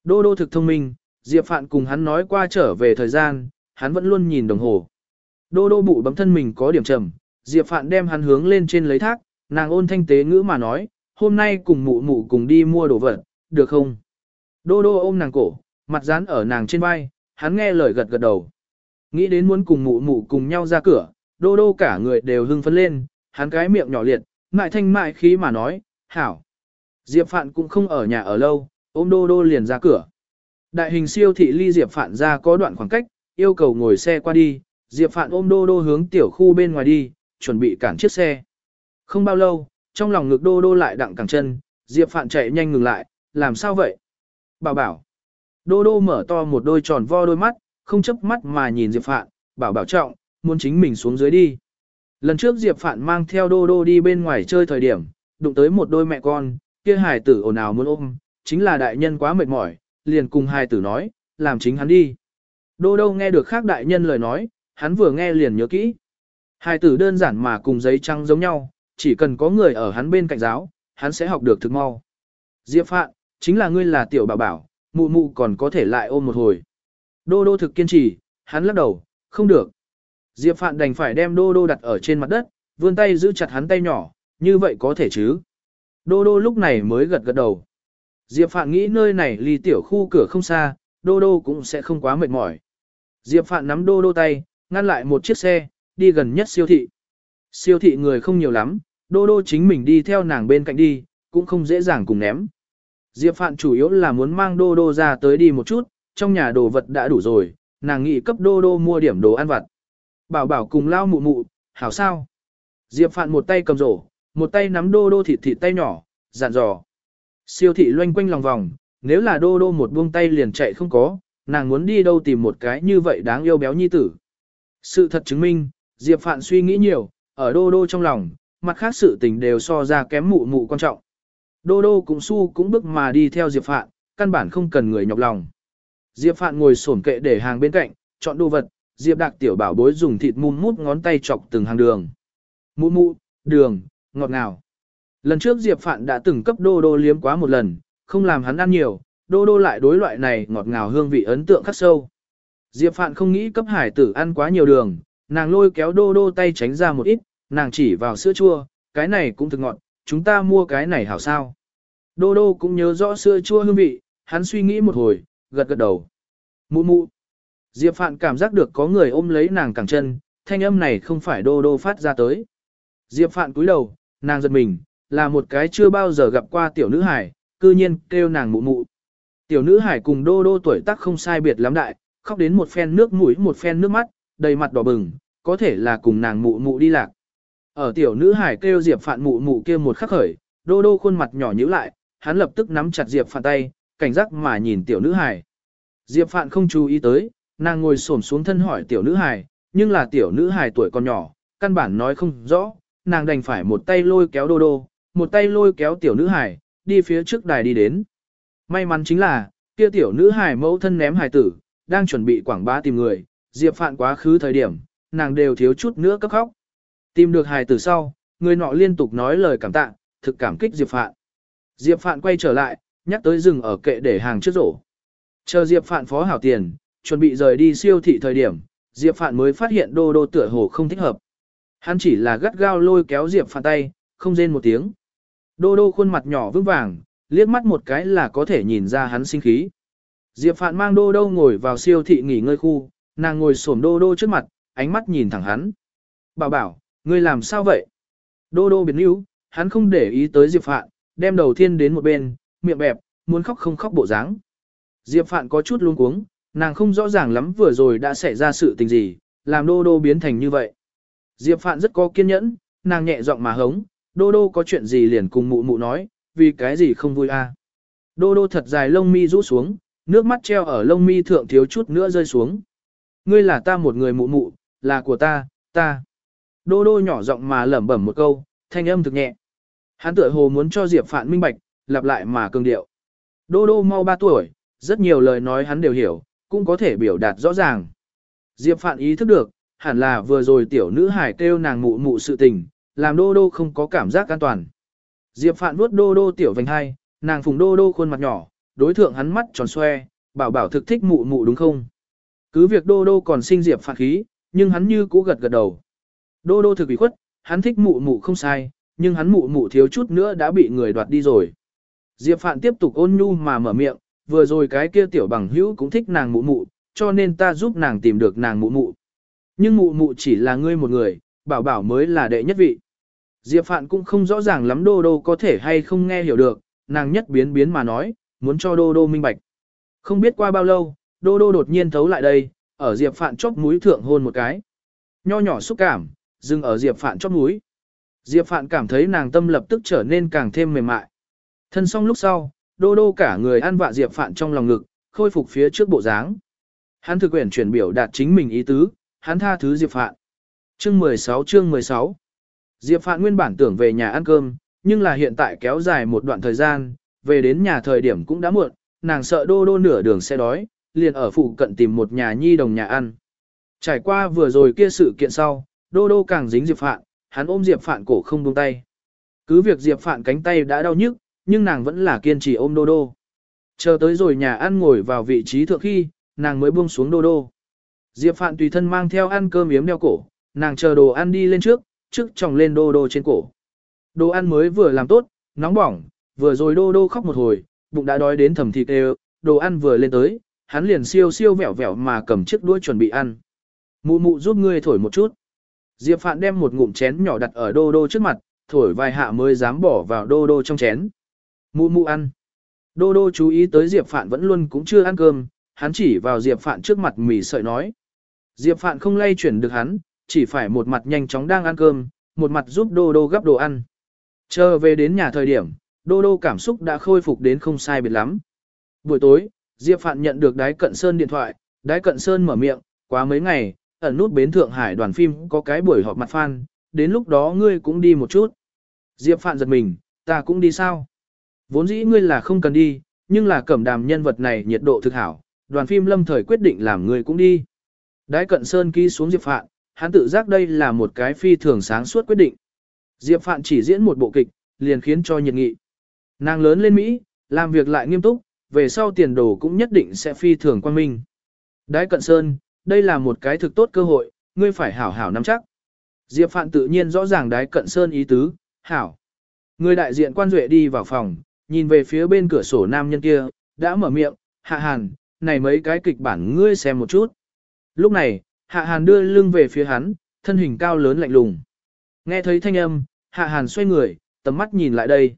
Đô Đô thực thông minh, Diệp Phạn cùng hắn nói qua trở về thời gian, hắn vẫn luôn nhìn đồng hồ. Đô Đô bụ bấm thân mình có điểm trầm, Diệp Phạn đem hắn hướng lên trên lấy thác, nàng ôn thanh tế ngữ mà nói, hôm nay cùng mụ mụ cùng đi mua đồ vật, được không? Đô Đô ôm nàng cổ, mặt dán ở nàng trên vai, hắn nghe lời gật gật đầu. Nghĩ đến muốn cùng mụ mụ cùng nhau ra cửa, Đô Đô cả người đều hưng phấn lên, hắn cái miệng nhỏ liệt, mại thanh mại khí mà nói, hảo. Diệp Phạn cũng không ở nhà ở lâu, ôm Đô Đô liền ra cửa. Đại hình siêu thị ly Diệp Phạn ra có đoạn khoảng cách, yêu cầu ngồi xe qua đi, Diệp Phạn ôm Đô Đô hướng tiểu khu bên ngoài đi, chuẩn bị cản chiếc xe. Không bao lâu, trong lòng ngực Đô Đô lại đặng cẳng chân, Diệp Phạn chạy nhanh ngừng lại, làm sao vậy? Bảo bảo. Đô Đô mở to một đôi tròn vo đôi mắt, không chấp mắt mà nhìn Diệp Phạn, bảo bảo trọng, muốn chính mình xuống dưới đi. Lần trước Diệp Phạn mang theo Đô Đô đi bên ngoài chơi thời điểm, đụng tới một đôi mẹ con, kia hài tử ồn ào muốn ôm, chính là đại nhân quá mệt mỏi, liền cùng hài tử nói, làm chính hắn đi. Đô Đô nghe được khác đại nhân lời nói, hắn vừa nghe liền nhớ kỹ. Hài tử đơn giản mà cùng giấy trắng giống nhau, chỉ cần có người ở hắn bên cạnh giáo, hắn sẽ học được thực mau. Diệp Phạn, chính là ngươi là tiểu bảo bảo, mụ mụ còn có thể lại ôm một hồi. Đô đô thực kiên trì, hắn lắc đầu, không được. Diệp Phạn đành phải đem đô đô đặt ở trên mặt đất, vươn tay giữ chặt hắn tay nhỏ, như vậy có thể chứ. Đô đô lúc này mới gật gật đầu. Diệp Phạn nghĩ nơi này ly tiểu khu cửa không xa, đô đô cũng sẽ không quá mệt mỏi. Diệp Phạn nắm đô đô tay, ngăn lại một chiếc xe, đi gần nhất siêu thị. Siêu thị người không nhiều lắm, đô đô chính mình đi theo nàng bên cạnh đi, cũng không dễ dàng cùng ném. Diệp Phạn chủ yếu là muốn mang đô đô ra tới đi một chút, trong nhà đồ vật đã đủ rồi, nàng nghĩ cấp đô đô mua điểm đồ ăn vặt. Bảo bảo cùng lao mụ mụ, hảo sao? Diệp Phạn một tay cầm rổ, một tay nắm đô đô thịt thịt tay nhỏ, dặn dò. Siêu thị loanh quanh lòng vòng, nếu là đô đô một buông tay liền chạy không có, nàng muốn đi đâu tìm một cái như vậy đáng yêu béo nhi tử. Sự thật chứng minh, Diệp Phạn suy nghĩ nhiều, ở đô đô trong lòng, mặt khác sự tình đều so ra kém mụ mụ quan trọng. Đô đô cũng su cũng bước mà đi theo Diệp Phạn, căn bản không cần người nhọc lòng. Diệp Phạn ngồi sổn kệ để hàng bên cạnh, chọn đồ vật, Diệp Đạc tiểu bảo bối dùng thịt mum mút ngón tay chọc từng hàng đường. Mụ mụ, đường, ngọt ngào. Lần trước Diệp Phạn đã từng cấp đô đô liếm quá một lần, không làm hắn ăn nhiều, đô đô lại đối loại này ngọt ngào hương vị ấn tượng khắc sâu. Diệp Phạn không nghĩ cấp hải tử ăn quá nhiều đường, nàng lôi kéo đô đô tay tránh ra một ít, nàng chỉ vào sữa chua, cái này cũng thực ngọt, chúng ta mua cái này hảo sao. Đô đô cũng nhớ rõ sữa chua hương vị, hắn suy nghĩ một hồi, gật gật đầu. Mụ mụ. Diệp Phạn cảm giác được có người ôm lấy nàng cẳng chân, thanh âm này không phải đô đô phát ra tới. Diệp Phạn cúi đầu, nàng giật mình, là một cái chưa bao giờ gặp qua tiểu nữ hải, cư nhiên kêu nàng mụ mụ. Tiểu nữ hải cùng đô đô tuổi tác không sai biệt lắm đại, khóc đến một phen nước mũi một phen nước mắt, đầy mặt đỏ bừng, có thể là cùng nàng mụ mụ đi lạc. Ở tiểu nữ hải kêu Diệp Phạn mụ mụ kia một khắc khởi, đô đô khuôn mặt nhỏ nhíu lại, hắn lập tức nắm chặt Diệp Phạn tay, cảnh giác mà nhìn tiểu nữ hải. Diệp Phạn không chú ý tới, nàng ngồi xổm xuống thân hỏi tiểu nữ hải, nhưng là tiểu nữ hải tuổi còn nhỏ, căn bản nói không rõ, nàng đành phải một tay lôi kéo đô đô, một tay lôi kéo tiểu nữ hải, đi phía trước đài đi đến. May mắn chính là, kia tiểu nữ hải mẫu thân ném hải tử, đang chuẩn bị quảng bá tìm người, Diệp Phạn quá khứ thời điểm, nàng đều thiếu chút nữa cấp khóc. Tìm được hài tử sau, người nọ liên tục nói lời cảm tạ, thực cảm kích Diệp Phạn. Diệp Phạn quay trở lại, nhắc tới rừng ở kệ để hàng trước rổ. Chờ Diệp Phạn phó hảo tiền, chuẩn bị rời đi siêu thị thời điểm, Diệp Phạn mới phát hiện đô đô tựa hồ không thích hợp. Hắn chỉ là gắt gao lôi kéo Diệp Phạn tay, không rên một tiếng. Đô đô khuôn mặt nhỏ vững vàng, liếc mắt một cái là có thể nhìn ra hắn sinh khí. Diệp Phạn mang đô đô ngồi vào siêu thị nghỉ ngơi khu, nàng ngồi xổm đô đô trước mặt, ánh mắt nhìn thẳng hắn. Bảo bảo, ngươi làm sao vậy? Đô đô biến yếu, hắn không để ý tới Diệp Phạn, đem đầu thiên đến một bên, miệng bẹp, muốn khóc không khóc bộ dáng. Diệp Phạn có chút luống cuống, nàng không rõ ràng lắm vừa rồi đã xảy ra sự tình gì, làm đô đô biến thành như vậy. Diệp Phạn rất có kiên nhẫn, nàng nhẹ giọng mà hống, đô đô có chuyện gì liền cùng mụ mụ nói, vì cái gì không vui a? À? Đô đô thật dài lông mi rũ xuống, nước mắt treo ở lông mi thượng thiếu chút nữa rơi xuống. Ngươi là ta một người mụ mụ, là của ta, ta. Đô đô nhỏ giọng mà lẩm bẩm một câu, thanh âm thực nhẹ. Hắn tựa hồ muốn cho Diệp Phạn minh bạch, lặp lại mà cường điệu. Đô đô mau 3 tuổi, rất nhiều lời nói hắn đều hiểu, cũng có thể biểu đạt rõ ràng. Diệp Phạn ý thức được, hẳn là vừa rồi tiểu nữ hải kêu nàng mụ mụ sự tình, làm đô đô không có cảm giác an toàn. Diệp Phạn vuốt đô đô tiểu vành hai, nàng phùng đô đô khuôn mặt nhỏ, đối thượng hắn mắt tròn xoe, bảo bảo thực thích mụ mụ đúng không? Cứ việc đô đô còn sinh Diệp Phạn khí, nhưng hắn như cũ gật gật đầu. Đô đô thực bị khuất, hắn thích mụ mụ không sai, nhưng hắn mụ mụ thiếu chút nữa đã bị người đoạt đi rồi. Diệp Phạn tiếp tục ôn nhu mà mở miệng, vừa rồi cái kia tiểu bằng hữu cũng thích nàng mụ mụ, cho nên ta giúp nàng tìm được nàng mụ mụ. Nhưng mụ mụ chỉ là ngươi một người, bảo bảo mới là đệ nhất vị. Diệp Phạn cũng không rõ ràng lắm đô đô có thể hay không nghe hiểu được, nàng nhất biến biến mà nói, muốn cho đô đô minh bạch. Không biết qua bao lâu, đô đô đột nhiên thấu lại đây, ở Diệp Phạn chóp mũi thượng hôn một cái. Nho nhỏ xúc cảm, dừng ở Diệp Phạn chóp mũi. Diệp Phạn cảm thấy nàng tâm lập tức trở nên càng thêm mềm mại. Thân xong lúc sau, đô đô cả người ăn vạ Diệp Phạn trong lòng ngực, khôi phục phía trước bộ dáng. Hắn thực quyển chuyển biểu đạt chính mình ý tứ, hắn tha thứ Diệp Phạn. Chương 16 chương 16 Diệp Phạn nguyên bản tưởng về nhà ăn cơm, nhưng là hiện tại kéo dài một đoạn thời gian, về đến nhà thời điểm cũng đã muộn, nàng sợ đô đô nửa đường sẽ đói, liền ở phụ cận tìm một nhà nhi đồng nhà ăn. Trải qua vừa rồi kia sự kiện sau, đô đô càng dính Diệp Phạn, hắn ôm Diệp Phạn cổ không buông tay. Cứ việc Diệp Phạn cánh tay đã đau nhức, nhưng nàng vẫn là kiên trì ôm đô đô. Chờ tới rồi nhà ăn ngồi vào vị trí thượng khi, nàng mới buông xuống đô đô. Diệp Phạn tùy thân mang theo ăn cơm yếm đeo cổ, nàng chờ đồ ăn đi lên trước, trước tròng lên đô đô trên cổ. Đồ ăn mới vừa làm tốt, nóng bỏng, vừa rồi đô đô khóc một hồi, bụng đã đói đến thầm thịt đều, đồ ăn vừa lên tới, hắn liền siêu siêu vẹo vẹo mà cầm chiếc đuôi chuẩn bị ăn. Mụ mụ giúp ngươi thổi một chút. Diệp Phạn đem một ngụm chén nhỏ đặt ở đô đô trước mặt, thổi vài hạ mới dám bỏ vào đô đô trong chén. Mụ mụ ăn. Đô đô chú ý tới Diệp Phạn vẫn luôn cũng chưa ăn cơm, hắn chỉ vào Diệp Phạn trước mặt mỉ sợi nói. Diệp Phạn không lay chuyển được hắn, chỉ phải một mặt nhanh chóng đang ăn cơm, một mặt giúp đô đô gấp đồ ăn. Chờ về đến nhà thời điểm, đô đô cảm xúc đã khôi phục đến không sai biệt lắm. Buổi tối, Diệp Phạn nhận được đái cận sơn điện thoại, đái cận sơn mở miệng, quá mấy ngày, ẩn nút bến Thượng Hải đoàn phim có cái buổi họp mặt fan, đến lúc đó ngươi cũng đi một chút. Diệp Phạn giật mình, ta cũng đi sao? Vốn dĩ ngươi là không cần đi, nhưng là cẩm đàm nhân vật này nhiệt độ thực hảo, đoàn phim lâm thời quyết định làm ngươi cũng đi. Đái cận sơn ký xuống Diệp Phạn, hắn tự giác đây là một cái phi thường sáng suốt quyết định. Diệp Phạn chỉ diễn một bộ kịch, liền khiến cho nhiệt nghị. Nàng lớn lên Mỹ, làm việc lại nghiêm túc, về sau tiền đồ cũng nhất định sẽ phi thường quan minh. Đái cận sơn, đây là một cái thực tốt cơ hội, ngươi phải hảo hảo nắm chắc. Diệp Phạn tự nhiên rõ ràng đái cận sơn ý tứ, hảo. Người đại diện quan duệ đi vào phòng, nhìn về phía bên cửa sổ nam nhân kia, đã mở miệng, hạ hàn, này mấy cái kịch bản ngươi xem một chút. Lúc này, hạ hàn đưa lưng về phía hắn, thân hình cao lớn lạnh lùng. Nghe thấy thanh âm, hạ hàn xoay người, tầm mắt nhìn lại đây.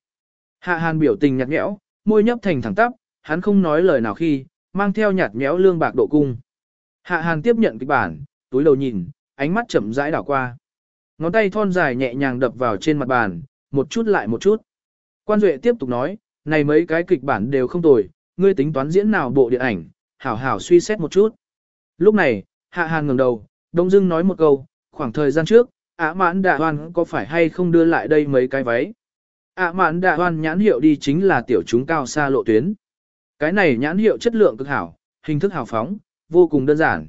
Hạ hàn biểu tình nhạt nhẽo, môi nhấp thành thẳng tắp, hắn không nói lời nào khi, mang theo nhạt nhẽo lương bạc độ cung. Hạ hàn tiếp nhận kịch bản, túi đầu nhìn, ánh mắt chậm rãi đảo qua. Ngón tay thon dài nhẹ nhàng đập vào trên mặt bàn, một chút lại một chút. Quan Duệ tiếp tục nói, này mấy cái kịch bản đều không tồi, ngươi tính toán diễn nào bộ điện ảnh, hảo hảo suy xét một chút. Lúc này, Hạ Hàn ngẩng đầu, Đông Dương nói một câu, khoảng thời gian trước, Ả Mãn Đạ Hoan có phải hay không đưa lại đây mấy cái váy? Ả Mãn Đạ Hoan nhãn hiệu đi chính là tiểu chúng cao xa lộ tuyến. Cái này nhãn hiệu chất lượng cực hảo, hình thức hào phóng, vô cùng đơn giản.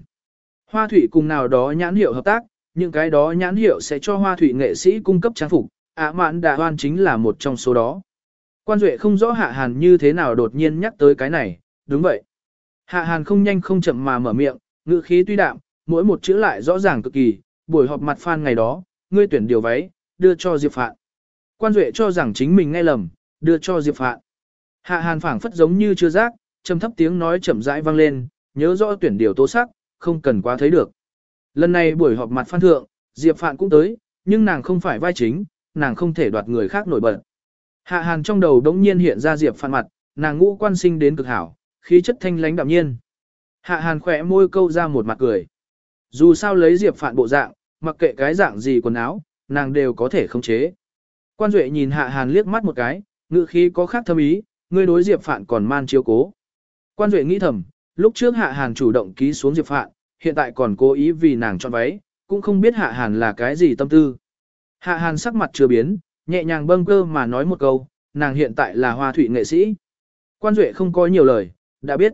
Hoa thủy cùng nào đó nhãn hiệu hợp tác, những cái đó nhãn hiệu sẽ cho hoa thủy nghệ sĩ cung cấp trang phục, Ả mạn đà Hoan chính là một trong số đó. Quan Duệ không rõ Hạ Hàn như thế nào đột nhiên nhắc tới cái này, đúng vậy. Hạ Hàn không nhanh không chậm mà mở miệng, ngữ khí tuy đạm, mỗi một chữ lại rõ ràng cực kỳ, buổi họp mặt fan ngày đó, ngươi tuyển điều váy, đưa cho Diệp Phạn. Quan Duệ cho rằng chính mình nghe lầm, đưa cho Diệp Phạn. Hạ Hàn phảng phất giống như chưa giác, trầm thấp tiếng nói chậm rãi vang lên, nhớ rõ tuyển điều tố sắc, không cần quá thấy được. Lần này buổi họp mặt phan thượng, Diệp Phạn cũng tới, nhưng nàng không phải vai chính, nàng không thể đoạt người khác nổi bật. Hạ Hàn trong đầu đống nhiên hiện ra Diệp Phạn mặt, nàng ngũ quan sinh đến cực hảo, khí chất thanh lãnh đạm nhiên. Hạ Hàn khỏe môi câu ra một mặt cười. Dù sao lấy Diệp Phạn bộ dạng, mặc kệ cái dạng gì quần áo, nàng đều có thể khống chế. Quan Duệ nhìn Hạ Hàn liếc mắt một cái, ngữ khí có khác thâm ý, ngươi đối Diệp Phạn còn man chiếu cố. Quan Duệ nghĩ thầm, lúc trước Hạ Hàn chủ động ký xuống Diệp Phạn, hiện tại còn cố ý vì nàng chọn váy, cũng không biết Hạ Hàn là cái gì tâm tư. Hạ Hàn sắc mặt chưa biến, nhẹ nhàng bâng cơ mà nói một câu, nàng hiện tại là hoa thủy nghệ sĩ. Quan Duệ không có nhiều lời, đã biết.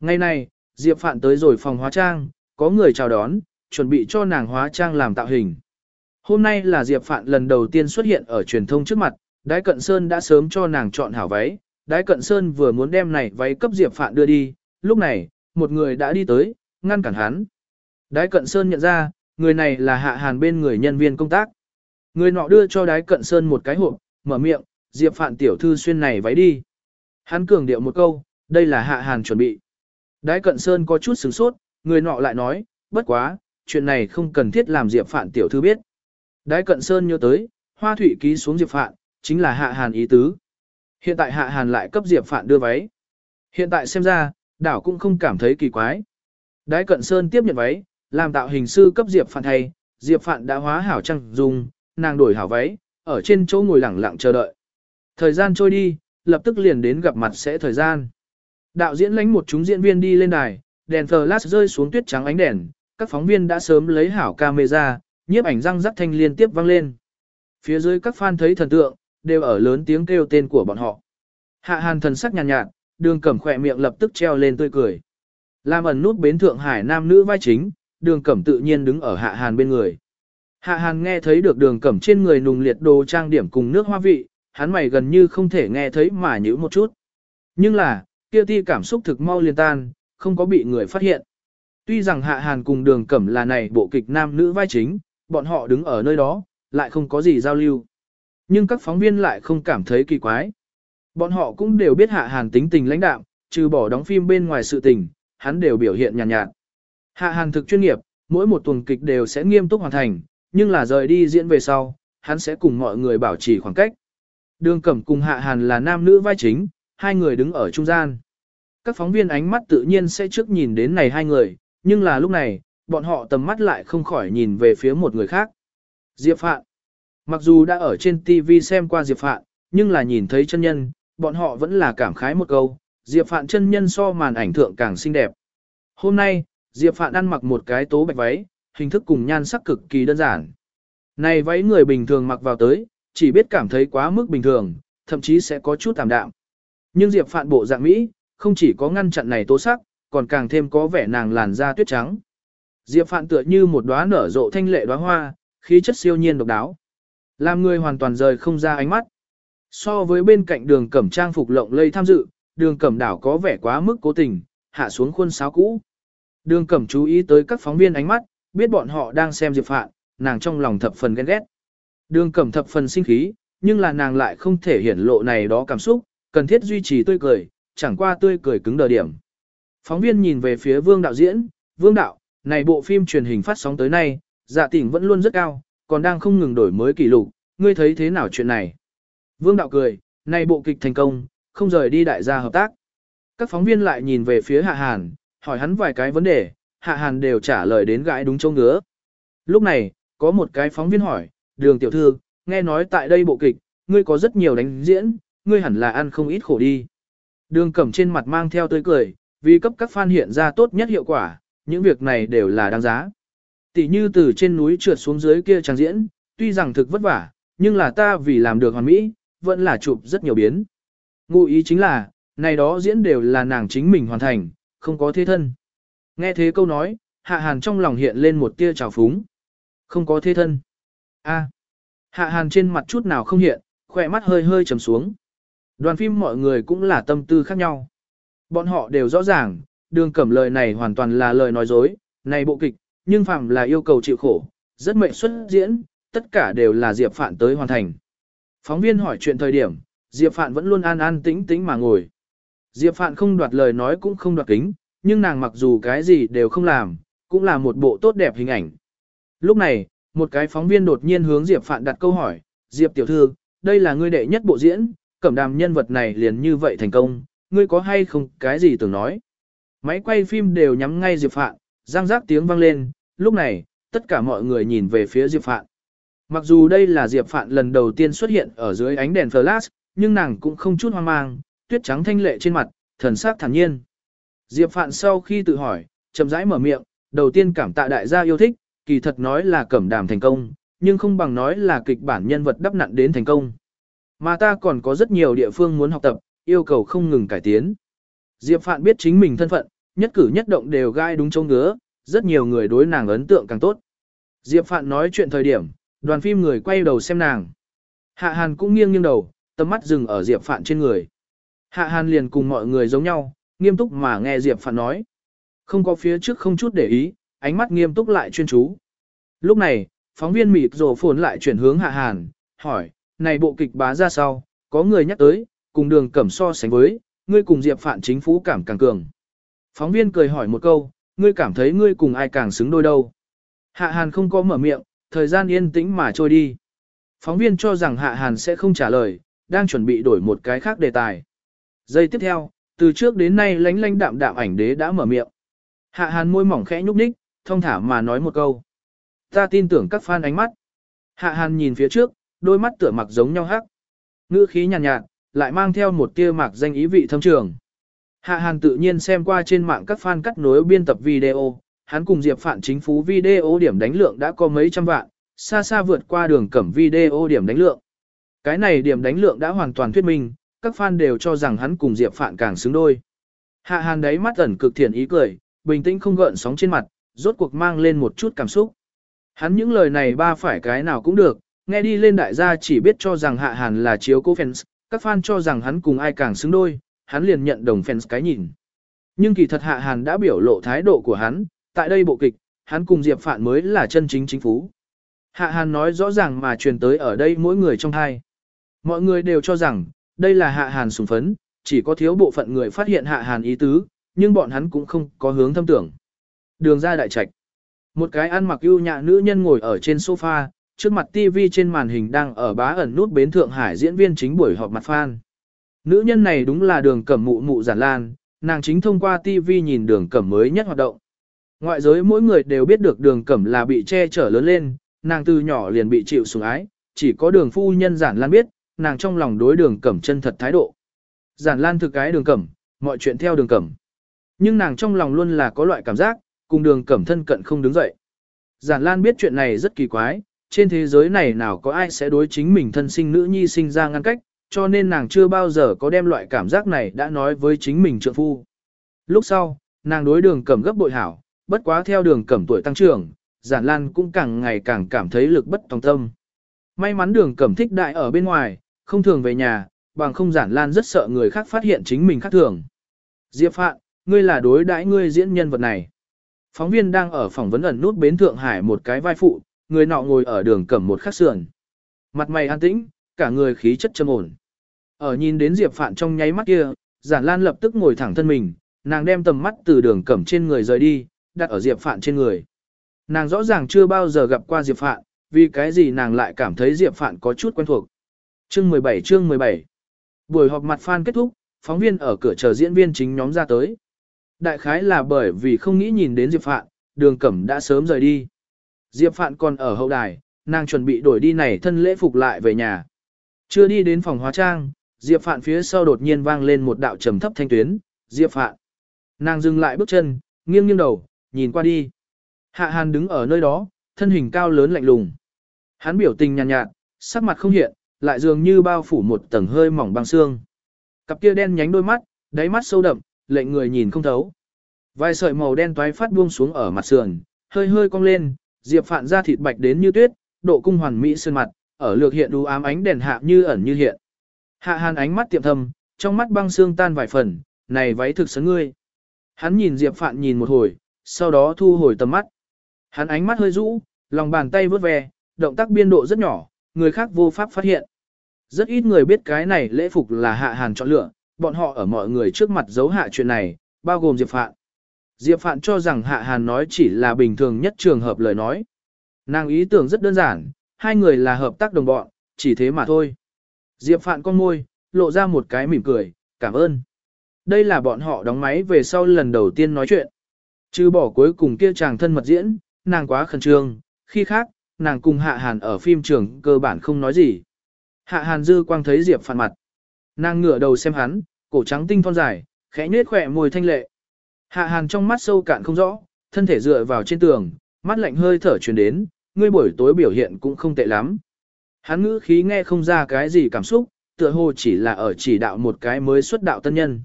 Ngày này, Diệp Phạn tới rồi phòng hóa trang, có người chào đón, chuẩn bị cho nàng hóa trang làm tạo hình. Hôm nay là Diệp Phạn lần đầu tiên xuất hiện ở truyền thông trước mặt, Đái Cận Sơn đã sớm cho nàng chọn hảo váy, Đái Cận Sơn vừa muốn đem này váy cấp Diệp Phạn đưa đi, lúc này, một người đã đi tới, ngăn cản hắn. Đái Cận Sơn nhận ra, người này là Hạ Hàn bên người nhân viên công tác. Người nọ đưa cho Đái Cận Sơn một cái hộp, mở miệng, Diệp Phạn tiểu thư xuyên này váy đi. Hắn cường điệu một câu, đây là Hạ Hàn chuẩn bị. Đái Cận Sơn có chút sửng sốt, người nọ lại nói, bất quá, chuyện này không cần thiết làm Diệp Phạn tiểu thư biết. Đái Cận Sơn nhớ tới, Hoa Thủy ký xuống Diệp Phạn, chính là Hạ Hàn ý tứ. Hiện tại Hạ Hàn lại cấp Diệp Phạn đưa váy. Hiện tại xem ra, đảo cũng không cảm thấy kỳ quái. Đái Cận Sơn tiếp nhận váy, làm tạo hình sư cấp Diệp Phạn thay, Diệp Phạn đã hóa hảo trang dùng, nàng đổi hảo váy, ở trên chỗ ngồi lẳng lặng chờ đợi. Thời gian trôi đi, lập tức liền đến gặp mặt sẽ thời gian. Đạo diễn lãnh một chúng diễn viên đi lên đài, đèn flash rơi xuống tuyết trắng ánh đèn, các phóng viên đã sớm lấy hảo camera, nhiếp ảnh răng rắc thanh liên tiếp vang lên. Phía dưới các fan thấy thần tượng, đều ở lớn tiếng kêu tên của bọn họ. Hạ hàn thần sắc nhàn nhạt, nhạt, đường cẩm khỏe miệng lập tức treo lên tươi cười. Làm ẩn nút bến Thượng Hải nam nữ vai chính, đường cẩm tự nhiên đứng ở hạ hàn bên người. Hạ hàn nghe thấy được đường cẩm trên người nùng liệt đồ trang điểm cùng nước hoa vị, hắn mày gần như không thể nghe thấy mà nhữ một chút. Nhưng là, kia ti cảm xúc thực mau liên tan, không có bị người phát hiện. Tuy rằng hạ hàn cùng đường cẩm là này bộ kịch nam nữ vai chính, bọn họ đứng ở nơi đó, lại không có gì giao lưu. Nhưng các phóng viên lại không cảm thấy kỳ quái. Bọn họ cũng đều biết hạ hàn tính tình lãnh đạm, trừ bỏ đóng phim bên ngoài sự tình, hắn đều biểu hiện nhàn nhạt, nhạt. Hạ hàn thực chuyên nghiệp, mỗi một tuần kịch đều sẽ nghiêm túc hoàn thành, nhưng là rời đi diễn về sau, hắn sẽ cùng mọi người bảo trì khoảng cách. Đường Cẩm cùng Hạ Hàn là nam nữ vai chính, hai người đứng ở trung gian. Các phóng viên ánh mắt tự nhiên sẽ trước nhìn đến này hai người, nhưng là lúc này, bọn họ tầm mắt lại không khỏi nhìn về phía một người khác. Diệp Phạn. Mặc dù đã ở trên TV xem qua Diệp Phạn, nhưng là nhìn thấy chân nhân, bọn họ vẫn là cảm khái một câu, Diệp Phạn chân nhân so màn ảnh thượng càng xinh đẹp. Hôm nay, Diệp Phạn ăn mặc một cái tố bạch váy, hình thức cùng nhan sắc cực kỳ đơn giản. Này váy người bình thường mặc vào tới, chỉ biết cảm thấy quá mức bình thường, thậm chí sẽ có chút tạm đạm. Nhưng Diệp Phạn bộ dạng Mỹ, không chỉ có ngăn chặn này tố sắc, còn càng thêm có vẻ nàng làn da tuyết trắng. Diệp Phạn tựa như một đóa nở rộ thanh lệ đóa hoa, khí chất siêu nhiên độc đáo. Làm người hoàn toàn rời không ra ánh mắt. So với bên cạnh đường cẩm trang phục lộng lây tham dự, đường cẩm đảo có vẻ quá mức cố tình, hạ xuống khuôn sáo cũ. Đường cẩm chú ý tới các phóng viên ánh mắt, biết bọn họ đang xem Diệp Phạn, nàng trong lòng thập phần ghen ghét. Đường cẩm thập phần sinh khí, nhưng là nàng lại không thể hiển lộ này đó cảm xúc, cần thiết duy trì tươi cười, chẳng qua tươi cười cứng đờ điểm. Phóng viên nhìn về phía vương đạo diễn, vương đạo, này bộ phim truyền hình phát sóng tới nay, dạ tỉnh vẫn luôn rất cao, còn đang không ngừng đổi mới kỷ lục, ngươi thấy thế nào chuyện này? Vương đạo cười, nay bộ kịch thành công, không rời đi đại gia hợp tác. Các phóng viên lại nhìn về phía Hạ Hàn, hỏi hắn vài cái vấn đề, Hạ Hàn đều trả lời đến gãi đúng châu ngứa. Lúc này, có một cái phóng viên hỏi, đường tiểu thư, nghe nói tại đây bộ kịch, ngươi có rất nhiều đánh diễn, ngươi hẳn là ăn không ít khổ đi. Đường cẩm trên mặt mang theo tươi cười, vì cấp các fan hiện ra tốt nhất hiệu quả, những việc này đều là đáng giá. Tỷ như từ trên núi trượt xuống dưới kia trang diễn, tuy rằng thực vất vả, nhưng là ta vì làm được hoàn mỹ, vẫn là chụp rất nhiều biến. Ngụ ý chính là, này đó diễn đều là nàng chính mình hoàn thành, không có thế thân. Nghe thế câu nói, hạ hàn trong lòng hiện lên một tia trào phúng. Không có thế thân. a à. hạ hàn trên mặt chút nào không hiện, khỏe mắt hơi hơi trầm xuống. Đoàn phim mọi người cũng là tâm tư khác nhau. Bọn họ đều rõ ràng, đường cẩm lời này hoàn toàn là lời nói dối, này bộ kịch, nhưng phạm là yêu cầu chịu khổ, rất mệnh xuất diễn, tất cả đều là Diệp Phạn tới hoàn thành. Phóng viên hỏi chuyện thời điểm, Diệp Phạn vẫn luôn an an tĩnh tĩnh mà ngồi. Diệp Phạn không đoạt lời nói cũng không đoạt kính, nhưng nàng mặc dù cái gì đều không làm, cũng là một bộ tốt đẹp hình ảnh. Lúc này, một cái phóng viên đột nhiên hướng Diệp Phạn đặt câu hỏi, Diệp tiểu thư, đây là ngươi đệ nhất bộ diễn, cẩm đàm nhân vật này liền như vậy thành công, ngươi có hay không cái gì tưởng nói. Máy quay phim đều nhắm ngay Diệp Phạn, răng rác tiếng vang lên, lúc này, tất cả mọi người nhìn về phía Diệp Phạn. Mặc dù đây là Diệp Phạn lần đầu tiên xuất hiện ở dưới ánh đèn flash, nhưng nàng cũng không chút hoang mang, tuyết trắng thanh lệ trên mặt, thần sắc thản nhiên. Diệp Phạn sau khi tự hỏi, chậm rãi mở miệng, đầu tiên cảm tạ đại gia yêu thích, kỳ thật nói là cẩm đàm thành công, nhưng không bằng nói là kịch bản nhân vật đắp nặn đến thành công. Mà ta còn có rất nhiều địa phương muốn học tập, yêu cầu không ngừng cải tiến. Diệp Phạn biết chính mình thân phận, nhất cử nhất động đều gai đúng chỗ ngứa, rất nhiều người đối nàng ấn tượng càng tốt. Diệp Phạn nói chuyện thời điểm, đoàn phim người quay đầu xem nàng. Hạ Hàn cũng nghiêng nghiêng đầu, tầm mắt dừng ở Diệp Phạn trên người. Hạ Hàn liền cùng mọi người giống nhau, nghiêm túc mà nghe Diệp Phạn nói. Không có phía trước không chút để ý, ánh mắt nghiêm túc lại chuyên chú. Lúc này, phóng viên mịt rồ phồn lại chuyển hướng Hạ Hàn, hỏi, này bộ kịch bá ra sau, có người nhắc tới, cùng đường cẩm so sánh với, ngươi cùng Diệp Phạn chính phủ cảm càng cường. Phóng viên cười hỏi một câu, ngươi cảm thấy ngươi cùng ai càng xứng đôi đâu. Hạ Hàn không có mở miệng, thời gian yên tĩnh mà trôi đi. Phóng viên cho rằng Hạ Hàn sẽ không trả lời, đang chuẩn bị đổi một cái khác đề tài. Giây tiếp theo, từ trước đến nay lánh lánh đạm đạm ảnh đế đã mở miệng. Hạ Hàn môi mỏng khẽ nhúc nhích, thông thả mà nói một câu. Ta tin tưởng các fan ánh mắt. Hạ Hàn nhìn phía trước, đôi mắt tựa mặc giống nhau hắc. Ngữ khí nhàn nhạt, nhạt, lại mang theo một tia mạc danh ý vị thâm trường. Hạ Hàn tự nhiên xem qua trên mạng các fan cắt nối biên tập video, hắn cùng Diệp Phạn chính phú video điểm đánh lượng đã có mấy trăm vạn, xa xa vượt qua đường cẩm video điểm đánh lượng. Cái này điểm đánh lượng đã hoàn toàn thuyết minh, các fan đều cho rằng hắn cùng Diệp Phạn càng xứng đôi. Hạ Hàn đấy mắt ẩn cực thiện ý cười, bình tĩnh không gợn sóng trên mặt, rốt cuộc mang lên một chút cảm xúc. Hắn những lời này ba phải cái nào cũng được, nghe đi lên đại gia chỉ biết cho rằng Hạ Hàn là chiếu cố fans, các fan cho rằng hắn cùng ai càng xứng đôi, hắn liền nhận đồng fans cái nhìn. Nhưng kỳ thật Hạ Hàn đã biểu lộ thái độ của hắn, tại đây bộ kịch, hắn cùng Diệp Phạn mới là chân chính chính phú. Hạ Hàn nói rõ ràng mà truyền tới ở đây mỗi người trong hai. Mọi người đều cho rằng, đây là Hạ Hàn sùng phấn, chỉ có thiếu bộ phận người phát hiện Hạ Hàn ý tứ, nhưng bọn hắn cũng không có hướng thâm tưởng. Đường ra đại trạch. Một cái ăn mặc ưu nhã nữ nhân ngồi ở trên sofa, trước mặt TV trên màn hình đang ở bá ẩn nút bến Thượng Hải diễn viên chính buổi họp mặt fan. Nữ nhân này đúng là đường cẩm mụ mụ giản lan, nàng chính thông qua TV nhìn đường cẩm mới nhất hoạt động. Ngoại giới mỗi người đều biết được đường cẩm là bị che chở lớn lên, nàng từ nhỏ liền bị chịu sủng ái, chỉ có đường phu nhân giản lan biết, nàng trong lòng đối đường cẩm chân thật thái độ. Giản lan thực cái đường cẩm, mọi chuyện theo đường cẩm. Nhưng nàng trong lòng luôn là có loại cảm giác, cùng đường cẩm thân cận không đứng dậy. Giản lan biết chuyện này rất kỳ quái, trên thế giới này nào có ai sẽ đối chính mình thân sinh nữ nhi sinh ra ngăn cách, cho nên nàng chưa bao giờ có đem loại cảm giác này đã nói với chính mình trượng phu. Lúc sau, nàng đối đường cẩm gấp bội hảo, bất quá theo đường cẩm tuổi tăng trưởng, giản lan cũng càng ngày càng cảm thấy lực bất tòng tâm. May mắn đường cẩm thích đại ở bên ngoài, không thường về nhà, bằng không giản lan rất sợ người khác phát hiện chính mình khác thường. Diệp Phạn, ngươi là đối đãi ngươi diễn nhân vật này. Phóng viên đang ở phỏng vấn ẩn nút bến Thượng Hải một cái vai phụ, người nọ ngồi ở đường cẩm một khắc sườn. Mặt mày an tĩnh, cả người khí chất trầm ổn. Ở nhìn đến Diệp Phạn trong nháy mắt kia, Giản Lan lập tức ngồi thẳng thân mình, nàng đem tầm mắt từ đường cẩm trên người rời đi, đặt ở Diệp Phạn trên người. Nàng rõ ràng chưa bao giờ gặp qua Diệp Phạn, vì cái gì nàng lại cảm thấy Diệp Phạn có chút quen thuộc. Chương 17 chương 17 Buổi họp mặt fan kết thúc, phóng viên ở cửa chờ diễn viên chính nhóm ra tới. Đại khái là bởi vì không nghĩ nhìn đến Diệp Phạn, đường cẩm đã sớm rời đi. Diệp Phạn còn ở hậu đài, nàng chuẩn bị đổi đi này thân lễ phục lại về nhà. Chưa đi đến phòng hóa trang, Diệp Phạn phía sau đột nhiên vang lên một đạo trầm thấp thanh tuyến, Diệp Phạn. Nàng dừng lại bước chân, nghiêng nghiêng đầu, nhìn qua đi. Hạ Hàn đứng ở nơi đó, thân hình cao lớn lạnh lùng. Hắn biểu tình nhàn nhạt, nhạt, sắc mặt không hiện, lại dường như bao phủ một tầng hơi mỏng băng xương. Cặp kia đen nhánh đôi mắt, đáy mắt sâu đậm, lệnh người nhìn không thấu. Vài sợi màu đen toái phát buông xuống ở mặt sườn, hơi hơi cong lên, Diệp Phạn da thịt bạch đến như tuyết, độ cung hoàn mỹ sơn mặt, ở lược hiện u ám ánh đèn hạ như ẩn như hiện. Hạ Hàn ánh mắt tiệm thâm, trong mắt băng xương tan vài phần, này váy thực sấn ngươi. Hắn nhìn Diệp Phạn nhìn một hồi, sau đó thu hồi tầm mắt. Hắn ánh mắt hơi rũ, lòng bàn tay vớt ve, động tác biên độ rất nhỏ, người khác vô pháp phát hiện. Rất ít người biết cái này lễ phục là Hạ Hàn chọn lựa, bọn họ ở mọi người trước mặt giấu hạ chuyện này, bao gồm Diệp Phạn. Diệp Phạn cho rằng Hạ Hàn nói chỉ là bình thường nhất trường hợp lời nói. Nàng ý tưởng rất đơn giản, hai người là hợp tác đồng bọn, chỉ thế mà thôi. Diệp Phạn con môi, lộ ra một cái mỉm cười, cảm ơn. Đây là bọn họ đóng máy về sau lần đầu tiên nói chuyện. Chứ bỏ cuối cùng kia chàng thân mật diễn, nàng quá khẩn trương, khi khác, nàng cùng Hạ Hàn ở phim trường cơ bản không nói gì. Hạ Hàn dư quang thấy Diệp phản mặt. Nàng ngửa đầu xem hắn, cổ trắng tinh thon dài, khẽ nhếch khỏe môi thanh lệ. Hạ Hàn trong mắt sâu cạn không rõ, thân thể dựa vào trên tường, mắt lạnh hơi thở truyền đến, ngươi buổi tối biểu hiện cũng không tệ lắm. Hắn ngữ khí nghe không ra cái gì cảm xúc, tựa hồ chỉ là ở chỉ đạo một cái mới xuất đạo tân nhân.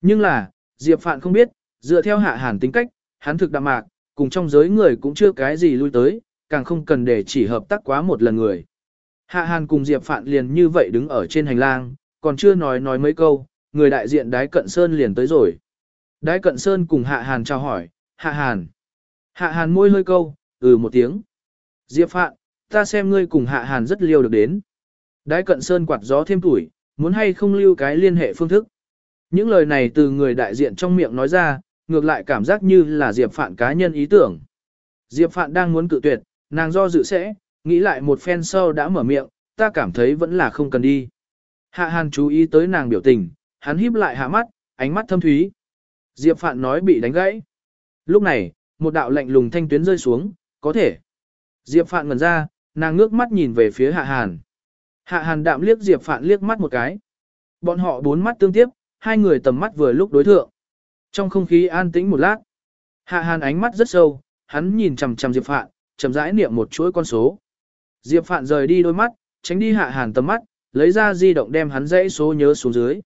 Nhưng là, Diệp Phạn không biết, dựa theo Hạ Hàn tính cách, hắn thực đạm mạc, cùng trong giới người cũng chưa cái gì lui tới, càng không cần để chỉ hợp tác quá một lần người. Hạ Hàn cùng Diệp Phạn liền như vậy đứng ở trên hành lang, còn chưa nói nói mấy câu, người đại diện Đái Cận Sơn liền tới rồi. Đái Cận Sơn cùng Hạ Hàn chào hỏi, Hạ Hàn. Hạ Hàn môi hơi câu, ừ một tiếng. Diệp Phạn, ta xem ngươi cùng Hạ Hàn rất liêu được đến. Đái Cận Sơn quạt gió thêm tuổi, muốn hay không lưu cái liên hệ phương thức. Những lời này từ người đại diện trong miệng nói ra, ngược lại cảm giác như là Diệp Phạn cá nhân ý tưởng. Diệp Phạn đang muốn cự tuyệt, nàng do dự sẽ, nghĩ lại một phen sau đã mở miệng, ta cảm thấy vẫn là không cần đi. Hạ Hàn chú ý tới nàng biểu tình, hắn híp lại hạ mắt, ánh mắt thâm thúy. Diệp Phạn nói bị đánh gãy. Lúc này, một đạo lạnh lùng thanh tuyến rơi xuống, có thể. Diệp Phạn ngẩn ra, nàng ngước mắt nhìn về phía Hạ Hàn. Hạ Hàn đạm liếc Diệp Phạn liếc mắt một cái. Bọn họ bốn mắt tương tiếp, hai người tầm mắt vừa lúc đối thượng. Trong không khí an tĩnh một lát, Hạ Hàn ánh mắt rất sâu, hắn nhìn chằm chằm Diệp Phạn, chậm rãi niệm một chuỗi con số. Diệp Phạn rời đi đôi mắt, tránh đi Hạ Hàn tầm mắt, lấy ra di động đem hắn dãy số nhớ xuống dưới.